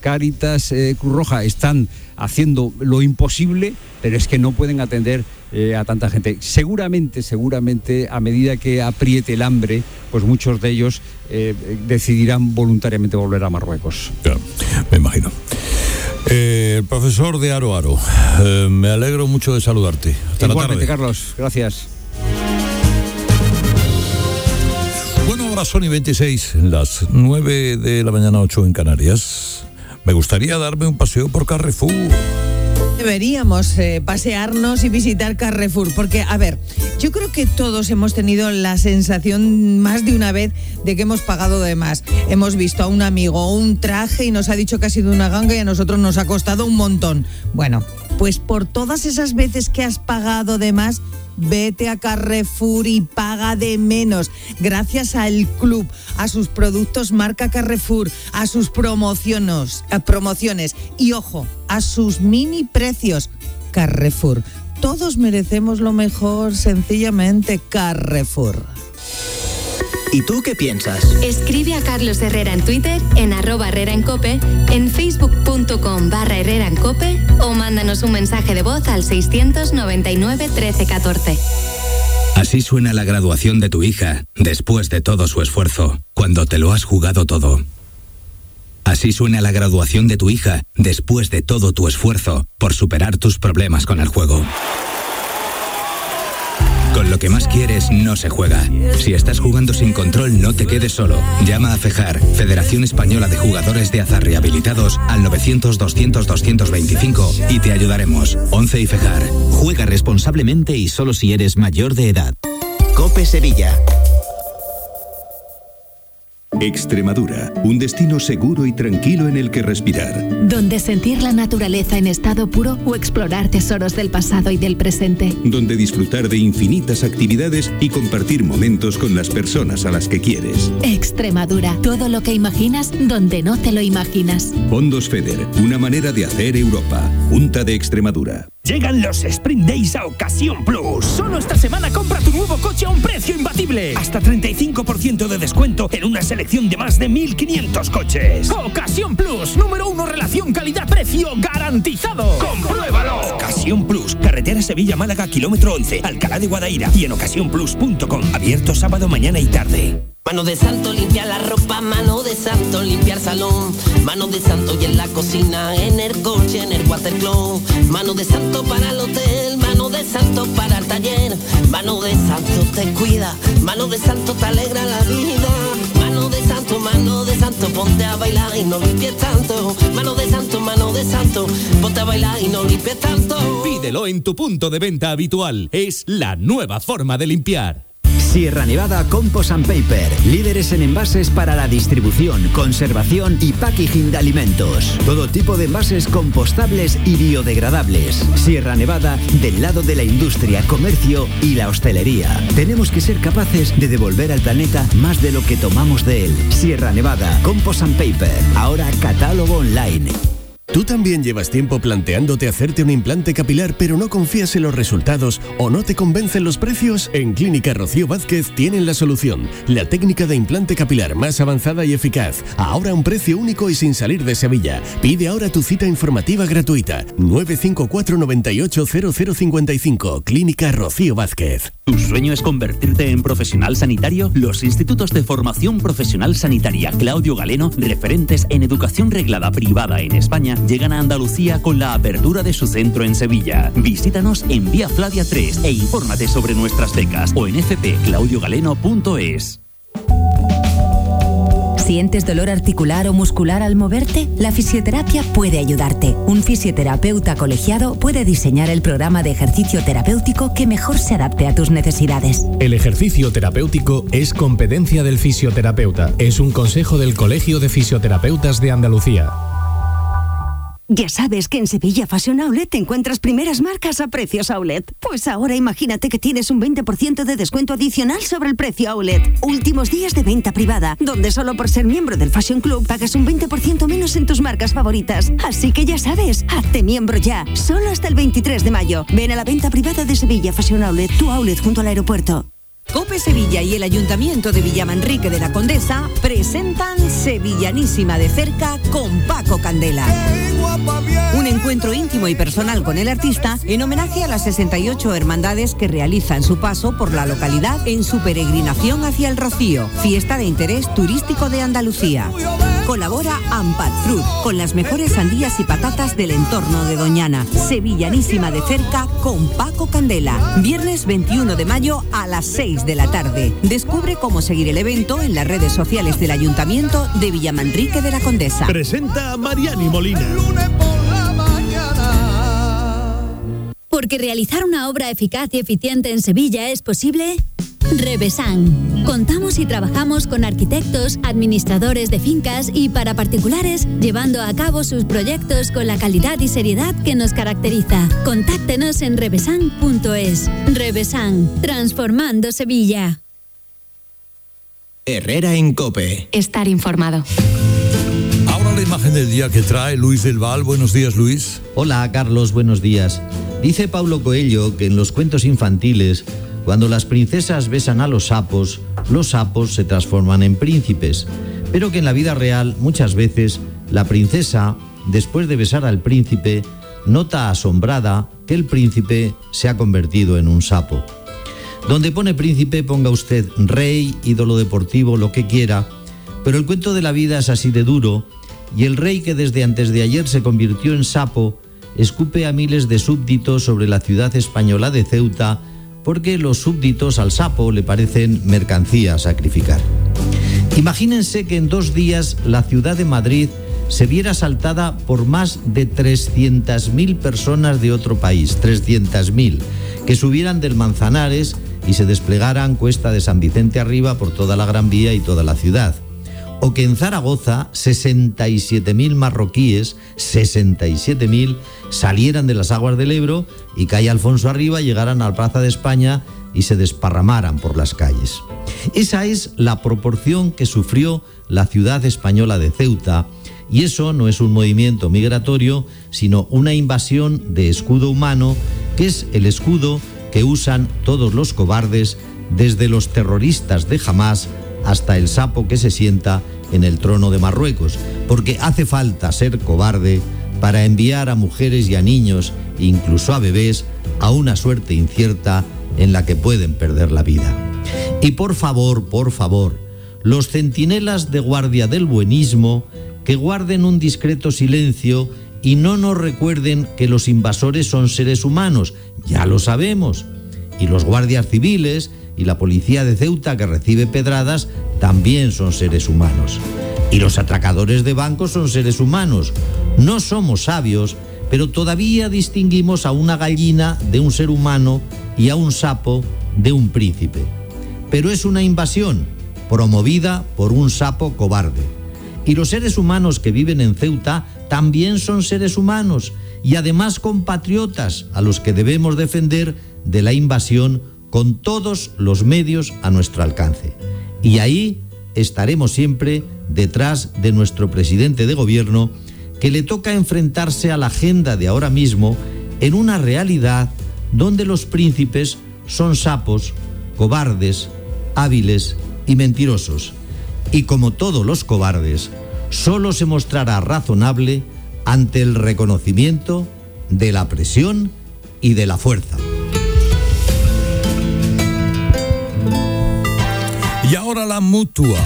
Cáritas, Cruz Roja están haciendo lo imposible, pero es que no pueden atender eh, a tanta gente. Seguramente, seguramente, a medida que apriete el hambre, pues muchos de ellos eh, decidirán voluntariamente volver a Marruecos. me imagino. Eh, el profesor de Aro Aro, me alegro mucho de saludarte. Hasta Igualmente, Carlos, gracias. Bueno, ahora son y 26, las 9 de la mañana, 8 en Canarias. Me gustaría darme un paseo por Carrefour. Deberíamos eh, pasearnos y visitar Carrefour, porque, a ver, yo creo que todos hemos tenido la sensación más de una vez de que hemos pagado de más. Hemos visto a un amigo un traje y nos ha dicho que ha sido una ganga y a nosotros nos ha costado un montón. Bueno, pues por todas esas veces que has pagado de más, Vete a Carrefour y paga de menos. Gracias al club, a sus productos marca Carrefour, a sus promociones, a promociones y ojo, a sus mini precios. Carrefour. Todos merecemos lo mejor, sencillamente Carrefour. ¿Y tú qué piensas? Escribe a Carlos Herrera en Twitter, en arroba Herrera en Cope, en facebook.com barra Herrera en Cope o mándanos un mensaje de voz al 699 1314. Así suena la graduación de tu hija, después de todo su esfuerzo, cuando te lo has jugado todo. Así suena la graduación de tu hija, después de todo tu esfuerzo, por superar tus problemas con el juego. Con lo que más quieres no se juega. Si estás jugando sin control, no te quedes solo. Llama a FEJAR, Federación Española de Jugadores de Azar Rehabilitados, al 900-200-225 y te ayudaremos. 11 y FEJAR. Juega responsablemente y solo si eres mayor de edad. Cope Sevilla. Extremadura, un destino seguro y tranquilo en el que respirar. Donde sentir la naturaleza en estado puro o explorar tesoros del pasado y del presente. Donde disfrutar de infinitas actividades y compartir momentos con las personas a las que quieres. Extremadura, todo lo que imaginas donde no te lo imaginas. Fondos FEDER, una manera de hacer Europa. Junta de Extremadura. Llegan los Sprint Days a Ocasión Plus. Solo esta semana compra tu nuevo coche a un precio imbatible. Hasta 35% de descuento en una selección de más de 1.500 coches. Ocasión Plus, número uno relación calidad-precio garantizado. ¡Compruébalo! Ocasión Plus, carretera Sevilla-Málaga, kilómetro 11, Alcalá de Guadaira y en ocasiónplus.com. Abierto sábado, mañana y tarde. Mano de santo limpia la ropa, mano de santo limpiar salón, mano de santo y en la cocina, en el coche, en el watercloak, mano de santo para el hotel, mano de santo para el taller, mano de santo te cuida, mano de santo te alegra la vida, mano de santo, mano de santo, ponte a bailar y no limpies tanto, mano de santo, mano de santo, ponte a bailar y no limpies tanto. Pídelo en tu punto de venta habitual, es la nueva forma de limpiar. Sierra Nevada Compost and Paper, líderes en envases para la distribución, conservación y packaging de alimentos. Todo tipo de envases compostables y biodegradables. Sierra Nevada del lado de la industria, comercio y la hostelería. Tenemos que ser capaces de devolver al planeta más de lo que tomamos de él. Sierra Nevada Compost and Paper, ahora catálogo online. ¿Tú también llevas tiempo planteándote hacerte un implante capilar pero no confías en los resultados o no te convencen los precios? En Clínica Rocío Vázquez tienen la solución. La técnica de implante capilar más avanzada y eficaz. Ahora a un precio único y sin salir de Sevilla. Pide ahora tu cita informativa gratuita. 954 980055 Clínica Rocío Vázquez. ¿Tu sueño es convertirte en profesional sanitario? Los institutos de formación profesional sanitaria Claudio Galeno, referentes en educación reglada privada en España, llegan a Andalucía con la apertura de su centro en Sevilla. Visítanos en Vía Flavia 3 e infórmate sobre nuestras becas o en fpclaudiogaleno.es. ¿Sientes dolor articular o muscular al moverte? La fisioterapia puede ayudarte. Un fisioterapeuta colegiado puede diseñar el programa de ejercicio terapéutico que mejor se adapte a tus necesidades. El ejercicio terapéutico es competencia del fisioterapeuta. Es un consejo del Colegio de Fisioterapeutas de Andalucía. Ya sabes que en Sevilla Fashion Outlet te encuentras primeras marcas a precios outlet. Pues ahora imagínate que tienes un 20% de descuento adicional sobre el precio outlet. Últimos días de venta privada, donde solo por ser miembro del Fashion Club pagas un 20% menos en tus marcas favoritas. Así que ya sabes, hazte miembro ya, solo hasta el 23 de mayo. Ven a la venta privada de Sevilla Fashion Outlet, tu outlet junto al aeropuerto. Cope Sevilla y el Ayuntamiento de Villamanrique de la Condesa presentan Sevillanísima de cerca con Paco Candela. Un encuentro íntimo y personal con el artista en homenaje a las 68 hermandades que realizan su paso por la localidad en su peregrinación hacia el Rocío, fiesta de interés turístico de Andalucía. Colabora Ampat Fruit con las mejores sandías y patatas del entorno de Doñana. Sevillanísima de cerca con Paco Candela. Viernes 21 de mayo a las 6 de la tarde. Descubre cómo seguir el evento en las redes sociales del Ayuntamiento de Villamanrique de la Condesa. Presenta Mariani Molina. Porque realizar una obra eficaz y eficiente en Sevilla es posible. Revesan. Contamos y trabajamos con arquitectos, administradores de fincas y para particulares, llevando a cabo sus proyectos con la calidad y seriedad que nos caracteriza. Contáctenos en revesan.es. Revesan, transformando Sevilla. Herrera en Cope. Estar informado. Ahora la imagen del día que trae Luis del Val. Buenos días, Luis. Hola, Carlos, buenos días. Dice Paulo Coelho que en los cuentos infantiles Cuando las princesas besan a los sapos, los sapos se transforman en príncipes, pero que en la vida real muchas veces la princesa, después de besar al príncipe, nota asombrada que el príncipe se ha convertido en un sapo. Donde pone príncipe ponga usted rey, ídolo deportivo, lo que quiera, pero el cuento de la vida es así de duro y el rey que desde antes de ayer se convirtió en sapo escupe a miles de súbditos sobre la ciudad española de Ceuta porque los súbditos al sapo le parecen mercancía a sacrificar. Imagínense que en dos días la ciudad de Madrid se viera asaltada por más de 300.000 personas de otro país, 300.000, que subieran del Manzanares y se desplegaran cuesta de San Vicente arriba por toda la Gran Vía y toda la ciudad. O que en Zaragoza 67.000 marroquíes, 67.000, salieran de las aguas del Ebro y calle Alfonso arriba llegaran a la Plaza de España y se desparramaran por las calles. Esa es la proporción que sufrió la ciudad española de Ceuta y eso no es un movimiento migratorio, sino una invasión de escudo humano, que es el escudo que usan todos los cobardes, desde los terroristas de Hamas hasta el sapo que se sienta en el trono de Marruecos, porque hace falta ser cobarde para enviar a mujeres y a niños, incluso a bebés, a una suerte incierta en la que pueden perder la vida. Y por favor, por favor, los centinelas de guardia del buenismo, que guarden un discreto silencio y no nos recuerden que los invasores son seres humanos, ya lo sabemos. Y los guardias civiles y la policía de Ceuta que recibe pedradas también son seres humanos. Y los atracadores de bancos son seres humanos. No somos sabios, pero todavía distinguimos a una gallina de un ser humano y a un sapo de un príncipe. Pero es una invasión promovida por un sapo cobarde. Y los seres humanos que viven en Ceuta también son seres humanos y además compatriotas a los que debemos defender de la invasión con todos los medios a nuestro alcance. Y ahí estaremos siempre detrás de nuestro presidente de gobierno que le toca enfrentarse a la agenda de ahora mismo en una realidad donde los príncipes son sapos, cobardes, hábiles y mentirosos. Y como todos los cobardes, solo se mostrará razonable ante el reconocimiento de la presión y de la fuerza. Y ahora la mutua.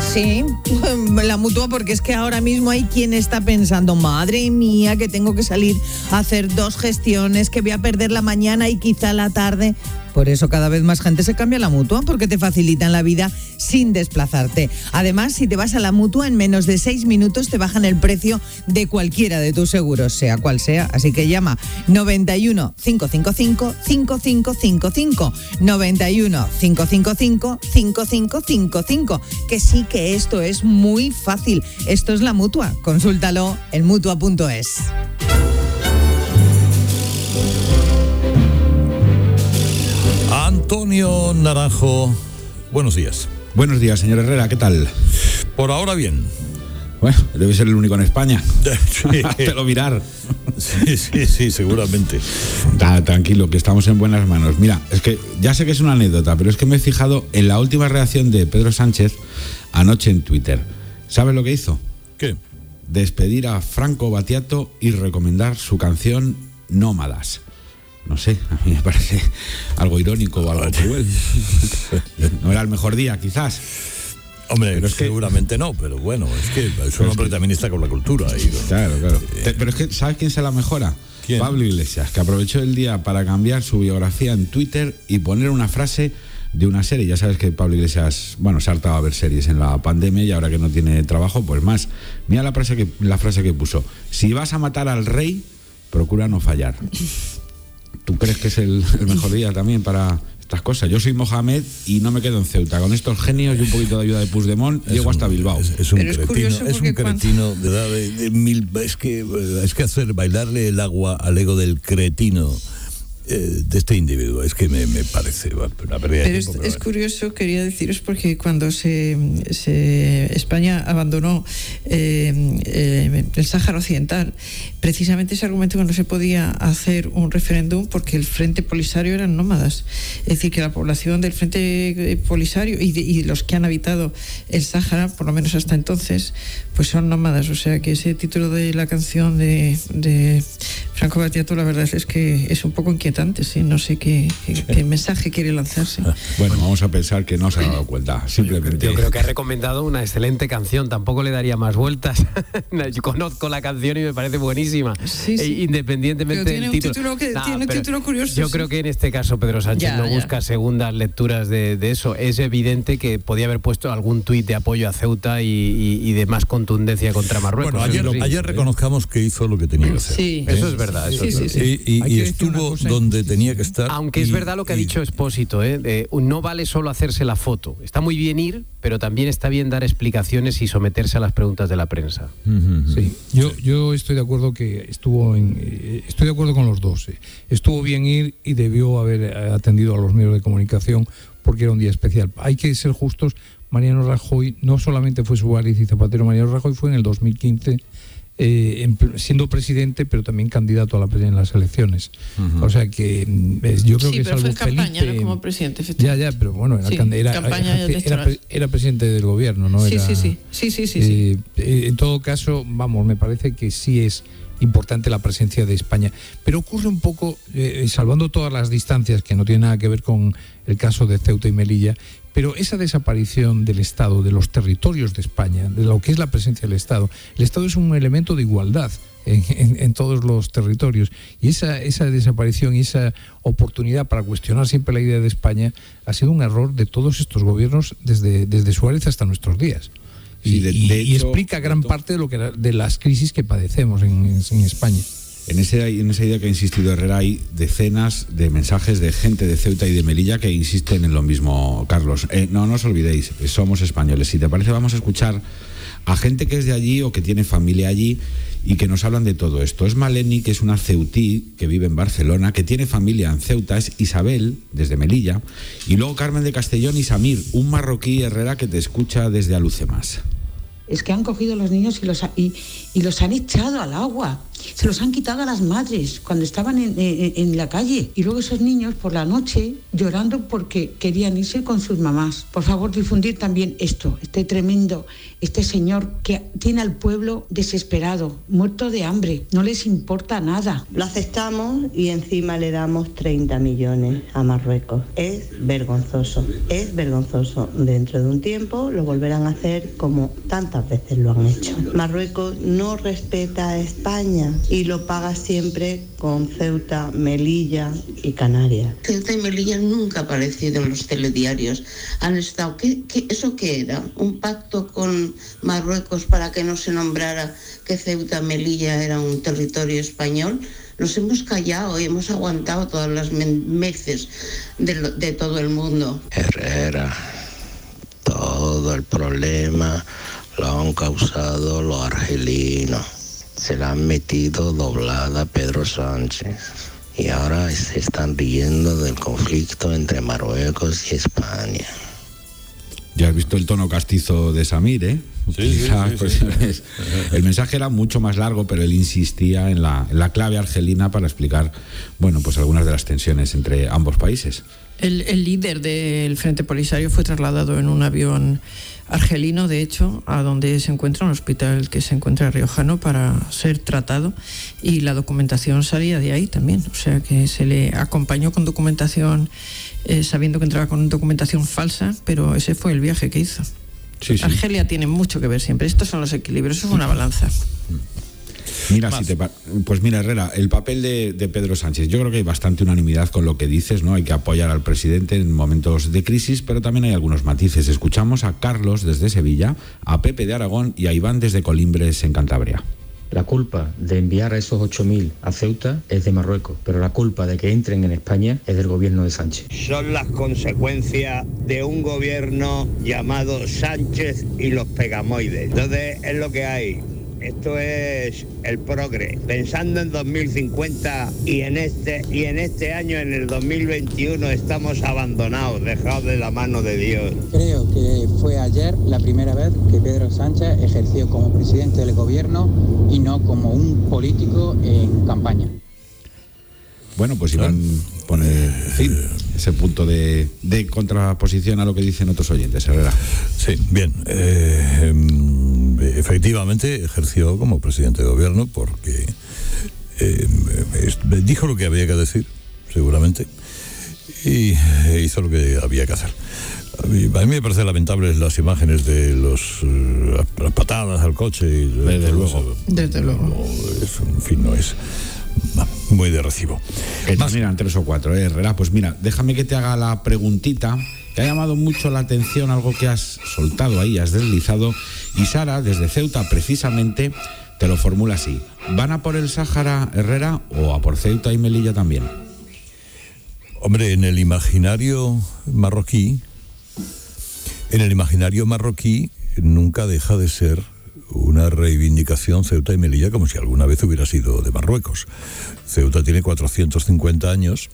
Sí, la mutua porque es que ahora mismo hay quien está pensando, madre mía, que tengo que salir a hacer dos gestiones, que voy a perder la mañana y quizá la tarde. Por eso cada vez más gente se cambia a la mutua, porque te facilitan la vida sin desplazarte. Además, si te vas a la mutua, en menos de seis minutos te bajan el precio de cualquiera de tus seguros, sea cual sea. Así que llama 91 555 5555 91 555 5555 que sí que esto es muy fácil. Esto es la mutua. Consúltalo en mutua.es. Antonio Naranjo, buenos días. Buenos días, señor Herrera, ¿qué tal? Por ahora bien. Bueno, debe ser el único en España. Te lo mirar. Sí, sí, sí, seguramente. Da, tranquilo, que estamos en buenas manos. Mira, es que ya sé que es una anécdota, pero es que me he fijado en la última reacción de Pedro Sánchez anoche en Twitter. ¿Sabes lo que hizo? ¿Qué? Despedir a Franco Batiato y recomendar su canción Nómadas. No sé, a mí me parece algo irónico o algo cruel. No era el mejor día, quizás. Hombre, Pero es que- seguramente no, pero bueno, es que es un hombre que también está con la cultura. ahí. Claro, claro. Te- Pero es que, ¿sabes quién se la mejora? Pablo Iglesias, que aprovechó el día para cambiar su biografía en Twitter y poner una frase de una serie. Ya sabes que Pablo Iglesias, bueno, se ha hartado a ver series en la pandemia y ahora que no tiene trabajo, pues más. Mira la frase que, la frase que puso. Si vas a matar al rey, procura no fallar. ¿Tú crees que es el, el mejor día también para estas cosas? Yo soy Mohamed y no me quedo en Ceuta. Con estos genios y un poquito de ayuda de Puigdemont, llego hasta Bilbao. Es un cretino, es un cretino de, edad de- de mil. Es que, es que hacer bailarle el agua al ego del cretino eh, de este individuo. Es que me, me parece una pérdida Pero de es, es curioso, quería deciros, porque cuando se, se- España abandonó eh, eh, el Sáhara Occidental, precisamente ese argumento que no se podía hacer un referéndum porque el Frente Polisario eran nómadas. Es decir, que la población del Frente eh, Polisario y, de- y los que han habitado el Sáhara, por lo menos hasta entonces, pues son nómadas. O sea que ese título de la canción de, de Franco Battiato, la verdad es que es un poco inquietante, ¿sí? No sé qué, qué- qué mensaje quiere lanzarse. Bueno, vamos a pensar que no se ha dado cuenta. Simplemente. Yo creo que ha recomendado una excelente canción, tampoco le daría más vueltas. Yo conozco la canción y me parece buenísima, Sí, sí. E independientemente Pero tiene del un título. título que- Nah, tiene un título curioso, Yo sí. creo que en este caso Pedro Sánchez Ya, no ya. busca segundas lecturas de, de eso. Es evidente que podía haber puesto algún tuit de apoyo a Ceuta y, y- y de más contundencia contra Marruecos. Bueno, ayer, sí. ayer reconozcamos que hizo lo que tenía que hacer. Sí. Eso es verdad, eso es verdad. Y, y- estuvo cosa donde tenía que estar. Aunque es verdad lo que ha dicho Expósito, ¿eh? De, no vale solo hacerse la foto. Está muy bien ir, pero también está bien dar explicaciones y someterse a las preguntas de la prensa. Sí, yo, yo estoy de acuerdo que estuvo en, eh, estoy de acuerdo con los dos. eh. Estuvo bien ir y debió haber eh, atendido a los medios de comunicación porque era un día especial. Hay que ser justos. Mariano Rajoy no solamente fue su y Zapatero, Mariano Rajoy fue en el 2015 eh, en pl- siendo presidente, pero también candidato a la en las elecciones. O sea que mm, es- yo creo sí, que pero salvo fue en campaña, Felipe- no como presidente. ya, ya, pero bueno, era, Sí, era, campaña era- electoral. era- era presidente del gobierno, ¿no? Sí, Era- sí, sí. Sí, sí, sí, sí. eh, en todo caso, vamos, me parece que sí es importante la presencia de España. Pero ocurre un poco, eh, salvando todas las distancias, que no tiene nada que ver con el caso de Ceuta y Melilla, pero esa desaparición del Estado, de los territorios de España, de lo que es la presencia del Estado, el Estado es un elemento de igualdad. En, en- todos los territorios. Y esa, esa desaparición y esa oportunidad para cuestionar siempre la idea de España ha sido un error de todos estos gobiernos desde, desde Suárez hasta nuestros días. Y, Sí, de- y- de y hecho, explica gran parte de lo que de las crisis que padecemos en, en España. En, ese, en esa idea que ha insistido Herrera hay decenas de mensajes de gente de Ceuta y de Melilla que insisten en lo mismo, Carlos. Eh, no, no os olvidéis, eh, somos españoles. Si te parece, vamos a escuchar a gente que es de allí o que tiene familia allí y que nos hablan de todo esto. Es Maleni, que es una ceutí que vive en Barcelona, que tiene familia en Ceuta, es Isabel, desde Melilla, y luego Carmen de Castellón y Samir, un marroquí Herrera que te escucha desde Alucemas. Es que han cogido los niños y los, ha- y, y los han echado al agua. Se los han quitado a las madres cuando estaban en, en- en la calle. Y luego esos niños por la noche llorando porque querían irse con sus mamás. Por favor, difundir también esto, este tremendo, este señor que tiene al pueblo desesperado, muerto de hambre. No les importa nada. Lo aceptamos y encima le damos 30 millones a Marruecos. Es vergonzoso, es vergonzoso. Dentro de un tiempo lo volverán a hacer como tantas veces lo han hecho. Marruecos no respeta a España y lo paga siempre con Ceuta, Melilla y Canarias. Ceuta y Melilla nunca ha aparecido en los telediarios. Han estado. ¿qué, qué- eso qué era? ¿Un pacto con Marruecos para que no se nombrara que Ceuta y Melilla era un territorio español? Nos hemos callado y hemos aguantado todas las meces de, lo- de todo el mundo. Herrera, todo el problema lo han causado los argelinos. Se la han metido doblada Pedro Sánchez. Y ahora se están riendo del conflicto entre Marruecos y España. Ya has visto el tono castizo de Samir, ¿eh? Sí, sí, Quizás, sí, pues, sí. El mensaje era mucho más largo, pero él insistía en la, en la clave argelina para explicar, bueno, pues algunas de las tensiones entre ambos países. El, el líder del Frente Polisario fue trasladado en un avión argelino, de hecho, a donde se encuentra un hospital que se encuentra en Riojano para ser tratado y la documentación salía de ahí también. O sea que se le acompañó con documentación, eh, sabiendo que entraba con documentación falsa, pero ese fue el viaje que hizo. Sí, sí. Argelia tiene mucho que ver siempre. Estos son los equilibrios, eso es una balanza. Mira, si te pa- pues mira, Herrera, el papel de, de Pedro Sánchez. Yo creo que hay bastante unanimidad con lo que dices, ¿no? Hay que apoyar al presidente en momentos de crisis, pero también hay algunos matices. Escuchamos a Carlos desde Sevilla, a Pepe de Aragón y a Iván desde Colimbres en Cantabria. La culpa de enviar a esos 8.000 a Ceuta es de Marruecos, pero la culpa de que entren en España es del gobierno de Sánchez. son las consecuencias de un gobierno llamado Sánchez y los Pegamoides. Entonces es lo que hay. Esto es el progre. Pensando en 2050 y en este y en este año, en el 2021, estamos abandonados, dejados de la mano de Dios. Creo que fue ayer la primera vez que Pedro Sánchez ejerció como presidente del gobierno y no como un político en campaña. Bueno, pues Iván pone fin, ese punto de, de contraposición a lo que dicen otros oyentes, Herrera. Sí, bien. eh, em, efectivamente ejerció como presidente de gobierno porque eh, es- dijo lo que había que decir, seguramente, y eh, hizo lo que había que hacer. A mí, a mí me parecen lamentables las imágenes de los eh, las patadas al coche y desde luego Desde luego. en fin no es muy de recibo Que terminan tres o cuatro, ¿eh, Herrera? Pues mira, déjame que te haga la preguntita que ha llamado mucho la atención algo que has soltado ahí, has deslizado. Y Sara, desde Ceuta, precisamente, te lo formula así. ¿Van a por el Sáhara, Herrera, o a por Ceuta y Melilla también? Hombre, en el imaginario marroquí, en el imaginario marroquí nunca deja de ser una reivindicación Ceuta y Melilla como si alguna vez hubiera sido de Marruecos. Ceuta tiene 450 años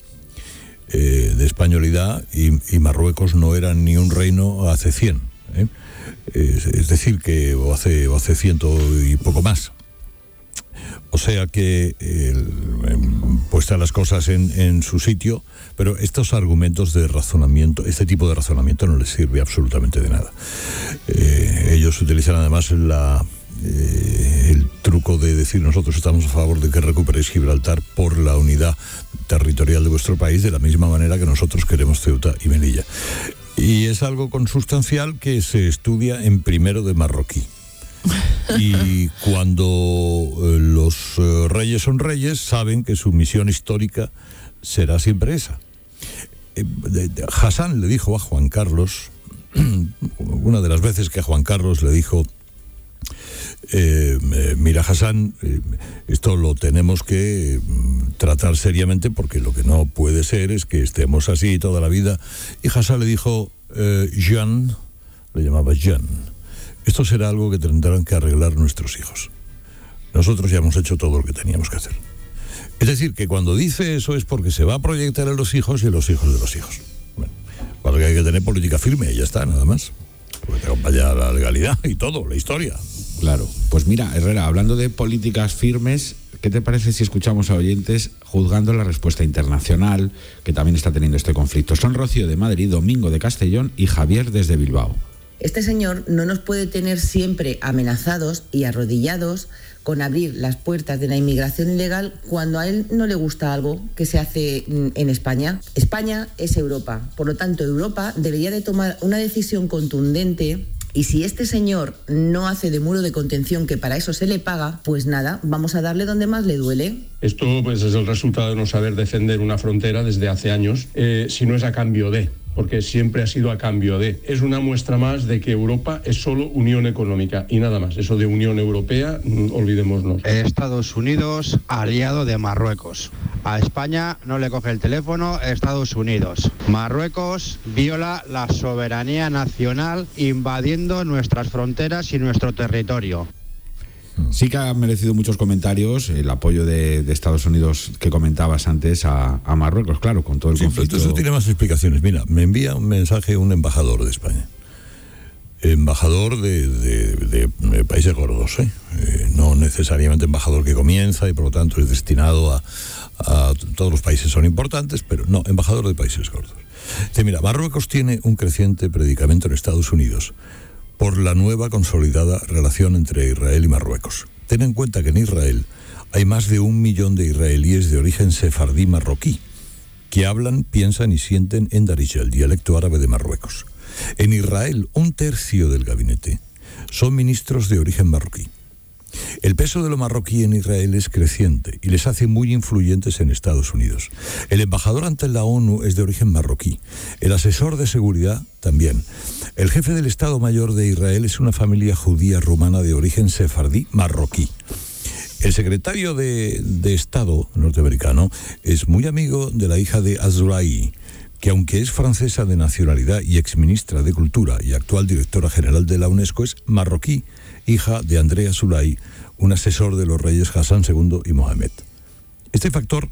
eh, de españolidad y, y Marruecos no era ni un reino hace 100. ¿eh? Es, decir, que o hace, o hace ciento y poco más. O sea que, em, puestas las cosas en, en su sitio, pero estos argumentos de razonamiento, este tipo de razonamiento no les sirve absolutamente de nada. Eh, ellos utilizan además la, truco de decir nosotros estamos a favor de que recuperéis Gibraltar por la unidad territorial de vuestro país, de la misma manera que nosotros queremos Ceuta y Melilla. Y es algo consustancial que se estudia en primero de marroquí. Y cuando eh, los eh, reyes son reyes, saben que su misión histórica será siempre esa. Eh, Hassan le dijo a Juan Carlos, una de las veces que a Juan Carlos le dijo, eh, mira Hassan, eh, esto lo tenemos que mm, tratar seriamente porque lo que no puede ser es que estemos así toda la vida. Y Hassan le dijo, eh, Jean, le llamaba Jean, esto será algo que tendrán que arreglar nuestros hijos. Nosotros ya hemos hecho todo lo que teníamos que hacer. Es decir, que cuando dice eso es porque se va a proyectar a los hijos y a los hijos de los hijos. Bueno, que hay que tener política firme ya está, nada más. Porque te acompaña la legalidad y todo, la historia. Claro. Pues mira, Herrera, hablando de políticas firmes, ¿qué te parece si escuchamos a oyentes juzgando la respuesta internacional que también está teniendo este conflicto? Son Rocío de Madrid, Domingo de Castellón y Javier desde Bilbao. Este señor no nos puede tener siempre amenazados y arrodillados con abrir las puertas de la inmigración ilegal cuando a él no le gusta algo que se hace en España. España es Europa, por lo tanto Europa debería de tomar una decisión contundente y si este señor no hace de muro de contención que para eso se le paga, pues nada, vamos a darle donde más le duele. Esto pues, es el resultado de no saber defender una frontera desde hace años, eh, si no es a cambio de, porque siempre ha sido a cambio de. Es una muestra más de que Europa es solo unión económica y nada más. Eso de Unión Europea, mm, olvidémonos. Estados Unidos, aliado de Marruecos. A España no le coge el teléfono Estados Unidos. Marruecos viola la soberanía nacional invadiendo nuestras fronteras y nuestro territorio. Sí que ha merecido muchos comentarios el apoyo de, de Estados Unidos que comentabas antes a, a Marruecos, claro, con todo el Sí, pero conflicto. eso tiene más explicaciones. Mira, me envía un mensaje un embajador de España. Embajador de, de- de- de países gordos, ¿eh? Eh, no necesariamente embajador que comienza y por lo tanto es destinado a, a- Todos los países son importantes, pero no, embajador de países gordos. Dice, mira, Marruecos tiene un creciente predicamento en Estados Unidos por la nueva consolidada relación entre Israel y Marruecos. Ten en cuenta que en Israel hay más de un millón de israelíes de origen sefardí marroquí que hablan, piensan y sienten en Darija, el dialecto árabe de Marruecos. En Israel, un tercio del gabinete son ministros de origen marroquí. El peso de lo marroquí en Israel es creciente y les hace muy influyentes en Estados Unidos. El embajador ante la ONU es de origen marroquí. El asesor de seguridad también. El jefe del Estado Mayor de Israel es una familia judía rumana de origen sefardí marroquí. El secretario de, Estado norteamericano es muy amigo de la hija de Azraí, que aunque es francesa de nacionalidad y exministra de Cultura y actual directora general de la UNESCO, es marroquí, hija de Andrea Sulay, un asesor de los reyes Hassan II y Mohamed. Este factor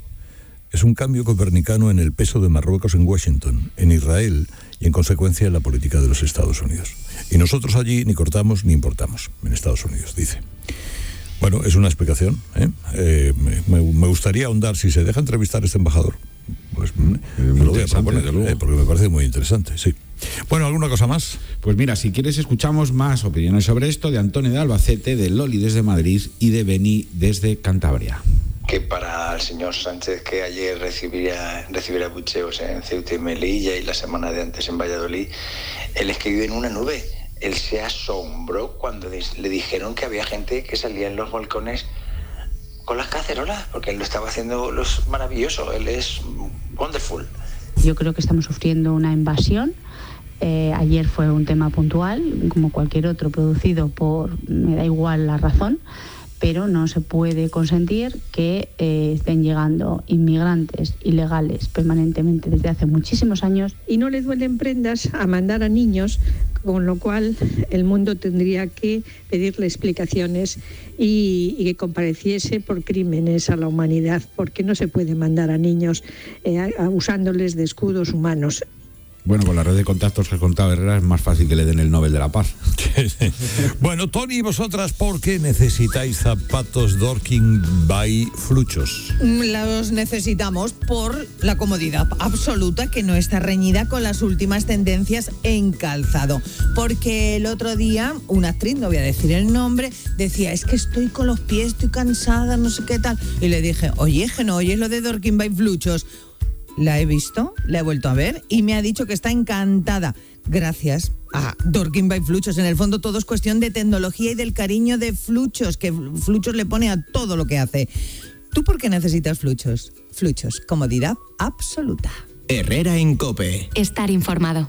es un cambio copernicano en el peso de Marruecos en Washington, en Israel y en consecuencia en la política de los Estados Unidos. Y nosotros allí ni cortamos ni importamos, en Estados Unidos, dice. Bueno, es una explicación. ¿eh? Eh, me, me gustaría ahondar, si se deja entrevistar a este embajador, pues me lo voy a proponer, eh, porque me parece muy interesante, sí. Bueno, ¿alguna cosa más? Pues mira, si quieres escuchamos más opiniones sobre esto de Antonio de Albacete, de Loli desde Madrid y de Beni desde Cantabria. Que para el señor Sánchez que ayer recibiría, recibiera bucheos en Ceuta y Melilla y la semana de antes en Valladolid, él es que vive en una nube. Él se asombró cuando le dijeron que había gente que salía en los balcones con las cacerolas, porque él lo estaba haciendo los maravilloso, él es wonderful. Yo creo que estamos sufriendo una invasión. Eh, ayer fue un tema puntual, como cualquier otro, producido por, me da igual la razón, pero no se puede consentir que eh, estén llegando inmigrantes ilegales permanentemente desde hace muchísimos años. Y no le duelen prendas a mandar a niños, con lo cual el mundo tendría que pedirle explicaciones y, que compareciese por crímenes a la humanidad, porque no se puede mandar a niños eh, usándoles de escudos humanos. Bueno, con la red de contactos que ha contado Herrera es más fácil que le den el Nobel de la Paz. bueno, Tony, vosotras, ¿por qué necesitáis zapatos Dorking by Fluchos? Los necesitamos por la comodidad absoluta que no está reñida con las últimas tendencias en calzado. Porque el otro día una actriz, no voy a decir el nombre, decía, es que estoy con los pies, estoy cansada, no sé qué tal. Y le dije, oye, que no oyes lo de Dorking by Fluchos la he visto, la he vuelto a ver y me ha dicho que está encantada. Gracias a Dorking by Fluchos. En el fondo todo es cuestión de tecnología y del cariño de Fluchos, que Fluchos le pone a todo lo que hace. ¿Tú por qué necesitas Fluchos? Fluchos, comodidad absoluta. Herrera en Cope. Estar informado.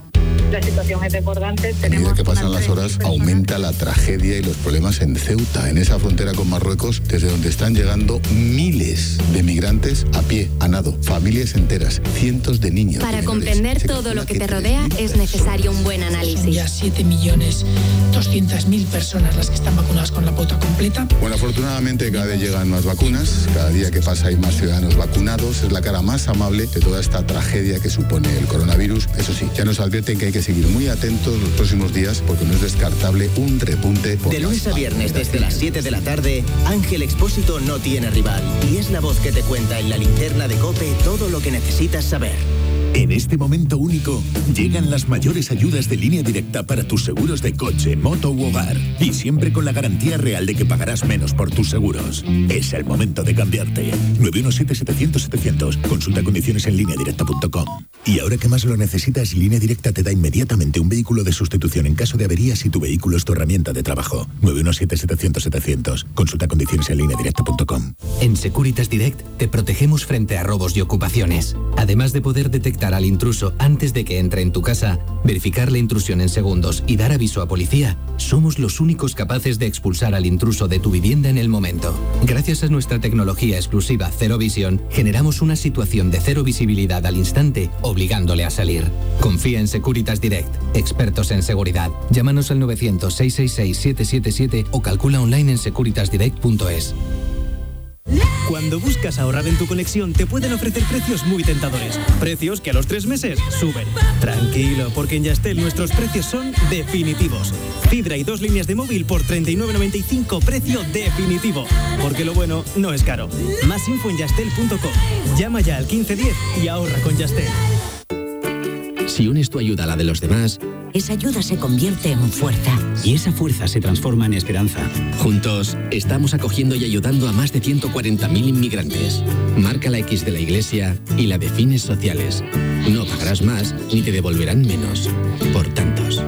La situación es desbordante. A medida que pasan las horas, aumenta la tragedia y los problemas en Ceuta, en esa frontera con Marruecos, desde donde están llegando miles de migrantes a pie, a nado, familias enteras, cientos de niños. Para comprender todo lo que te rodea es necesario un buen análisis. Son ya 7 millones 200 mil personas las que están vacunadas con la pauta completa. Bueno, afortunadamente cada vez llegan más vacunas, cada día que pasa hay más ciudadanos vacunados, es la cara más amable de toda esta tragedia que supone el coronavirus. Eso sí, ya nos advierten que hay que seguir muy atentos los próximos días porque no es descartable un repunte. Por de lunes a viernes desde las 7 de la tarde, Ángel Expósito no tiene rival y es la voz que te cuenta en la linterna de Cope todo lo que necesitas saber. En este momento único, llegan las mayores ayudas de línea directa para tus seguros de coche, moto u hogar. Y siempre con la garantía real de que pagarás menos por tus seguros. Es el momento de cambiarte. 917-700-700. Consulta condiciones en línea directa.com. Y ahora que más lo necesitas, Línea Directa te da inmediatamente un vehículo de sustitución en caso de avería si tu vehículo es tu herramienta de trabajo. 917-700-700. Consulta condiciones en línea directa.com. En Securitas Direct te protegemos frente a robos y ocupaciones. Además de poder detectar al intruso antes de que entre en tu casa, verificar la intrusión en segundos y dar aviso a policía, somos los únicos capaces de expulsar al intruso de tu vivienda en el momento. Gracias a nuestra tecnología exclusiva Cero Visión, generamos una situación de cero visibilidad al instante, obligándole a salir. Confía en Securitas Direct, expertos en seguridad. Llámanos al 900-666-777 o calcula online en securitasdirect.es. Cuando buscas ahorrar en tu conexión, te pueden ofrecer precios muy tentadores. Precios que a los tres meses suben. Tranquilo, porque en Yastel nuestros precios son definitivos. Fibra y dos líneas de móvil por 39.95, precio definitivo. Porque lo bueno no es caro. Más info en yastel.com. Llama ya al 1510 y ahorra con Yastel. Si unes tu ayuda a la de los demás, esa ayuda se convierte en fuerza. Y esa fuerza se transforma en esperanza. Juntos, estamos acogiendo y ayudando a más de 140.000 inmigrantes. Marca la X de la Iglesia y la de fines sociales. No pagarás más ni te devolverán menos. Por tantos.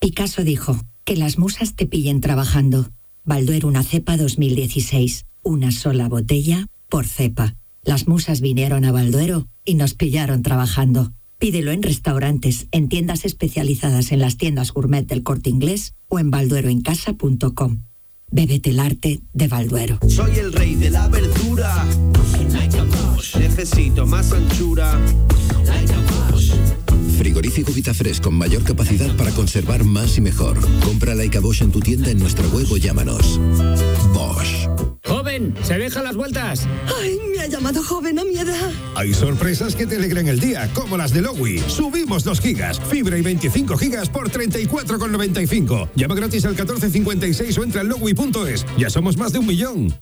Picasso dijo, que las musas te pillen trabajando. Balduero una cepa 2016. Una sola botella por cepa. Las musas vinieron a Balduero y nos pillaron trabajando. Pídelo en restaurantes, en tiendas especializadas en las tiendas gourmet del corte inglés o en baldueroencasa.com. Bébete el arte de Balduero. Soy el rey de la verdura Necesito más anchura. Frigorífico Vitafresh con mayor capacidad para conservar más y mejor. Compra Laika Bosch en tu tienda en nuestra web o llámanos. Bosch. ¡Joven! ¡Se deja las vueltas! ¡Ay, me ha llamado joven a mi edad! Hay sorpresas que te alegran el día, como las de Lowy. Subimos 2 gigas, fibra y 25 gigas por 34,95. Llama gratis al 1456 o entra en lowy.es. Ya somos más de un millón.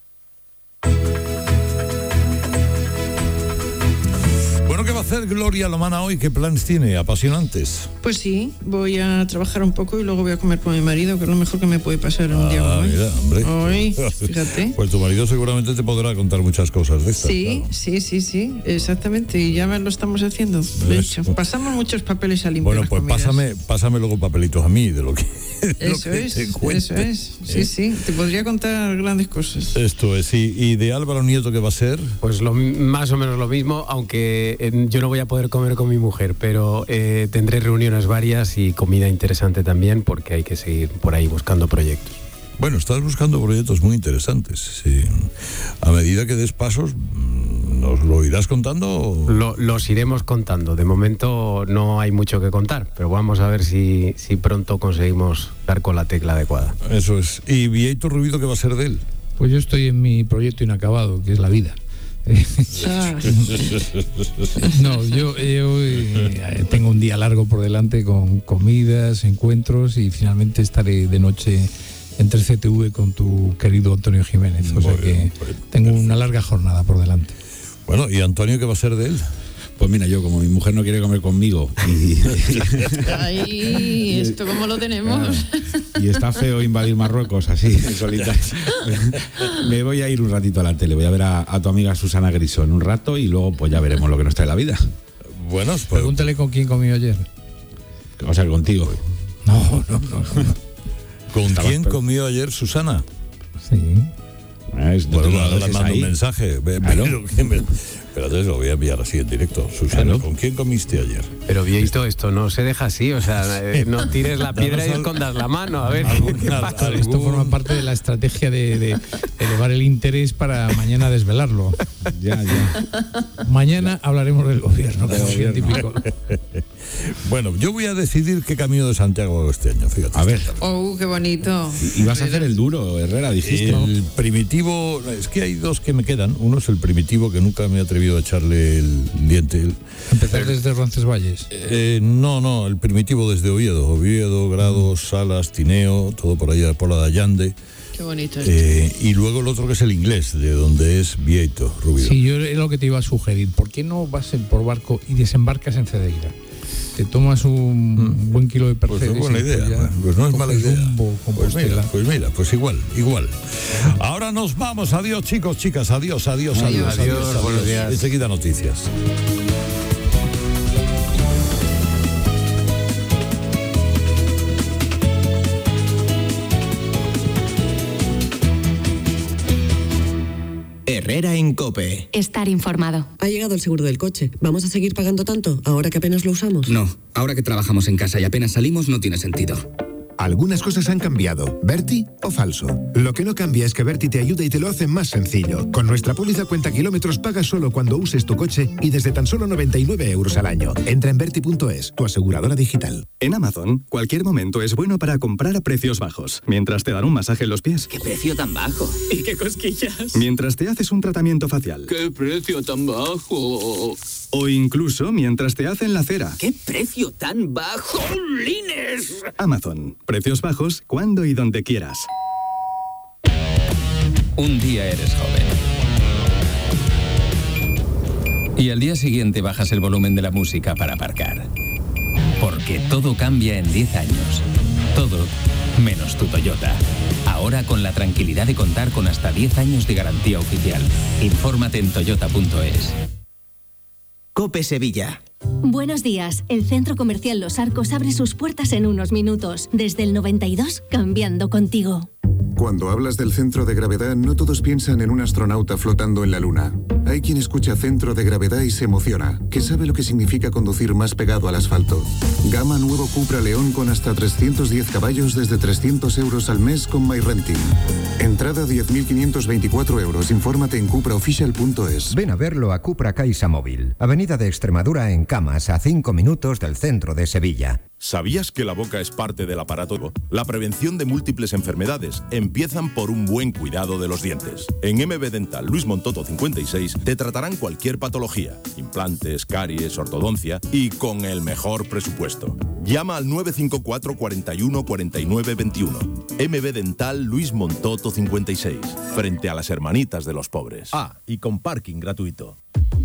Bueno, ¿qué va a hacer Gloria Lomana hoy? ¿Qué planes tiene? Apasionantes. Pues sí, voy a trabajar un poco y luego voy a comer con mi marido, que es lo mejor que me puede pasar un día como Ah, hoy. mira, hombre. Hoy, fíjate. Pues tu marido seguramente te podrá contar muchas cosas de estas. Sí, sí, sí, sí, exactamente. Y ya lo estamos haciendo. De hecho, pasamos muchos papeles a limpiar Bueno, pues comidas. pásame, pásame luego papelitos a mí de lo que, de lo Eso que es, te eso cuente. es. Sí, ¿Eh? sí, te podría contar grandes cosas. Esto es, y, y de Álvaro Nieto, ¿qué va a ser? Pues lo, más o menos lo mismo, aunque eh, yo no voy a poder comer con mi mujer, pero eh, tendré reuniones varias y comida interesante también porque hay que seguir por ahí buscando proyectos. Bueno, estás buscando proyectos muy interesantes. sí. A medida que des pasos, mm, ¿nos lo irás contando? Lo- los iremos contando. De momento no hay mucho que contar, pero vamos a ver si, si pronto conseguimos dar con la tecla adecuada. Eso es. ¿Y Vieito Rubido qué va a ser de él? Pues yo estoy en mi proyecto inacabado, que es la vida. No, yo, yo, eh, tengo un día largo por delante con comidas, encuentros y finalmente estaré de noche en 3CTV con tu querido Antonio Jiménez. O sea que tengo una larga jornada por delante. Bueno, ¿y Antonio qué va a ser de él? Pues mira, yo como mi mujer no quiere comer conmigo y, Ay, ¿esto cómo lo tenemos? y está feo invadir Marruecos así, solitario, me voy a ir un ratito a la tele. Voy a ver a, a tu amiga Susana Griso en un rato y luego pues ya veremos lo que nos trae la vida. Bueno, Pregúntale con quién comió ayer. O sea, contigo. No, no, no. ¿Con Estabas quién comió ayer Susana? Sí. No Bueno, ahora le mando ahí. un mensaje. Pero que me- Espérate, lo voy a enviar así en directo. Susana, Claro. ¿con quién comiste ayer? Pero Vieito, esto no se deja así, o sea, eh, no tires la piedra y escondas la mano, a ver qué pasa. Esto forma parte de la estrategia de, de elevar el interés para mañana desvelarlo. Ya, ya. Mañana hablaremos del gobierno, Del típico. Bueno, yo voy a decidir qué camino de Santiago hago este año, fíjate. A ver, Oh, qué bonito. y vas a hacer el duro, Herrera, dijiste. El primitivo, es que hay dos que me quedan. Uno es el primitivo que nunca me he atrevido a echarle el diente. Empezar desde Roncesvalles. Eh, no, no, el primitivo desde Oviedo. Oviedo, Grados, Salas, Tineo, todo por allá, por la de Allande. Qué bonito esto. Eh, y luego el otro que es el inglés, de donde es Vieito, Rubio. Sí, yo es lo que te iba a sugerir. ¿Por qué no vas por barco y desembarcas en Cedeira? Te tomas un buen kilo de Pues percebes. es buena idea, ya pues no es mala idea. Pues mira, pues mira, pues igual, igual. Ahora nos vamos, adiós chicos, chicas, adiós, adiós, adiós, Adiós, adiós. buenos adiós. días. Enseguida noticias. Herrera en Cope. Estar informado. Ha llegado el seguro del coche. ¿Vamos a seguir pagando tanto ahora que apenas lo usamos? No, ahora que trabajamos en casa y apenas salimos no tiene sentido. Algunas cosas han cambiado. ¿Berti o falso? Lo que no cambia es que Berti te ayuda y te lo hace más sencillo. Con nuestra póliza cuenta kilómetros pagas solo cuando uses tu coche y desde tan solo 99 euros al año. Entra en Berti.es, tu aseguradora digital. En Amazon, cualquier momento es bueno para comprar a precios bajos, mientras te dan un masaje en los pies, ¿Qué precio tan bajo? ¿Y qué cosquillas? mientras te haces un tratamiento facial, ¿Qué precio tan bajo? o incluso mientras te hacen la cera. ¿Qué precio tan bajo? ¡Lines! Amazon, precios bajos cuando y donde quieras. Un día eres joven. Y al día siguiente bajas el volumen de la música para aparcar. Porque todo cambia en 10 años. Todo menos tu Toyota. Ahora con la tranquilidad de contar con hasta 10 años de garantía oficial. Infórmate en toyota.es. Cope Sevilla. Buenos días. El Centro Comercial Los Arcos abre sus puertas en unos minutos. Desde el 92, cambiando contigo. Cuando hablas del centro de gravedad, no todos piensan en un astronauta flotando en la Luna. Hay quien escucha centro de gravedad y se emociona, que sabe lo que significa conducir más pegado al asfalto. Gama nuevo Cupra León con hasta 310 caballos desde 300 euros al mes con MyRenting. Entrada 10.524 euros. Infórmate en cupraofficial.es. Ven a verlo a Cupra Caixa Móvil, Avenida de Extremadura en Camas, a 5 minutos del centro de Sevilla. ¿Sabías que la boca es parte del aparato? La prevención de múltiples enfermedades empiezan por un buen cuidado de los dientes. En MB Dental Luis Montoto 56 te tratarán cualquier patología, implantes, caries, ortodoncia y con el mejor presupuesto. Llama al 954 41 49 21. MB Dental Luis Montoto 56, frente a las hermanitas de los pobres. Ah, y con parking gratuito.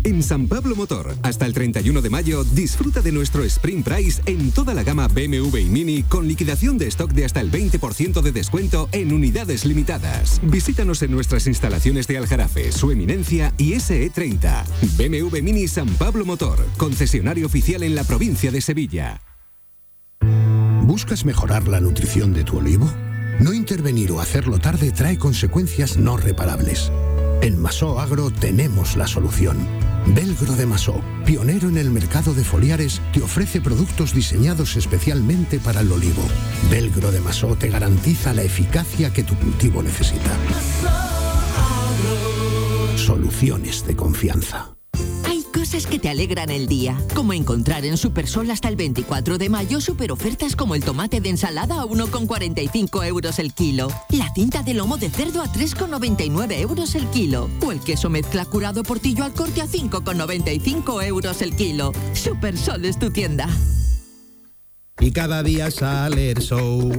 En San Pablo Motor, hasta el 31 de mayo, disfruta de nuestro Sprint Price en toda la gama BMW y Mini con liquidación de stock de hasta el 20% de descuento en unidades limitadas. Visítanos en nuestras instalaciones de Aljarafe, Su Eminencia y SE30. BMW Mini San Pablo Motor, concesionario oficial en la provincia de Sevilla. ¿Buscas mejorar la nutrición de tu olivo? No intervenir o hacerlo tarde trae consecuencias no reparables. En Masó Agro tenemos la solución. Belgro de Masó, pionero en el mercado de foliares, te ofrece productos diseñados especialmente para el olivo. Belgro de Masó te garantiza la eficacia que tu cultivo necesita. Soluciones de confianza. Cosas que te alegran el día, como encontrar en Supersol hasta el 24 de mayo super ofertas como el tomate de ensalada a 1,45 euros el kilo, la cinta de lomo de cerdo a 3,99 euros el kilo o el queso mezcla curado portillo al corte a 5,95 euros el kilo. Supersol es tu tienda. Y cada día sale el sol.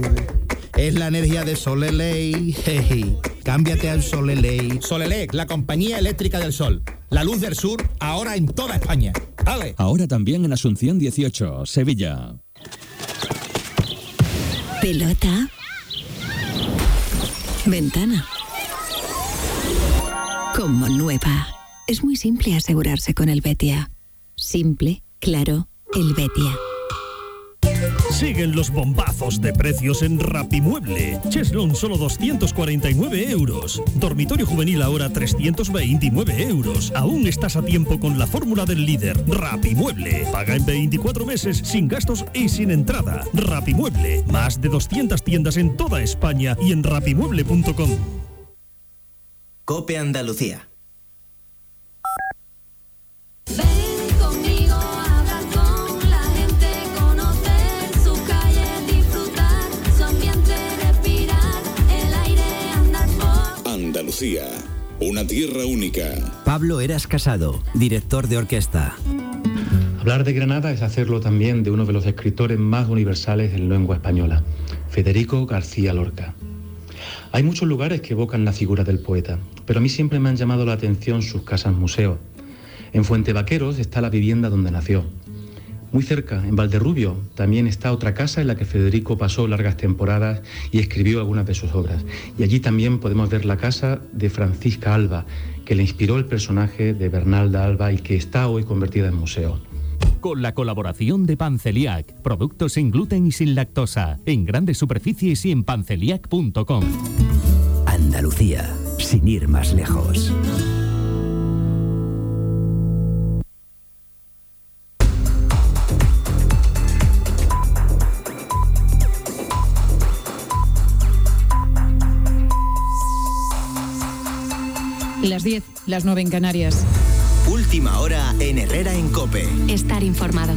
Es la energía de Soleley. Hey, cámbiate al Soleley. Solelec, la compañía eléctrica del sol. La luz del sur, ahora en toda España. ¡Ale! Ahora también en Asunción 18, Sevilla. Pelota. Ventana. Como nueva. Es muy simple asegurarse con el Betia. Simple, claro, el Betia. Siguen los bombazos de precios en Rapimueble. Cheslon solo 249 euros. Dormitorio juvenil ahora 329 euros. Aún estás a tiempo con la fórmula del líder. Rapimueble. Paga en 24 meses sin gastos y sin entrada. Rapimueble. Más de 200 tiendas en toda España y en rapimueble.com. Cope Andalucía. Andalucía, una tierra única. Pablo Eras Casado, director de orquesta. Hablar de Granada es hacerlo también de uno de los escritores más universales en lengua española, Federico García Lorca. Hay muchos lugares que evocan la figura del poeta, pero a mí siempre me han llamado la atención sus casas museo. En Fuente Vaqueros está la vivienda donde nació. Muy cerca, en Valderrubio, también está otra casa en la que Federico pasó largas temporadas y escribió algunas de sus obras. Y allí también podemos ver la casa de Francisca Alba, que le inspiró el personaje de Bernalda Alba y que está hoy convertida en museo. Con la colaboración de Panceliac, productos sin gluten y sin lactosa, en grandes superficies y en panceliac.com. Andalucía, sin ir más lejos. Las 10, las 9 en Canarias. Última hora en Herrera en Cope. Estar informado.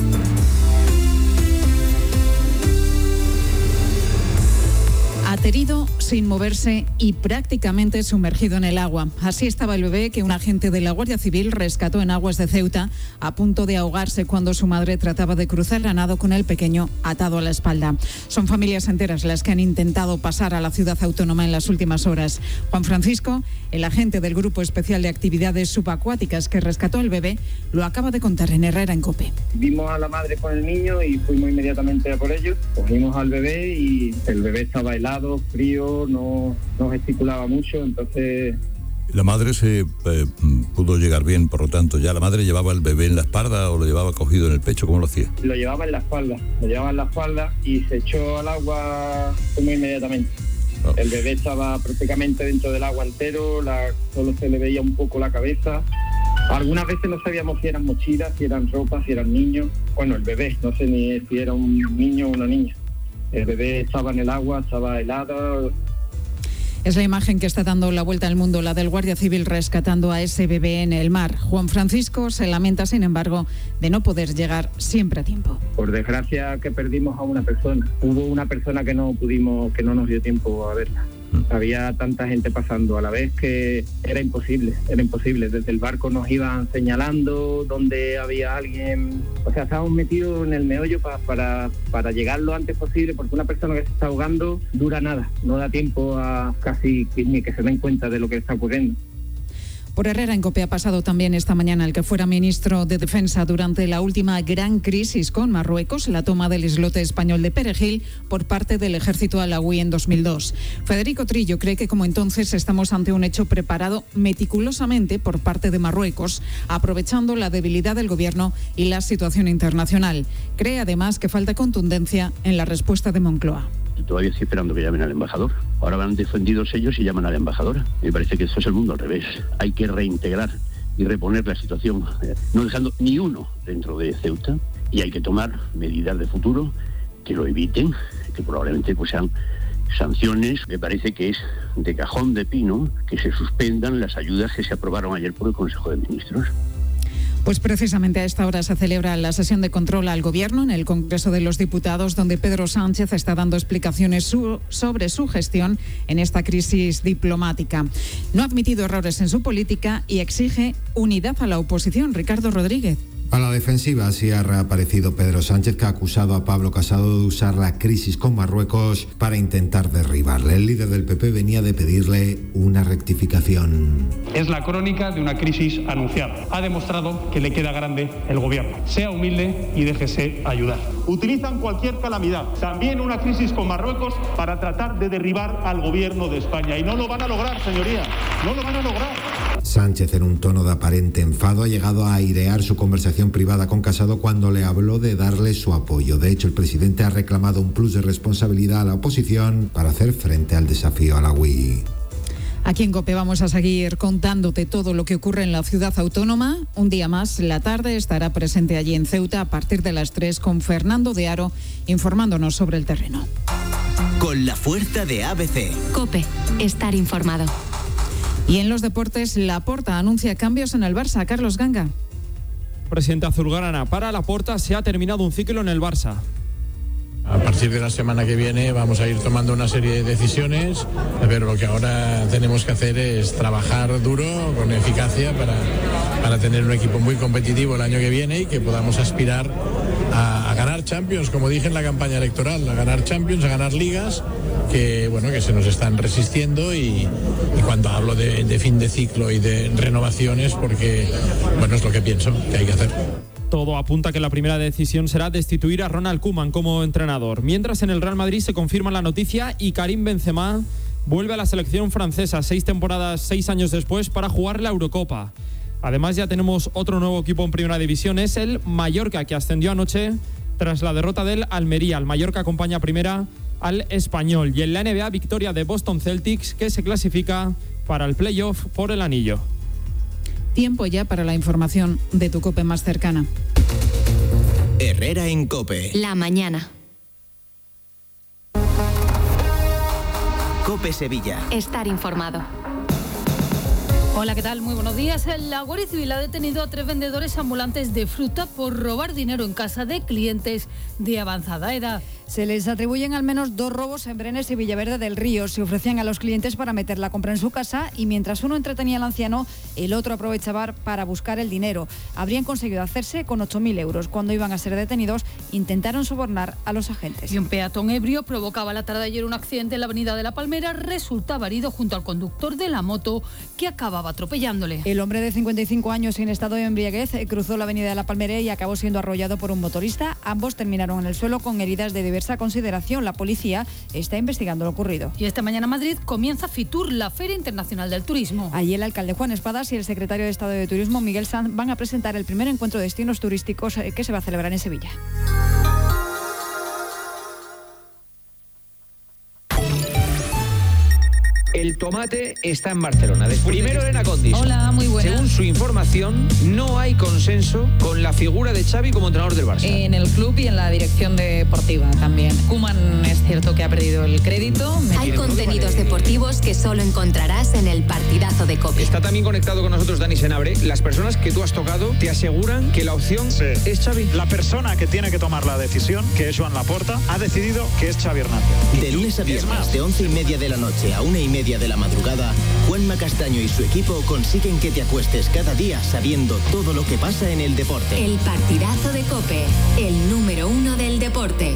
Aterido, sin moverse y prácticamente sumergido en el agua. Así estaba el bebé que un agente de la Guardia Civil rescató en aguas de Ceuta, a punto de ahogarse cuando su madre trataba de cruzar a nado con el pequeño atado a la espalda. Son familias enteras las que han intentado pasar a la ciudad autónoma en las últimas horas. Juan Francisco, el agente del Grupo Especial de Actividades Subacuáticas que rescató al bebé, lo acaba de contar en Herrera en Cope. Vimos a la madre con el niño y fuimos inmediatamente a por ellos. Cogimos al bebé y el bebé estaba helado, frío, no, no gesticulaba mucho, entonces La madre se eh, pudo llegar bien, por lo tanto, ya la madre llevaba el bebé en la espalda o lo llevaba cogido en el pecho, ¿cómo lo hacía? lo llevaba en la espalda, lo llevaba en la espalda y se echó al agua como inmediatamente. El bebé estaba prácticamente dentro del agua entero, la- solo se le veía un poco la cabeza Algunas veces no sabíamos si eran mochilas, si eran ropas, si eran niños. Bueno, el bebé, no sé ni si era un niño o una niña. El bebé estaba en el agua, estaba helado, Es la imagen que está dando la vuelta al mundo, la del Guardia Civil rescatando a ese bebé en el mar. Juan Francisco se lamenta, sin embargo, de no poder llegar siempre a tiempo. Por desgracia que perdimos a una persona. Hubo una persona que no pudimos, que no nos dio tiempo a verla. Había tanta gente pasando a la vez que era imposible, era imposible. Desde el barco nos iban señalando dónde había alguien. O sea, estábamos metidos en el meollo pa- para, para llegar lo antes posible, porque una persona que se está ahogando dura nada, no da tiempo a casi ni que se den cuenta de lo que está ocurriendo. Por Herrera en Cope ha pasado también esta mañana el que fuera ministro de Defensa durante la última gran crisis con Marruecos, la toma del islote español de Perejil por parte del ejército alawí en 2002. Federico Trillo cree que como entonces estamos ante un hecho preparado meticulosamente por parte de Marruecos, aprovechando la debilidad del gobierno y la situación internacional. Cree además que falta contundencia en la respuesta de Moncloa. Todavía estoy esperando que llamen al embajador. Ahora van defendidos ellos y llaman a la embajadora. Me parece que eso es el mundo al revés. Hay que reintegrar y reponer la situación, eh, no dejando ni uno dentro de Ceuta. Y hay que tomar medidas de futuro que lo eviten, que probablemente pues sean sanciones. Me parece que es de cajón de pino que se suspendan las ayudas que se aprobaron ayer por el Consejo de Ministros. Pues precisamente a esta hora se celebra la sesión de control al Gobierno en el Congreso de los Diputados, donde Pedro Sánchez está dando explicaciones sobre su gestión en esta crisis diplomática. No ha admitido errores en su política y exige unidad a la oposición. Ricardo Rodríguez. A la defensiva así ha reaparecido Pedro Sánchez, que ha acusado a Pablo Casado de usar la crisis con Marruecos para intentar derribarle. El líder del PP venía de pedirle una rectificación. Es la crónica de una crisis anunciada. Ha demostrado que le queda grande el gobierno. Sea humilde y déjese ayudar. Utilizan cualquier calamidad, también una crisis con Marruecos, para tratar de derribar al gobierno de España. Y no lo van a lograr, señoría. No lo van a lograr. Sánchez, en un tono de aparente enfado, ha llegado a airear su conversación privada con Casado cuando le habló de darle su apoyo. De hecho, el presidente ha reclamado un plus de responsabilidad a la oposición para hacer frente al desafío alawí. Aquí en COPE vamos a seguir contándote todo lo que ocurre en la ciudad autónoma. Un día más, la tarde estará presente allí en Ceuta a partir de las 3 con Fernando de Aro informándonos sobre el terreno. Con la fuerza de ABC. Cope, estar informado. Y en los deportes, la Porta anuncia cambios en el Barça. Carlos Ganga. Presidente Azulgrana, para la puerta se ha terminado un ciclo en el Barça. A partir de la semana que viene vamos a ir tomando una serie de decisiones, pero lo que ahora tenemos que hacer es trabajar duro, con eficacia, para, para tener un equipo muy competitivo el año que viene y que podamos aspirar a, ganar Champions, como dije en la campaña electoral, a ganar Champions, a ganar ligas, que bueno que se nos están resistiendo y, y cuando hablo de, de fin de ciclo y de renovaciones, porque bueno es lo que pienso que hay que hacer. Todo apunta a que la primera decisión será destituir a Ronald Koeman como entrenador. Mientras en el Real Madrid se confirma la noticia y Karim Benzema vuelve a la selección francesa seis temporadas, seis años después para jugar la Eurocopa. Además ya tenemos otro nuevo equipo en primera división, es el Mallorca que ascendió anoche tras la derrota del Almería. El Mallorca acompaña primera al español y en la NBA victoria de Boston Celtics que se clasifica para el playoff por el anillo. Tiempo ya para la información de tu Cope más cercana. Herrera en Cope. La mañana. Cope Sevilla. Estar informado. Hola, ¿qué tal? Muy buenos días. La Guardia Civil ha detenido a tres vendedores ambulantes de fruta por robar dinero en casa de clientes de avanzada edad. Se les atribuyen al menos dos robos en Brenes y Villaverde del Río. Se ofrecían a los clientes para meter la compra en su casa y mientras uno entretenía al anciano, el otro aprovechaba para buscar el dinero. Habrían conseguido hacerse con 8.000 euros. Cuando iban a ser detenidos, intentaron sobornar a los agentes. Y un peatón ebrio provocaba la tarde de ayer un accidente en la avenida de la Palmera. Resultaba herido junto al conductor de la moto que acababa atropellándole. El hombre de 55 años sin estado de embriaguez cruzó la avenida de la Palmera y acabó siendo arrollado por un motorista. Ambos terminaron en el suelo con heridas de diversa consideración. La policía está investigando lo ocurrido. Y esta mañana en Madrid comienza FITUR, la Feria Internacional del Turismo. Allí el alcalde Juan Espadas y el secretario de Estado de Turismo Miguel Sanz van a presentar el primer encuentro de destinos turísticos eh, que se va a celebrar en Sevilla. El tomate está en Barcelona. Primero Elena Condis. Hola, muy buenas. Según su información, no hay consenso con la figura de Xavi como entrenador del Barça. En el club y en la dirección deportiva también. Kuman es cierto que ha perdido el crédito. Hay contenidos deportivos que solo encontrarás en el partidazo de COPE. Está también conectado con nosotros Dani Senabre. Las personas que tú has tocado te aseguran que la opción es Xavi. La persona que tiene que tomar la decisión, que es Joan Laporta, ha decidido que es Xavi Hernández. De lunes a viernes, de once y media de la noche a una y media de la madrugada, Juanma Castaño y su equipo consiguen que te acuestes cada día sabiendo todo lo que pasa en el deporte. El partidazo de COPE, el número uno del deporte.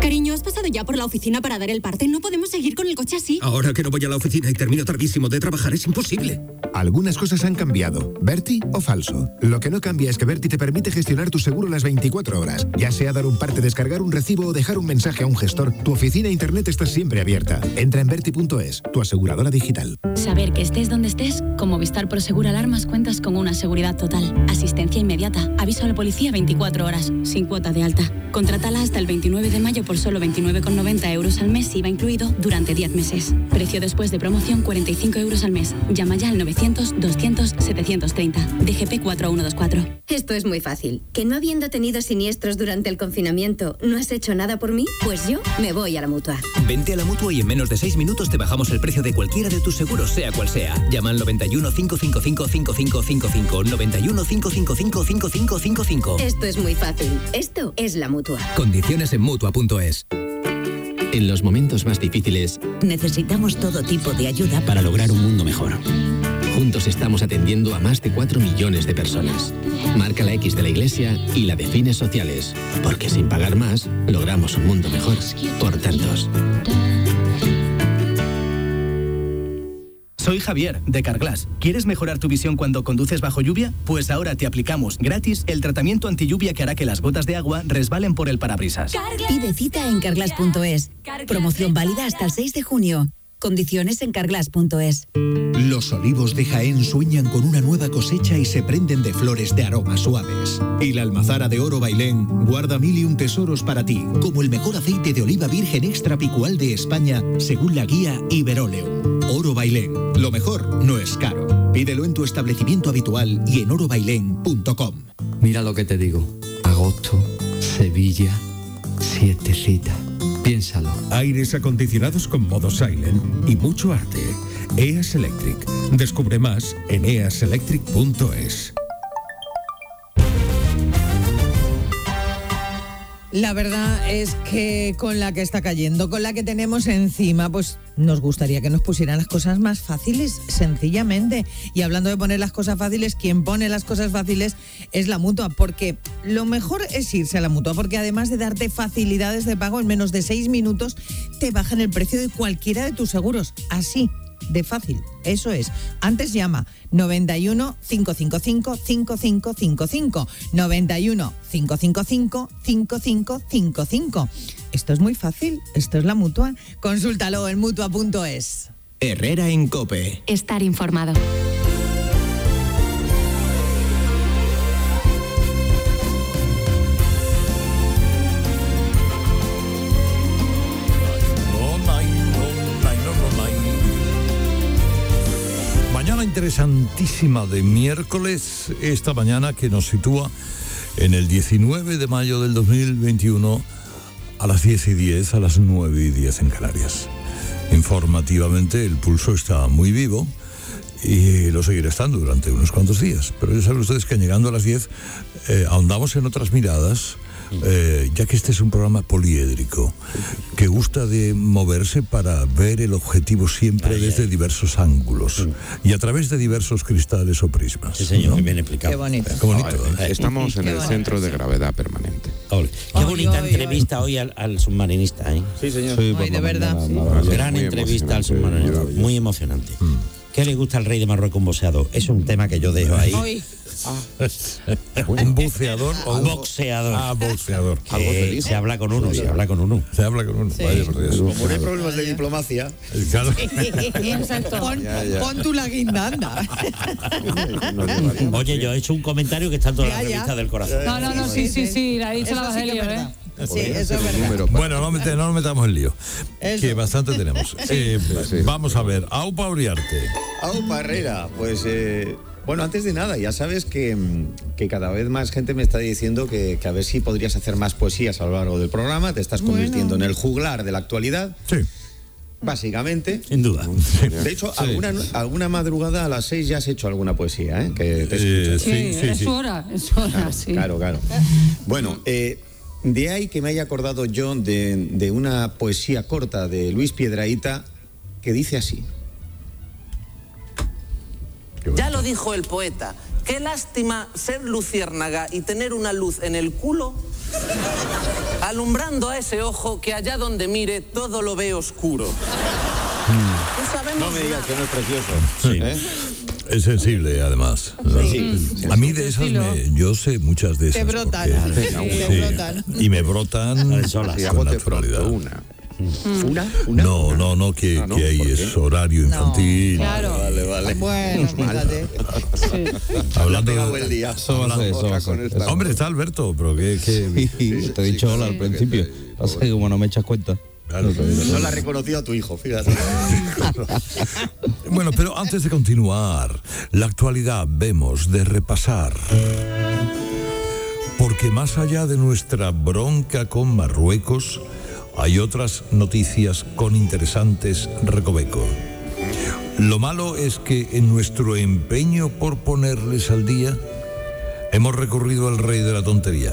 Cariño, ¿has pasado ya por la oficina para dar el parte? No podemos seguir con el coche así. Ahora que no voy a la oficina y termino tardísimo de trabajar es imposible. Algunas cosas han cambiado. ¿Berti o falso? Lo que no cambia es que Berti te permite gestionar tu seguro las 24 horas. Ya sea dar un parte, descargar un recibo o dejar un mensaje a un gestor, tu oficina e internet está siempre abierta. Entra en Berti.es, tu aseguradora digital. Saber que estés donde estés, con Movistar Prosegur Alarmas cuentas con una seguridad total. Asistencia inmediata, aviso a la policía 24 horas, sin cuota de alta. Contrátala hasta el 29 de mayo por solo 29,90 euros al mes, IVA incluido, durante 10 meses. Precio después de promoción 45 euros al mes. Llama ya al 900-200-730. DGP 4124. Esto es muy fácil. ¿Que no habiendo tenido siniestros durante el confinamiento, no has hecho nada por mí? Pues yo me voy a la mutua. Vente a la mutua y en menos de 6 minutos te bajamos el precio de cualquiera de tus seguros, sea cual sea. Llama al 91 555 5555 91 555 5555. Esto es muy fácil. Esto es la mutua. Condiciones en mutua.es. En los momentos más difíciles, Necesitamos todo tipo de ayuda para lograr un mundo mejor. Juntos estamos atendiendo a más de 4 millones de personas. Marca la X de la Iglesia y la de fines sociales, porque sin pagar más, logramos un mundo mejor por tantos. Soy Javier, de Carglass. ¿Quieres mejorar tu visión cuando conduces bajo lluvia? Pues ahora te aplicamos gratis el tratamiento anti lluvia que hará que las gotas de agua resbalen por el parabrisas. Pide cita en carglass.es. Promoción válida hasta el 6 de junio. Condiciones en carglass.es. Los olivos de Jaén sueñan con una nueva cosecha y se prenden de flores de aromas suaves. Y la almazara de oro Bailén guarda mil y un tesoros para ti, como el mejor aceite de oliva virgen extra picual de España, según la guía Iberoleum. Oro Bailén, lo mejor no es caro. Pídelo en tu establecimiento habitual y en orobailén.com. Mira lo que te digo. Agosto, Sevilla, siete citas. Piénsalo. Aires acondicionados con modo silent y mucho arte. EAS Electric. Descubre más en easelectric.es. La verdad es que con la que está cayendo, con la que tenemos encima, pues nos gustaría que nos pusieran las cosas más fáciles, sencillamente. Y hablando de poner las cosas fáciles, quien pone las cosas fáciles es la mutua, porque lo mejor es irse a la mutua, porque además de darte facilidades de pago en menos de seis minutos, te bajan el precio de cualquiera de tus seguros. Así de fácil. Eso es. Antes llama 91 555 5555 91 555 5555. Esto es muy fácil. Esto es la mutua. Consúltalo en mutua.es. Herrera en Cope. Estar informado. Interesantísima de miércoles, esta mañana que nos sitúa en el 19 de mayo del 2021 a las 10 y 10, a las 9 y 10 en Canarias. Informativamente el pulso está muy vivo y lo seguirá estando durante unos cuantos días. Pero ya saben ustedes que llegando a las 10 eh, ahondamos en otras miradas, eh, ya que este es un programa poliédrico, que gusta de moverse para ver el objetivo siempre desde diversos ángulos y a través de diversos cristales o prismas. Sí, señor, bien explicado. Qué bonito. Qué bonito, ¿eh? Estamos en Qué el bonito, centro de gravedad permanente. Qué bonita entrevista hoy al, al submarinista, ¿eh? Sí, señor. Ay, de verdad. Gran entrevista al submarinista. Muy emocionante. ¿Qué le gusta al rey de Marruecos un boxeador? Es un tema que yo dejo ahí. Hoy. ¿Un buceador o un boxeador? Ah, boxeador. Que se habla con uno, se habla con uno. Se habla con uno. Vaya. Como no hay problemas de diplomacia. Claro. Pon, Ya, ya. pon tú la guindanda. Oye, yo he hecho un comentario que está en toda la Ya, ya. revista del corazón. No, no, no, sí, sí, sí, la ha dicho la sí Evangelio, ¿eh? verdad. Sí, eso es verdad. Bueno, no, mete- no nos metamos en lío. Eso. Que bastante tenemos. Eh, Vamos a ver, Aupa Uriarte. Aupa Herrera, pues eh, bueno, antes de nada, ya sabes que, mm, que cada vez más gente me está diciendo que, que a ver si podrías hacer más poesías a lo largo del programa, te estás convirtiendo en el juglar de la actualidad. Sí. Básicamente. Sin duda. De hecho, Sí. alguna, alguna madrugada a las seis ya has hecho alguna poesía, ¿eh? Que te Eh, escuchado. Sí, es su hora, es su hora, sí. Claro, claro. Bueno, eh, de ahí que me haya acordado yo de, de una poesía corta de Luis Piedraíta que dice así. Ya lo dijo el poeta. Qué lástima ser luciérnaga y tener una luz en el culo, alumbrando a ese ojo que allá donde mire todo lo ve oscuro. No sabemos No me digas nada. que no es precioso. Sí. ¿eh? Es sensible, además. A mí de esas, me- yo sé muchas de esas. Te brotan. porque- Sí, te Sí. brotan. Y me brotan solas. con naturalidad. ¿Una? No, no, no, que, Ah, no, que ahí ¿por qué? es horario infantil. Claro. Vale, vale. Bueno, fíjate. Hablando pegado de- el día. Eso va a ser, eso va a ser. Eso. Hombre, está Alberto, pero que... que- Sí, te he dicho hola al principio. Pasa que como no me echas cuenta. Claro. No la ha reconocido a tu hijo, fíjate. Bueno, pero antes de continuar, la actualidad vemos de repasar. Porque más allá de nuestra bronca con Marruecos, hay otras noticias con interesantes recoveco. Lo malo es que en nuestro empeño por ponerles al día, hemos recurrido al rey de la tontería.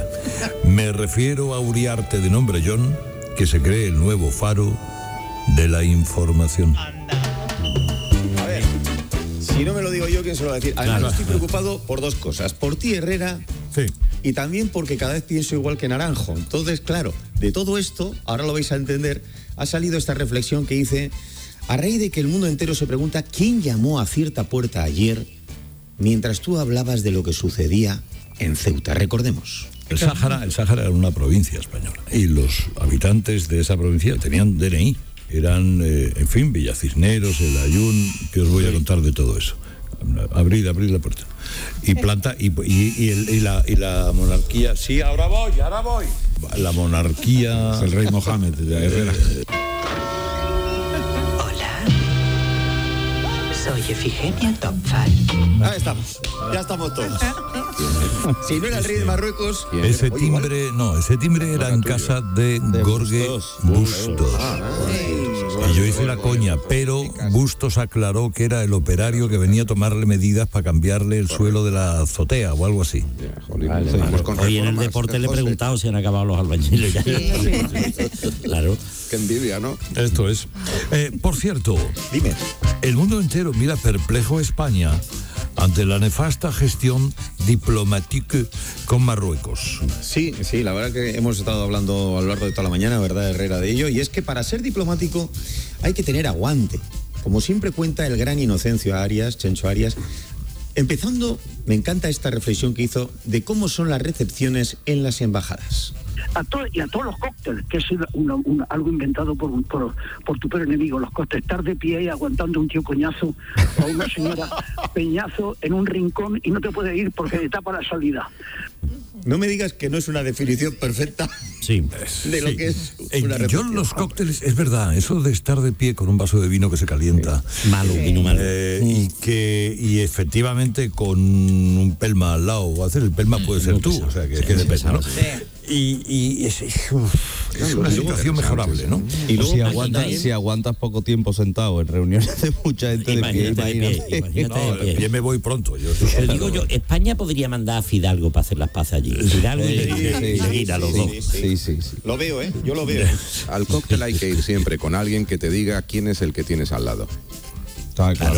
Me refiero a Uriarte de nombre John, que se cree el nuevo faro de la información. Si no me lo digo yo, ¿quién se lo va a decir? Además, estoy preocupado por dos cosas. Por ti, Herrera, Sí. y también porque cada vez pienso igual que Naranjo. Entonces, claro, de todo esto, ahora lo vais a entender, ha salido esta reflexión que dice, a raíz de que el mundo entero se pregunta quién llamó a cierta puerta ayer, mientras tú hablabas de lo que sucedía en Ceuta. Recordemos. El Sáhara, el Sáhara era una provincia española y los habitantes de esa provincia tenían DNI. Eran, eh, en fin, Villacisneros, el Ayun, que os voy a contar de todo eso. Abrid, abrid la puerta. Y planta, y, y- y el- y la, y la monarquía. Sí, ahora voy, ahora voy. La monarquía. Es el rey Mohammed de Herrera. Soy Efigenia Topfal. Ahí estamos, ya estamos todos. Si no era el rey de Marruecos, Ese timbre, no, ese timbre era en casa de, Gorge Bustos. Y yo hice la coña, pero Bustos aclaró que era el operario que venía a tomarle medidas para cambiarle el suelo de la azotea o algo así. Hoy en el deporte le he preguntado si han acabado los albañiles ya. claro. Qué envidia, ¿no? Esto es. Eh, por cierto, dime. El mundo entero mira perplejo a España ante la nefasta gestión diplomática con Marruecos. Sí, sí, la verdad que hemos estado hablando a lo largo de toda la mañana, ¿verdad, Herrera, de ello? Y es que para ser diplomático hay que tener aguante. Como siempre cuenta el gran Inocencio Arias, Chencho Arias, empezando, me encanta esta reflexión que hizo de cómo son las recepciones en las embajadas. A to- y a todos los cócteles, que es una- una- algo inventado por, por, por tu peor enemigo, los cócteles, estar de pie y aguantando un tío coñazo o una señora peñazo en un rincón y no te puede ir porque te tapa la salida. No me digas que no es una definición perfecta de lo Sí. que es Eh, una yo recepción. los cócteles, es verdad, eso de estar de pie con un vaso de vino que se calienta. Malo, vino malo. Eh, y que y efectivamente con un pelma al lado, o hacer el pelma puede ser tú, o sea que, que depende, ¿no? Y, y es, es- uf, es una situación mejorable, ¿no? Y si aguantas, si aguantas poco tiempo sentado en reuniones de mucha gente de pie, Imagínate de pie, imagínate. imagínate de No, pie. bien me voy pronto. Yo, Pero digo yo, España podría mandar a Fidalgo para hacer las paces allí. Fidalgo y Leguina, los dos. Sí, sí, sí. Lo veo, ¿eh? Yo lo veo. Al cóctel hay que ir siempre con alguien que te diga quién es el que tienes al lado.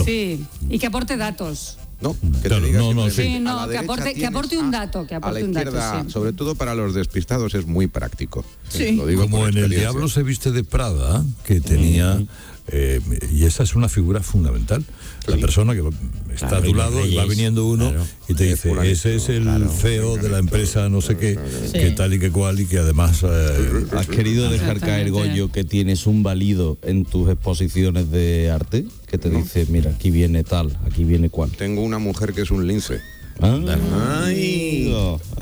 Sí, y que aporte datos. No, que te diga no, siempre, Sí, no, que aporte, que tienes aporte un dato, que a la aporte un dato. izquierda, sí. sobre todo para los despistados, es muy práctico. Sí. Lo digo Como en El. Diablo se viste de Prada, que tenía. eh, y esa es una figura fundamental. La persona que está Claro, a tu lado y va viniendo uno claro. y te dice, ese es el CEO de la empresa no sé qué, que tal y que cual y que además... eh, ¿Has querido dejar caer, Goyo, que tienes un válido en tus exposiciones de arte? Que te dice, mira, aquí viene tal, aquí viene cual. Tengo una mujer que es un lince. Ay.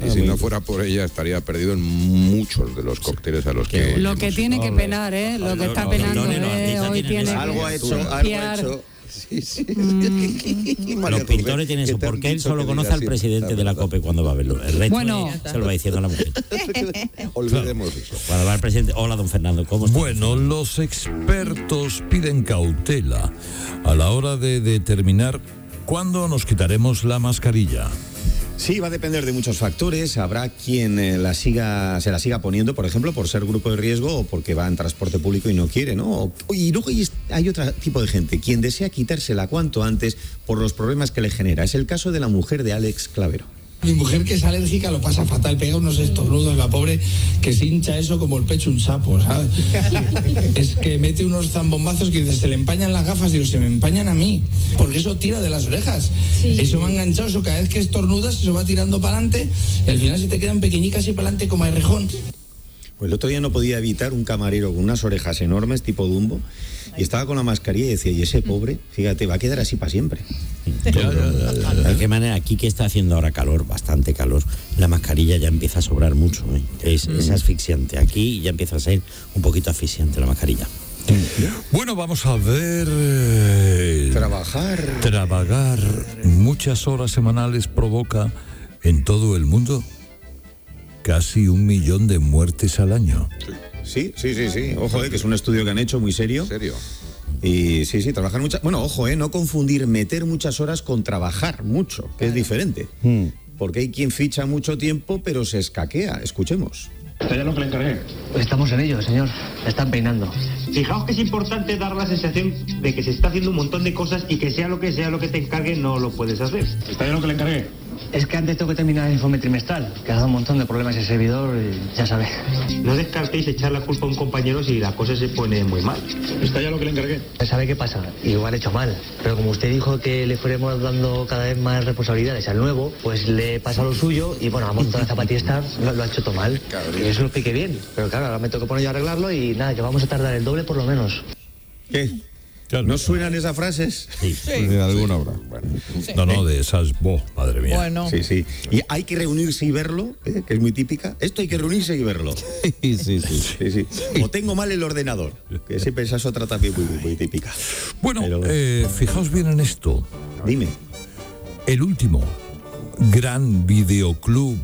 Y si no fuera por ella, estaría perdido en muchos de los cócteles a los que. Lo que tiene que penar, ¿eh? Lo que está penando, ¿eh? Hoy tiene Algo ha hecho, algo ha hecho. Sí, sí. Los pintores tienen eso, porque él solo conoce al presidente de la COPE cuando va a verlo. El resto Bueno. se lo va diciendo a la mujer. Olvidemos eso. Cuando va el presidente, hola don Fernando, ¿cómo está? Bueno, los expertos piden cautela a la hora de determinar cuándo nos quitaremos la mascarilla. Sí, va a depender de muchos factores. Habrá quien eh, la siga, se la siga poniendo, por ejemplo, por ser grupo de riesgo o porque va en transporte público y no quiere, ¿no? Y luego hay otro tipo de gente, quien desea quitársela cuanto antes por los problemas que le genera. Es el caso de la mujer de Alex Clavero. Mi mujer que es alérgica lo pasa fatal, pega unos estornudos, la pobre que se hincha eso como el pecho un sapo, ¿sabes? es que mete unos zambombazos que se le empañan las gafas, digo, se me empañan a mí, porque eso tira de las orejas. Eso me ha enganchado, eso cada vez que estornudas, eso va tirando para adelante, y al final se te quedan pequeñicas y para adelante como rejón. Pues el otro día no podía evitar un camarero con unas orejas enormes, tipo Dumbo, y estaba con la mascarilla y decía, y ese pobre, fíjate, va a quedar así para siempre. De qué manera, aquí que está haciendo ahora calor, bastante calor, la mascarilla ya empieza a sobrar mucho. ¿eh? Es, es asfixiante. Aquí ya empieza a ser un poquito asfixiante la mascarilla. Bueno, vamos a ver. eh, Trabajar. Trabajar muchas horas semanales provoca en todo el mundo casi un millón de muertes al año. Sí, sí, sí, sí. Ojo, eh, que es un estudio que han hecho muy serio. serio? Y sí, sí, trabajar muchas. Bueno, ojo, eh, no confundir meter muchas horas con trabajar mucho, que es diferente. Porque hay quien ficha mucho tiempo, pero se escaquea. Escuchemos. ¿Está ya lo que le encargué? Estamos en ello, señor. Me están peinando. Fijaos que es importante dar la sensación de que se está haciendo un montón de cosas y que sea lo que sea lo que te encargue, no lo puedes hacer. ¿Está ya lo que le encargué? Es que antes tengo que terminar el informe trimestral, que ha dado un montón de problemas el servidor y ya sabe. No descartéis echar la culpa a un compañero si la cosa se pone muy mal. ¿Está ya lo que le encargué? ¿Sabe qué pasa? Igual he hecho mal. Pero como usted dijo que le fuéramos dando cada vez más responsabilidades al nuevo, pues le pasa lo suyo y bueno, ha montado la zapatilla esta, lo, lo ha hecho todo mal. Y eso lo expliqué bien. Pero claro, ahora me tengo que poner yo a arreglarlo y nada, que vamos a tardar el doble por lo menos. ¿Qué? ¿No suenan esas frases? Sí, de alguna hora. No, no, de esas, boh, madre mía. Bueno. Sí, sí. Y hay que reunirse y verlo, ¿eh? que es muy típica. Esto hay que reunirse y verlo. Sí, sí, sí. Sí, sí. O tengo mal el ordenador, que siempre esa es otra también muy, muy típica. Bueno, eh, fijaos bien en esto. Dime. El último gran videoclub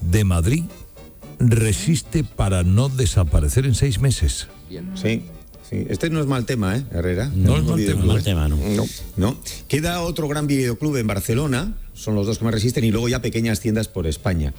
de Madrid resiste para no desaparecer en seis meses. Sí. Sí, este no es mal tema, ¿eh, Herrera? No es mal videoclub, tema. Mal tema, ¿no? No, no. Queda otro gran videoclub en Barcelona, son los dos que más resisten, y luego ya pequeñas tiendas por España.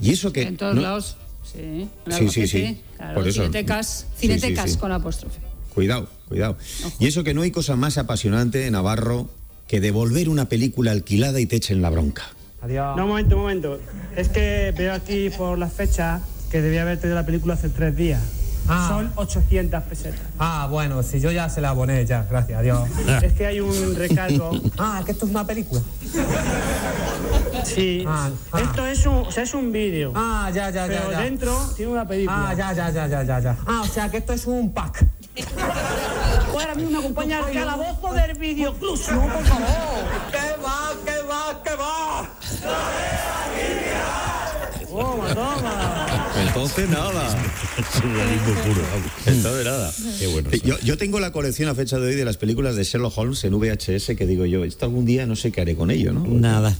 Y eso que. En todos no- lados. Sí, Sí, sí, sí. Claro, Por eso. Cinetecas, cinetecas sí, sí. con apóstrofe. Cuidado, cuidado. Y eso que no hay cosa más apasionante, Navarro, que devolver una película alquilada y te echen la bronca. No, un momento, un momento. Es que veo aquí por las fechas que debía haber tenido la película hace tres días. Son 800 pesetas. Ah, bueno, si yo ya se la aboné, ya, gracias, adiós. Es que hay un recargo. Ah, que esto es una película. Sí. Ah, ah. Esto es un, o sea, es un vídeo. Ah, ya, ya, ya. Pero dentro tiene una película. Ah, ya, ya, ya, ya, ya, ya. Ah, o sea que esto es un pack. Ahora mismo me acompaña al calabozo del videoclub. No, por favor. ¿Qué va, qué va, qué va? Toma, toma. Entonces nada. Surrealismo puro. Entonces nada. Qué bueno. Sí, Yo, yo tengo la colección a fecha de hoy de las películas de Sherlock Holmes en VHS que digo yo, esto algún día no sé qué haré con ello, ¿no? Nada.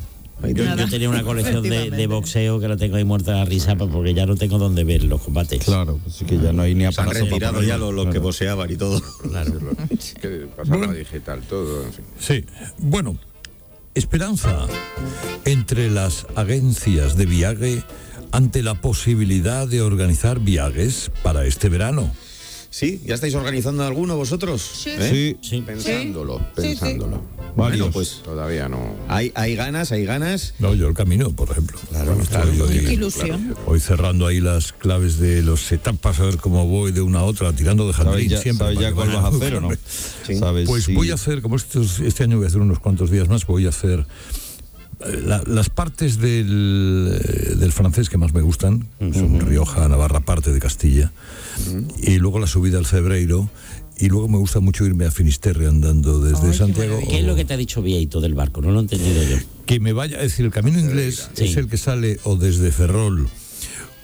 Yo, tenía una colección de, de boxeo que la tengo ahí muerta de la risa pues, porque ya no tengo dónde ver los combates. Claro, pues así que ya no hay ni Se han retirado ya los, los que boxeaban y todo. Que pasaba digital, todo, en fin. Sí, bueno, esperanza entre las agencias de viaje ante la posibilidad de organizar viajes para este verano. ¿Sí? ¿Ya estáis organizando alguno vosotros? Sí. ¿Eh? Sí. Pensándolo, Sí, sí. pensándolo. Bueno, pues Todavía no. hay, hay ganas, hay ganas. No, yo el camino, por ejemplo. Claro, Estoy claro. hoy- Qué ilusión. Hoy cerrando ahí las claves de los etapas, a ver cómo voy de una a otra, tirando de jardín ya- siempre. sabes ya cuál vas a hacer o no? Sí. Sabes Pues voy a hacer, como estos- este año voy a hacer unos cuantos días más, voy a hacer la- las partes del, eh, del francés que más me gustan, son Rioja, Navarra, parte de Castilla, y luego la subida al Cebreiro Y luego me gusta mucho irme a Finisterre andando desde Santiago. ¿Qué es lo que te ha dicho Vieito del barco? No lo he entendido yo. Que me vaya, es decir, el camino inglés Sí. es el que sale o desde Ferrol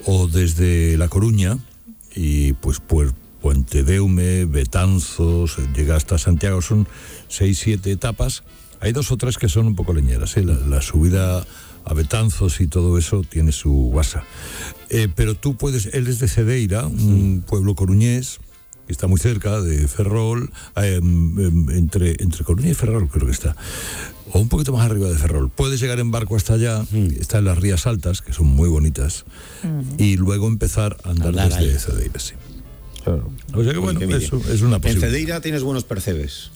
o desde La Coruña y pues, pues Puente Deume, Betanzos, llega hasta Santiago, son seis, siete etapas. Hay dos o tres que son un poco leñeras, ¿eh? la, la subida a Betanzos y todo eso tiene su guasa. Eh, pero tú puedes, él es de Cedeira, un pueblo coruñés, que está muy cerca de Ferrol, eh, em, entre, entre Coruña y Ferrol creo que está, o un poquito más arriba de Ferrol. Puedes llegar en barco hasta allá, está en las Rías Altas, que son muy bonitas, y luego empezar a andar Andar desde. Cedeira, sí. O sea que bueno, eso es una En posibilidad. Cedeira tienes buenos percebes.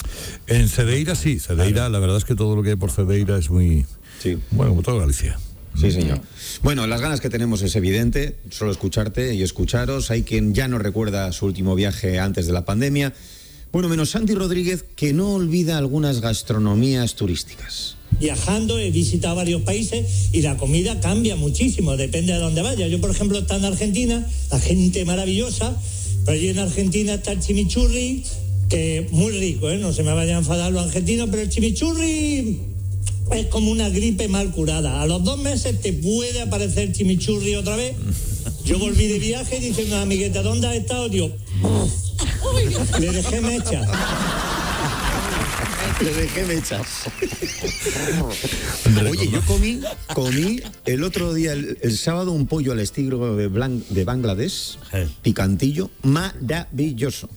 En Cedeira sí, Cedeira, la verdad es que todo lo que hay por Cedeira es muy... Bueno, como toda Galicia. Sí, señor. Bueno, las ganas que tenemos es evidente, solo escucharte y escucharos. Hay quien ya no recuerda su último viaje antes de la pandemia. Bueno, menos Santi Rodríguez, que no olvida algunas gastronomías turísticas. Viajando he visitado varios países y la comida cambia muchísimo, depende de dónde vaya. Yo, por ejemplo, está en Argentina, la gente maravillosa, pero allí en Argentina está el chimichurri, que muy rico, ¿eh? no se me vayan a enfadar los argentinos, pero el chimichurri es como una gripe mal curada. A los dos meses te puede aparecer chimichurri otra vez. Yo volví de viaje y a una amigueta, ¿dónde has estado? Digo, le dejé mecha. Le dejé mechas. Oye, yo comí, comí el otro día, el, el sábado, un pollo al estilo de, Blan- de Bangladesh, picantillo, maravilloso.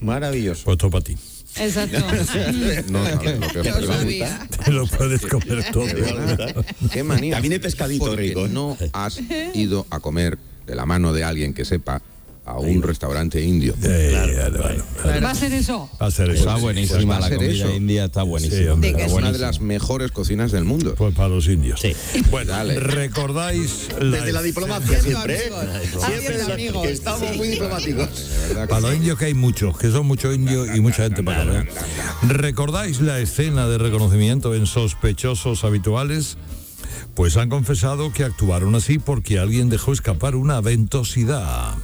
Maravilloso. Pues todo para ti. Exacto. No sabes lo que Yo sabía. Te lo puedes comer todo. Qué manía. También hay pescadito Porque rico. ¿eh? No has ido a comer de la mano de alguien que sepa a un restaurante indio. Va a ser eso. Va a ser Pues eso. va buenísima la comida india, está buenísima. hombre, es está una de las mejores cocinas del mundo. Pues para los indios. Sí. Bueno, ¿recordáis Desde la diplomacia siempre, ¿eh? Siempre la- que estamos muy diplomáticos. Para los indios que hay muchos, que son muchos indios y mucha gente para. ¿Recordáis la escena de reconocimiento en sospechosos habituales? Pues han confesado que actuaron así porque alguien dejó escapar una ventosidad.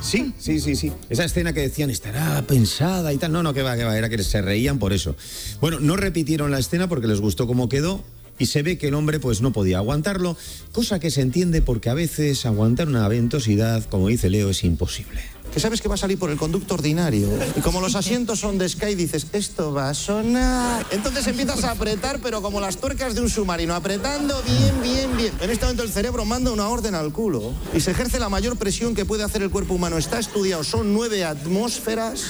Sí, sí, sí, sí. Esa escena que decían estará pensada y tal. No, no, que va, que va. Era que se reían por eso. Bueno, no repitieron la escena porque les gustó cómo quedó. Y se ve que el hombre pues no podía aguantarlo, cosa que se entiende porque a veces aguantar una ventosidad, como dice Leo, es imposible. Que sabes que va a salir por el conducto ordinario. Y como los asientos son de Sky, dices, esto va a sonar. Entonces empiezas a apretar, pero como las tuercas de un submarino, apretando bien, bien, bien. En este momento el cerebro manda una orden al culo y se ejerce la mayor presión que puede hacer el cuerpo humano. Está estudiado, son nueve atmósferas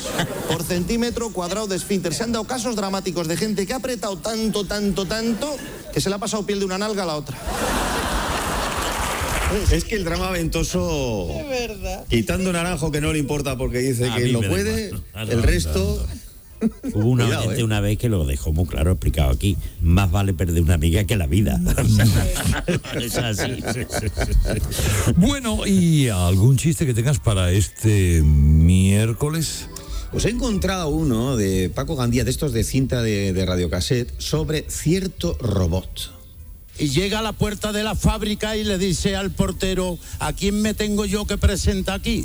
por centímetro cuadrado de esfínter. Se han dado casos dramáticos de gente que ha apretado tanto, tanto, tanto, que se le ha pasado piel de una nalga a la otra. Es que el drama ventoso, quitando Naranjo que no le importa porque dice A que lo puede, el no, resto... Hubo una Cuidado, oyente ¿eh? una vez que lo dejó muy claro explicado aquí. Más vale perder una amiga que la vida. es así. Bueno, ¿y algún chiste que tengas para este miércoles? Pues he encontrado uno de Paco Gandía, de estos de cinta de, de radiocassette, sobre cierto robot. Y llega a la puerta de la fábrica y le dice al portero, ¿a quién me tengo yo que presentar aquí?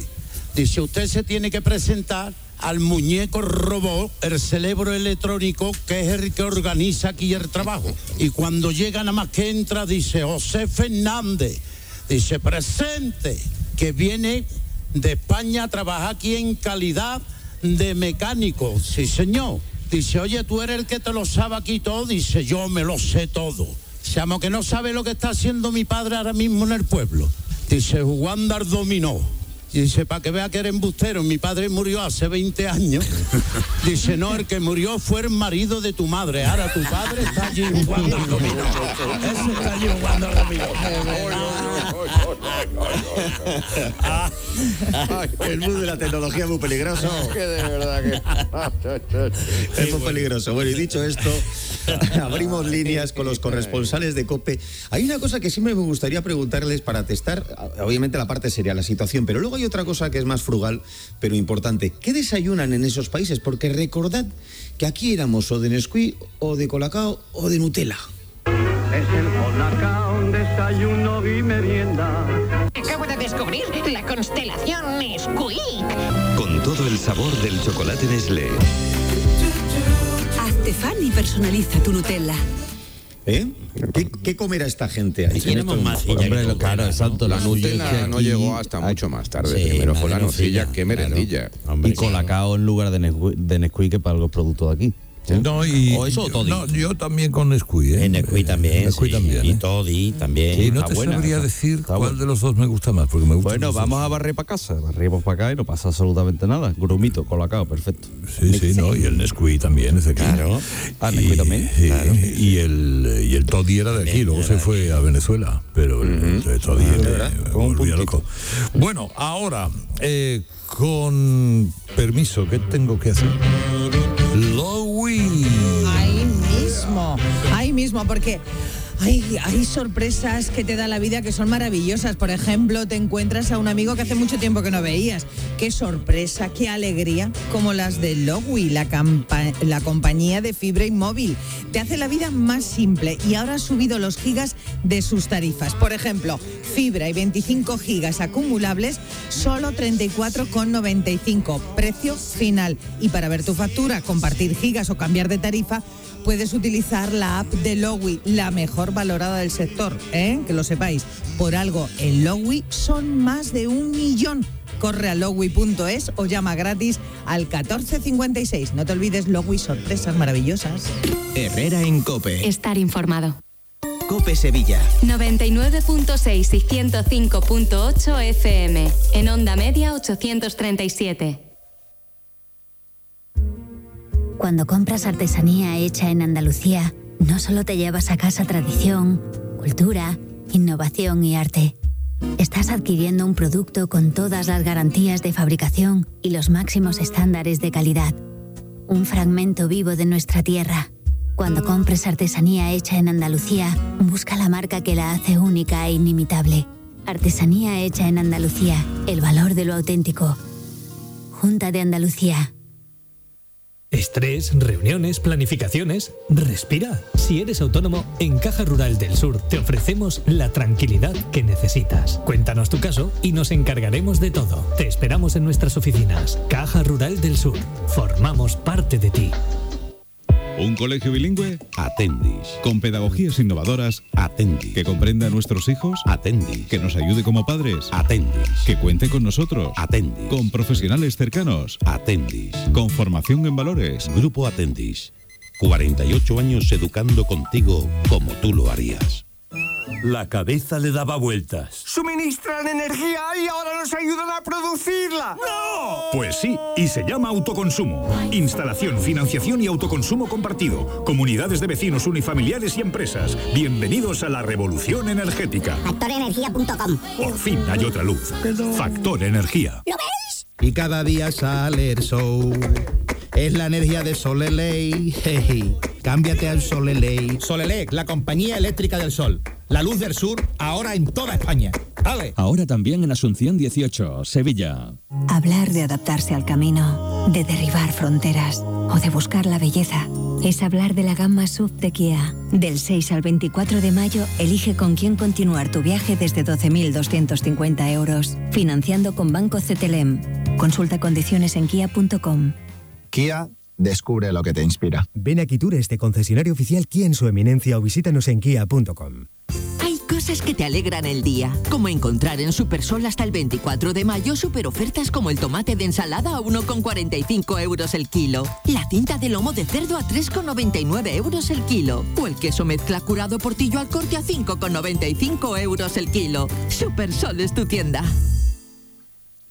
Dice, usted se tiene que presentar al muñeco robot, el cerebro electrónico, que es el que organiza aquí el trabajo. Y cuando llega nada más que entra, dice, José Fernández, dice, presente, que viene de España a trabajar aquí en calidad de mecánico. Sí, señor. Dice, oye, tú eres el que te lo sabe aquí todo. Dice, yo me lo sé todo. Llama que no sabe lo que está haciendo mi padre ahora mismo en el pueblo. Dice, jugando al dominó. Dice, para que vea que era embustero, mi padre murió hace 20 años. Dice, no, el que murió fue el marido de tu madre. Ahora tu padre está allí jugando al dominó. Ese está allí jugando al dominó. El mundo de la tecnología es muy peligroso. que de verdad que... Es muy peligroso. Bueno, y dicho esto, abrimos líneas con los corresponsales de COPE. Hay una cosa que siempre me gustaría preguntarles para testar, obviamente la parte sería la situación, pero luego hay otra cosa que es más frugal, pero importante. ¿Qué desayunan en esos países? Porque recordad que aquí éramos o de Nesquik, o de Colacao, o de Nutella. Es el Colacao, un desayuno y merienda. Acabo de descubrir la constelación Squeak. Con todo el sabor del chocolate Nestlé. Hazte fan y personaliza tu Nutella. ¿Eh? ¿Qué, qué comerá esta gente ahí? Tenemos más Hombre, lo- claro, exacto. La Nutella no llegó hasta mucho más tarde. Primero fue la nocilla, qué merendilla. Y Colacao en lugar de Nesquik, de Nesquik que para los productos de aquí. No, y, O eso o yo, toddy. no, yo también con Nesquik. ¿eh? En Nesquik también. Sí. Y ¿eh? Toddy también. Y no te buena, sabría decir está cuál buena. de los dos me gusta más, porque me gusta Bueno, vamos a barrer para casa. Barrimos para acá y no pasa absolutamente nada. Grumito, Colacao, perfecto. Sí, sí, no, y el Nesquik también es de aquí. Claro. Ah, Nesquik también. Sí, y el y el Toddy era de aquí, luego se fue a Venezuela, pero el, el Toddy me volvía loco. Bueno, ahora, eh, con permiso, ¿qué tengo que hacer? Lowy. Ahí mismo, ahí mismo, porque hay, sorpresas que te da la vida que son maravillosas. Por ejemplo, te encuentras a un amigo que hace mucho tiempo que no veías. Qué sorpresa, qué alegría, como las de Lowy, la, la compañía de fibra inmóvil. Te hace la vida más simple y ahora ha subido los gigas de sus tarifas. Por ejemplo, fibra y 25 gigas acumulables, solo 34,95. Precio final. Y para ver tu factura, compartir gigas o cambiar de tarifa, puedes utilizar la app de Lowy, la mejor valorada del sector, ¿eh? que lo sepáis. Por algo, en Lowy son más de un millón. Corre a lowy.es o llama gratis al 1456. No te olvides, Lowy, sorpresas maravillosas. Herrera en Cope. Estar informado. Cope Sevilla. 99.6 y 105.8 FM. En onda media 837. Cuando compras artesanía hecha en Andalucía, no solo te llevas a casa tradición, cultura, innovación y arte. Estás adquiriendo un producto con todas las garantías de fabricación y los máximos estándares de calidad. Un fragmento vivo de nuestra tierra. Cuando compres artesanía hecha en Andalucía, busca la marca que la hace única e inimitable. Artesanía hecha en Andalucía, el valor de lo auténtico. Junta de Andalucía. Estrés, reuniones, planificaciones. Respira. Si eres autónomo, en Caja Rural del Sur te ofrecemos la tranquilidad que necesitas. Cuéntanos tu caso y nos encargaremos de todo. Te esperamos en nuestras oficinas. Caja Rural del Sur. Formamos parte de ti. ¿Un colegio bilingüe? Atendis. ¿Con pedagogías innovadoras? Atendis. ¿Que comprenda a nuestros hijos? Atendis. ¿Que nos ayude como padres? Atendis. ¿Que cuente con nosotros? Atendis. ¿Con profesionales cercanos? Atendis. ¿Con formación en valores? Grupo Atendis. 48 años educando contigo como tú lo harías. La cabeza le daba vueltas. Suministran energía y ahora nos ayudan a producirla. ¡No! Pues sí, y se llama autoconsumo. Instalación, financiación y autoconsumo compartido. Comunidades de vecinos unifamiliares y empresas. Bienvenidos a la revolución energética. Factorenergía.com Por fin hay otra luz. Factor Energía. ¿Lo ves? Y cada día sale el sol. Es la energía de Soleley. Hey, cámbiate al Soleley. Solelec, la compañía eléctrica del sol. La luz del sur, ahora en toda España. ¡Ale! Ahora también en Asunción 18, Sevilla. Hablar de adaptarse al camino, de derribar fronteras o de buscar la belleza es hablar de la gama SUV de Kia. Del 6 al 24 de mayo, elige con quién continuar tu viaje desde 12.250 euros, financiando con Banco CTLM. Consulta condiciones en kia.com. Kia, descubre lo que te inspira. Ven a Quitur, este concesionario oficial Kia en su eminencia o visítanos en kia.com. Hay cosas que te alegran el día, como encontrar en Supersol hasta el 24 de mayo super ofertas como el tomate de ensalada a 1,45 euros el kilo, la cinta de lomo de cerdo a 3,99 euros el kilo, o el queso mezcla curado portillo al corte a 5,95 euros el kilo. Supersol es tu tienda.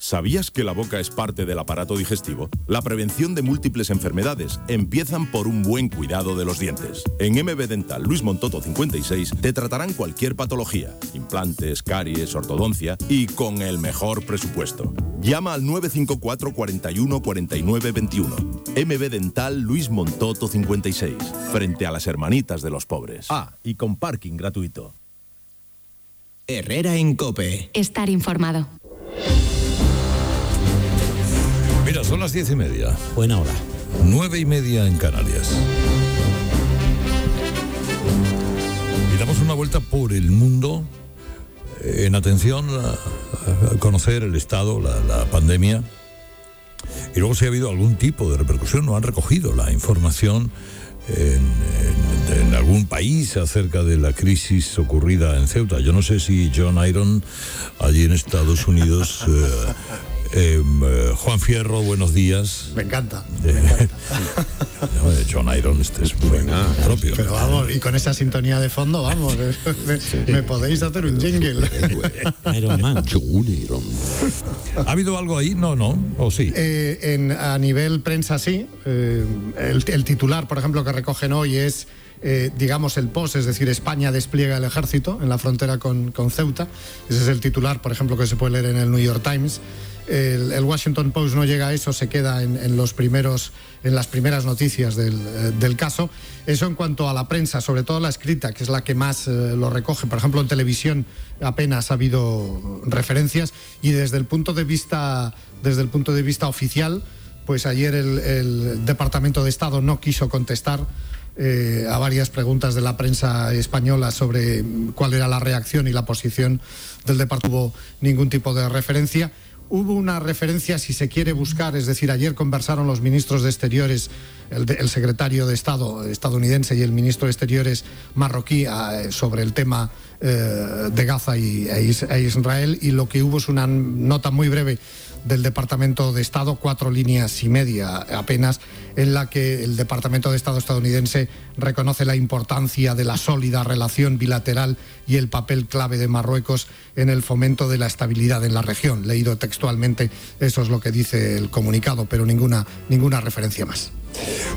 ¿Sabías que la boca es parte del aparato digestivo? La prevención de múltiples enfermedades empiezan por un buen cuidado de los dientes. En MB Dental Luis Montoto 56 te tratarán cualquier patología, implantes, caries, ortodoncia y con el mejor presupuesto. Llama al 954 41 49 21. MB Dental Luis Montoto 56, frente a las hermanitas de los pobres. Ah, y con parking gratuito. Herrera en Cope. Estar informado. Mira, son las diez y media. Buena hora. Nueve y media en Canarias. Y damos una vuelta por el mundo en atención a, conocer el estado, la, la pandemia, y luego si ha habido algún tipo de repercusión, no han recogido la información en, en- en algún país acerca de la crisis ocurrida en Ceuta. Yo no sé si John Iron, allí en Estados Unidos, eh, eh, Juan Fierro, buenos días. Me encanta. Eh, John Iron, este es muy propio. Pero vamos, y con esa sintonía de fondo, vamos, me, me podéis hacer un jingle. Iron Man. ¿Ha habido algo ahí? No, no, o sí. Eh, en- a nivel prensa sí. Eh, el, el titular, por ejemplo, que recogen hoy es, eh, digamos, el post, es decir, España despliega el ejército en la frontera con, con Ceuta. Ese es el titular, por ejemplo, que se puede leer en el New York Times. El, Washington Post no llega a eso, se queda en, en los primeros, en las primeras noticias del, eh, caso. Eso en cuanto a la prensa, sobre todo la escrita, que es la que más eh, lo recoge. Por ejemplo, en televisión apenas ha habido referencias y desde el punto de vista, desde el punto de vista oficial, pues ayer el, el Departamento de Estado no quiso contestar eh, a varias preguntas de la prensa española sobre cuál era la reacción y la posición del departamento. No hubo ningún tipo de referencia. Hubo una referencia, si se quiere buscar, es decir, ayer conversaron los ministros de Exteriores, el, el secretario de Estado estadounidense y el ministro de Exteriores marroquí eh, sobre el tema eh, de Gaza y, e Is- e Israel y lo que hubo es una nota muy breve del Departamento de Estado, cuatro líneas y media apenas, en la que el Departamento de Estado estadounidense reconoce la importancia de la sólida relación bilateral y el papel clave de Marruecos en el fomento de la estabilidad en la región. Leído textualmente, eso es lo que dice el comunicado, pero ninguna, ninguna referencia más.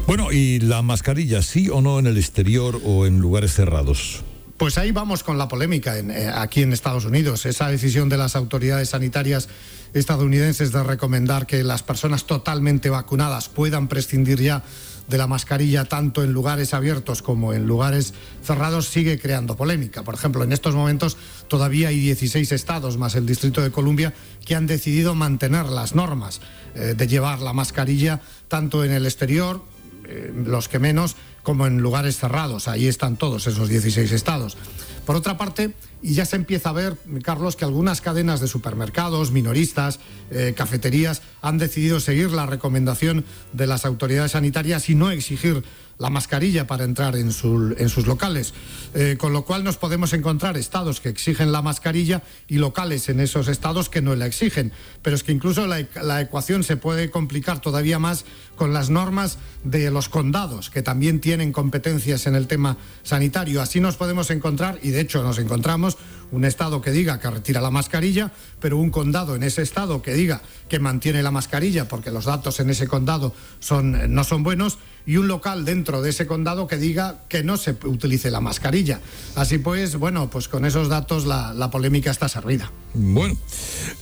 Bueno, ¿y la mascarilla, sí o no en el exterior o en lugares cerrados? Pues ahí vamos con la polémica eh, aquí en Estados Unidos. Esa decisión de las autoridades sanitarias estadounidenses de recomendar que las personas totalmente vacunadas puedan prescindir ya de la mascarilla tanto en lugares abiertos como en lugares cerrados sigue creando polémica. Por ejemplo, en estos momentos todavía hay 16 estados más el Distrito de Columbia que han decidido mantener las normas eh, de llevar la mascarilla tanto en el exterior, eh, los que menos, como en lugares cerrados. Ahí están todos esos 16 estados. Por otra parte, y ya se empieza a ver, Carlos, que algunas cadenas de supermercados, minoristas, eh, cafeterías han decidido seguir la recomendación de las autoridades sanitarias y no exigir la mascarilla para entrar en, en sus locales. Eh, con lo cual nos podemos encontrar estados que exigen la mascarilla y locales en esos estados que no la exigen. Pero es que incluso la, la ecuación se puede complicar todavía más con las normas de los condados, que también tienen competencias en el tema sanitario. Así nos podemos encontrar, y de hecho nos encontramos, un estado que diga que retira la mascarilla, pero un condado en ese estado que diga que mantiene la mascarilla porque los datos en ese condado son, no son buenos, y un local dentro de ese condado que diga que no se utilice la mascarilla. Así pues, bueno, pues con esos datos la, la polémica está servida. Bueno,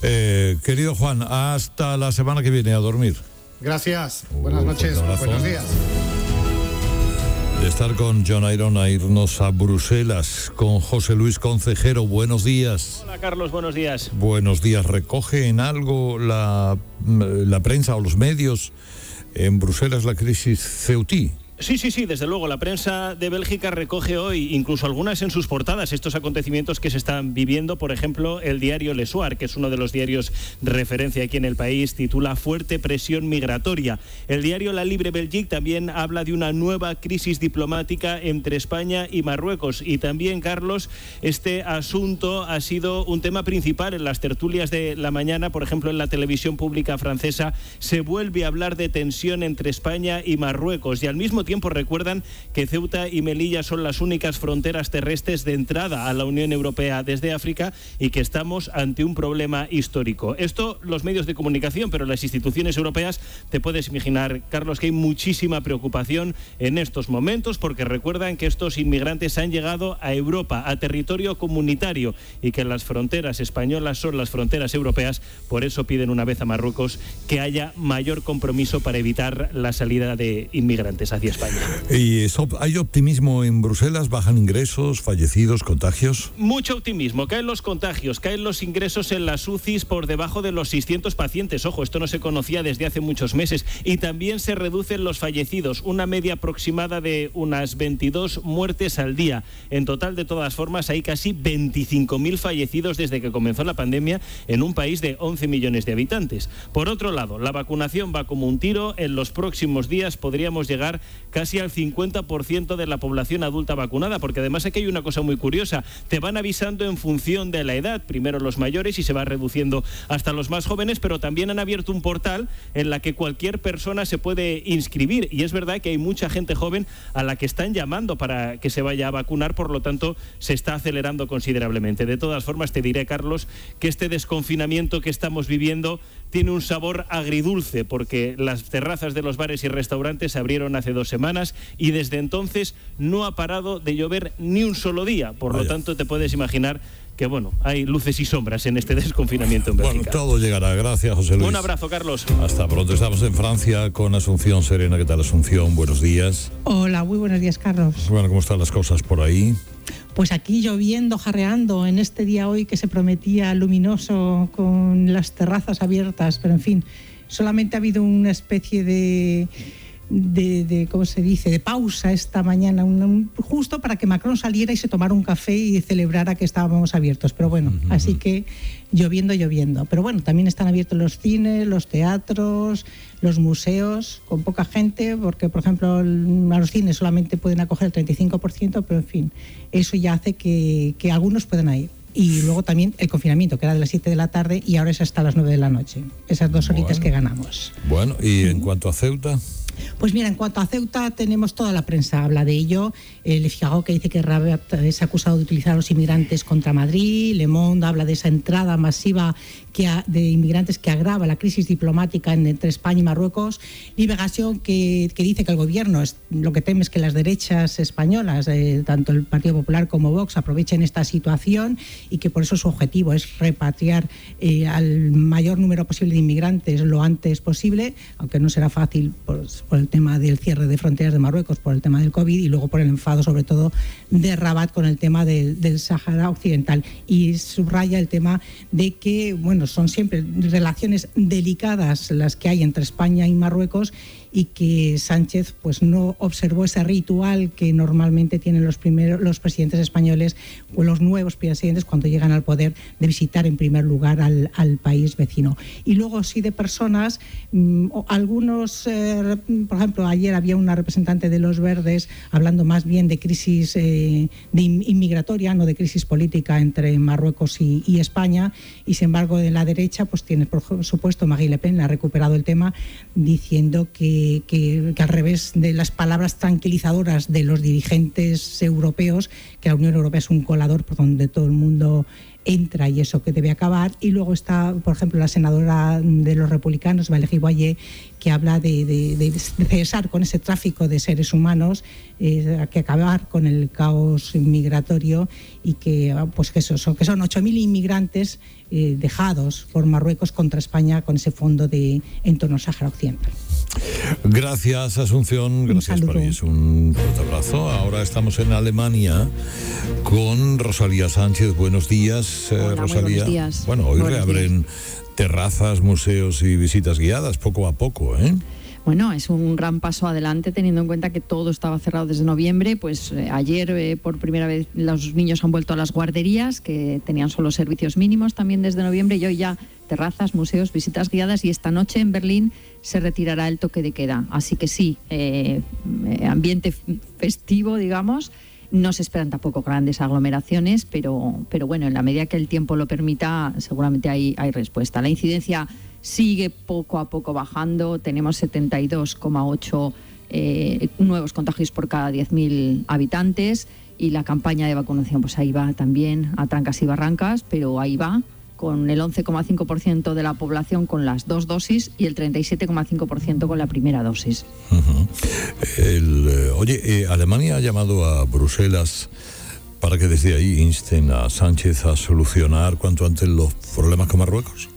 eh, querido Juan, hasta la semana que viene a dormir. Gracias, buenas noches, buenos días. De estar con John Iron a irnos a Bruselas con José Luis Concejero. Buenos días. Hola Carlos, buenos días. Buenos días. ¿Recoge en algo la, la prensa o los medios en Bruselas la crisis ceutí? Sí, sí, sí, desde luego. La prensa de Bélgica recoge hoy, incluso algunas en sus portadas, estos acontecimientos que se están viviendo. Por ejemplo, el diario Le Soir, que es uno de los diarios referencia aquí en el país, titula Fuerte presión migratoria. El diario La Libre Belgique también habla de una nueva crisis diplomática entre España y Marruecos. Y también, Carlos, este asunto ha sido un tema principal en las tertulias de la mañana. Por ejemplo, en la televisión pública francesa se vuelve a hablar de tensión entre España y Marruecos. Y al mismo recuerdan que Ceuta y Melilla son las únicas fronteras terrestres de entrada a la Unión Europea desde África y que estamos ante un problema histórico. Esto los medios de comunicación, pero las instituciones europeas, te puedes imaginar, Carlos, que hay muchísima preocupación en estos momentos porque recuerdan que estos inmigrantes han llegado a Europa, a territorio comunitario y que las fronteras españolas son las fronteras europeas. Por eso piden una vez a Marruecos que haya mayor compromiso para evitar la salida de inmigrantes hacia España. ¿Y hay optimismo en Bruselas? ¿Bajan ingresos, fallecidos, contagios? Mucho optimismo. Caen los contagios, caen los ingresos en las UCIs por debajo de los 600 pacientes. Ojo, esto no se conocía desde hace muchos meses. Y también se reducen los fallecidos, una media aproximada de unas 22 muertes al día. En total, de todas formas, hay casi 25.000 fallecidos desde que comenzó la pandemia en un país de 11 millones de habitantes. Por otro lado, la vacunación va como un tiro. En los próximos días podríamos llegar casi al 50% de la población adulta vacunada, porque además aquí hay una cosa muy curiosa. Te van avisando en función de la edad, primero los mayores y se va reduciendo hasta los más jóvenes, pero también han abierto un portal en la que cualquier persona se puede inscribir. Y es verdad que hay mucha gente joven a la que están llamando para que se vaya a vacunar, por lo tanto se está acelerando considerablemente. De todas formas, te diré, Carlos, que este desconfinamiento que estamos viviendo tiene un sabor agridulce, porque las terrazas de los bares y restaurantes se abrieron hace dos semanas y desde entonces no ha parado de llover ni un solo día. Por lo tanto, te puedes imaginar que bueno, hay luces y sombras en este desconfinamiento en Bélgica. Bueno, todo llegará. Gracias, José Luis. Un abrazo, Carlos. Hasta pronto. Estamos en Francia con Asunción Serena. ¿Qué tal, Asunción? Buenos días. Hola, muy buenos días, Carlos. Bueno, ¿cómo están las cosas por ahí? Pues aquí lloviendo, jarreando, en este día hoy que se prometía luminoso con las terrazas abiertas, pero en fin, solamente ha habido una especie de de, ¿cómo se dice?, de pausa esta mañana, justo para que Macron saliera y se tomara un café y celebrara que estábamos abiertos. Pero bueno, así que lloviendo, lloviendo. Pero bueno, también están abiertos los cines, los teatros, los museos, con poca gente, porque por ejemplo a los cines solamente pueden acoger el 35%, pero en fin, eso ya hace que, que algunos puedan ir y luego también el confinamiento, que era de las 7 de la tarde y ahora es hasta las 9 de la noche. Esas dos horitas que ganamos. Bueno, y en cuanto a Ceuta. Pues mira, en cuanto a Ceuta, tenemos toda la prensa habla de ello. El Figaro que dice que Rabat es acusado de utilizar a los inmigrantes contra Madrid. Le Monde habla de esa entrada masiva de inmigrantes que agrava la crisis diplomática entre España y Marruecos. Liberación que, que dice que el gobierno es, lo que teme es que las derechas españolas, eh, tanto el Partido Popular como Vox, aprovechen esta situación y que por eso su objetivo es repatriar eh, al mayor número posible de inmigrantes lo antes posible, aunque no será fácil pues, por el tema del cierre de fronteras de Marruecos, por el tema del COVID y luego por el enfado sobre todo de Rabat con el tema del, Sahara Occidental. Y subraya el tema de que, bueno, son siempre relaciones delicadas las que hay entre España y Marruecos y que Sánchez pues no observó ese ritual que normalmente tienen los primeros los presidentes españoles o los nuevos presidentes cuando llegan al poder de visitar en primer lugar al, país vecino. Y luego sí de personas mm, algunos eh, por ejemplo ayer había una representante de los verdes hablando más bien de crisis eh, de inmigratoria no de crisis política entre Marruecos y, España. Y sin embargo de la derecha pues tiene por supuesto Marie Le Pen ha recuperado el tema diciendo que que, al revés de las palabras tranquilizadoras de los dirigentes europeos, que la Unión Europea es un colador por donde todo el mundo entra y eso que debe acabar. Y luego está, por ejemplo, la senadora de los republicanos, Valérie Boyer, que habla de, cesar con ese tráfico de seres humanos, eh, que acabar con el caos migratorio y que, pues que, eso, que son 8.000 inmigrantes eh, dejados por Marruecos contra España con ese fondo de entorno Sáhara Occidental. Gracias, Asunción. Gracias, París. Un fuerte abrazo. Ahora estamos en Alemania con Rosalía Sánchez. Buenos días, eh, Rosalía. Buenos días. Bueno, hoy reabren terrazas, museos y visitas guiadas poco a poco, ¿eh? Bueno, es un gran paso adelante teniendo en cuenta que todo estaba cerrado desde noviembre. Pues eh, ayer eh, por primera vez los niños han vuelto a las guarderías que tenían solo servicios mínimos también desde noviembre y hoy ya terrazas, museos, visitas guiadas y esta noche en Berlín se retirará el toque de queda. Así que sí, eh, ambiente festivo, digamos. No se esperan tampoco grandes aglomeraciones, pero, pero bueno, en la medida que el tiempo lo permita, seguramente hay, hay respuesta. La incidencia sigue poco a poco bajando. Tenemos 72,8 eh, nuevos contagios por cada 10.000 habitantes y la campaña de vacunación pues ahí va también a trancas y barrancas, pero ahí va con el 11,5% de la población con las dos dosis y el 37,5% con la primera dosis. Eh, oye, eh, Alemania ha llamado a Bruselas para que desde ahí insten a Sánchez a solucionar cuanto antes los problemas con Marruecos.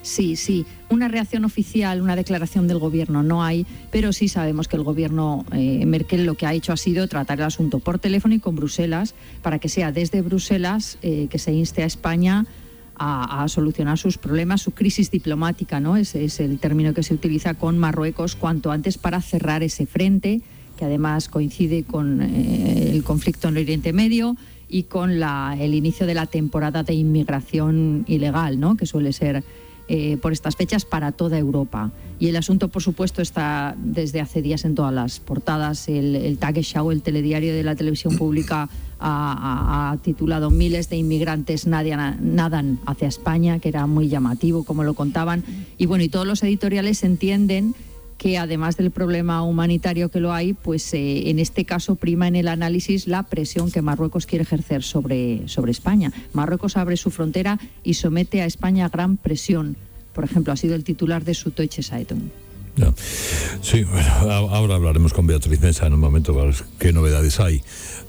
Sí, sí. Una reacción oficial, una declaración del gobierno no hay, pero sí sabemos que el gobierno eh, Merkel lo que ha hecho ha sido tratar el asunto por teléfono y con Bruselas para que sea desde Bruselas eh, que se inste a España a, solucionar sus problemas, su crisis diplomática, ¿no? Es el término que se utiliza con Marruecos cuanto antes para cerrar ese frente, que además coincide con eh, el conflicto en el Oriente Medio y con la, el inicio de la temporada de inmigración ilegal, ¿no? que suele ser eh, por estas fechas para toda Europa. Y el asunto, por supuesto, está desde hace días en todas las portadas. El, el Tagesschau, el telediario de la televisión pública, ha, titulado Miles de inmigrantes nadan hacia España, que era muy llamativo, como lo contaban. Y bueno, y todos los editoriales entienden que además del problema humanitario que lo hay, pues eh, en este caso prima en el análisis la presión que Marruecos quiere ejercer sobre, sobre España. Marruecos abre su frontera y somete a España a gran presión. Por ejemplo, ha sido el titular de su Deutsche Zeitung. Sí, bueno, ahora hablaremos con Beatriz Mesa en un momento para qué novedades hay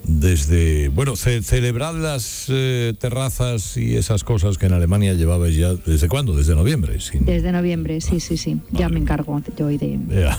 desde, bueno, celebrar las eh, terrazas y esas cosas que en Alemania llevabais ya, ¿desde cuándo? ¿Desde noviembre? Desde noviembre, sí, sí, sí. Ya me encargo yo hoy de...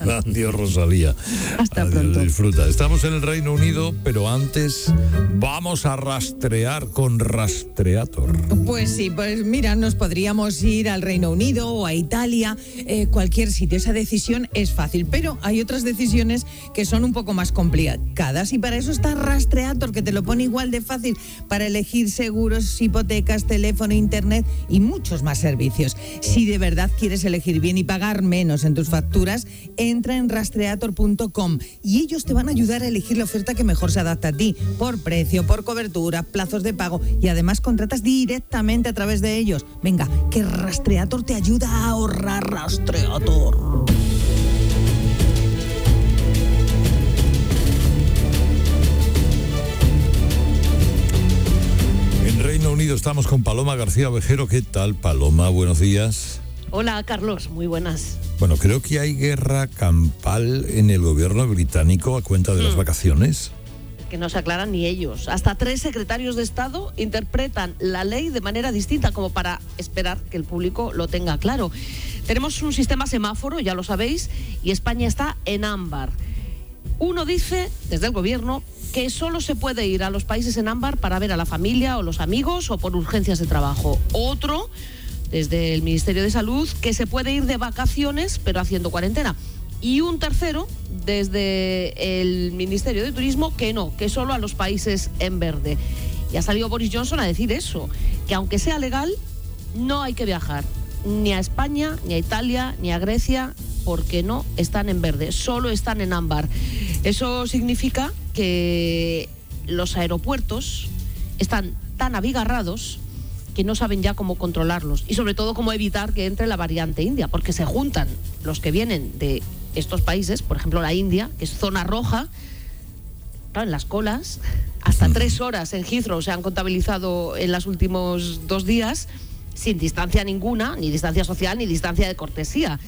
Adiós, Rosalía. Hasta pronto. Disfruta. Estamos en el Reino Unido, pero antes vamos a rastrear con Rastreator. Pues sí, pues mira, nos podríamos ir al Reino Unido o a Italia, eh, cualquier sitio. Esa decisión es fácil, pero hay otras decisiones que son un poco más complicadas y para eso está Rastreator, que te lo pone igual de fácil para elegir seguros, hipotecas, teléfono, internet y muchos más servicios. Si de verdad quieres elegir bien y pagar menos en tus facturas, entra en rastreator.com y ellos te van a ayudar a elegir la oferta que mejor se adapta a ti, por precio, por cobertura, plazos de pago y además contratas directamente a través de ellos. Venga, que Rastreator te ayuda a ahorrar Rastreator. Reino Unido estamos con Paloma García Vejero. ¿Qué tal, Paloma? Buenos días. Hola, Carlos. Muy buenas. Bueno, creo que hay guerra campal en el gobierno británico a cuenta de las hmm. vacaciones que no se aclaran ni ellos. Hasta tres secretarios de Estado interpretan la ley de manera distinta, como para esperar que el público lo tenga claro. Tenemos un sistema semáforo, ya lo sabéis, y España está en ámbar. Uno dice, desde el gobierno, que solo se puede ir a los países en ámbar para ver a la familia o los amigos o por urgencias de trabajo. Otro, desde el Ministerio de Salud, que se puede ir de vacaciones pero haciendo cuarentena. Y un tercero, desde el Ministerio de Turismo, que no, que solo a los países en verde. Y ha salido Boris Johnson a decir eso, que aunque sea legal, no hay que viajar ni a España, ni a Italia, ni a Grecia, porque no están en verde, solo están en ámbar. Eso significa que los aeropuertos están tan abigarrados que no saben ya cómo controlarlos y sobre todo cómo evitar que entre la variante india, porque se juntan los que vienen de estos países, por ejemplo la India, que es zona roja, en las colas, hasta tres horas en Heathrow se han contabilizado en los últimos dos días, sin distancia ninguna, ni distancia social, ni distancia de cortesía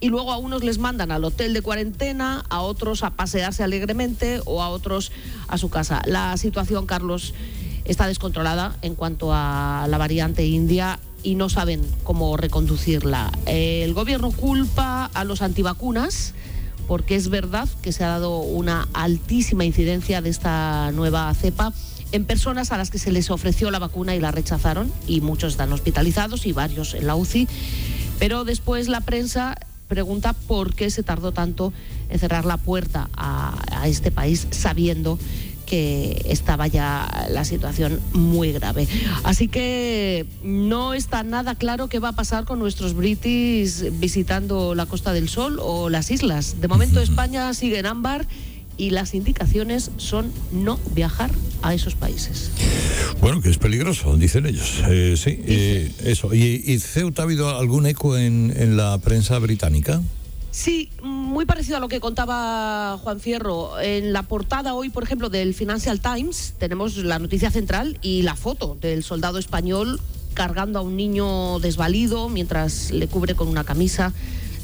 y luego a unos les mandan al hotel de cuarentena, a otros a pasearse alegremente o a otros a su casa. La situación, Carlos, está descontrolada en cuanto a la variante india y no saben cómo reconducirla. El gobierno culpa a los antivacunas porque es verdad que se ha dado una altísima incidencia de esta nueva cepa en personas a las que se les ofreció la vacuna y la rechazaron y muchos están hospitalizados y varios en la UCI. Pero después la prensa pregunta por qué se tardó tanto en cerrar la puerta a, este país sabiendo que estaba ya la situación muy grave. Así que no está nada claro qué va a pasar con nuestros british visitando la Costa del Sol o las islas. De momento España sigue en ámbar y las indicaciones son no viajar a esos países. Bueno, que es peligroso, dicen ellos. Eh, sí, eh, eso. ¿Y, Ceuta ha habido algún eco en, en la prensa británica? Sí, muy parecido a lo que contaba Juan Fierro. En la portada hoy, por ejemplo, del Financial Times, tenemos la noticia central y la foto del soldado español cargando a un niño desvalido mientras le cubre con una camisa,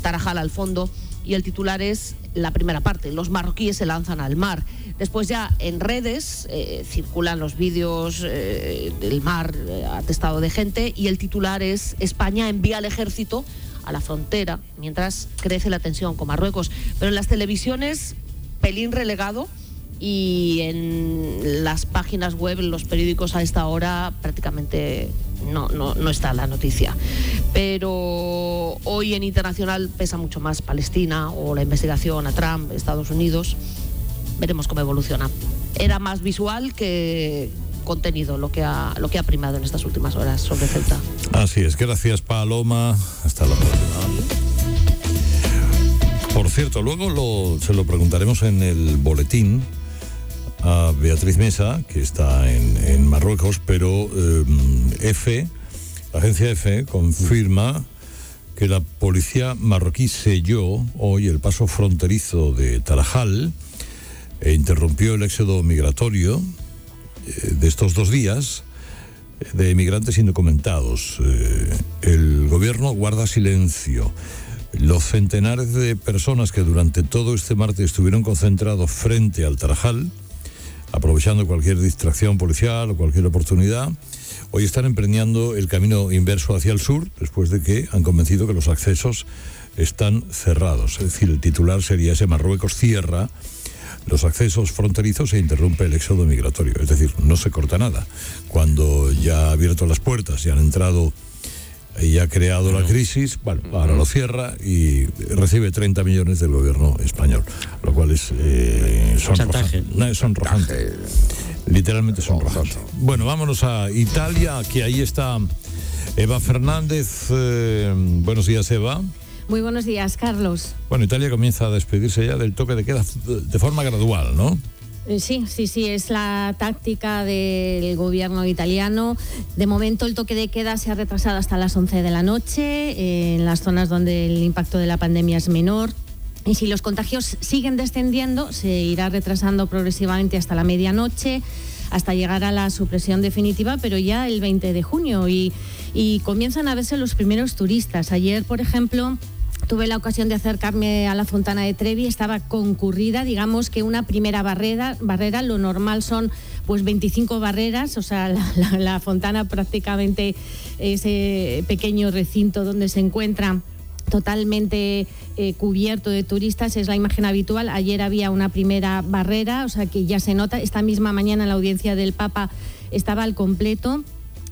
Tarajal al fondo y el titular es la primera parte, los marroquíes se lanzan al mar. Después ya en redes eh, circulan los vídeos eh, del mar eh, atestado de gente y el titular es España envía al ejército a la frontera mientras crece la tensión con Marruecos. Pero en las televisiones, pelín relegado y en las páginas web, en los periódicos a esta hora prácticamente no, no, no está la noticia. Pero hoy en internacional pesa mucho más Palestina o la investigación a Trump, Estados Unidos. Veremos cómo evoluciona. Era más visual que contenido lo que ha, lo que ha primado en estas últimas horas sobre Ceuta. Así es, gracias Paloma. Hasta la próxima. Por cierto, luego se lo preguntaremos en el boletín a Beatriz Mesa, que está en, Marruecos, pero eh, la agencia EFE, confirma que la policía marroquí selló hoy el paso fronterizo de Tarajal e interrumpió el éxodo migratorio eh, de estos dos días de inmigrantes indocumentados. Eh, el gobierno guarda silencio. Los centenares de personas que durante todo este martes estuvieron concentrados frente al Tarajal, aprovechando cualquier distracción policial o cualquier oportunidad, hoy están emprendiendo el camino inverso hacia el sur, después de que han convencido que los accesos están cerrados. Es decir, el titular sería ese Marruecos cierra los accesos fronterizos e interrumpe el éxodo migratorio. Es decir, no se corta nada. Cuando ya ha abierto las puertas y han entrado y ha creado la crisis, bueno, ahora lo cierra y recibe 30 millones del gobierno español, lo cual es eh, sonrojante. No, es sonrojante. Literalmente sonrojante. Bueno, vámonos a Italia, que ahí está Eva Fernández. Eh, buenos días, Eva. Muy buenos días, Carlos. Bueno, Italia comienza a despedirse ya del toque de queda de forma gradual, ¿no? Eh, Sí, sí, sí, es la táctica del gobierno italiano. De momento el toque de queda se ha retrasado hasta las 11 de la noche en las zonas donde el impacto de la pandemia es menor. Y si los contagios siguen descendiendo, se irá retrasando progresivamente hasta la medianoche, hasta llegar a la supresión definitiva, pero ya el 20 de junio. Y, y comienzan a verse los primeros turistas. Ayer, por ejemplo, Tuve la ocasión de acercarme a la Fontana de Trevi, estaba concurrida, digamos que una primera barrera, lo normal son pues 25 barreras, o sea, la, fontana prácticamente ese pequeño recinto donde se encuentra totalmente eh, cubierto de turistas, es la imagen habitual. Ayer había una primera barrera, o sea que ya se nota, esta misma mañana la audiencia del Papa estaba al completo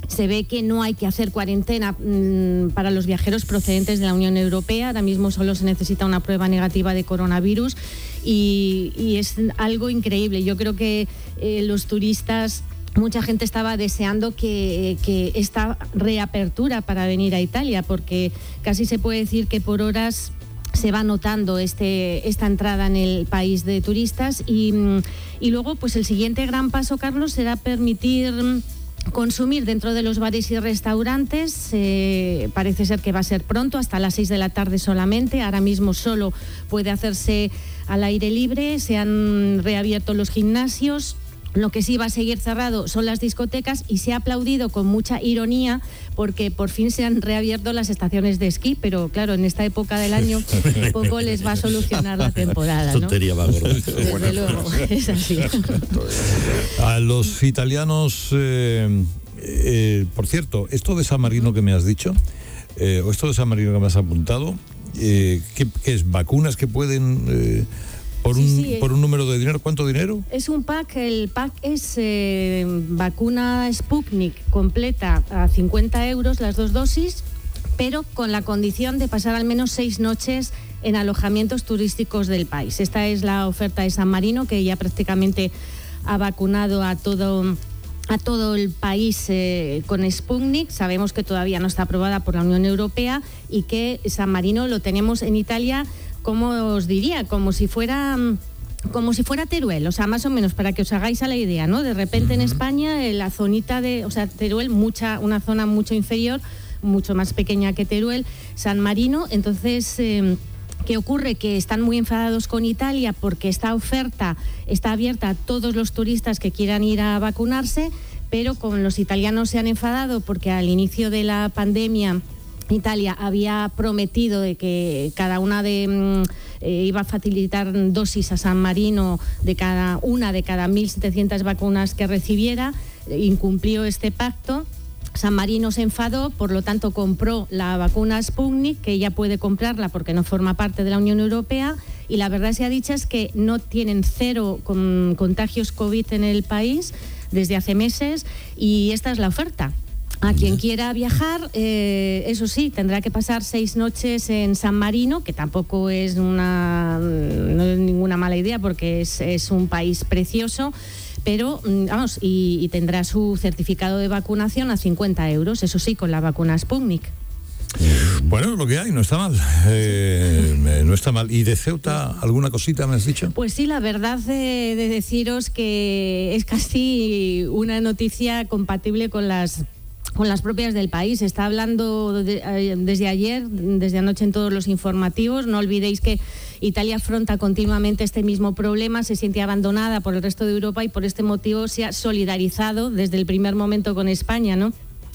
se ve que no hay que hacer cuarentena mm, para los viajeros procedentes de la Unión Europea. Ahora mismo solo se necesita una prueba negativa de coronavirus y, es algo increíble. Yo creo que eh, los turistas... Mucha gente estaba deseando que, esta reapertura para venir a Italia, porque casi se puede decir que por horas se va notando este, esta entrada en el país de turistas y, mm, y luego pues el siguiente gran paso, Carlos, será permitir consumir dentro de los bares y restaurantes. eh, parece ser que va a ser pronto, hasta las 6 de la tarde solamente. Ahora mismo solo puede hacerse al aire libre. Se han reabierto los gimnasios. Lo que sí va a seguir cerrado son las discotecas y se ha aplaudido con mucha ironía porque por fin se han reabierto las estaciones de esquí, pero claro, en esta época del año poco les va a solucionar la temporada. ¿no? Tontería va gorda. Desde luego, es así. A los italianos, eh, eh, por cierto, esto de San Marino que me has dicho, eh, o esto de San Marino que me has apuntado, eh, ¿qué, qué es? ¿Vacunas que pueden, por, un, sí, por un número de dinero? ¿Cuánto dinero? Es un pack, el pack es eh, vacuna Sputnik completa a 50 euros las dos dosis, pero con la condición de pasar al menos seis noches en alojamientos turísticos del país. Esta es la oferta de San Marino, que ya prácticamente ha vacunado a todo a todo el país eh, con Sputnik. Sabemos que todavía no está aprobada por la Unión Europea y que San Marino lo tenemos en Italia, como os diría, como si fuera mm, como si fuera Teruel, o sea, más o menos para que os hagáis a la idea, ¿no? De repente en España, en la zonita de, o sea, Teruel, mucha, una zona mucho inferior, mucho más pequeña que Teruel, San Marino, entonces... eh, ¿Qué ocurre? Que están muy enfadados con Italia porque esta oferta está abierta a todos los turistas que quieran ir a vacunarse, pero con los italianos se han enfadado porque al inicio de la pandemia Italia había prometido de que cada una de mm, eh, iba a facilitar dosis a San Marino de cada una de cada 1.700 vacunas que recibiera, incumplió este pacto. San Marino se enfadó, por lo tanto compró la vacuna Sputnik, que ella puede comprarla porque no forma parte de la Unión Europea. Y la verdad sea dicha es que no tienen cero contagios COVID en el país desde hace meses y esta es la oferta. A quien quiera viajar, eh, eso sí, tendrá que pasar seis noches en San Marino, que tampoco es, una, no es ninguna mala idea porque es, un país precioso pero mm, vamos, y, tendrá su certificado de vacunación a 50 euros, eso sí, con la vacuna Sputnik. Bueno, lo que hay, no está mal. Eh, no está mal. ¿Y de Ceuta alguna cosita me has dicho? Pues sí, la verdad de deciros que es casi una noticia compatible con las con las propias del país. está hablando eh, desde ayer, desde anoche en todos los informativos. No olvidéis que Italia afronta continuamente este mismo problema, se siente abandonada por el resto de Europa y por este motivo se ha solidarizado desde el primer momento con España, ¿no?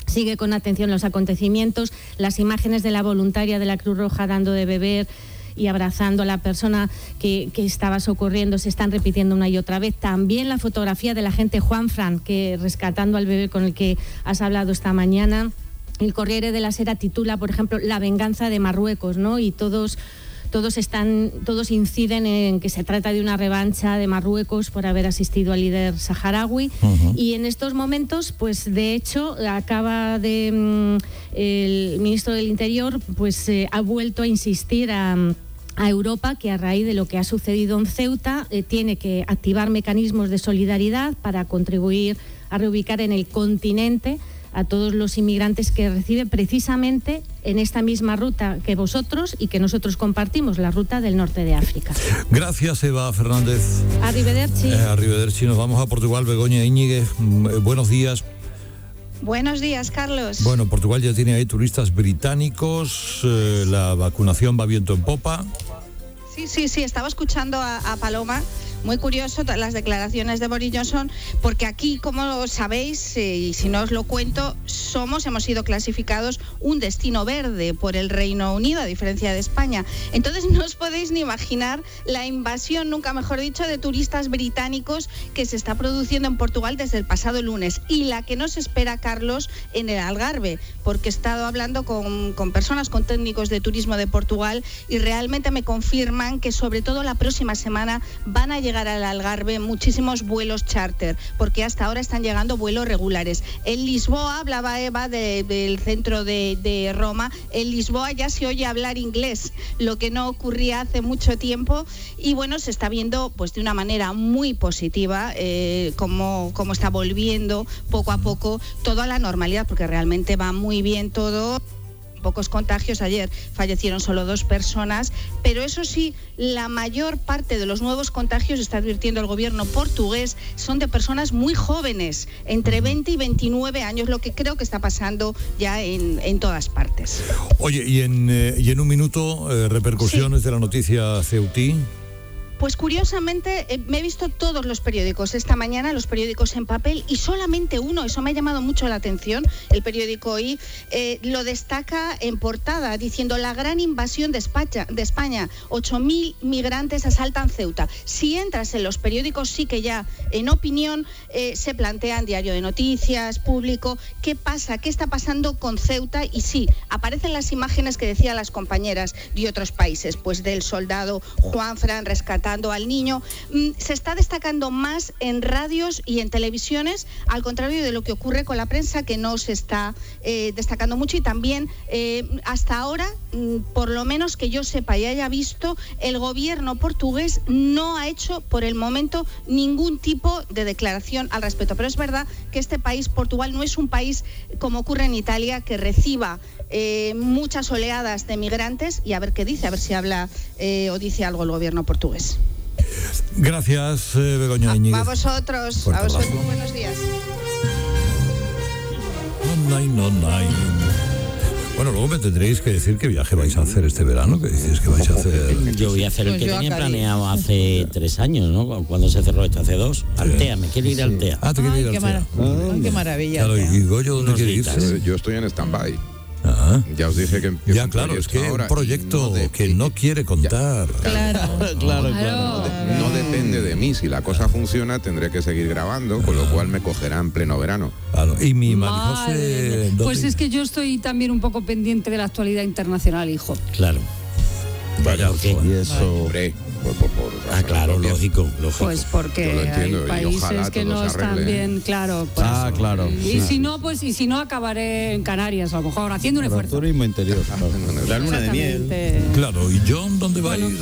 Sigue con atención los acontecimientos, las imágenes de la voluntaria de la Cruz Roja dando de beber y abrazando a la persona que, estaba socorriendo se están repitiendo una y otra vez. También la fotografía de la gente Juan Fran, que rescatando al bebé con el que has hablado esta mañana. El Corriere de la Sera titula, por ejemplo, La venganza de Marruecos, ¿no? Y todos todos están todos inciden en que se trata de una revancha de Marruecos por haber asistido al líder saharaui y en estos momentos pues de hecho acaba de mm, el ministro del Interior pues eh, ha vuelto a insistir a a Europa que a raíz de lo que ha sucedido en Ceuta eh, tiene que activar mecanismos de solidaridad para contribuir a reubicar en el continente a todos los inmigrantes que recibe precisamente en esta misma ruta que vosotros y que nosotros compartimos, la ruta del norte de África. Gracias, Eva Fernández. Arrivederci. Eh, arrivederci. Nos vamos a Portugal, Begoña Íñiguez. Mm, eh, buenos días. Buenos días, Carlos. Bueno, Portugal ya tiene ahí turistas británicos, la vacunación va viento en popa. Sí, sí, sí, estaba escuchando a, Paloma muy curioso las declaraciones de Boris Johnson, porque aquí, como sabéis, eh, y si no os lo cuento, somos, hemos sido clasificados un destino verde por el Reino Unido, a diferencia de España. Entonces no os podéis ni imaginar la invasión, nunca mejor dicho, de turistas británicos que se está produciendo en Portugal desde el pasado lunes y la que nos espera, Carlos, en el Algarve, porque he estado hablando con, con personas, con técnicos de turismo de Portugal y realmente me confirman que sobre todo la próxima semana van a llegar al Algarve muchísimos vuelos charter, porque hasta ahora están llegando vuelos regulares. En Lisboa, hablaba Eva del centro de, Roma, en Lisboa ya se oye hablar inglés, lo que no ocurría hace mucho tiempo y bueno, se está viendo pues de una manera muy positiva eh, cómo, cómo está volviendo poco a poco todo a la normalidad, porque realmente va muy bien todo pocos contagios. Ayer fallecieron solo dos personas, pero eso sí, la mayor parte de los nuevos contagios, está advirtiendo el gobierno portugués, son de personas muy jóvenes, entre 20 y 29 años, lo que creo que está pasando ya en, todas partes. Oye, y en, eh, y en un minuto, eh, repercusiones de la noticia Ceutí. Pues curiosamente eh, me he visto todos los periódicos esta mañana, los periódicos en papel, y solamente uno, eso me ha llamado mucho la atención, el periódico hoy, eh, lo destaca en portada, diciendo la gran invasión de España, de España 8.000 migrantes asaltan Ceuta. Si entras en los periódicos, sí que ya en opinión eh, se plantean diario de noticias, público, qué pasa, qué está pasando con Ceuta, y sí, aparecen las imágenes que decían las compañeras de otros países, pues del soldado Juan Fran rescatado al niño, mm, se está destacando más en radios y en televisiones, al contrario de lo que ocurre con la prensa, que no se está eh, destacando mucho y también eh, hasta ahora, mm, por lo menos que yo sepa y haya visto, el gobierno portugués no ha hecho por el momento ningún tipo de declaración al respecto. Pero es verdad que este país, Portugal, no es un país como ocurre en Italia, que reciba eh, muchas oleadas de migrantes y a ver qué dice, a ver si habla eh, o dice algo el gobierno portugués. Gracias, eh, Begoña a, a, vosotros, a vosotros, buenos días. Bueno, luego me tendréis que decir qué viaje vais a hacer este verano, que dices que vais a hacer. Yo voy a hacer el que pues tenía planeado hace tres años, ¿no? Cuando se cerró esto, hace dos. Altea, me quiero ir a Altea. Ah, te quiero ir a Altea. Qué, qué maravilla. Claro, ¿y Goyo dónde quiere irse? Yo estoy en stand-by. Ah, Ya. Os dije que empieza Ya, un claro, es proyecto que un proyecto que no quiere contar. Claro. claro, No depende de mí. Si la cosa funciona, tendré que seguir grabando, con lo cual me cogerá en pleno verano. Claro. Y mi Madre mía. Pues es que yo estoy también un poco pendiente de la actualidad internacional, hijo. Claro. Vaya, Y eso. ah, claro, lógico, lógico. Pues porque Yo lo entiendo, hay países que no están arregle. bien, claro. pues- Ah, claro. Y sí. si no, pues y si no acabaré en Canarias a lo mejor haciendo un Pero esfuerzo. turismo interior. La luna de miel. Claro, ¿y John dónde va a ir?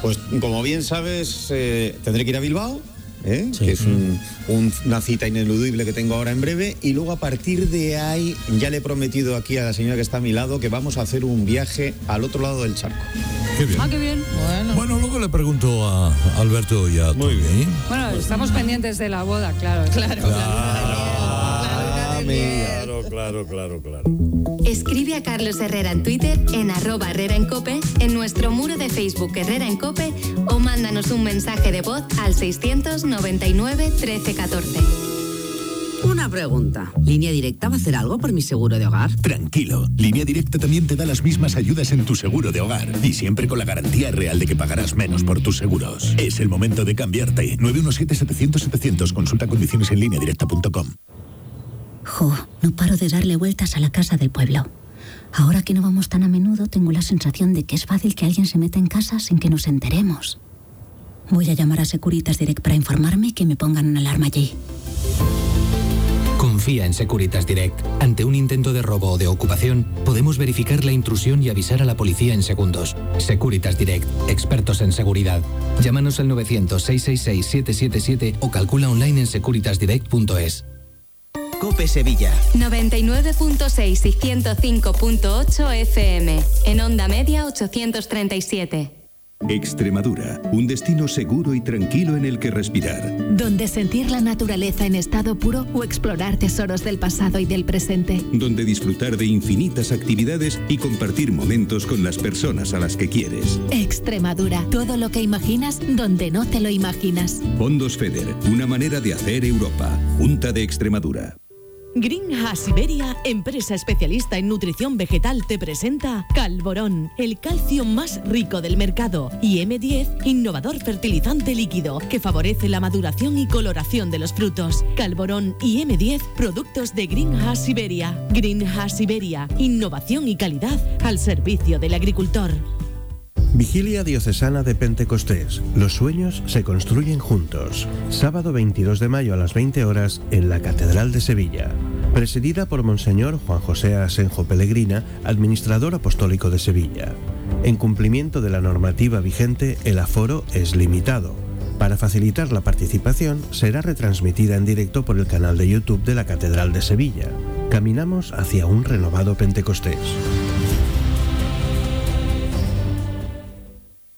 Pues como bien sabes, eh, tendré que ir a Bilbao. ¿Eh? que es un- un- una cita ineludible que tengo ahora en breve y luego a partir de ahí ya le he prometido aquí a la señora que está a mi lado que vamos a hacer un viaje al otro lado del charco. Qué bien. Ah, qué bien. Bueno, luego le pregunto a Alberto y a Tony. Bueno, estamos pendientes de la boda, claro. Claro. Claro, claro, claro, claro. Escribe a Carlos Herrera en Twitter, en arroba Herrera en Cope, en nuestro muro de Facebook Herrera en Cope o mándanos un mensaje de voz al 699 1314. Una pregunta. ¿Línea Directa va a hacer algo por mi seguro de hogar? Tranquilo, Línea Directa también te da las mismas ayudas en tu seguro de hogar y siempre con la garantía real de que pagarás menos por tus seguros. Es el momento de cambiarte. 917-700-700. Consulta condiciones en lineadirecta.com. No paro de darle vueltas a la casa del pueblo. Ahora que no vamos tan a menudo, tengo la sensación de que es fácil que alguien se meta en casa sin que nos enteremos. Voy a llamar a Securitas Direct para informarme y que me pongan una alarma allí. Confía en Securitas Direct. Ante un intento de robo o de ocupación, podemos verificar la intrusión y avisar a la policía en segundos. Securitas Direct, expertos en seguridad. Llámanos al 900-666-777 o calcula online en securitasdirect.es. Cope Sevilla. 99.6 y 105.8 FM. En onda media 837. Extremadura, un destino seguro y tranquilo en el que respirar, Donde sentir la naturaleza en estado puro o explorar tesoros del pasado y del presente. donde disfrutar de infinitas actividades y compartir momentos con las personas a las que quieres. Extremadura, todo lo que imaginas donde no te lo imaginas. Fondos FEDER, una manera de hacer Europa. Junta de Extremadura. Greenhouse Siberia, empresa especialista en nutrición vegetal, te presenta Calborón, el calcio más rico del mercado, y M10, innovador fertilizante líquido que favorece la maduración y coloración de los frutos. Calborón y M10, productos de Greenhouse Siberia. Greenhouse Siberia, innovación y calidad al servicio del agricultor. Vigilia Diocesana de Pentecostés. Los sueños se construyen juntos. Sábado 22 de mayo a las 20 horas en la Catedral de Sevilla. Presidida por Monseñor Juan José Asenjo Pellegrina, administrador apostólico de Sevilla. En cumplimiento de la normativa vigente, el aforo es limitado. Para facilitar la participación, será retransmitida en directo por el canal de YouTube de la Catedral de Sevilla. Caminamos hacia un renovado Pentecostés.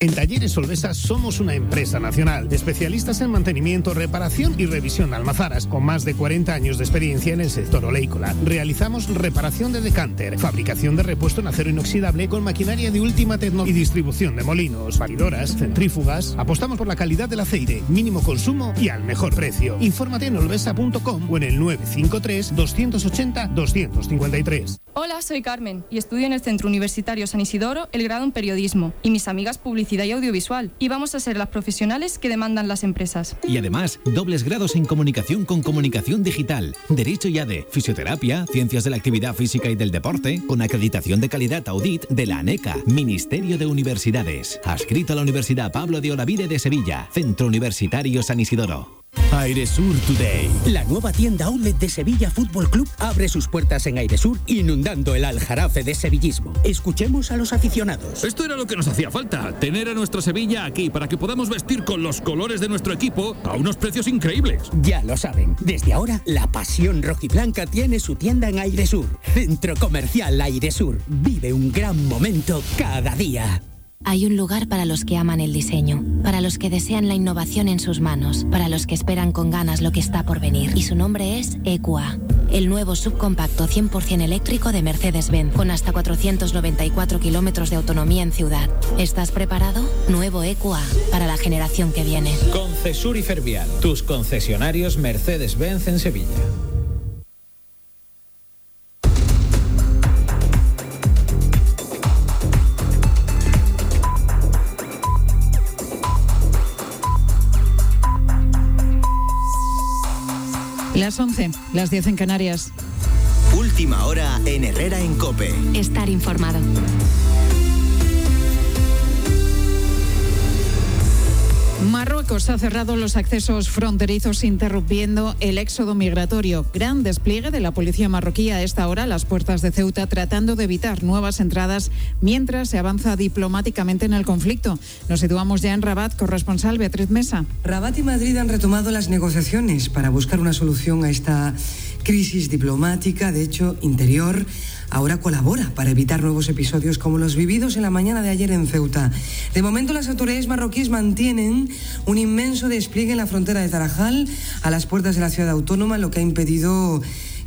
En Talleres Solvesa somos una empresa nacional, especialistas en mantenimiento, reparación y revisión de almazaras, con más de 40 años de experiencia en el sector oleícola. Realizamos reparación de decánter, fabricación de repuesto en acero inoxidable con maquinaria de última tecnología y distribución de molinos, validoras, centrífugas. Apostamos por la calidad del aceite, mínimo consumo y al mejor precio. Infórmate en olvesa.com o en el 953 280 253. Hola, soy Carmen y estudio en el Centro Universitario San Isidoro el grado en periodismo y mis amigas publicidad y audiovisual y vamos a ser las profesionales que demandan las empresas. Y además, dobles grados en comunicación con comunicación digital, Derecho y ADE, Fisioterapia, Ciencias de la Actividad Física y del Deporte, con acreditación de calidad audit de la ANECA, Ministerio de Universidades. Adscrito a la Universidad Pablo de Olavide de Sevilla, Centro Universitario San Isidoro. Airesur Today. La nueva tienda outlet de Sevilla Fútbol Club abre sus puertas en Airesur, inundando el aljarafe de sevillismo. Escuchemos a los aficionados. Esto era lo que nos hacía falta, tener a nuestra Sevilla aquí para que podamos vestir con los colores de nuestro equipo a unos precios increíbles. Ya lo saben, desde ahora la pasión rojiblanca tiene su tienda en Airesur. Centro Comercial Airesur. Vive un gran momento cada día. Hay un lugar para los que aman el diseño, para los que desean la innovación en sus manos, para los que esperan con ganas lo que está por venir. Y su nombre es EQA, el nuevo subcompacto 100% eléctrico de Mercedes-Benz, con hasta 494 kilómetros de autonomía en ciudad. ¿Estás preparado? Nuevo EQA, para la generación que viene. Concesur y Fervial, tus concesionarios Mercedes-Benz en Sevilla. Las 11, las 10 en Canarias. Última hora en Herrera en Cope. Estar informado. Marruecos ha cerrado los accesos fronterizos interrumpiendo el éxodo migratorio. Gran despliegue de la policía marroquí a esta hora las puertas de Ceuta tratando de evitar nuevas entradas mientras se avanza diplomáticamente en el conflicto. Nos situamos ya en Rabat, corresponsal Beatriz Mesa. Rabat y Madrid han retomado las negociaciones para buscar una solución a esta crisis diplomática, de hecho, interior ahora colabora para evitar nuevos episodios como los vividos en la mañana de ayer en Ceuta. De momento las autoridades marroquíes mantienen un inmenso despliegue en la frontera de Tarajal a las puertas de la ciudad autónoma, lo que ha impedido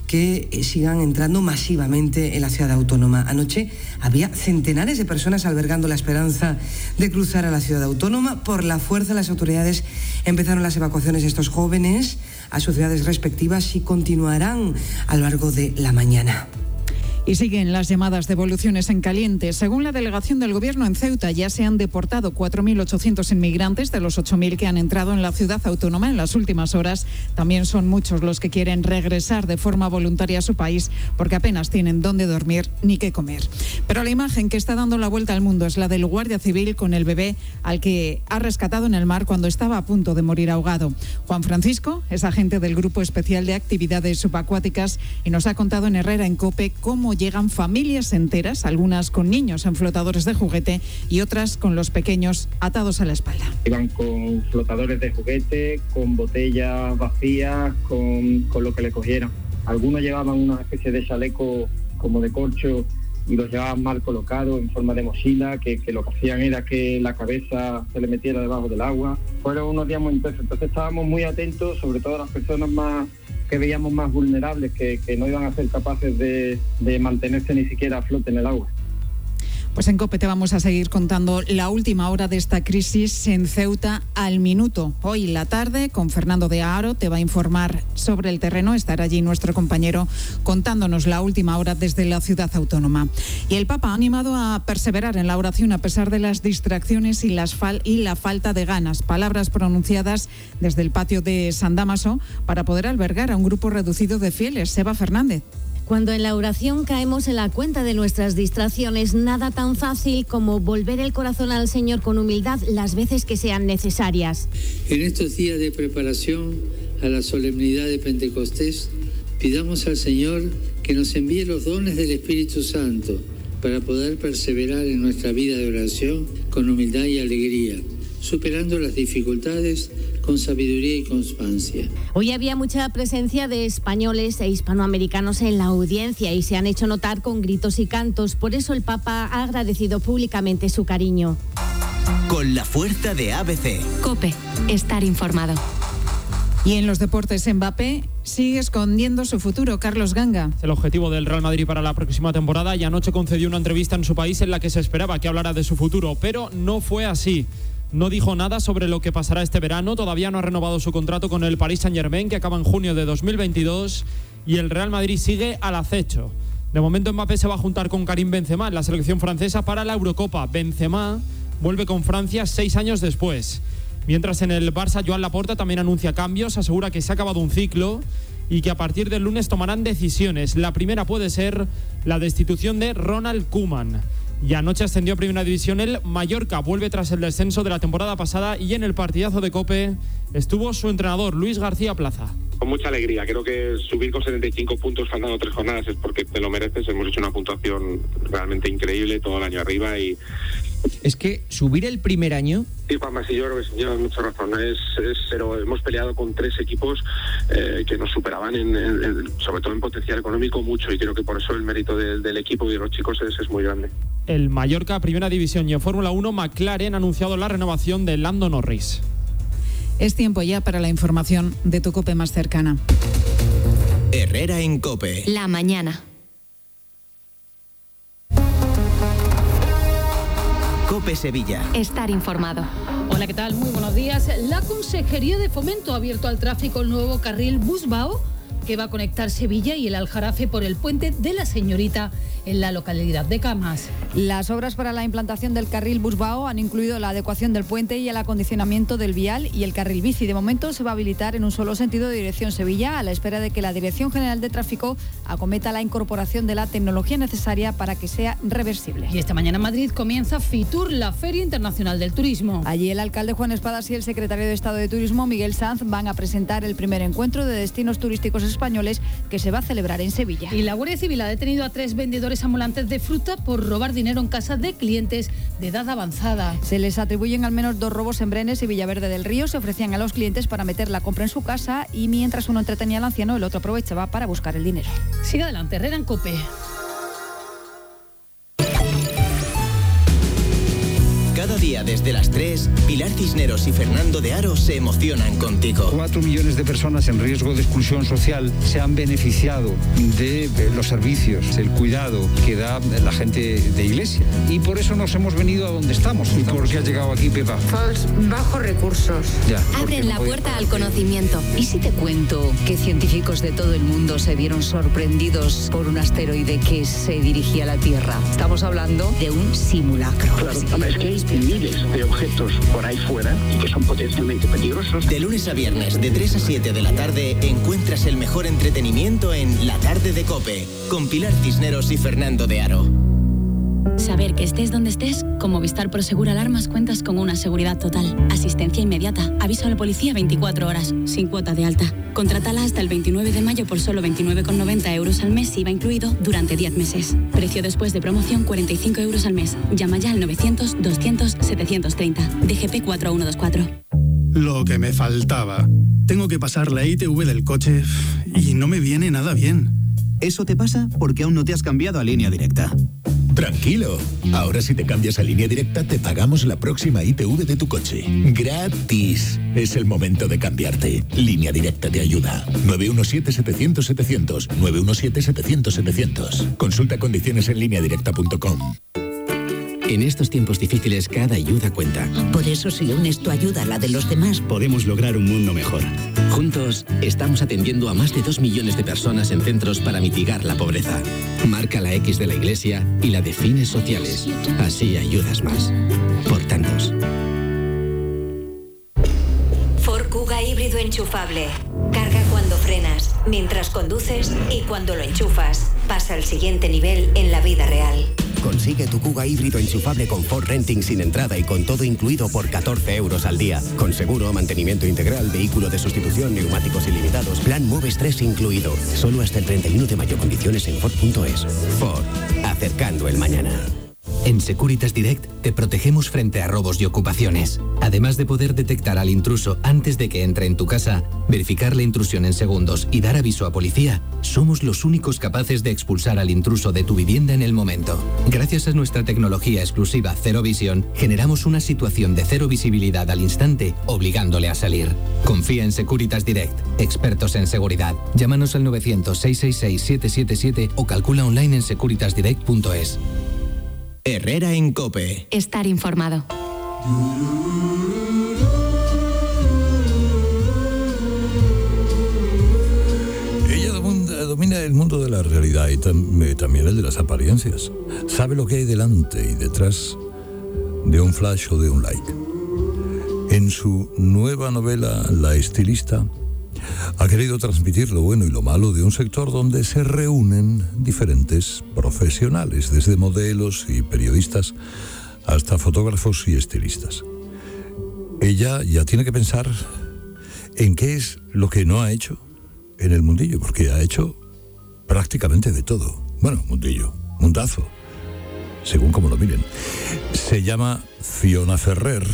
que eh, sigan entrando masivamente en la ciudad autónoma. Anoche había centenares de personas albergando la esperanza de cruzar a la ciudad autónoma. Por la fuerza, las autoridades empezaron las evacuaciones de estos jóvenes a sus ciudades respectivas y continuarán a lo largo de la mañana. Y siguen las llamadas devoluciones en caliente. Según la delegación del Gobierno en Ceuta, ya se han deportado 4.800 inmigrantes de los 8.000 que han entrado en la ciudad autónoma en las últimas horas. También son muchos los que quieren regresar de forma voluntaria a su país porque apenas tienen dónde dormir ni qué comer. Pero la imagen que está dando la vuelta al mundo es la del guardia civil con el bebé al que ha rescatado en el mar cuando estaba a punto de morir ahogado. Juan Francisco es agente del Grupo Especial de Actividades Subacuáticas y nos ha contado en Herrera en Cope cómo llegan familias enteras, algunas con niños en flotadores de juguete y otras con los pequeños atados a la espalda. Iban con flotadores de juguete, con botellas vacías, con, con lo que le cogieran. Algunos llevaban una especie de chaleco como de corcho y los llevaban mal colocados en forma de mochila, que, que, lo que hacían era que la cabeza se le metiera debajo del agua. Fueron unos días muy intensos, entonces estábamos muy atentos, sobre todo las personas más que veíamos más vulnerables, que, que no iban a ser capaces de, de mantenerse ni siquiera a flote en el agua. Pues en COPE te vamos a seguir contando la última hora de esta crisis en Ceuta al minuto. Hoy la tarde con Fernando de Aro te va a informar sobre el terreno. Estará allí nuestro compañero contándonos la última hora desde la ciudad autónoma. Y el Papa ha animado a perseverar en la oración a pesar de las distracciones y la falta de ganas. Palabras pronunciadas desde el patio de San Damaso para poder albergar a un grupo reducido de fieles. Seba Fernández. Cuando en la oración caemos en la cuenta de nuestras distracciones, nada tan fácil como volver el corazón al Señor con humildad las veces que sean necesarias. En estos días de preparación a la solemnidad de Pentecostés, pidamos al Señor que nos envíe los dones del Espíritu Santo para poder perseverar en nuestra vida de oración con humildad y alegría, superando las dificultades con sabiduría y constancia. Hoy había mucha presencia de españoles e hispanoamericanos en la audiencia y se han hecho notar con gritos y cantos. Por eso el Papa ha agradecido públicamente su cariño. Con la fuerza de ABC. Cope, estar informado. Y en los deportes, Mbappé sigue escondiendo su futuro. Carlos Ganga. El objetivo del Real Madrid para la próxima temporada y anoche concedió una entrevista en su país en la que se esperaba que hablara de su futuro, pero no fue así. No dijo nada sobre lo que pasará este verano, todavía no ha renovado su contrato con el Paris Saint-Germain que acaba en junio de 2022 y el Real Madrid sigue al acecho. De momento Mbappé se va a juntar con Karim Benzema en la selección francesa para la Eurocopa. Benzema vuelve con Francia seis años después. Mientras en el Barça Joan Laporta también anuncia cambios, asegura que se ha acabado un ciclo y que a partir del lunes tomarán decisiones. La primera puede ser la destitución de Ronald Koeman. Y anoche ascendió a Primera División el Mallorca. Vuelve tras el descenso de la temporada pasada y en el partidazo de Cope estuvo su entrenador Luis García Plaza. Con mucha alegría. Creo que subir con 75 puntos faltando tres jornadas es porque te lo mereces. Hemos hecho una puntuación realmente increíble todo el año arriba y, es que subir el primer año. Sí, Juanma, sí, yo creo que sí, llevas mucha razón. Es, es, pero hemos peleado con tres equipos eh, que nos superaban, en, en, sobre todo en potencial económico, mucho. Y creo que por eso el mérito de, del equipo y de los chicos es, es muy grande. El Mallorca, primera división y en Fórmula 1, McLaren ha anunciado la renovación de Lando Norris. Es tiempo ya para la información de tu cope más cercana. Herrera en cope. La mañana. Cope Sevilla. Estar informado. Hola, ¿qué tal? Muy buenos días. La Consejería de Fomento ha abierto al tráfico el nuevo carril Busbao que va a conectar Sevilla y el Aljarafe por el puente de la Señorita en la localidad de Camas. Las obras para la implantación del carril Busbao han incluido la adecuación del puente y el acondicionamiento del vial y el carril bici. De momento se va a habilitar en un solo sentido de dirección Sevilla a la espera de que la Dirección General de Tráfico acometa la incorporación de la tecnología necesaria para que sea reversible. Y esta mañana en Madrid comienza FITUR, la Feria Internacional del Turismo. Allí el alcalde Juan Espadas y el secretario de Estado de Turismo Miguel Sanz van a presentar el primer encuentro de destinos turísticos españoles que se va a celebrar en Sevilla. Y la Guardia Civil ha detenido a tres vendedores ambulantes de fruta por robar dinero en casa de clientes de edad avanzada. Se les atribuyen al menos dos robos en Brenes y Villaverde del Río. Se ofrecían a los clientes para meter la compra en su casa y mientras uno entretenía al anciano, el otro aprovechaba para buscar el dinero. Sigue adelante, Herrera en Cope. Día desde las 3, Pilar Cisneros y Fernando de Aro se emocionan contigo. Cuatro millones de personas en riesgo de exclusión social se han beneficiado de los servicios, el cuidado que da la gente de iglesia. Y por eso nos hemos venido a donde estamos. ¿Y por qué ha llegado aquí, Pepa? Bajos recursos. Ya. Abren la puerta al conocimiento. ¿Y si te cuento que científicos de todo el mundo se vieron sorprendidos por un asteroide que se dirigía a la Tierra? Estamos hablando de un simulacro. Claro, es que miles de objetos por ahí fuera y que son potencialmente peligrosos. De lunes a viernes, de 3 a 7 de la tarde, encuentras el mejor entretenimiento en La Tarde de Cope, con Pilar Cisneros y Fernando de Aro. Saber que estés donde estés, con Movistar Prosegur Alarmas cuentas con una seguridad total, asistencia inmediata, aviso a la policía 24 horas, sin cuota de alta. Contrátala hasta el 29 de mayo por solo 29,90 euros al mes, IVA incluido, durante 10 meses. Precio después de promoción 45 euros al mes. Llama ya al 900-200-730. DGP 4124. Lo que me faltaba. Tengo que pasar la ITV del coche y no me viene nada bien. Eso te pasa porque aún no te has cambiado a línea directa. Tranquilo. Ahora si te cambias a línea directa te pagamos la próxima ITV de tu coche. Gratis. Es el momento de cambiarte. Línea directa te ayuda. 917-700-700. 917-700-700. Consulta condiciones en lineadirecta.com. En estos tiempos difíciles cada ayuda cuenta. Por eso si unes tu ayuda a la de los demás, Podemos lograr un mundo mejor. Juntos estamos atendiendo a más de dos millones de personas en centros para mitigar la pobreza. Marca la X de la Iglesia y la de fines sociales. Así ayudas más. Por tantos. Enchufable. Carga cuando frenas, mientras conduces y cuando lo enchufas. Pasa al siguiente nivel en la vida real. Consigue tu Kuga híbrido enchufable con Ford Renting sin entrada y con todo incluido por 14 euros al día. Con seguro, mantenimiento integral, vehículo de sustitución, neumáticos ilimitados, plan Moves 3 incluido. Solo hasta el 31 de mayo condiciones en Ford.es. Ford, acercando el mañana. En Securitas Direct te protegemos frente a robos y ocupaciones. Además de poder detectar al intruso antes de que entre en tu casa, verificar la intrusión en segundos y dar aviso a policía, somos los únicos capaces de expulsar al intruso de tu vivienda en el momento. Gracias a nuestra tecnología exclusiva Cero Visión, generamos una situación de cero visibilidad al instante, obligándole a salir. Confía en Securitas Direct, expertos en seguridad. Llámanos al 900-666-777 o calcula online en securitasdirect.es. Herrera en Cope. Estar informado. Ella domina, domina el mundo de la realidad y tam- eh, también el de las apariencias. Sabe lo que hay delante y detrás de un flash o de un like. En su nueva novela, La estilista, ha querido transmitir lo bueno y lo malo de un sector donde se reúnen diferentes profesionales, desde modelos y periodistas hasta fotógrafos y estilistas. Ella ya tiene que pensar en qué es lo que no ha hecho en el mundillo, porque ha hecho prácticamente de todo. Bueno, mundillo, mundazo, según como lo miren. Se llama Fiona Ferrer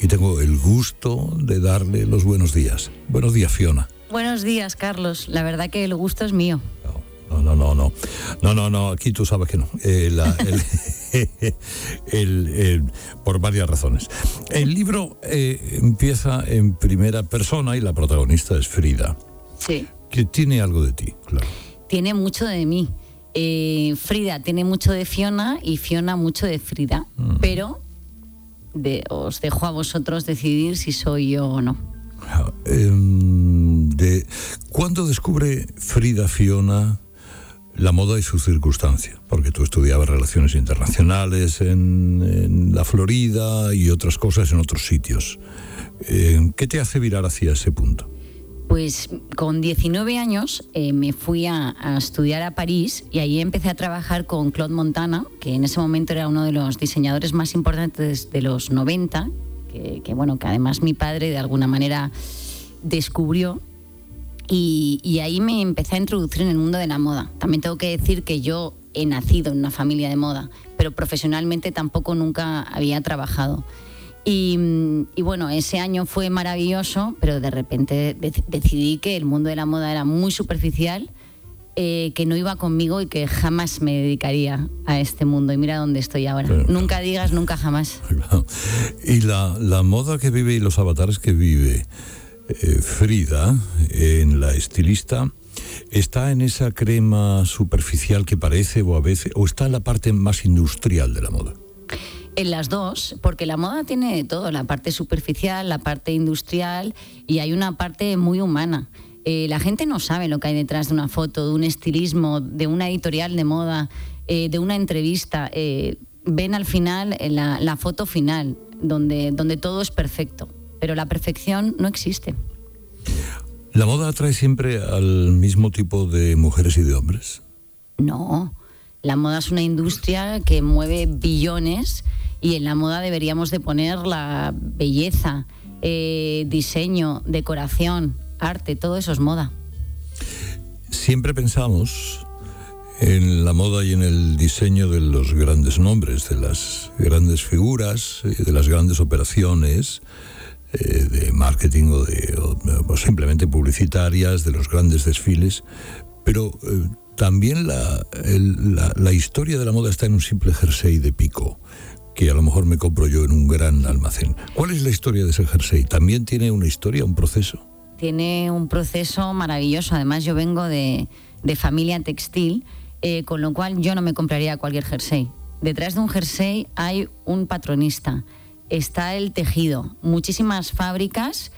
y tengo el gusto de darle los buenos días. Buenos días, Fiona. Buenos días, Carlos. La verdad que el gusto es mío. No, no, no, no. No, no, no, aquí tú sabes que no. Eh, la- el- el- el- por varias razones. El libro eh, empieza en primera persona y la protagonista es Frida, Sí. que tiene algo de ti, claro. Tiene mucho de mí. Eh, Frida tiene mucho de Fiona y Fiona mucho de Frida. Pero de- os dejo a vosotros decidir si soy yo o no. Em, de, ¿Cuándo descubre Frida Fiona la moda y su circunstancia, porque tú estudiabas relaciones internacionales en, la Florida y otras cosas en otros sitios. Eh, ¿Qué te hace virar hacia ese punto? Pues con 19 años eh, me fui a, estudiar a París y ahí empecé a trabajar con Claude Montana, que en ese momento era uno de los diseñadores más importantes de los 90, que, bueno, que además mi padre de alguna manera descubrió. Y, y ahí me empecé a introducir en el mundo de la moda. También tengo que decir que yo he nacido en una familia de moda, pero profesionalmente tampoco nunca había trabajado. Y, bueno, ese año fue maravilloso, pero de repente decidí que el mundo de la moda era muy superficial, eh, que no iba conmigo y que jamás me dedicaría a este mundo. Y mira dónde estoy ahora. nunca digas nunca jamás. Y la, la, moda que vive y los avatares que vive eh, Frida, en la estilista, ¿está en esa crema superficial que parece o a veces, o está en la parte más industrial de la moda? En las dos, porque la moda tiene todo, la parte superficial, la parte industrial y hay una parte muy humana. Eh, la gente no sabe lo que hay detrás de una foto, de un estilismo, de una editorial de moda, eh, de una entrevista. Eh, ven al final la, la, foto final, donde, donde todo es perfecto, pero la perfección no existe. ¿La moda atrae siempre al mismo tipo de mujeres y de hombres? No, la moda es una industria que mueve billones y en la moda deberíamos de poner la belleza, eh, diseño, decoración, arte, todo eso es moda. Siempre pensamos en la moda y en el diseño de los grandes nombres, de las grandes figuras, de las grandes operaciones eh, de marketing o, de, simplemente publicitarias, de los grandes desfiles, pero eh, también la, la, historia de la moda está en un simple jersey de pico que a lo mejor me compro yo en un gran almacén. ¿Cuál es la historia de ese jersey? ¿También tiene una historia, un proceso? Tiene un proceso maravilloso. Además, yo vengo de, familia textil, eh, con lo cual yo no me compraría cualquier jersey. Detrás de un jersey hay un patronista, está el tejido, muchísimas fábricas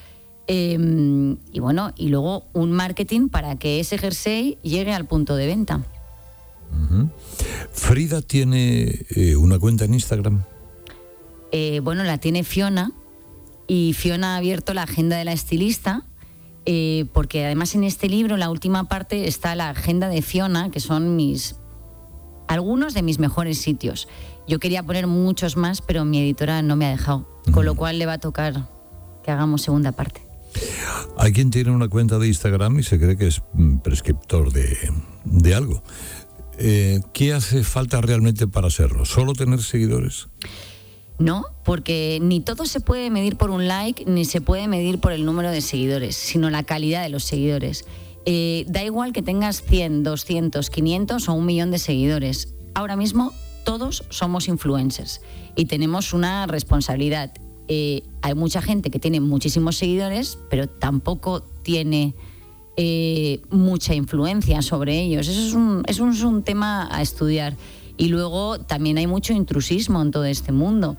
em, y bueno, y luego un marketing para que ese jersey llegue al punto de venta. Frida tiene eh, una cuenta en Instagram. Eh, bueno, la tiene Fiona y Fiona ha abierto la agenda de la estilista. Eh, porque además en este libro, la última parte, está la agenda de Fiona, que son mis algunos de mis mejores sitios. Yo quería poner muchos más, pero mi editora no me ha dejado, con lo cual le va a tocar que hagamos segunda parte. Hay quien tiene una cuenta de Instagram y se cree que es mm, prescriptor de, de algo. Eh, ¿qué hace falta realmente para serlo? ¿Solo tener seguidores? No, porque ni todo se puede medir por un like, ni se puede medir por el número de seguidores, sino la calidad de los seguidores. Eh, da igual que tengas 100, 200, 500 o un millón de seguidores. Ahora mismo todos somos influencers y tenemos una responsabilidad. Eh, hay mucha gente que tiene muchísimos seguidores, pero tampoco tiene eh, mucha influencia sobre ellos. Eso es un, es un, tema a estudiar. Y luego también hay mucho intrusismo en todo este mundo.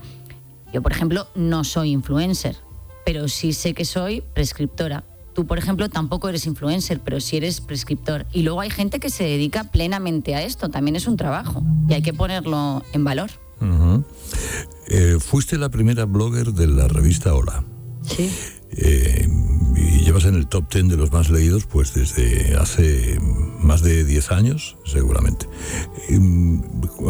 Yo, por ejemplo, no soy influencer, pero sí sé que soy prescriptora. Tú, por ejemplo, tampoco eres influencer, pero sí eres prescriptor. Y luego hay gente que se dedica plenamente a esto. También es un trabajo y hay que ponerlo en valor. Eh, fuiste la primera blogger de la revista Hola. Sí. Eh, y llevas en el top 10 de los más leídos pues desde hace más de 10 años, seguramente. Em,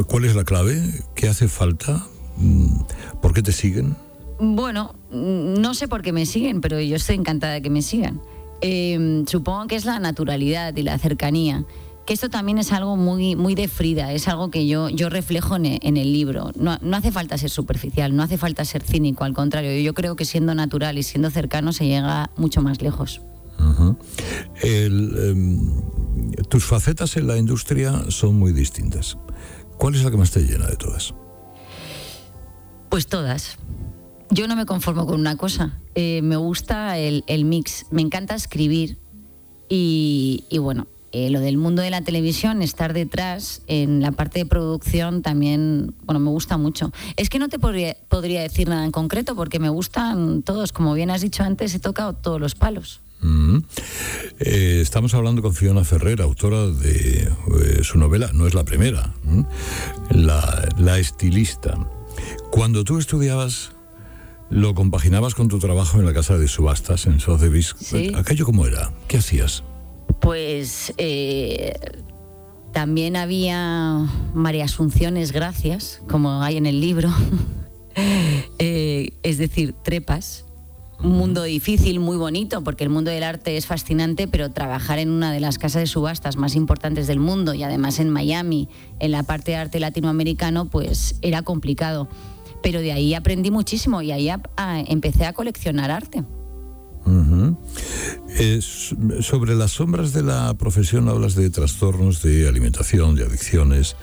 ¿Cuál es la clave? ¿Qué hace falta? Mm, ¿Por qué te siguen? Bueno, no sé por qué me siguen, pero yo estoy encantada de que me sigan. Em, supongo que es la naturalidad y la cercanía que esto también es algo muy, muy de Frida, es algo que yo, yo reflejo en, el libro. No, hace falta ser superficial, no hace falta ser cínico, al contrario, yo creo que siendo natural y siendo cercano se llega mucho más lejos. Em, tus facetas en la industria son muy distintas. ¿Cuál es la que más te llena de todas? Pues todas. Yo no me conformo con una cosa. Eh, me gusta el, mix. Me encanta escribir. y bueno, eh, lo del mundo de la televisión, estar detrás en la parte de producción también, bueno, me gusta mucho. Es que no te podría, podría decir nada en concreto porque me gustan todos, como bien has dicho antes, he tocado todos los palos. Mm. Eh, estamos hablando con Fiona Ferrer, autora de eh, su novela, no es la primera, La estilista. Cuando tú estudiabas, lo compaginabas con tu trabajo en la casa de subastas en Sotheby's. Sí. ¿Aquello cómo era? ¿Qué hacías? Pues eh, también había María Asunciones Gracias, como hay en el libro. Eh, es decir, trepas. Un mundo difícil, muy bonito, porque el mundo del arte es fascinante, pero trabajar en una de las casas de subastas más importantes del mundo y además en Miami, en la parte de arte latinoamericano, pues era complicado. Pero de ahí aprendí muchísimo y ahí a- a- empecé a coleccionar arte. Sobre las sombras de la profesión hablas de trastornos de alimentación, de adicciones,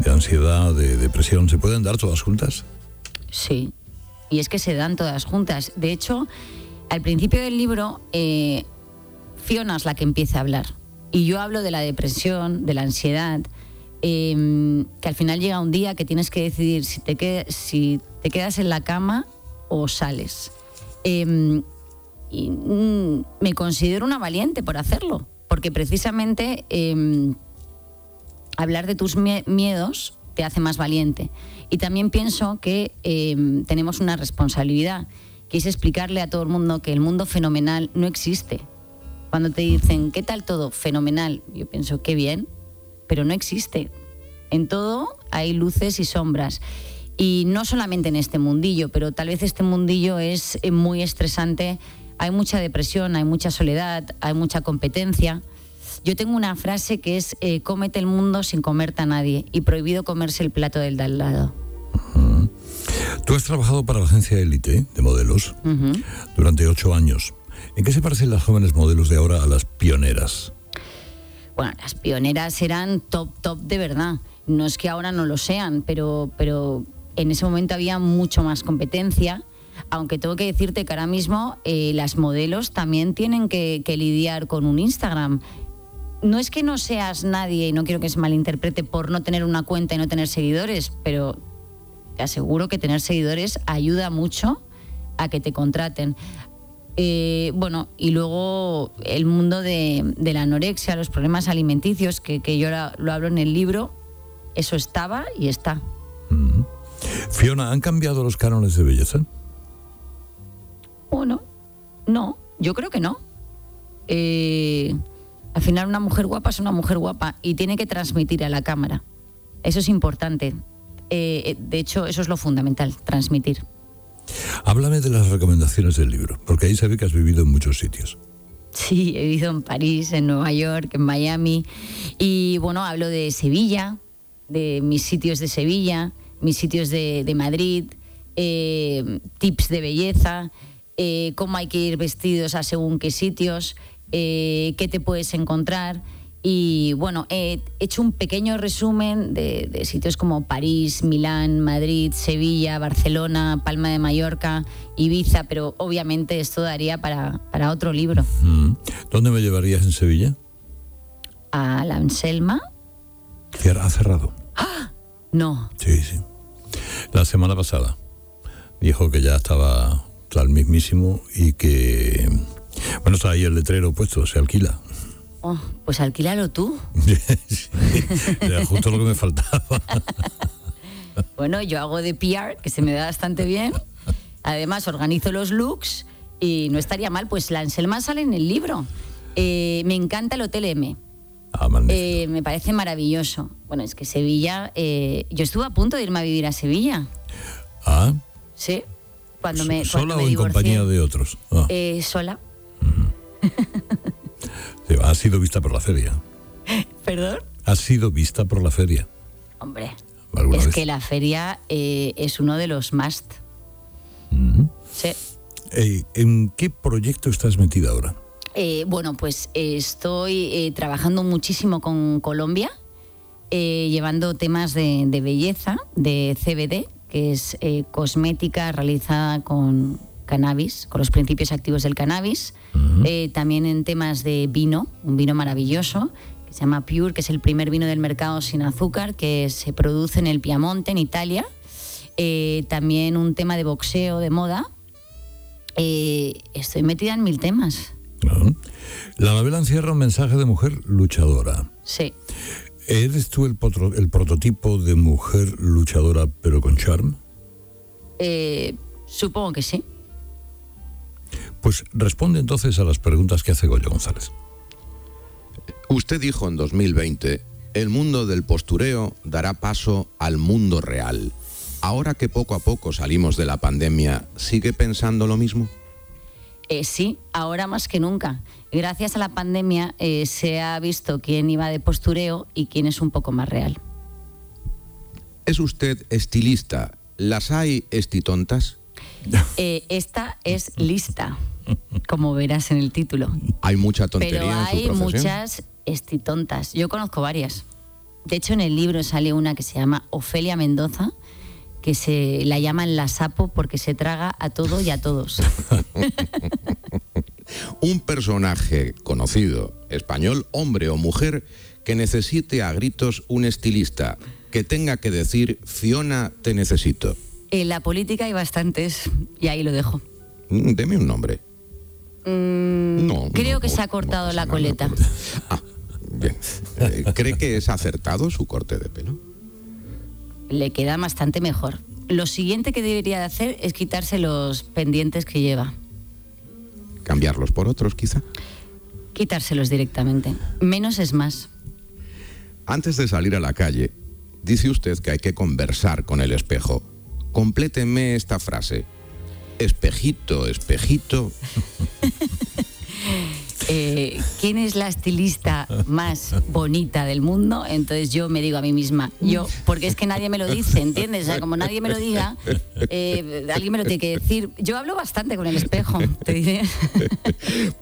de ansiedad, de depresión. ¿Se pueden dar todas juntas? Sí, y es que se dan todas juntas. De hecho, al principio del libro, eh, Fiona es la que empieza a hablar. Y yo hablo de la depresión, de la ansiedad, eh, que al final llega un día que tienes que decidir si te, quedas en la cama o sales. Eh, y mm, me considero una valiente por hacerlo, porque precisamente eh, hablar de tus mie- miedos te hace más valiente. Y también pienso que eh, tenemos una responsabilidad, que es explicarle a todo el mundo que el mundo fenomenal no existe. Cuando te dicen, ¿qué tal todo? Fenomenal. Yo pienso, qué bien, pero no existe. En todo hay luces y sombras. Y no solamente en este mundillo, pero tal vez este mundillo es eh, muy estresante. Hay mucha depresión, hay mucha soledad, hay mucha competencia. Yo tengo una frase que es eh, cómete el mundo sin comerte a nadie y prohibido comerse el plato del de al lado. Tú has trabajado para la agencia Elite de modelos durante ocho años. ¿En qué se parecen las jóvenes modelos de ahora a las pioneras? Bueno, las pioneras eran top, top de verdad. No es que ahora no lo sean, pero, pero en ese momento había mucho más competencia. Aunque tengo que decirte que ahora mismo eh, las modelos también tienen que, lidiar con un Instagram. No es que no seas nadie, y no quiero que se malinterprete por no tener una cuenta y no tener seguidores, pero te aseguro que tener seguidores ayuda mucho a que te contraten. Eh, bueno, y luego el mundo de, la anorexia, los problemas alimenticios, que, yo lo hablo en el libro, eso estaba y está. Fiona, ¿han cambiado los cánones de belleza? Bueno, no, yo creo que no. Eh, al final una mujer guapa es una mujer guapa y tiene que transmitir a la cámara. Eso es importante. Eh, eh, de hecho, eso es lo fundamental, transmitir. Háblame de las recomendaciones del libro, porque ahí se ve que has vivido en muchos sitios. Sí, he vivido en París, en Nueva York, en Miami. Y bueno, hablo de Sevilla, de mis sitios de Sevilla, mis sitios de, de Madrid, eh, tips de belleza, eh, cómo hay que ir vestidos a según qué sitios, eh, qué te puedes encontrar. Y bueno, he hecho un pequeño resumen de, de sitios como París, Milán, Madrid, Sevilla, Barcelona, Palma de Mallorca, Ibiza, pero obviamente esto daría para, para otro libro. Mm. ¿Dónde me llevarías en Sevilla? A la Anselma. Ha cerrado. No, Sí, sí. La semana pasada dijo que ya estaba al mismísimo y que... Bueno, está ahí el letrero puesto, se alquila. Oh, pues alquílalo tú. Sí, Era justo lo que me faltaba. Bueno, yo hago de PR, que se me da bastante bien. Además, organizo los looks y no estaría mal, pues la Anselma sale en el libro. Eh, me encanta el Hotel M. Eh, me parece maravilloso. Bueno, es que Sevilla, eh, yo estuve a punto de irme a vivir a Sevilla. Ah, Sí, cuando me, ¿sola cuando o en compañía de otros? Ah, Eh, sola. sí, ha sido vista por la feria. ¿Perdón? Ha sido vista por la feria. Hombre, ¿Alguna es vez? que la feria eh, es uno de los must. Sí. Eh, ¿En qué proyecto estás metida ahora? Bueno, pues estoy trabajando muchísimo con Colombia, llevando temas de, de belleza, de CBD, que es eh, cosmética realizada con cannabis, con los principios activos del cannabis. Eh, también en temas de vino, un vino maravilloso que se llama Pure, que es el primer vino del mercado sin azúcar, que se produce en el Piamonte, en Italia. Eh, también un tema de boxeo, de moda. Estoy metida en mil temas. La novela encierra un mensaje de mujer luchadora. Sí. ¿Eres tú el, el prototipo de mujer luchadora pero con charm? Eh, supongo que sí. Pues responde entonces a las preguntas que hace Goyo González. Usted dijo en 2020, el mundo del postureo dará paso al mundo real. Ahora que poco a poco salimos de la pandemia, ¿sigue pensando lo mismo? Eh, sí, ahora más que nunca. Gracias a la pandemia eh, se ha visto quién iba de postureo y quién es un poco más real. ¿Es usted estilista? ¿Las hay estitontas? Eh, esta es lista, como verás en el título. Hay mucha tontería Pero en su hay muchas estitontas. Yo conozco varias. De hecho, en el libro sale una que se llama Ofelia Mendoza, que se la llaman la sapo porque se traga a todo y a todos. Un personaje conocido, español, hombre o mujer, que necesite a gritos un estilista, que tenga que decir, Fiona, te necesito. En la política hay bastantes, y ahí lo dejo. Mm, Deme un nombre. Mm, No, creo que se ha cortado la coleta. Bien. Eh, ¿Cree que es acertado su corte de pelo? Le queda bastante mejor. Lo siguiente que debería de hacer es quitarse los pendientes que lleva. ¿Cambiarlos por otros, quizá? Quitárselos directamente. Menos es más. Antes de salir a la calle, dice usted que hay que conversar con el espejo. Compléteme esta frase. Espejito, espejito. Eh, ¿Quién es la estilista más bonita del mundo? Entonces yo me digo a mí misma, yo, porque es que nadie me lo dice, ¿entiendes? O sea, como nadie me lo diga, eh, alguien me lo tiene que decir. Yo hablo bastante con el espejo, te diré.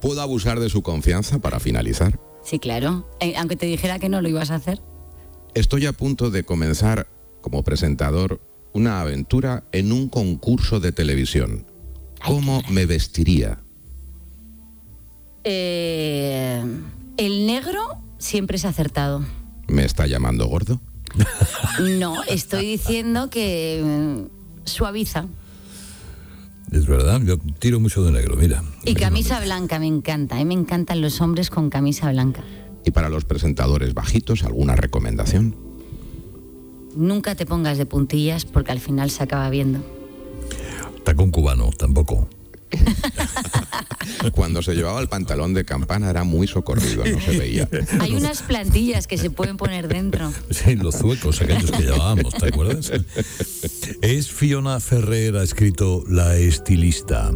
¿Puedo abusar de su confianza para finalizar? Sí, claro. Eh, aunque te dijera que no lo ibas a hacer. Estoy a punto de comenzar como presentador una aventura en un concurso de televisión. ¿Cómo me vestiría? Eh, el negro siempre es acertado. ¿Me está llamando gordo? No, estoy diciendo que mm, suaviza. Es verdad, yo tiro mucho de negro, mira. Y camisa blanca me encanta. A mí me encantan los hombres con camisa blanca. Y para los presentadores bajitos, ¿alguna recomendación? Nunca te pongas de puntillas porque al final se acaba viendo. Tacón cubano, tampoco. Cuando se llevaba el pantalón de campana era muy socorrido, no se veía. Hay unas plantillas que se pueden poner dentro. Sí, los zuecos aquellos que llevábamos, ¿te acuerdas? Es Fiona Ferrer, ha escrito La estilista.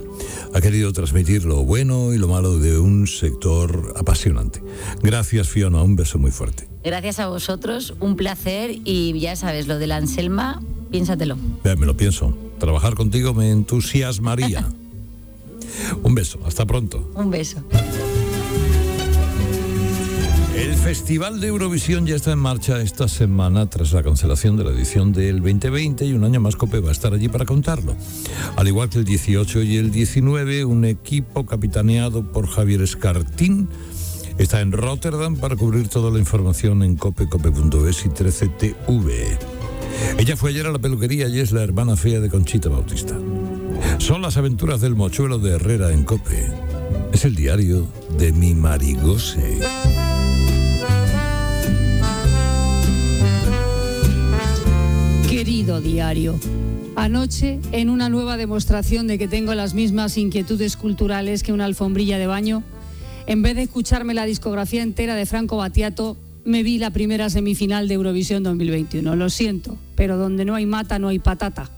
Ha querido transmitir lo bueno y lo malo de un sector apasionante. Gracias, Fiona, un beso muy fuerte. Gracias a vosotros, un placer y ya sabes, lo de la Anselma, piénsatelo. Eh, me lo pienso. Trabajar contigo me entusiasmaría. Un beso, hasta pronto. Un beso. El Festival de Eurovisión ya está en marcha esta semana tras la cancelación de la edición del 2020 y un año más Cope va a estar allí para contarlo. Al igual que el 18 y el 19, un equipo capitaneado por Javier Escartín está en Rotterdam para cubrir toda la información en copecope.es y 13TV. Ella fue ayer a la peluquería y es la hermana fea de Conchita Bautista. Son las aventuras del mochuelo de Herrera en Cope. Es el diario de mi marigose. Querido diario, anoche, en una nueva demostración de que tengo las mismas inquietudes culturales que una alfombrilla de baño, en vez de escucharme la discografía entera de Franco Battiato, me vi la primera semifinal de Eurovisión 2021. Lo siento, pero donde no hay mata no hay patata.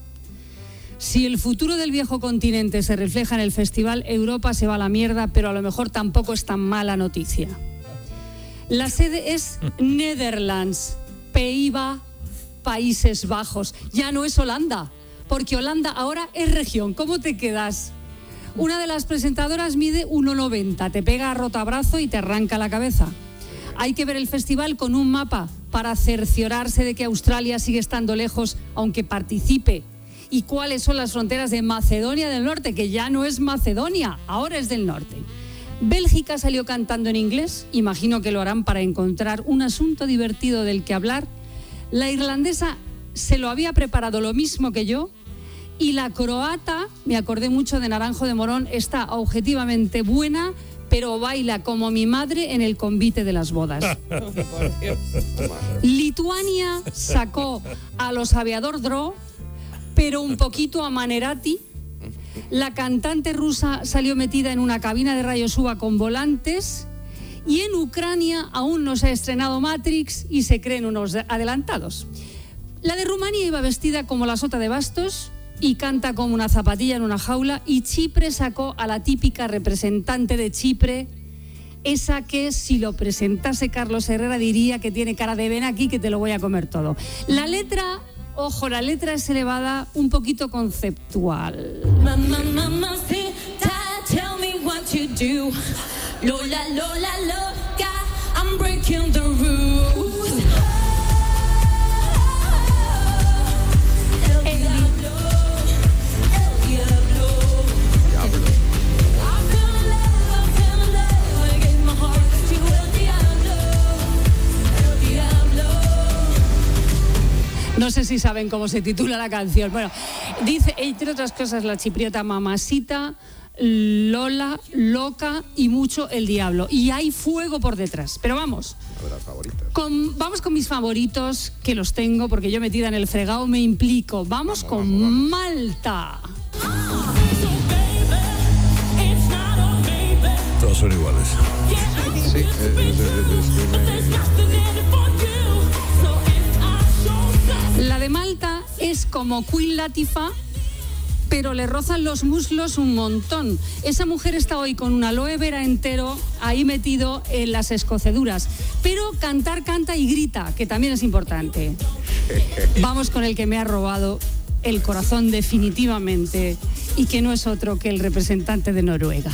Si el futuro del viejo continente se refleja en el festival, Europa se va a la mierda, pero a lo mejor tampoco es tan mala noticia. La sede es Netherlands, PIBA, Países Bajos. Ya no es Holanda, porque Holanda ahora es región. ¿Cómo te quedas? Una de las presentadoras mide 1,90, te pega a rotabrazo y te arranca la cabeza. Hay que ver el festival con un mapa para cerciorarse de que Australia sigue estando lejos, aunque participe. Y cuáles son las fronteras de Macedonia del Norte, que ya no es Macedonia, ahora es del norte. Bélgica salió cantando en inglés, imagino que lo harán para encontrar un asunto divertido del que hablar. La irlandesa se lo había preparado lo mismo que yo, y la croata, me acordé mucho de Naranjo de Morón, está objetivamente buena, pero baila como mi madre en el convite de las bodas. Lituania sacó a los aviador Dro, pero un poquito a Manerati. La cantante rusa salió metida en una cabina de rayos UVA con volantes. Y en Ucrania aún no se ha estrenado Matrix y se creen unos adelantados. La de Rumanía iba vestida como la sota de bastos y canta como una zapatilla en una jaula. Y Chipre sacó a la típica representante de Chipre, esa que si lo presentase Carlos Herrera diría que tiene cara de ven aquí que te lo voy a comer todo. La letra, ojo, la letra es elevada, un poquito conceptual. Mamá, mamá, tell me what you do. Lola, Lola, loca, I'm breaking the rules. No sé si saben cómo se titula la canción. Bueno, dice, entre otras cosas, la chipriota mamacita, Lola, loca y mucho el diablo. Y hay fuego por detrás. Pero vamos. Con, vamos con mis favoritos, que los tengo porque yo metida en el fregado me implico. Vamos, con Malta. Todos son iguales. Sí, La de Malta es como Queen Latifa, pero le rozan los muslos un montón. Esa mujer está hoy con un aloe vera entero ahí metido en las escoceduras. Pero cantar, canta y grita, que también es importante. Vamos con el que me ha robado el corazón definitivamente y que no es otro que el representante de Noruega.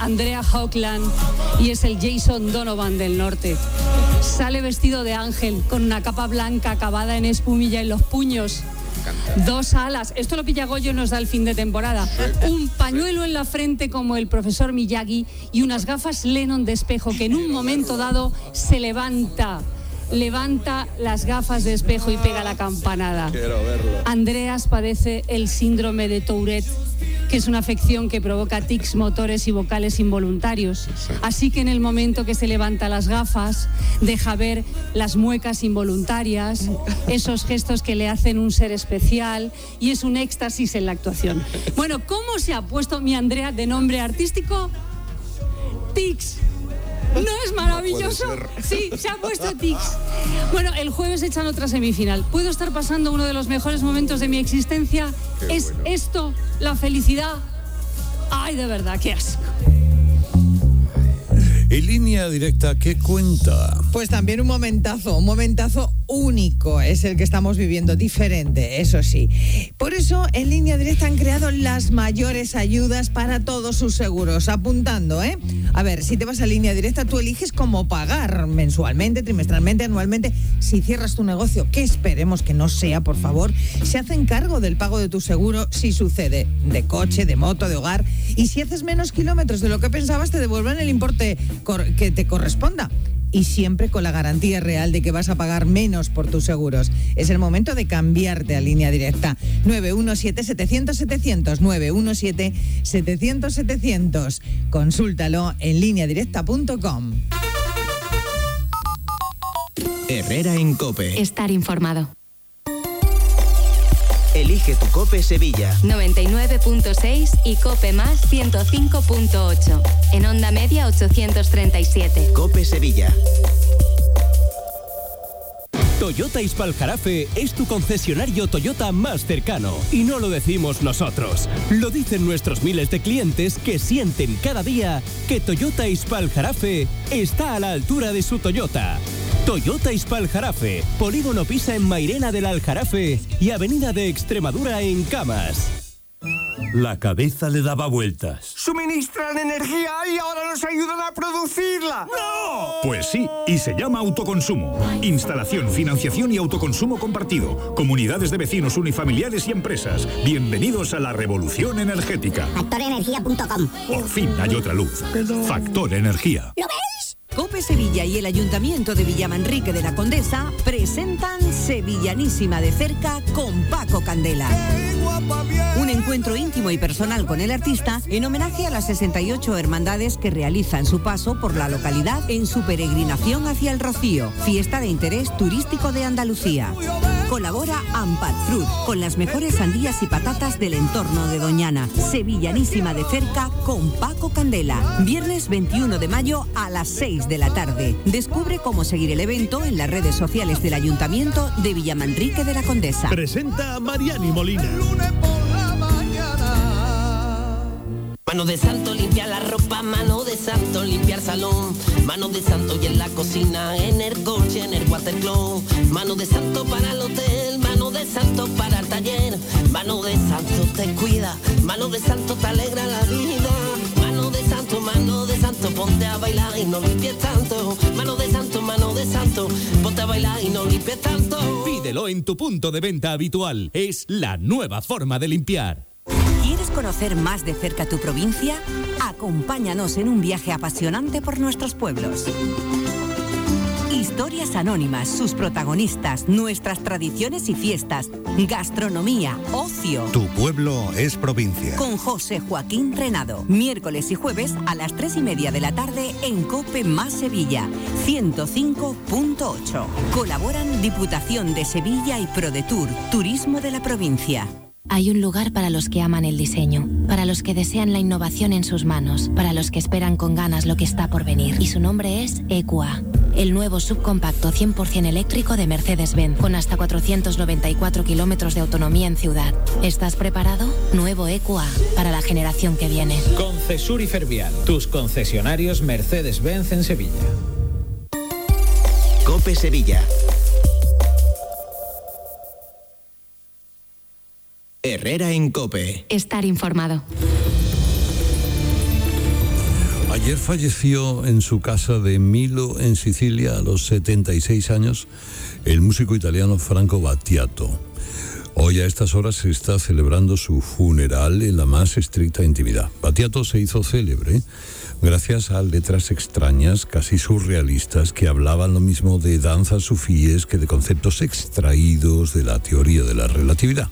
Andrea Hockland y es el Jason Donovan del norte. Sale vestido de ángel con una capa blanca acabada en espumilla en los puños. Dos alas, esto lo pilla Goyo nos da el fin de temporada. Un pañuelo en la frente como el profesor Miyagi y unas gafas Lennon de espejo que en un momento dado se levanta. Levanta las gafas de espejo y pega la campanada. Quiero verlo. Andreas padece el síndrome de Tourette, que es una afección que provoca tics motores y vocales involuntarios. Así que en el momento que se levanta las gafas, deja ver las muecas involuntarias, esos gestos que le hacen un ser especial y es un éxtasis en la actuación. Bueno, ¿cómo se ha puesto mi Andrea de nombre artístico? Tics. ¿No es maravilloso? No Sí, se ha puesto tics. Bueno, el jueves echan otra semifinal. ¿Puedo estar pasando uno de los mejores momentos de mi existencia? Qué ¿Es esto la felicidad? Ay, de verdad, qué asco. En línea directa, ¿qué cuenta? Pues también un momentazo, un momentazo único es el que estamos viviendo, diferente, eso sí. Por eso en línea directa han creado las mayores ayudas para todos sus seguros, apuntando, ¿eh? A ver, si te vas a línea directa, tú eliges cómo pagar mensualmente, trimestralmente, anualmente. Si cierras tu negocio, que esperemos que no sea, por favor, se hacen cargo del pago de tu seguro si sucede, de coche, de moto, de hogar. Y si haces menos kilómetros de lo que pensabas, te devuelven el importe que te corresponda y siempre con la garantía real de que vas a pagar menos por tus seguros. Es el momento de cambiarte a línea directa. 917-700-700, 917-700-700. Consúltalo en lineadirecta.com. Herrera en Cope. Estar informado. Elige tu Cope Sevilla. 99.6 y Cope Más 105.8. En onda media 837. Cope Sevilla. Toyota Ispaljarafe es tu concesionario Toyota más cercano. Y no lo decimos nosotros. Lo dicen nuestros miles de clientes que sienten cada día que Toyota Ispaljarafe está a la altura de su Toyota. Toyota Ispaljarafe, Polígono Pisa en Mairena del Aljarafe y Avenida de Extremadura en Camas. La cabeza le daba vueltas. Suministran energía y ahora nos ayudan a producirla. ¡No! Pues sí, y se llama autoconsumo. Instalación, financiación y autoconsumo compartido. Comunidades de vecinos unifamiliares y empresas. Bienvenidos a la revolución energética. Factorenergía.com Por fin hay otra luz. Factor Energía. ¿Lo veis? Cope Sevilla y el Ayuntamiento de Villamanrique de la Condesa presentan Sevillanísima de cerca con Paco Candela. Un encuentro íntimo y personal con el artista en homenaje a las 68 hermandades que realizan su paso por la localidad en su peregrinación hacia el Rocío, fiesta de interés turístico de Andalucía. Colabora Ampat Fruit con las mejores sandías y patatas del entorno de Doñana. Sevillanísima de cerca con Paco Candela. Viernes 21 de mayo a las 6 de la tarde. Descubre cómo seguir el evento en las redes sociales del Ayuntamiento de Villamanrique de la Condesa. Presenta a Mariani Molina. Mano de santo limpiar la ropa, mano de santo limpiar salón, mano de santo y en la cocina, en el coche, en el watercloak, mano de santo para el hotel, mano de santo para el taller, mano de santo te cuida, mano de santo te alegra la vida, ponte a bailar y no limpies tanto, mano de santo, mano de santo, ponte a bailar y no limpies tanto. Pídelo en tu punto de venta habitual. Es la nueva forma de limpiar. ¿Quieres conocer más de cerca tu provincia? Acompáñanos en un viaje apasionante por nuestros pueblos. Historias anónimas, sus protagonistas, nuestras tradiciones y fiestas, gastronomía, ocio. Tu pueblo es provincia. Con José Joaquín Renado. Miércoles y jueves a las 3 y media de la tarde en Cope Más Sevilla, 105.8. Colaboran Diputación de Sevilla y ProDetour, Turismo de la Provincia. Hay un lugar para los que aman el diseño, para los que desean la innovación en sus manos, para los que esperan con ganas lo que está por venir. Y su nombre es EQA, el nuevo subcompacto 100% eléctrico de Mercedes-Benz, con hasta 494 kilómetros de autonomía en ciudad. ¿Estás preparado? Nuevo EQA, para la generación que viene. Concesur y Fervial, tus concesionarios Mercedes-Benz en Sevilla. Cope Sevilla. Herrera en Cope. Estar informado. Ayer falleció en su casa de Milo, en Sicilia, a los 76 años, el músico italiano Franco Battiato. Hoy a estas horas se está celebrando su funeral en la más estricta intimidad. Battiato se hizo célebre gracias a letras extrañas, casi surrealistas, que hablaban lo mismo de danzas sufíes que de conceptos extraídos de la teoría de la relatividad.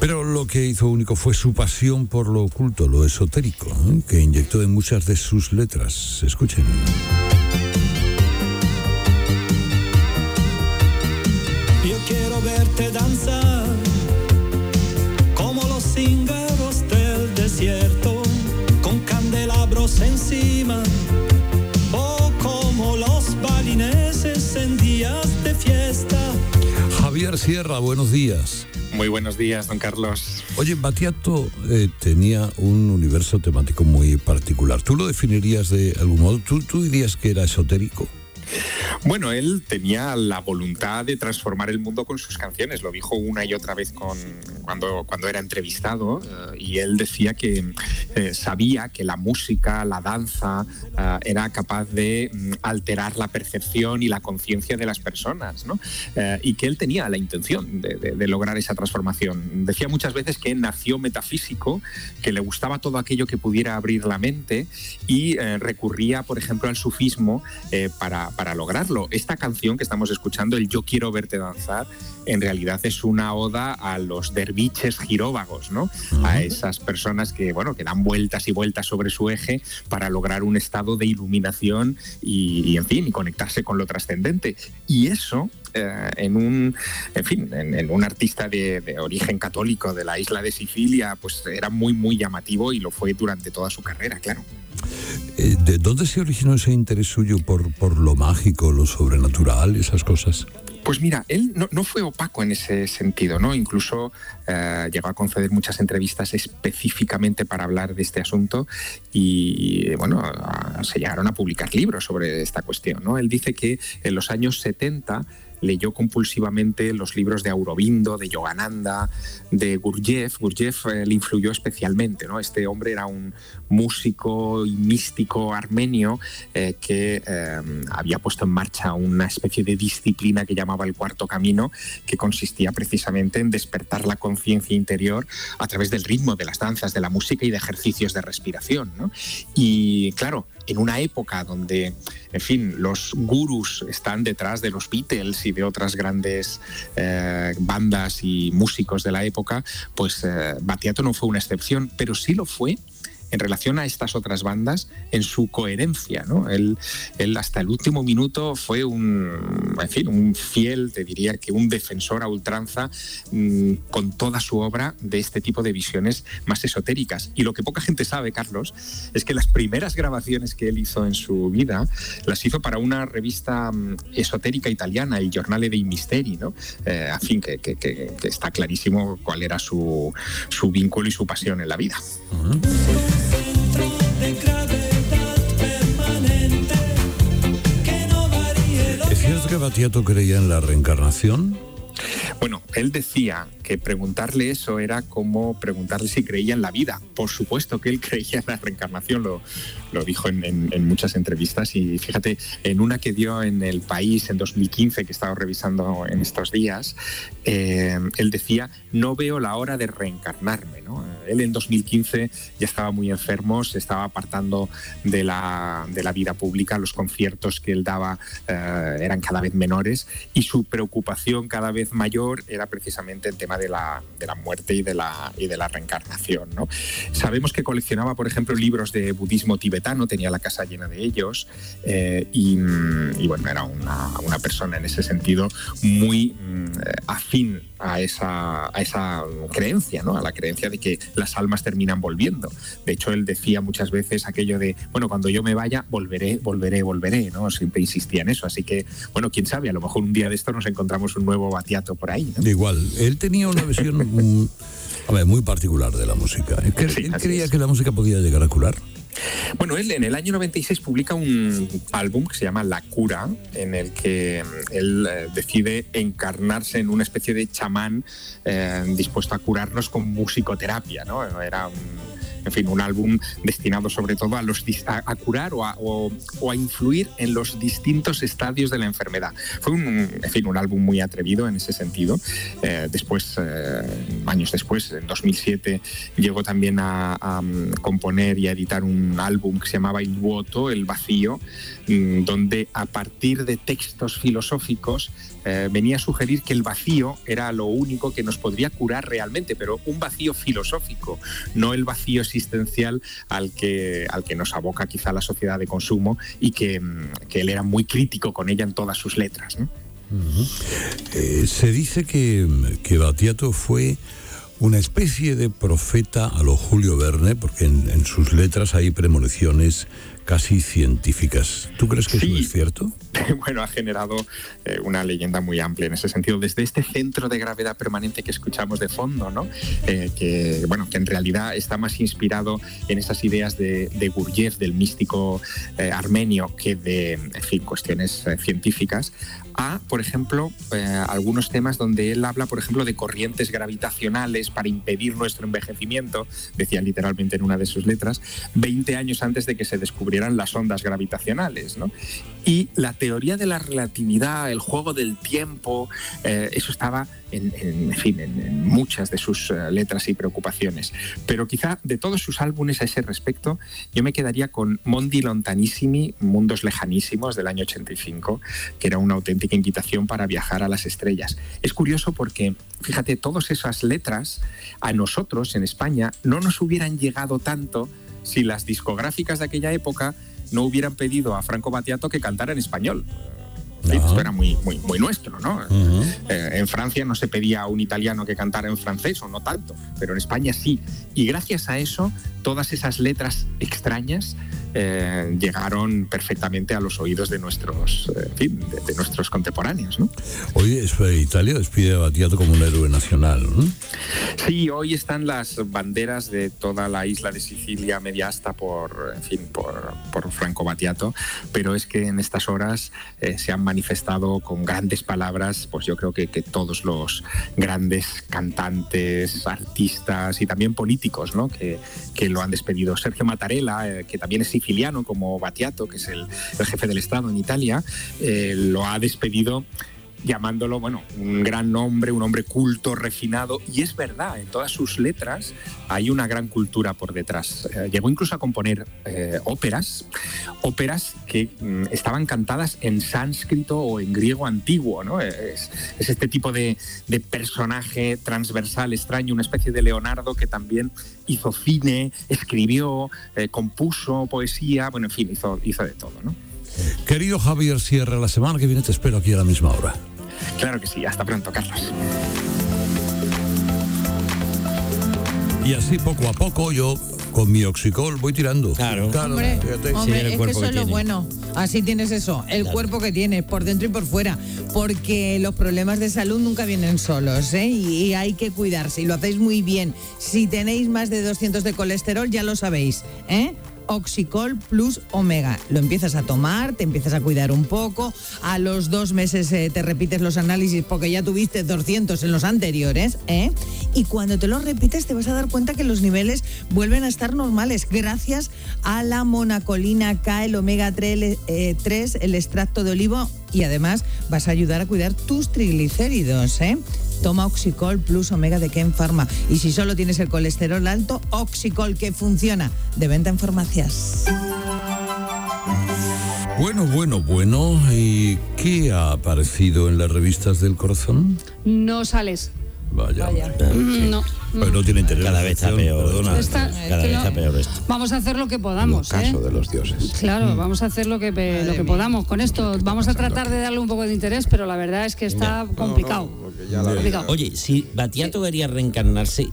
Pero lo que hizo único fue su pasión por lo oculto, lo esotérico, ¿eh? que inyectó en muchas de sus letras. Escuchen. Yo quiero verte danzar como los cíngaros del desierto, con candelabros encima, o como los balineses en días de fiesta. Javier Sierra, buenos días. Muy buenos días, don Carlos. Oye, Batiato eh, tenía un universo temático muy particular. ¿Tú lo definirías de algún modo? ¿Tú, tú dirías que era esotérico? Bueno, él tenía la voluntad de transformar el mundo con sus canciones. Lo dijo una y otra vez cuando, cuando era entrevistado eh, y él decía que eh, sabía que la música, la danza, eh, era capaz de mm, alterar la percepción y la conciencia de las personas, y que él tenía la intención de, de- lograr esa transformación. Decía muchas veces que nació metafísico, que le gustaba todo aquello que pudiera abrir la mente y recurría, por ejemplo, al sufismo para, para lograrlo. Esta canción que estamos escuchando, el Yo quiero verte danzar, en realidad es una oda a los derviches giróvagos, ¿no? A esas personas que, bueno, que dan vueltas y vueltas sobre su eje para lograr un estado de iluminación y, y, en fin, y conectarse con lo trascendente. Y eso eh, en un, en fin, en, en un artista de, de origen católico de la isla de Sicilia, pues era muy, muy llamativo y lo fue durante toda su carrera, claro. Eh, ¿De dónde se originó ese interés suyo por, por lo mágico, lo sobrenatural, esas cosas? Pues mira, él no, no fue opaco en ese sentido, ¿no? Incluso eh, llegó a conceder muchas entrevistas específicamente para hablar de este asunto y, bueno, a- se llegaron a publicar libros sobre esta cuestión, ¿no? Él dice que en los años 70 leyó compulsivamente los libros de Aurobindo, de Yogananda, de Gurdjieff. Gurdjieff eh, le influyó especialmente. ¿no? Este hombre era un músico y místico armenio eh, que eh, había puesto en marcha una especie de disciplina que llamaba el cuarto camino, que consistía precisamente en despertar la conciencia interior a través del ritmo de las danzas, de la música y de ejercicios de respiración. ¿no? Y claro, en una época donde, en fin, los gurús están detrás de los Beatles y de otras grandes eh, bandas y músicos de la época, pues eh, Battiato no fue una excepción, pero sí lo fue en relación a estas otras bandas en su coherencia. ¿no? Él, él hasta el último minuto fue un, en fin, un fiel, te diría que un defensor a ultranza mm, con toda su obra de este tipo de visiones más esotéricas. Y lo que poca gente sabe, Carlos, es que las primeras grabaciones que él hizo en su vida las hizo para una revista mm, esotérica italiana, el Giornale dei Misteri, ¿no? Eh, a fin, que, que- que- está clarísimo cuál era su, su vínculo y su pasión en la vida. ¿Es cierto que Battiato creía en la reencarnación? Bueno, él decía que preguntarle eso era como preguntarle si creía en la vida. Por supuesto que él creía en la reencarnación, lo, lo dijo en, muchas entrevistas y fíjate, en una que dio en El País en 2015, que he estado revisando en estos días, eh, él decía, no veo la hora de reencarnarme. Él en 2015 ya estaba muy enfermo, se estaba apartando de la, de la vida pública, los conciertos que él daba eh, eran cada vez menores y su preocupación cada vez mayor era precisamente el tema de la, de la muerte y de la, y de la reencarnación. ¿no? Sabemos que coleccionaba, por ejemplo, libros de budismo tibetano, tenía la casa llena de ellos eh, y, bueno, era una, una persona en ese sentido muy mm, eh, afín a esa, a esa creencia, ¿no? a la creencia de que las almas terminan volviendo. De hecho, él decía muchas veces aquello de, bueno, cuando yo me vaya, volveré, volveré, volveré, ¿no? Siempre insistía en eso. Así que, bueno, quién sabe, a lo mejor un día de esto nos encontramos un nuevo batiato por ahí. ¿no? Igual, él tenía una visión a ver, muy particular de la música. Él creía que la música podía llegar a curar. Bueno, él en el año 96 publica un álbum que se llama La Cura, en el que mm, él eh, decide encarnarse en una especie de chamán eh, dispuesto a curarnos con musicoterapia, ¿no? Era un, en fin, un álbum destinado sobre todo a, los, a, a curar o a, o- a influir en los distintos estadios de la enfermedad. Fue un, en fin, un álbum muy atrevido en ese sentido. Eh, después, eh, años después, en 2007, llegó también a, a, mm, componer y a editar un álbum que se llamaba Il Vuoto, El Vacío, mm, donde a partir de textos filosóficos eh, venía a sugerir que el vacío era lo único que nos podría curar realmente, pero un vacío filosófico, no el vacío existencial al que, al que nos aboca quizá la sociedad de consumo y que, mm, que él era muy crítico con ella en todas sus letras. Eh, se dice que, que Battiato fue una especie de profeta a lo Julio Verne, porque en, en sus letras hay premoniciones casi científicas. ¿Tú crees que eso es cierto? bueno, ha generado eh, una leyenda muy amplia en ese sentido. Desde este centro de gravedad permanente que escuchamos de fondo, ¿no? Eh, que, bueno, que en realidad está más inspirado en esas ideas de, de Gurdjieff, del místico eh, armenio, que de, en fin, cuestiones científicas, a, por ejemplo, eh, algunos temas donde él habla, por ejemplo, de corrientes gravitacionales para impedir nuestro envejecimiento, decía literalmente en una de sus letras, 20 años antes de que se descubrieran las ondas gravitacionales. ¿no? Y la teoría de la relatividad, el juego del tiempo, eh, eso estaba en, en- en fin, en, en muchas de sus eh, letras y preocupaciones. Pero quizá de todos sus álbumes a ese respecto, yo me quedaría con Mondi Lontanissimi, Mundos Lejanísimos, del año 85, que era una auténtica invitación para viajar a las estrellas. Es curioso porque, fíjate, todas esas letras a nosotros en España no nos hubieran llegado tanto si las discográficas de aquella época no hubieran pedido a Franco Battiato que cantara en español. Sí, Esto era muy, muy, muy nuestro, ¿no? Eh, en Francia no se pedía a un italiano que cantara en francés, o no tanto, pero en España sí. Y gracias a eso, todas esas letras extrañas eh, llegaron perfectamente a los oídos de nuestros, eh, en fin, de, de nuestros contemporáneos. ¿no? Hoy eh, Italia despide a Battiato como un héroe nacional. ¿no? Sí, hoy están las banderas de toda la isla de Sicilia media asta por, en fin, por, por Franco Battiato, pero es que en estas horas eh, se han manifestado con grandes palabras, pues yo creo que, que todos los grandes cantantes, artistas y también políticos, ¿no? Que, que lo han despedido. Sergio Mattarella, eh, que también es siciliano como Battiato, que es el, jefe del Estado en Italia, eh, lo ha despedido llamándolo, bueno, un gran hombre, un hombre culto, refinado, y es verdad, en todas sus letras hay una gran cultura por detrás. Eh, llegó incluso a componer eh, óperas, óperas que mm, estaban cantadas en sánscrito o en griego antiguo, ¿no? Es, es este tipo de, de personaje transversal, extraño, una especie de Leonardo que también hizo cine, escribió, eh, compuso poesía, bueno, en fin, hizo, hizo de todo, ¿no? Querido Javier Sierra, la semana que viene te espero aquí a la misma hora. Claro que sí, hasta pronto, Carlos. Y así poco a poco yo con mi oxicol voy tirando. Claro. Hombre, hombre, es que eso es lo bueno. Así tienes eso, el cuerpo que tienes, por dentro y por fuera. Porque los problemas de salud nunca vienen solos, ¿eh? Y, y hay que cuidarse. Y lo hacéis muy bien. Si tenéis más de 200 de colesterol, ya lo sabéis, ¿eh? Oxicol Plus Omega. Lo empiezas a tomar, te empiezas a cuidar un poco. A los dos meses eh, te repites los análisis porque ya tuviste 200 en los anteriores. ¿eh? Y cuando te los repites te vas a dar cuenta que los niveles vuelven a estar normales gracias a la monacolina K, el omega 3, eh, 3, el extracto de olivo y además vas a ayudar a cuidar tus triglicéridos. ¿eh? Toma Oxicol Plus Omega de Ken Pharma. Y si solo tienes el colesterol alto, Oxicol que funciona. De venta en farmacias. Bueno, bueno, bueno. ¿Y qué ha aparecido en las revistas del corazón? No sales. Vaya. Mm, No. Pero no tiene interés. Cada vez está peor. Perdona. Está- Cada vez no- está peor esto. Vamos a hacer lo que podamos, ¿eh? Caso de los dioses. Claro, vamos a hacer lo que, lo que podamos con esto. Vamos a tratar de darle un poco de interés, pero la verdad es que está complicado. complicado. Oye, si Batiato quería reencarnarse,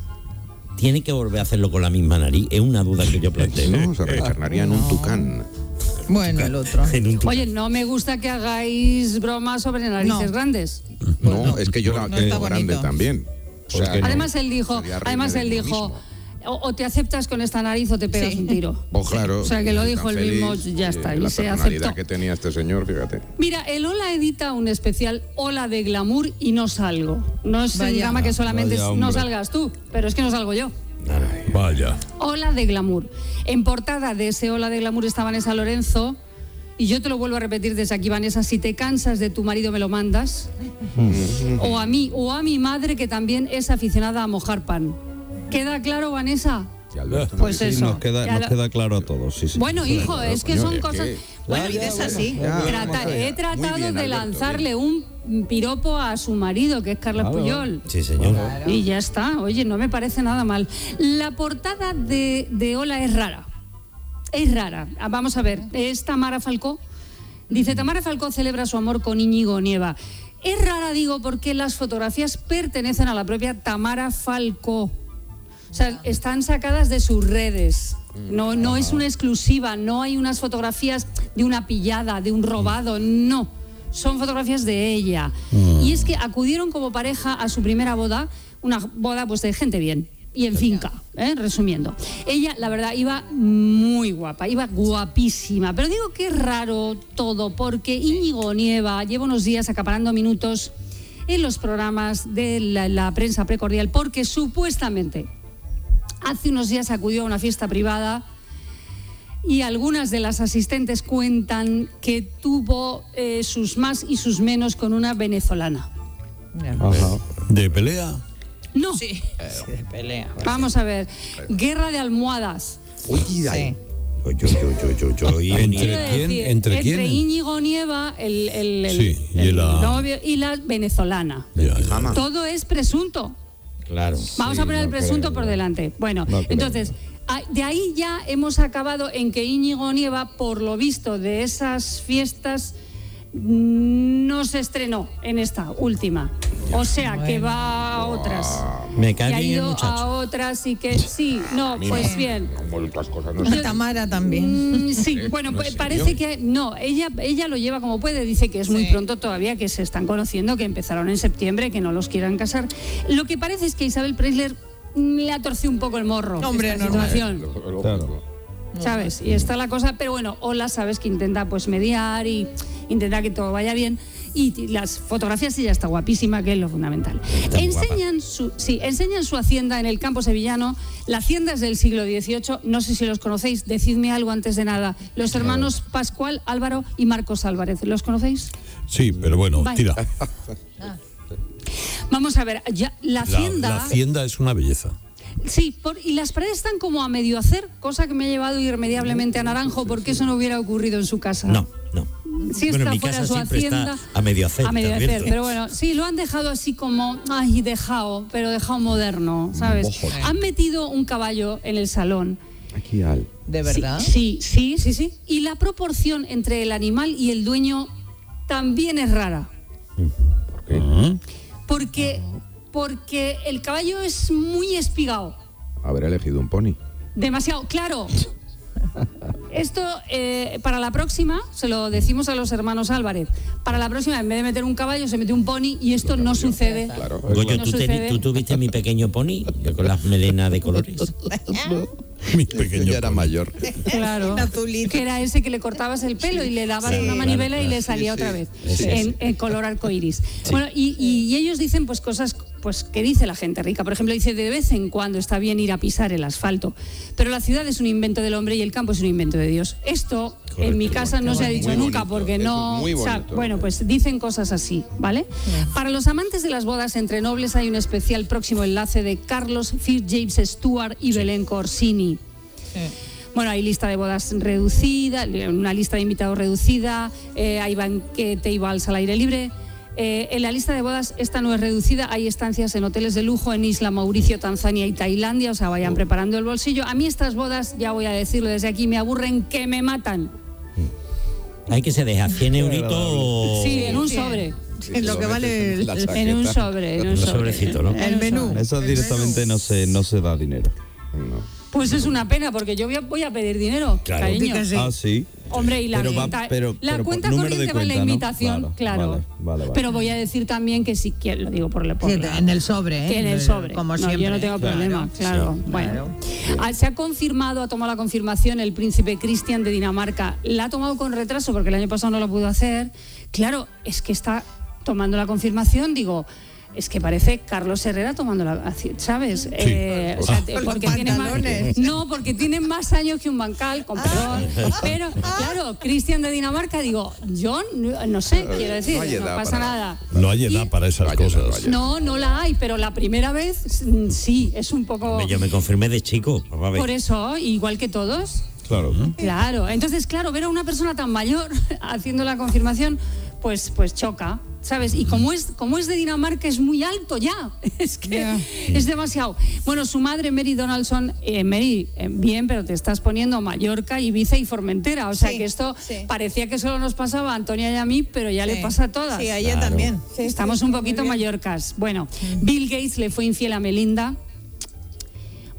¿tiene que volver a hacerlo con la misma nariz? Es una duda que yo planteo. No, se reencarnaría en un tucán. Bueno, el otro. Oye, no me gusta que hagáis bromas sobre narices No. grandes. No, es que yo la no tengo está grande bonito. también. O sea? Además él dijo, además él dijo, o, o te aceptas con esta nariz o te pegas Sí. un tiro. Oh, claro. O sea, que lo dijo él feliz, mismo, ya está, eh, y la se aceptó. que tenía este señor, fíjate. Mira, el Ola edita un especial Ola de glamour y no salgo. No es el drama que solamente no salgas tú, pero es que no salgo yo. Vaya. Ola de glamour. En portada de ese Ola de glamour está Vanessa Lorenzo. Y yo te lo vuelvo a repetir desde aquí, Vanessa, si te cansas de tu marido me lo mandas. O a mí, o a mi madre que también es aficionada a mojar pan. ¿Queda claro, Vanessa? Y. Pues eso. Nos queda, nos lo- queda claro a todos. Sí, sí. Bueno, hijo, es que son cosas... Bueno, vida es así. He tratado bien, de Alberto, lanzarle un piropo a su marido, que es Carlos Claro. Puyol. Sí, señor. Y ya está, oye, no me parece nada mal. La portada de, de Ola es rara. Es rara. Ah, Vamos a ver, es Tamara Falcó. Dice, Tamara Falcó celebra su amor con Íñigo Nieva. Es rara, digo, porque las fotografías pertenecen a la propia Tamara Falcó. O sea, están sacadas de sus redes. No, no es una exclusiva, no hay unas fotografías de una pillada, de un robado, no. Son fotografías de ella. Y es que acudieron como pareja a su primera boda, una boda pues de gente bien y en finca, ¿eh? resumiendo. Ella, la verdad, iba muy guapa, iba guapísima. Pero digo que es raro todo, porque Íñigo Nieva lleva unos días acaparando minutos en los programas de la, la prensa precordial, porque supuestamente hace unos días acudió a una fiesta privada y algunas de las asistentes cuentan que tuvo eh, sus más y sus menos con una venezolana. ¿De pelea? No, Sí, de pelea. vamos a ver, guerra de almohadas. Uy, ay. Yo, yo, yo, yo, yo, y ¿Entre quién? decir, ¿Entre quién? Íñigo Nieva, el, el- el- Sí, y el la- novio, y la venezolana. Ya. Todo es presunto. Claro. Vamos Sí, a poner el presunto creo, por delante. Bueno, No entonces, de ahí ya hemos acabado en que Íñigo Nieva, por lo visto de esas fiestas, mm, no se estrenó en esta última. O sea, que va a otras. Me cae ha ido a otras y que sí, no, pues bien. Cosas, no sé. Tamara también. Mm, sí, bueno, pues parece que no, ella, ella lo lleva como puede, dice que es muy pronto todavía, que se están conociendo, que empezaron en septiembre, que no los quieran casar. Lo que parece es que Isabel Preisler le ha torcido un poco el morro. Hombre, esta situación. ¿Sabes? Y está la cosa, pero bueno, Hola, sabes que intenta pues mediar y intenta que todo vaya bien. Y las fotografías ella está guapísima, que es lo fundamental. Está. Enseñan su, sí, enseñan su hacienda en el campo sevillano. La hacienda es del siglo XVIII. No sé si los conocéis. Decidme algo antes de nada. Los hermanos Pascual, Álvaro y Marcos Álvarez. ¿Los conocéis? Sí, pero bueno, tira. Vamos a ver. Ya, la hacienda. la hacienda es una belleza. Sí, por- y las paredes están como a medio hacer, cosa que me ha llevado irremediablemente a Naranjo, porque eso no hubiera ocurrido en su casa. No, no. Si bueno, está mi fuera casa su hacienda. está a medio hacer. a medio hacer, pero bueno, sí, lo han dejado así como, ay, dejado, pero dejado moderno, ¿sabes? Ojo. Han metido un caballo en el salón. Aquí al. ¿De verdad? Sí, sí, sí, sí. Y la proporción entre el animal y el dueño también es rara. ¿Por qué? Porque, porque el caballo es muy espigado. Haber elegido un pony. Demasiado, claro. Esto, eh, para la próxima, se lo decimos a los hermanos Álvarez, para la próxima, en vez de meter un caballo, se mete un pony y esto no sucede. Claro. Goyo, No ¿tú, teni- sucede. tú tuviste mi pequeño pony con las melenas de colores. Mi pequeño ya era mayor. Claro. Que era ese que le cortabas el pelo y le dabas Sí, una claro, manivela y le salía Sí, otra sí. vez en, sí. en color arcoiris. Bueno, y, y- y ellos dicen pues cosas pues que dice la gente rica. Por ejemplo, dice de vez en cuando está bien ir a pisar el asfalto, pero la ciudad es un invento del hombre y el campo es un invento de Dios. Esto en mi casa no se ha dicho nunca bonito, porque no. muy o sea, bonito. bueno, pues dicen cosas así, ¿vale? Para los amantes de las bodas entre nobles hay un especial próximo enlace de Carlos James Stewart y Belén Corsini. Bueno, hay lista de bodas reducida, una lista de invitados reducida, eh, hay banquete y vals al aire libre. Eh, en la lista de bodas esta no es reducida, hay estancias en hoteles de lujo en Isla Mauricio, Tanzania y Tailandia, o sea, vayan preparando el bolsillo. A mí estas bodas, ya voy a decirlo desde aquí, me aburren que me matan. Hay que se deja 100 euritos. Sí, en un sobre. Es lo que vale el, En un sobre, en un Un sobre. sobrecito, ¿no? el menú. Eso directamente no se, no se da dinero. Pues es una pena, porque yo voy a, voy a pedir dinero, Claro. cariño. Ah, sí. Hombre, y la, Pero va- cuenta- pero- la pero por cuenta corriente va en la cuenta, ¿no? invitación, Claro, claro. vale, vale, vale. Pero voy a decir también que si quiero, lo digo por, por Sí, la- en el sobre, ¿eh? que en el sobre. Como No, siempre. yo no tengo Claro. problema, claro. Sí, bueno, claro. Ah, se ha confirmado, ha tomado la confirmación el príncipe Cristian de Dinamarca. La ha tomado con retraso porque el año pasado no lo pudo hacer. Claro, es que está tomando la confirmación, digo. Es que parece Carlos Herrera tomando la, ¿sabes? Eh, o sea, porque tiene más, no, porque tiene más años que un bancal, con perdón. Pero, claro, Cristian de Dinamarca, digo, yo no, no sé, quiero decir, No no, pasa para- nada. No hay edad para esas cosas. No, no la hay, pero la primera vez mm, sí, es un poco. Yo me confirmé de chico. Por eso, igual que todos. Claro. Claro, entonces, claro, ver a una persona tan mayor haciendo la confirmación, pues, pues choca, ¿sabes? Y como es, como es de Dinamarca, es muy alto ya. Es que es demasiado. Bueno, su madre, Mary Donaldson, eh, Mary, eh, bien, pero te estás poniendo Mallorca, Ibiza y Formentera. O sea Sí, que esto sí. parecía que solo nos pasaba a Antonia y a mí, pero ya le pasa a todas. Sí, a ella Claro. también. Sí, Estamos sí, un poquito mallorcas. Bueno, Bill Gates le fue infiel a Melinda.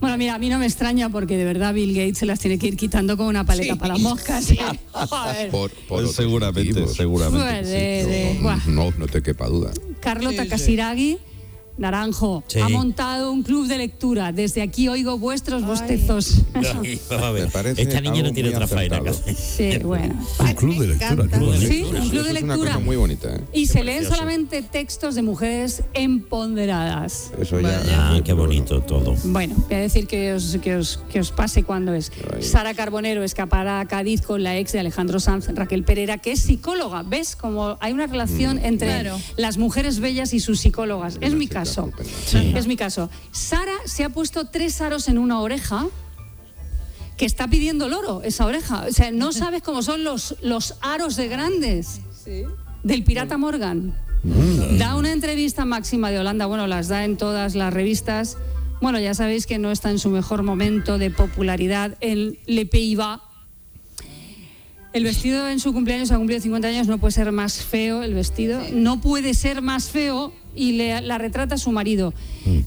Bueno, mira, a mí no me extraña porque de verdad Bill Gates se las tiene que ir quitando con una paleta para las moscas. Joder. Por, Pues seguramente, seguramente. Pues de- de- buah. No, no te quepa duda. Carlota Casiraghi, Naranjo, Sí. ha montado un club de lectura. Desde aquí oigo vuestros bostezos. Ay, a ver. parece Esta niña no tiene otra faena. Sí, bueno. Un club de lectura. qué bonito. Sí, un club de Es una lectura. cosa muy bonita, ¿eh? Y se leen solamente textos de mujeres empoderadas. Eso ya. Ah, qué bonito todo. Bueno, voy a decir que os, que os, que os pase cuando es. Sara Carbonero escapará a Cádiz con la ex de Alejandro Sanz, Raquel Pereira, que es psicóloga. ¿Ves? Como hay una relación Mm. entre Claro. las mujeres bellas y sus psicólogas. Es mi caso. Es mi caso. Sara se ha puesto tres aros en una oreja que está pidiendo loro, esa oreja. O sea, no sabes cómo son los, los aros de grandes del pirata Morgan. Da una entrevista máxima de Holanda, bueno, las da en todas las revistas. Bueno, ya sabéis que no está en su mejor momento de popularidad en Le Pays Bas. El vestido en su cumpleaños ha cumplido 50 años, no puede ser más feo el vestido, no puede ser más feo y le- la retrata a su marido.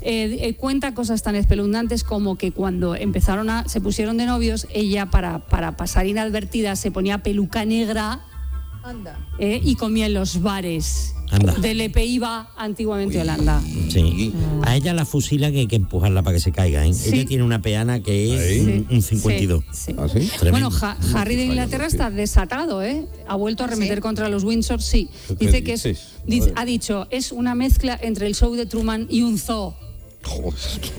Eh, eh, cuenta cosas tan espeluznantes como que cuando empezaron a, se pusieron de novios, ella para, para pasar inadvertida se ponía peluca negra. Eh, y comía en los bares Anda. del EPIBA antiguamente Holanda. Sí. A ella la fusila que hay que empujarla para que se caiga. ¿eh? Sí. Ella tiene una peana que es un, un 52. Sí, sí. ¿Ah, sí? Bueno, Ja- Harry de Inglaterra está desatado, ¿eh? Ha vuelto a arremeter contra los Windsor, sí. Dice que es, dice- ha dicho, es una mezcla entre el show de Truman y un zoo.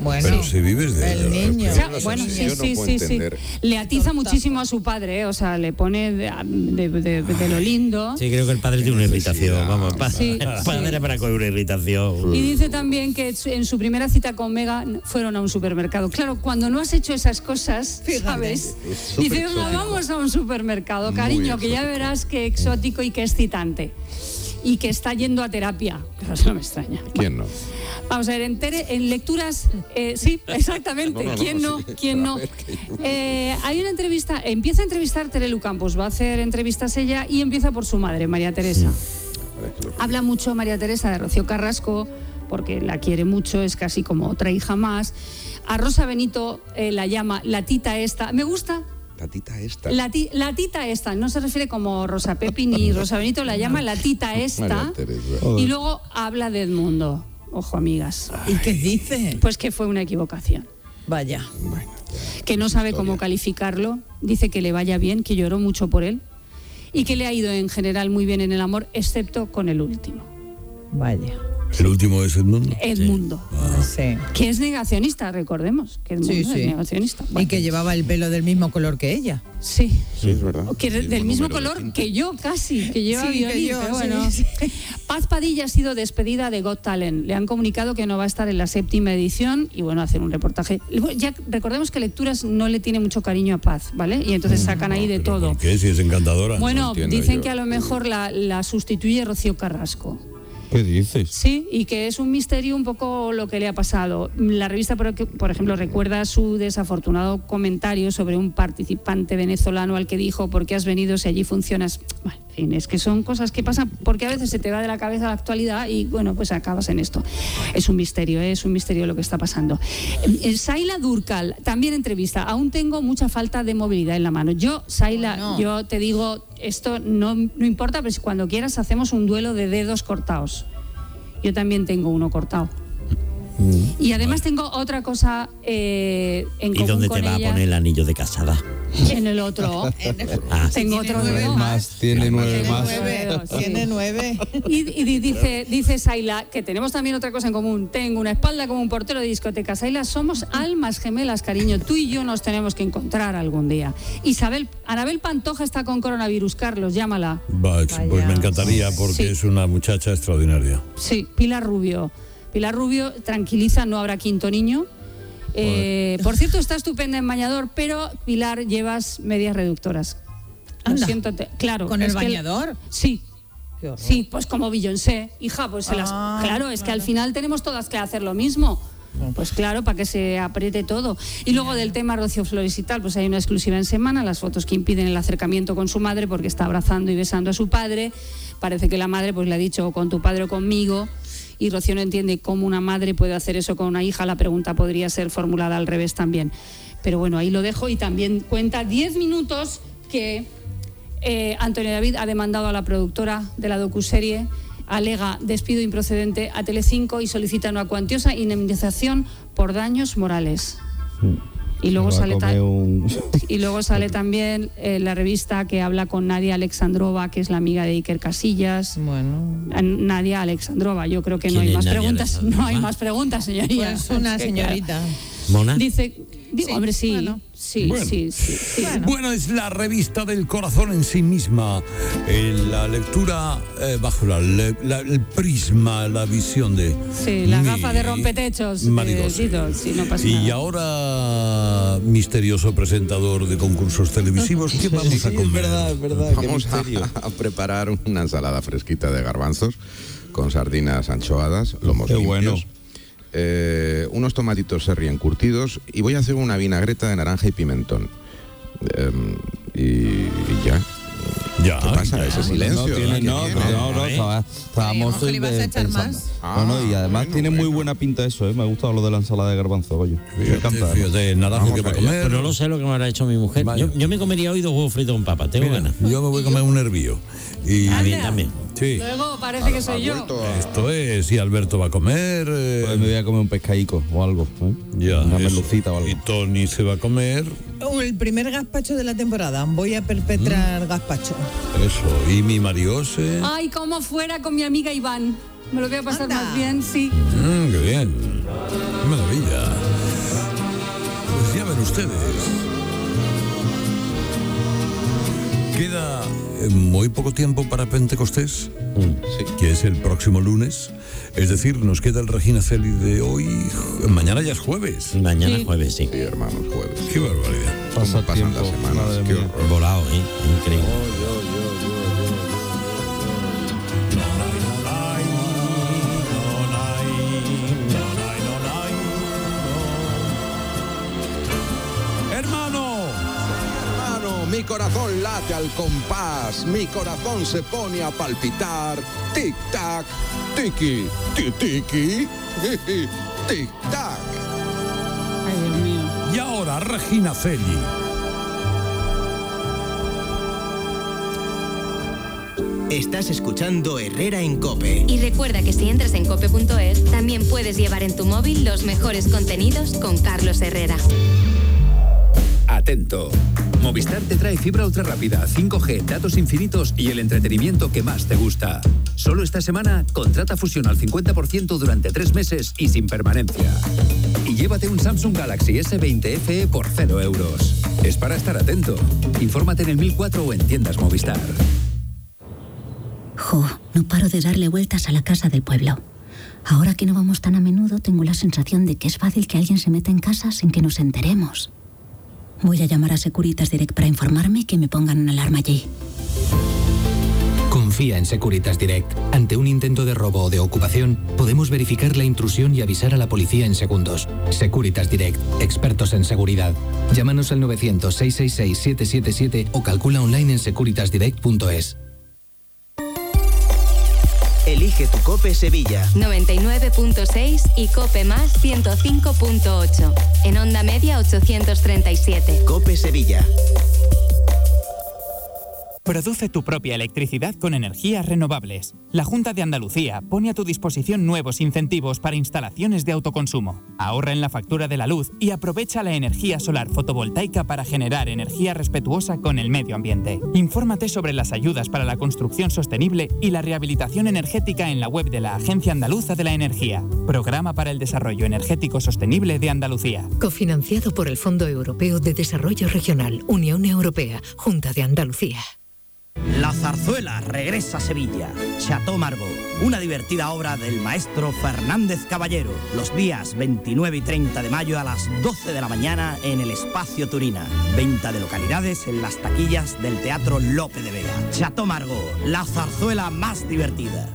Bueno, Pero si vives de el niño. O sea, bueno, sí, no sí, sí, sí. Le atiza muchísimo a su padre, ¿eh? o sea, le pone de, de- de- de lo lindo. Sí, creo que el padre tiene una irritación. Vamos, pa- Sí, padre sí. para coger una irritación. Y dice también que en su primera cita con Megan fueron a un supermercado. Claro, cuando no has hecho esas cosas, ¿sabes? Es súper Dices, "No, exótico. vamos a un supermercado, cariño, que ya verás qué exótico y qué excitante. Y que está yendo a terapia. Eso no me extraña. ¿Quién no? Vamos a ver, en, tere- en lecturas, eh, sí, exactamente. No, no, no, ¿Quién no? sí. ¿Quién no? Eh, hay una entrevista, empieza a entrevistar Terelu Campos, va a hacer entrevistas ella y empieza por su madre, María Teresa. Habla mucho María Teresa de Rocío Carrasco, porque la quiere mucho, es casi como otra hija más. A Rosa Benito eh, la llama la tita esta. Me gusta. La tita esta. La, ti- la tita esta, no se refiere como Rosa Pepi ni Rosa Benito, la llama la tita esta. Y luego habla de Edmundo. Ojo, amigas. ¿Y qué dice? Pues que fue una equivocación. Vaya. Que no sabe cómo calificarlo. Dice que le vaya bien, que lloró mucho por él. Y que le ha ido en general muy bien en el amor, excepto con el último. Vaya. El último es Edmundo. Edmundo. Sí. Que es negacionista, recordemos. Que Edmundo Sí, es sí. negacionista. Y que llevaba el pelo del mismo color que ella. Sí. Sí, es verdad. Que Sí, del mismo color que yo casi, que lleva Sí, que violín, yo, pero bueno. sí. Paz Padilla ha sido despedida de Got Talent. Le han comunicado que no va a estar en la séptima edición y bueno, hacer un reportaje. Ya recordemos que Lecturas no le tiene mucho cariño a Paz, ¿vale? Y entonces sacan ahí de todo. ¿Por qué? Si es encantadora. Bueno, dicen yo. que a lo mejor la, la sustituye Rocío Carrasco. ¿Qué dices? Sí, y que es un misterio un poco lo que le ha pasado. La revista, por, ejemplo, recuerda su desafortunado comentario sobre un participante venezolano al que dijo, ¿por qué has venido si allí funcionas? Fin, es que son cosas que pasan porque a veces se te va de la cabeza la actualidad y bueno, pues acabas en esto. Es un misterio, ¿eh? es un misterio lo que está pasando. Eh, Saila Durcal, también entrevista. Aún tengo mucha falta de movilidad en la mano. Yo, Saila, yo te digo, esto no, no importa, pero si cuando quieras hacemos un duelo de dedos cortados. Yo también tengo uno cortado. Y además tengo otra cosa eh, en ¿Y común dónde con te va a poner el anillo de casada? En el otro. Ah, tengo otro nueve dedo Más, tiene nueve más. Tiene nueve. Y, y di- dice, dice Saila que tenemos también otra cosa en común. Tengo una espalda como un portero de discoteca. Saila, somos almas gemelas, cariño. Tú y yo nos tenemos que encontrar algún día. Isabel, Anabel Pantoja está con coronavirus. Carlos, llámala. Va, Pues me encantaría porque Sí. es una muchacha extraordinaria. Sí, Pilar Rubio. Pilar Rubio tranquiliza, no habrá quinto niño. Eh, por cierto, está estupenda en bañador, pero Pilar llevas medias reductoras. Lo siento, te- claro. ¿Con el bañador? sí. Sí, pues como Beyoncé, hija, pues se las. Ah, Claro, es que al final tenemos todas que hacer lo mismo. Pues claro, para que se apriete todo. Y luego del tema Rocío Flores y tal, pues hay una exclusiva en semana, las fotos que impiden el acercamiento con su madre porque está abrazando y besando a su padre. Parece que la madre pues le ha dicho con tu padre o conmigo. Y Rocío no entiende cómo una madre puede hacer eso con una hija. La pregunta podría ser formulada al revés también. Pero bueno, ahí lo dejo y también cuenta 10 minutos que eh, Antonio David ha demandado a la productora de la docuserie, alega despido improcedente a Telecinco y solicita una cuantiosa indemnización por daños morales. Y luego sale, ta- comer un- y luego sale también eh, la revista que habla con Nadia Alexandrova, que es la amiga de Iker Casillas. Bueno. Nadia Alexandrova, yo creo que no ¿Quién hay más Nadia preguntas. No hay más preguntas, señoría. Pues una señorita. ¿Mona? Dice, digo, Sí, hombre, sí, bueno. sí, Bueno. sí, sí, sí. Bueno. es la revista del corazón en sí misma. Eh, la lectura eh, bajo la, le- la- el prisma, la visión de. Sí, la mi gafa de rompetechos. sí, no pasa Y nada. ahora, misterioso presentador de concursos televisivos, ¿qué vamos a comer? es verdad, es verdad. Vamos a, preparar una ensalada fresquita de garbanzos con sardinas anchoadas, lomos Qué limpios, bueno. Eh, unos tomatitos serri encurtidos y voy a hacer una vinagreta de naranja y pimentón. Em, y, y ya. Ya. ¿Qué pasa? Ese silencio. No, tiene, ¿qué no, tiene? no, no, estaba- estábamos que le ibas a eh, echar pensando. más. No, no, y además tiene muy buena pinta eso, ¿eh? Me ha gustado lo de la ensalada de garbanzo, oye. Me encanta. Fíjate, naranjo que va a comer. Pero no lo sé lo que me habrá hecho mi mujer. Yo, yo me comería hoy dos huevos fritos con papa. Tengo Mira, ganas. yo me voy a comer un nervio. Y A mí también. Sí. Luego parece que soy yo. Esto es, si Alberto va a comer. eh, Pues me voy a comer un pescadico o algo. ¿eh? ya, Una merlucita o algo. Y Tony se va a comer Oh, El primer gazpacho de la temporada. Voy a perpetrar gazpacho. Eso. Y mi Mariose. Ay, como fuera con mi amiga Iván. Me lo voy a pasar más bien, sí. Mm, qué bien. Qué maravilla. Pues ya ven ustedes. Queda muy poco tiempo para Pentecostés, que es el próximo lunes. Es decir, nos queda el Regina Celi de hoy. Mañana ya es jueves. Mañana es jueves, sí. Sí, hermanos, jueves. Qué barbaridad. ¿Cómo Pasa pasan tiempo, las semanas? Qué. Volado, ¿eh? Increíble. Hermano. Mi corazón late al compás, mi corazón se pone a palpitar. Tic tac, tiki, ti tiki, tic tac. Ay, Dios mío. Y ahora Regina Celi. Estás escuchando Herrera en Cope. Y recuerda que si entras en cope.es, también puedes llevar en tu móvil los mejores contenidos con Carlos Herrera. Atento. Movistar te trae fibra ultra rápida, 5G, datos infinitos y el entretenimiento que más te gusta. Solo esta semana, contrata fusión al 50% durante tres meses y sin permanencia. Y llévate un Samsung Galaxy S20 FE por 0 euros. Es para estar atento. Infórmate en el 1004 o en tiendas Movistar. Jo, no paro de darle vueltas a la casa del pueblo. Ahora que no vamos tan a menudo, tengo la sensación de que es fácil que alguien se meta en casa sin que nos enteremos. Voy a llamar a Securitas Direct para informarme que me pongan una alarma allí. Confía en Securitas Direct. Ante un intento de robo o de ocupación, podemos verificar la intrusión y avisar a la policía en segundos. Securitas Direct, expertos en seguridad. Llámanos al 900-666-777 o calcula online en securitasdirect.es. Elige tu Cope Sevilla. 99.6 y Cope Más 105.8. En onda media 837. Cope Sevilla. Produce tu propia electricidad con energías renovables. La Junta de Andalucía pone a tu disposición nuevos incentivos para instalaciones de autoconsumo. Ahorra en la factura de la luz y aprovecha la energía solar fotovoltaica para generar energía respetuosa con el medio ambiente. Infórmate sobre las ayudas para la construcción sostenible y la rehabilitación energética en la web de la Agencia Andaluza de la Energía. Programa para el Desarrollo Energético Sostenible de Andalucía. Cofinanciado por el Fondo Europeo de Desarrollo Regional, Unión Europea, Junta de Andalucía. La zarzuela regresa a Sevilla. Chateau Margaux, una divertida obra del maestro Fernández Caballero. Los días 29 y 30 de mayo a las 12 de la mañana en el Espacio Turina. Venta de localidades en las taquillas del Teatro Lope de Vega. Chateau Margaux, la zarzuela más divertida.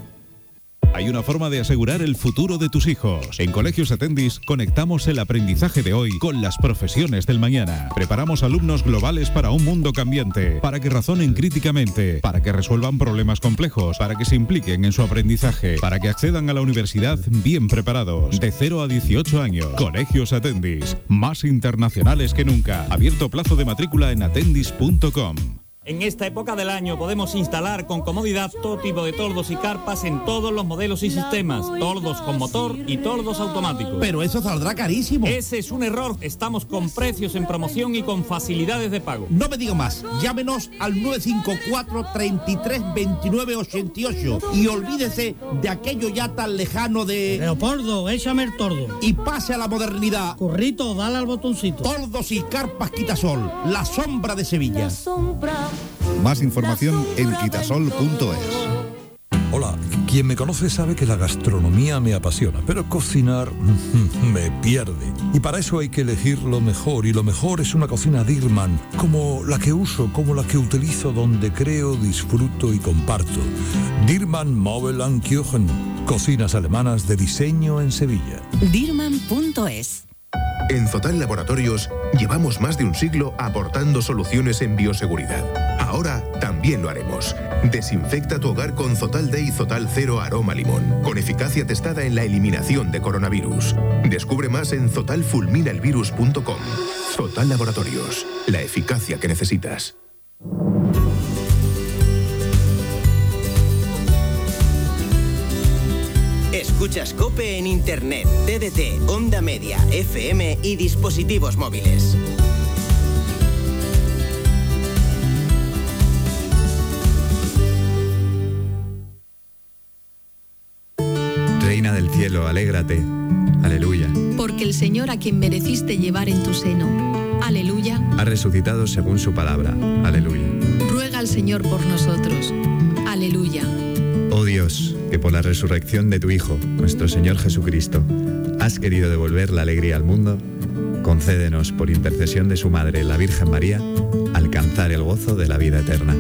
Hay una forma de asegurar el futuro de tus hijos. En Colegios Atendis conectamos el aprendizaje de hoy con las profesiones del mañana. Preparamos alumnos globales para un mundo cambiante, para que razonen críticamente, para que resuelvan problemas complejos, para que se impliquen en su aprendizaje, para que accedan a la universidad bien preparados. De 0 a 18 años. Colegios Atendis. Más internacionales que nunca. Abierto plazo de matrícula en atendis.com. En esta época del año podemos instalar con comodidad todo tipo de tordos y carpas en todos los modelos y sistemas, tordos con motor y tordos automáticos. Pero eso saldrá carísimo. Ese es un error. Estamos con precios en promoción y con facilidades de pago. No me diga más. Llámenos al 954 33 29 88 y olvídese de aquello ya tan lejano de Leopoldo, échame el tordo. y pase a la modernidad. Currito, dale al botoncito. Tordos y carpas Quitasol, la sombra de Sevilla. Más información en quitasol.es. Hola, quien me conoce sabe que la gastronomía me apasiona, pero cocinar me pierde. Y para eso hay que elegir lo mejor, y lo mejor es una cocina Dirman, como la que uso, como la que utilizo, donde creo, disfruto y comparto. Dirman Mobile and Küchen, cocinas alemanas de diseño en Sevilla. Dirman.es En Zotal Laboratorios llevamos más de un siglo aportando soluciones en bioseguridad. Ahora también lo haremos. Desinfecta tu hogar con Zotal Day Zotal Cero Aroma Limón, con eficacia testada en la eliminación de coronavirus. Descubre más en zotalfulminaelvirus.com. Zotal Laboratorios, la eficacia que necesitas. Escuchas Cope en Internet, TDT, Onda Media, FM y dispositivos móviles. Reina del cielo, alégrate. Aleluya. Porque el Señor a quien mereciste llevar en tu seno. Aleluya. Ha resucitado según su palabra. Aleluya. Ruega al Señor por nosotros. Aleluya. Oh Dios, que por la resurrección de tu Hijo, nuestro Señor Jesucristo, has querido devolver la alegría al mundo, concédenos por intercesión de su Madre, la Virgen María, alcanzar el gozo de la vida eterna.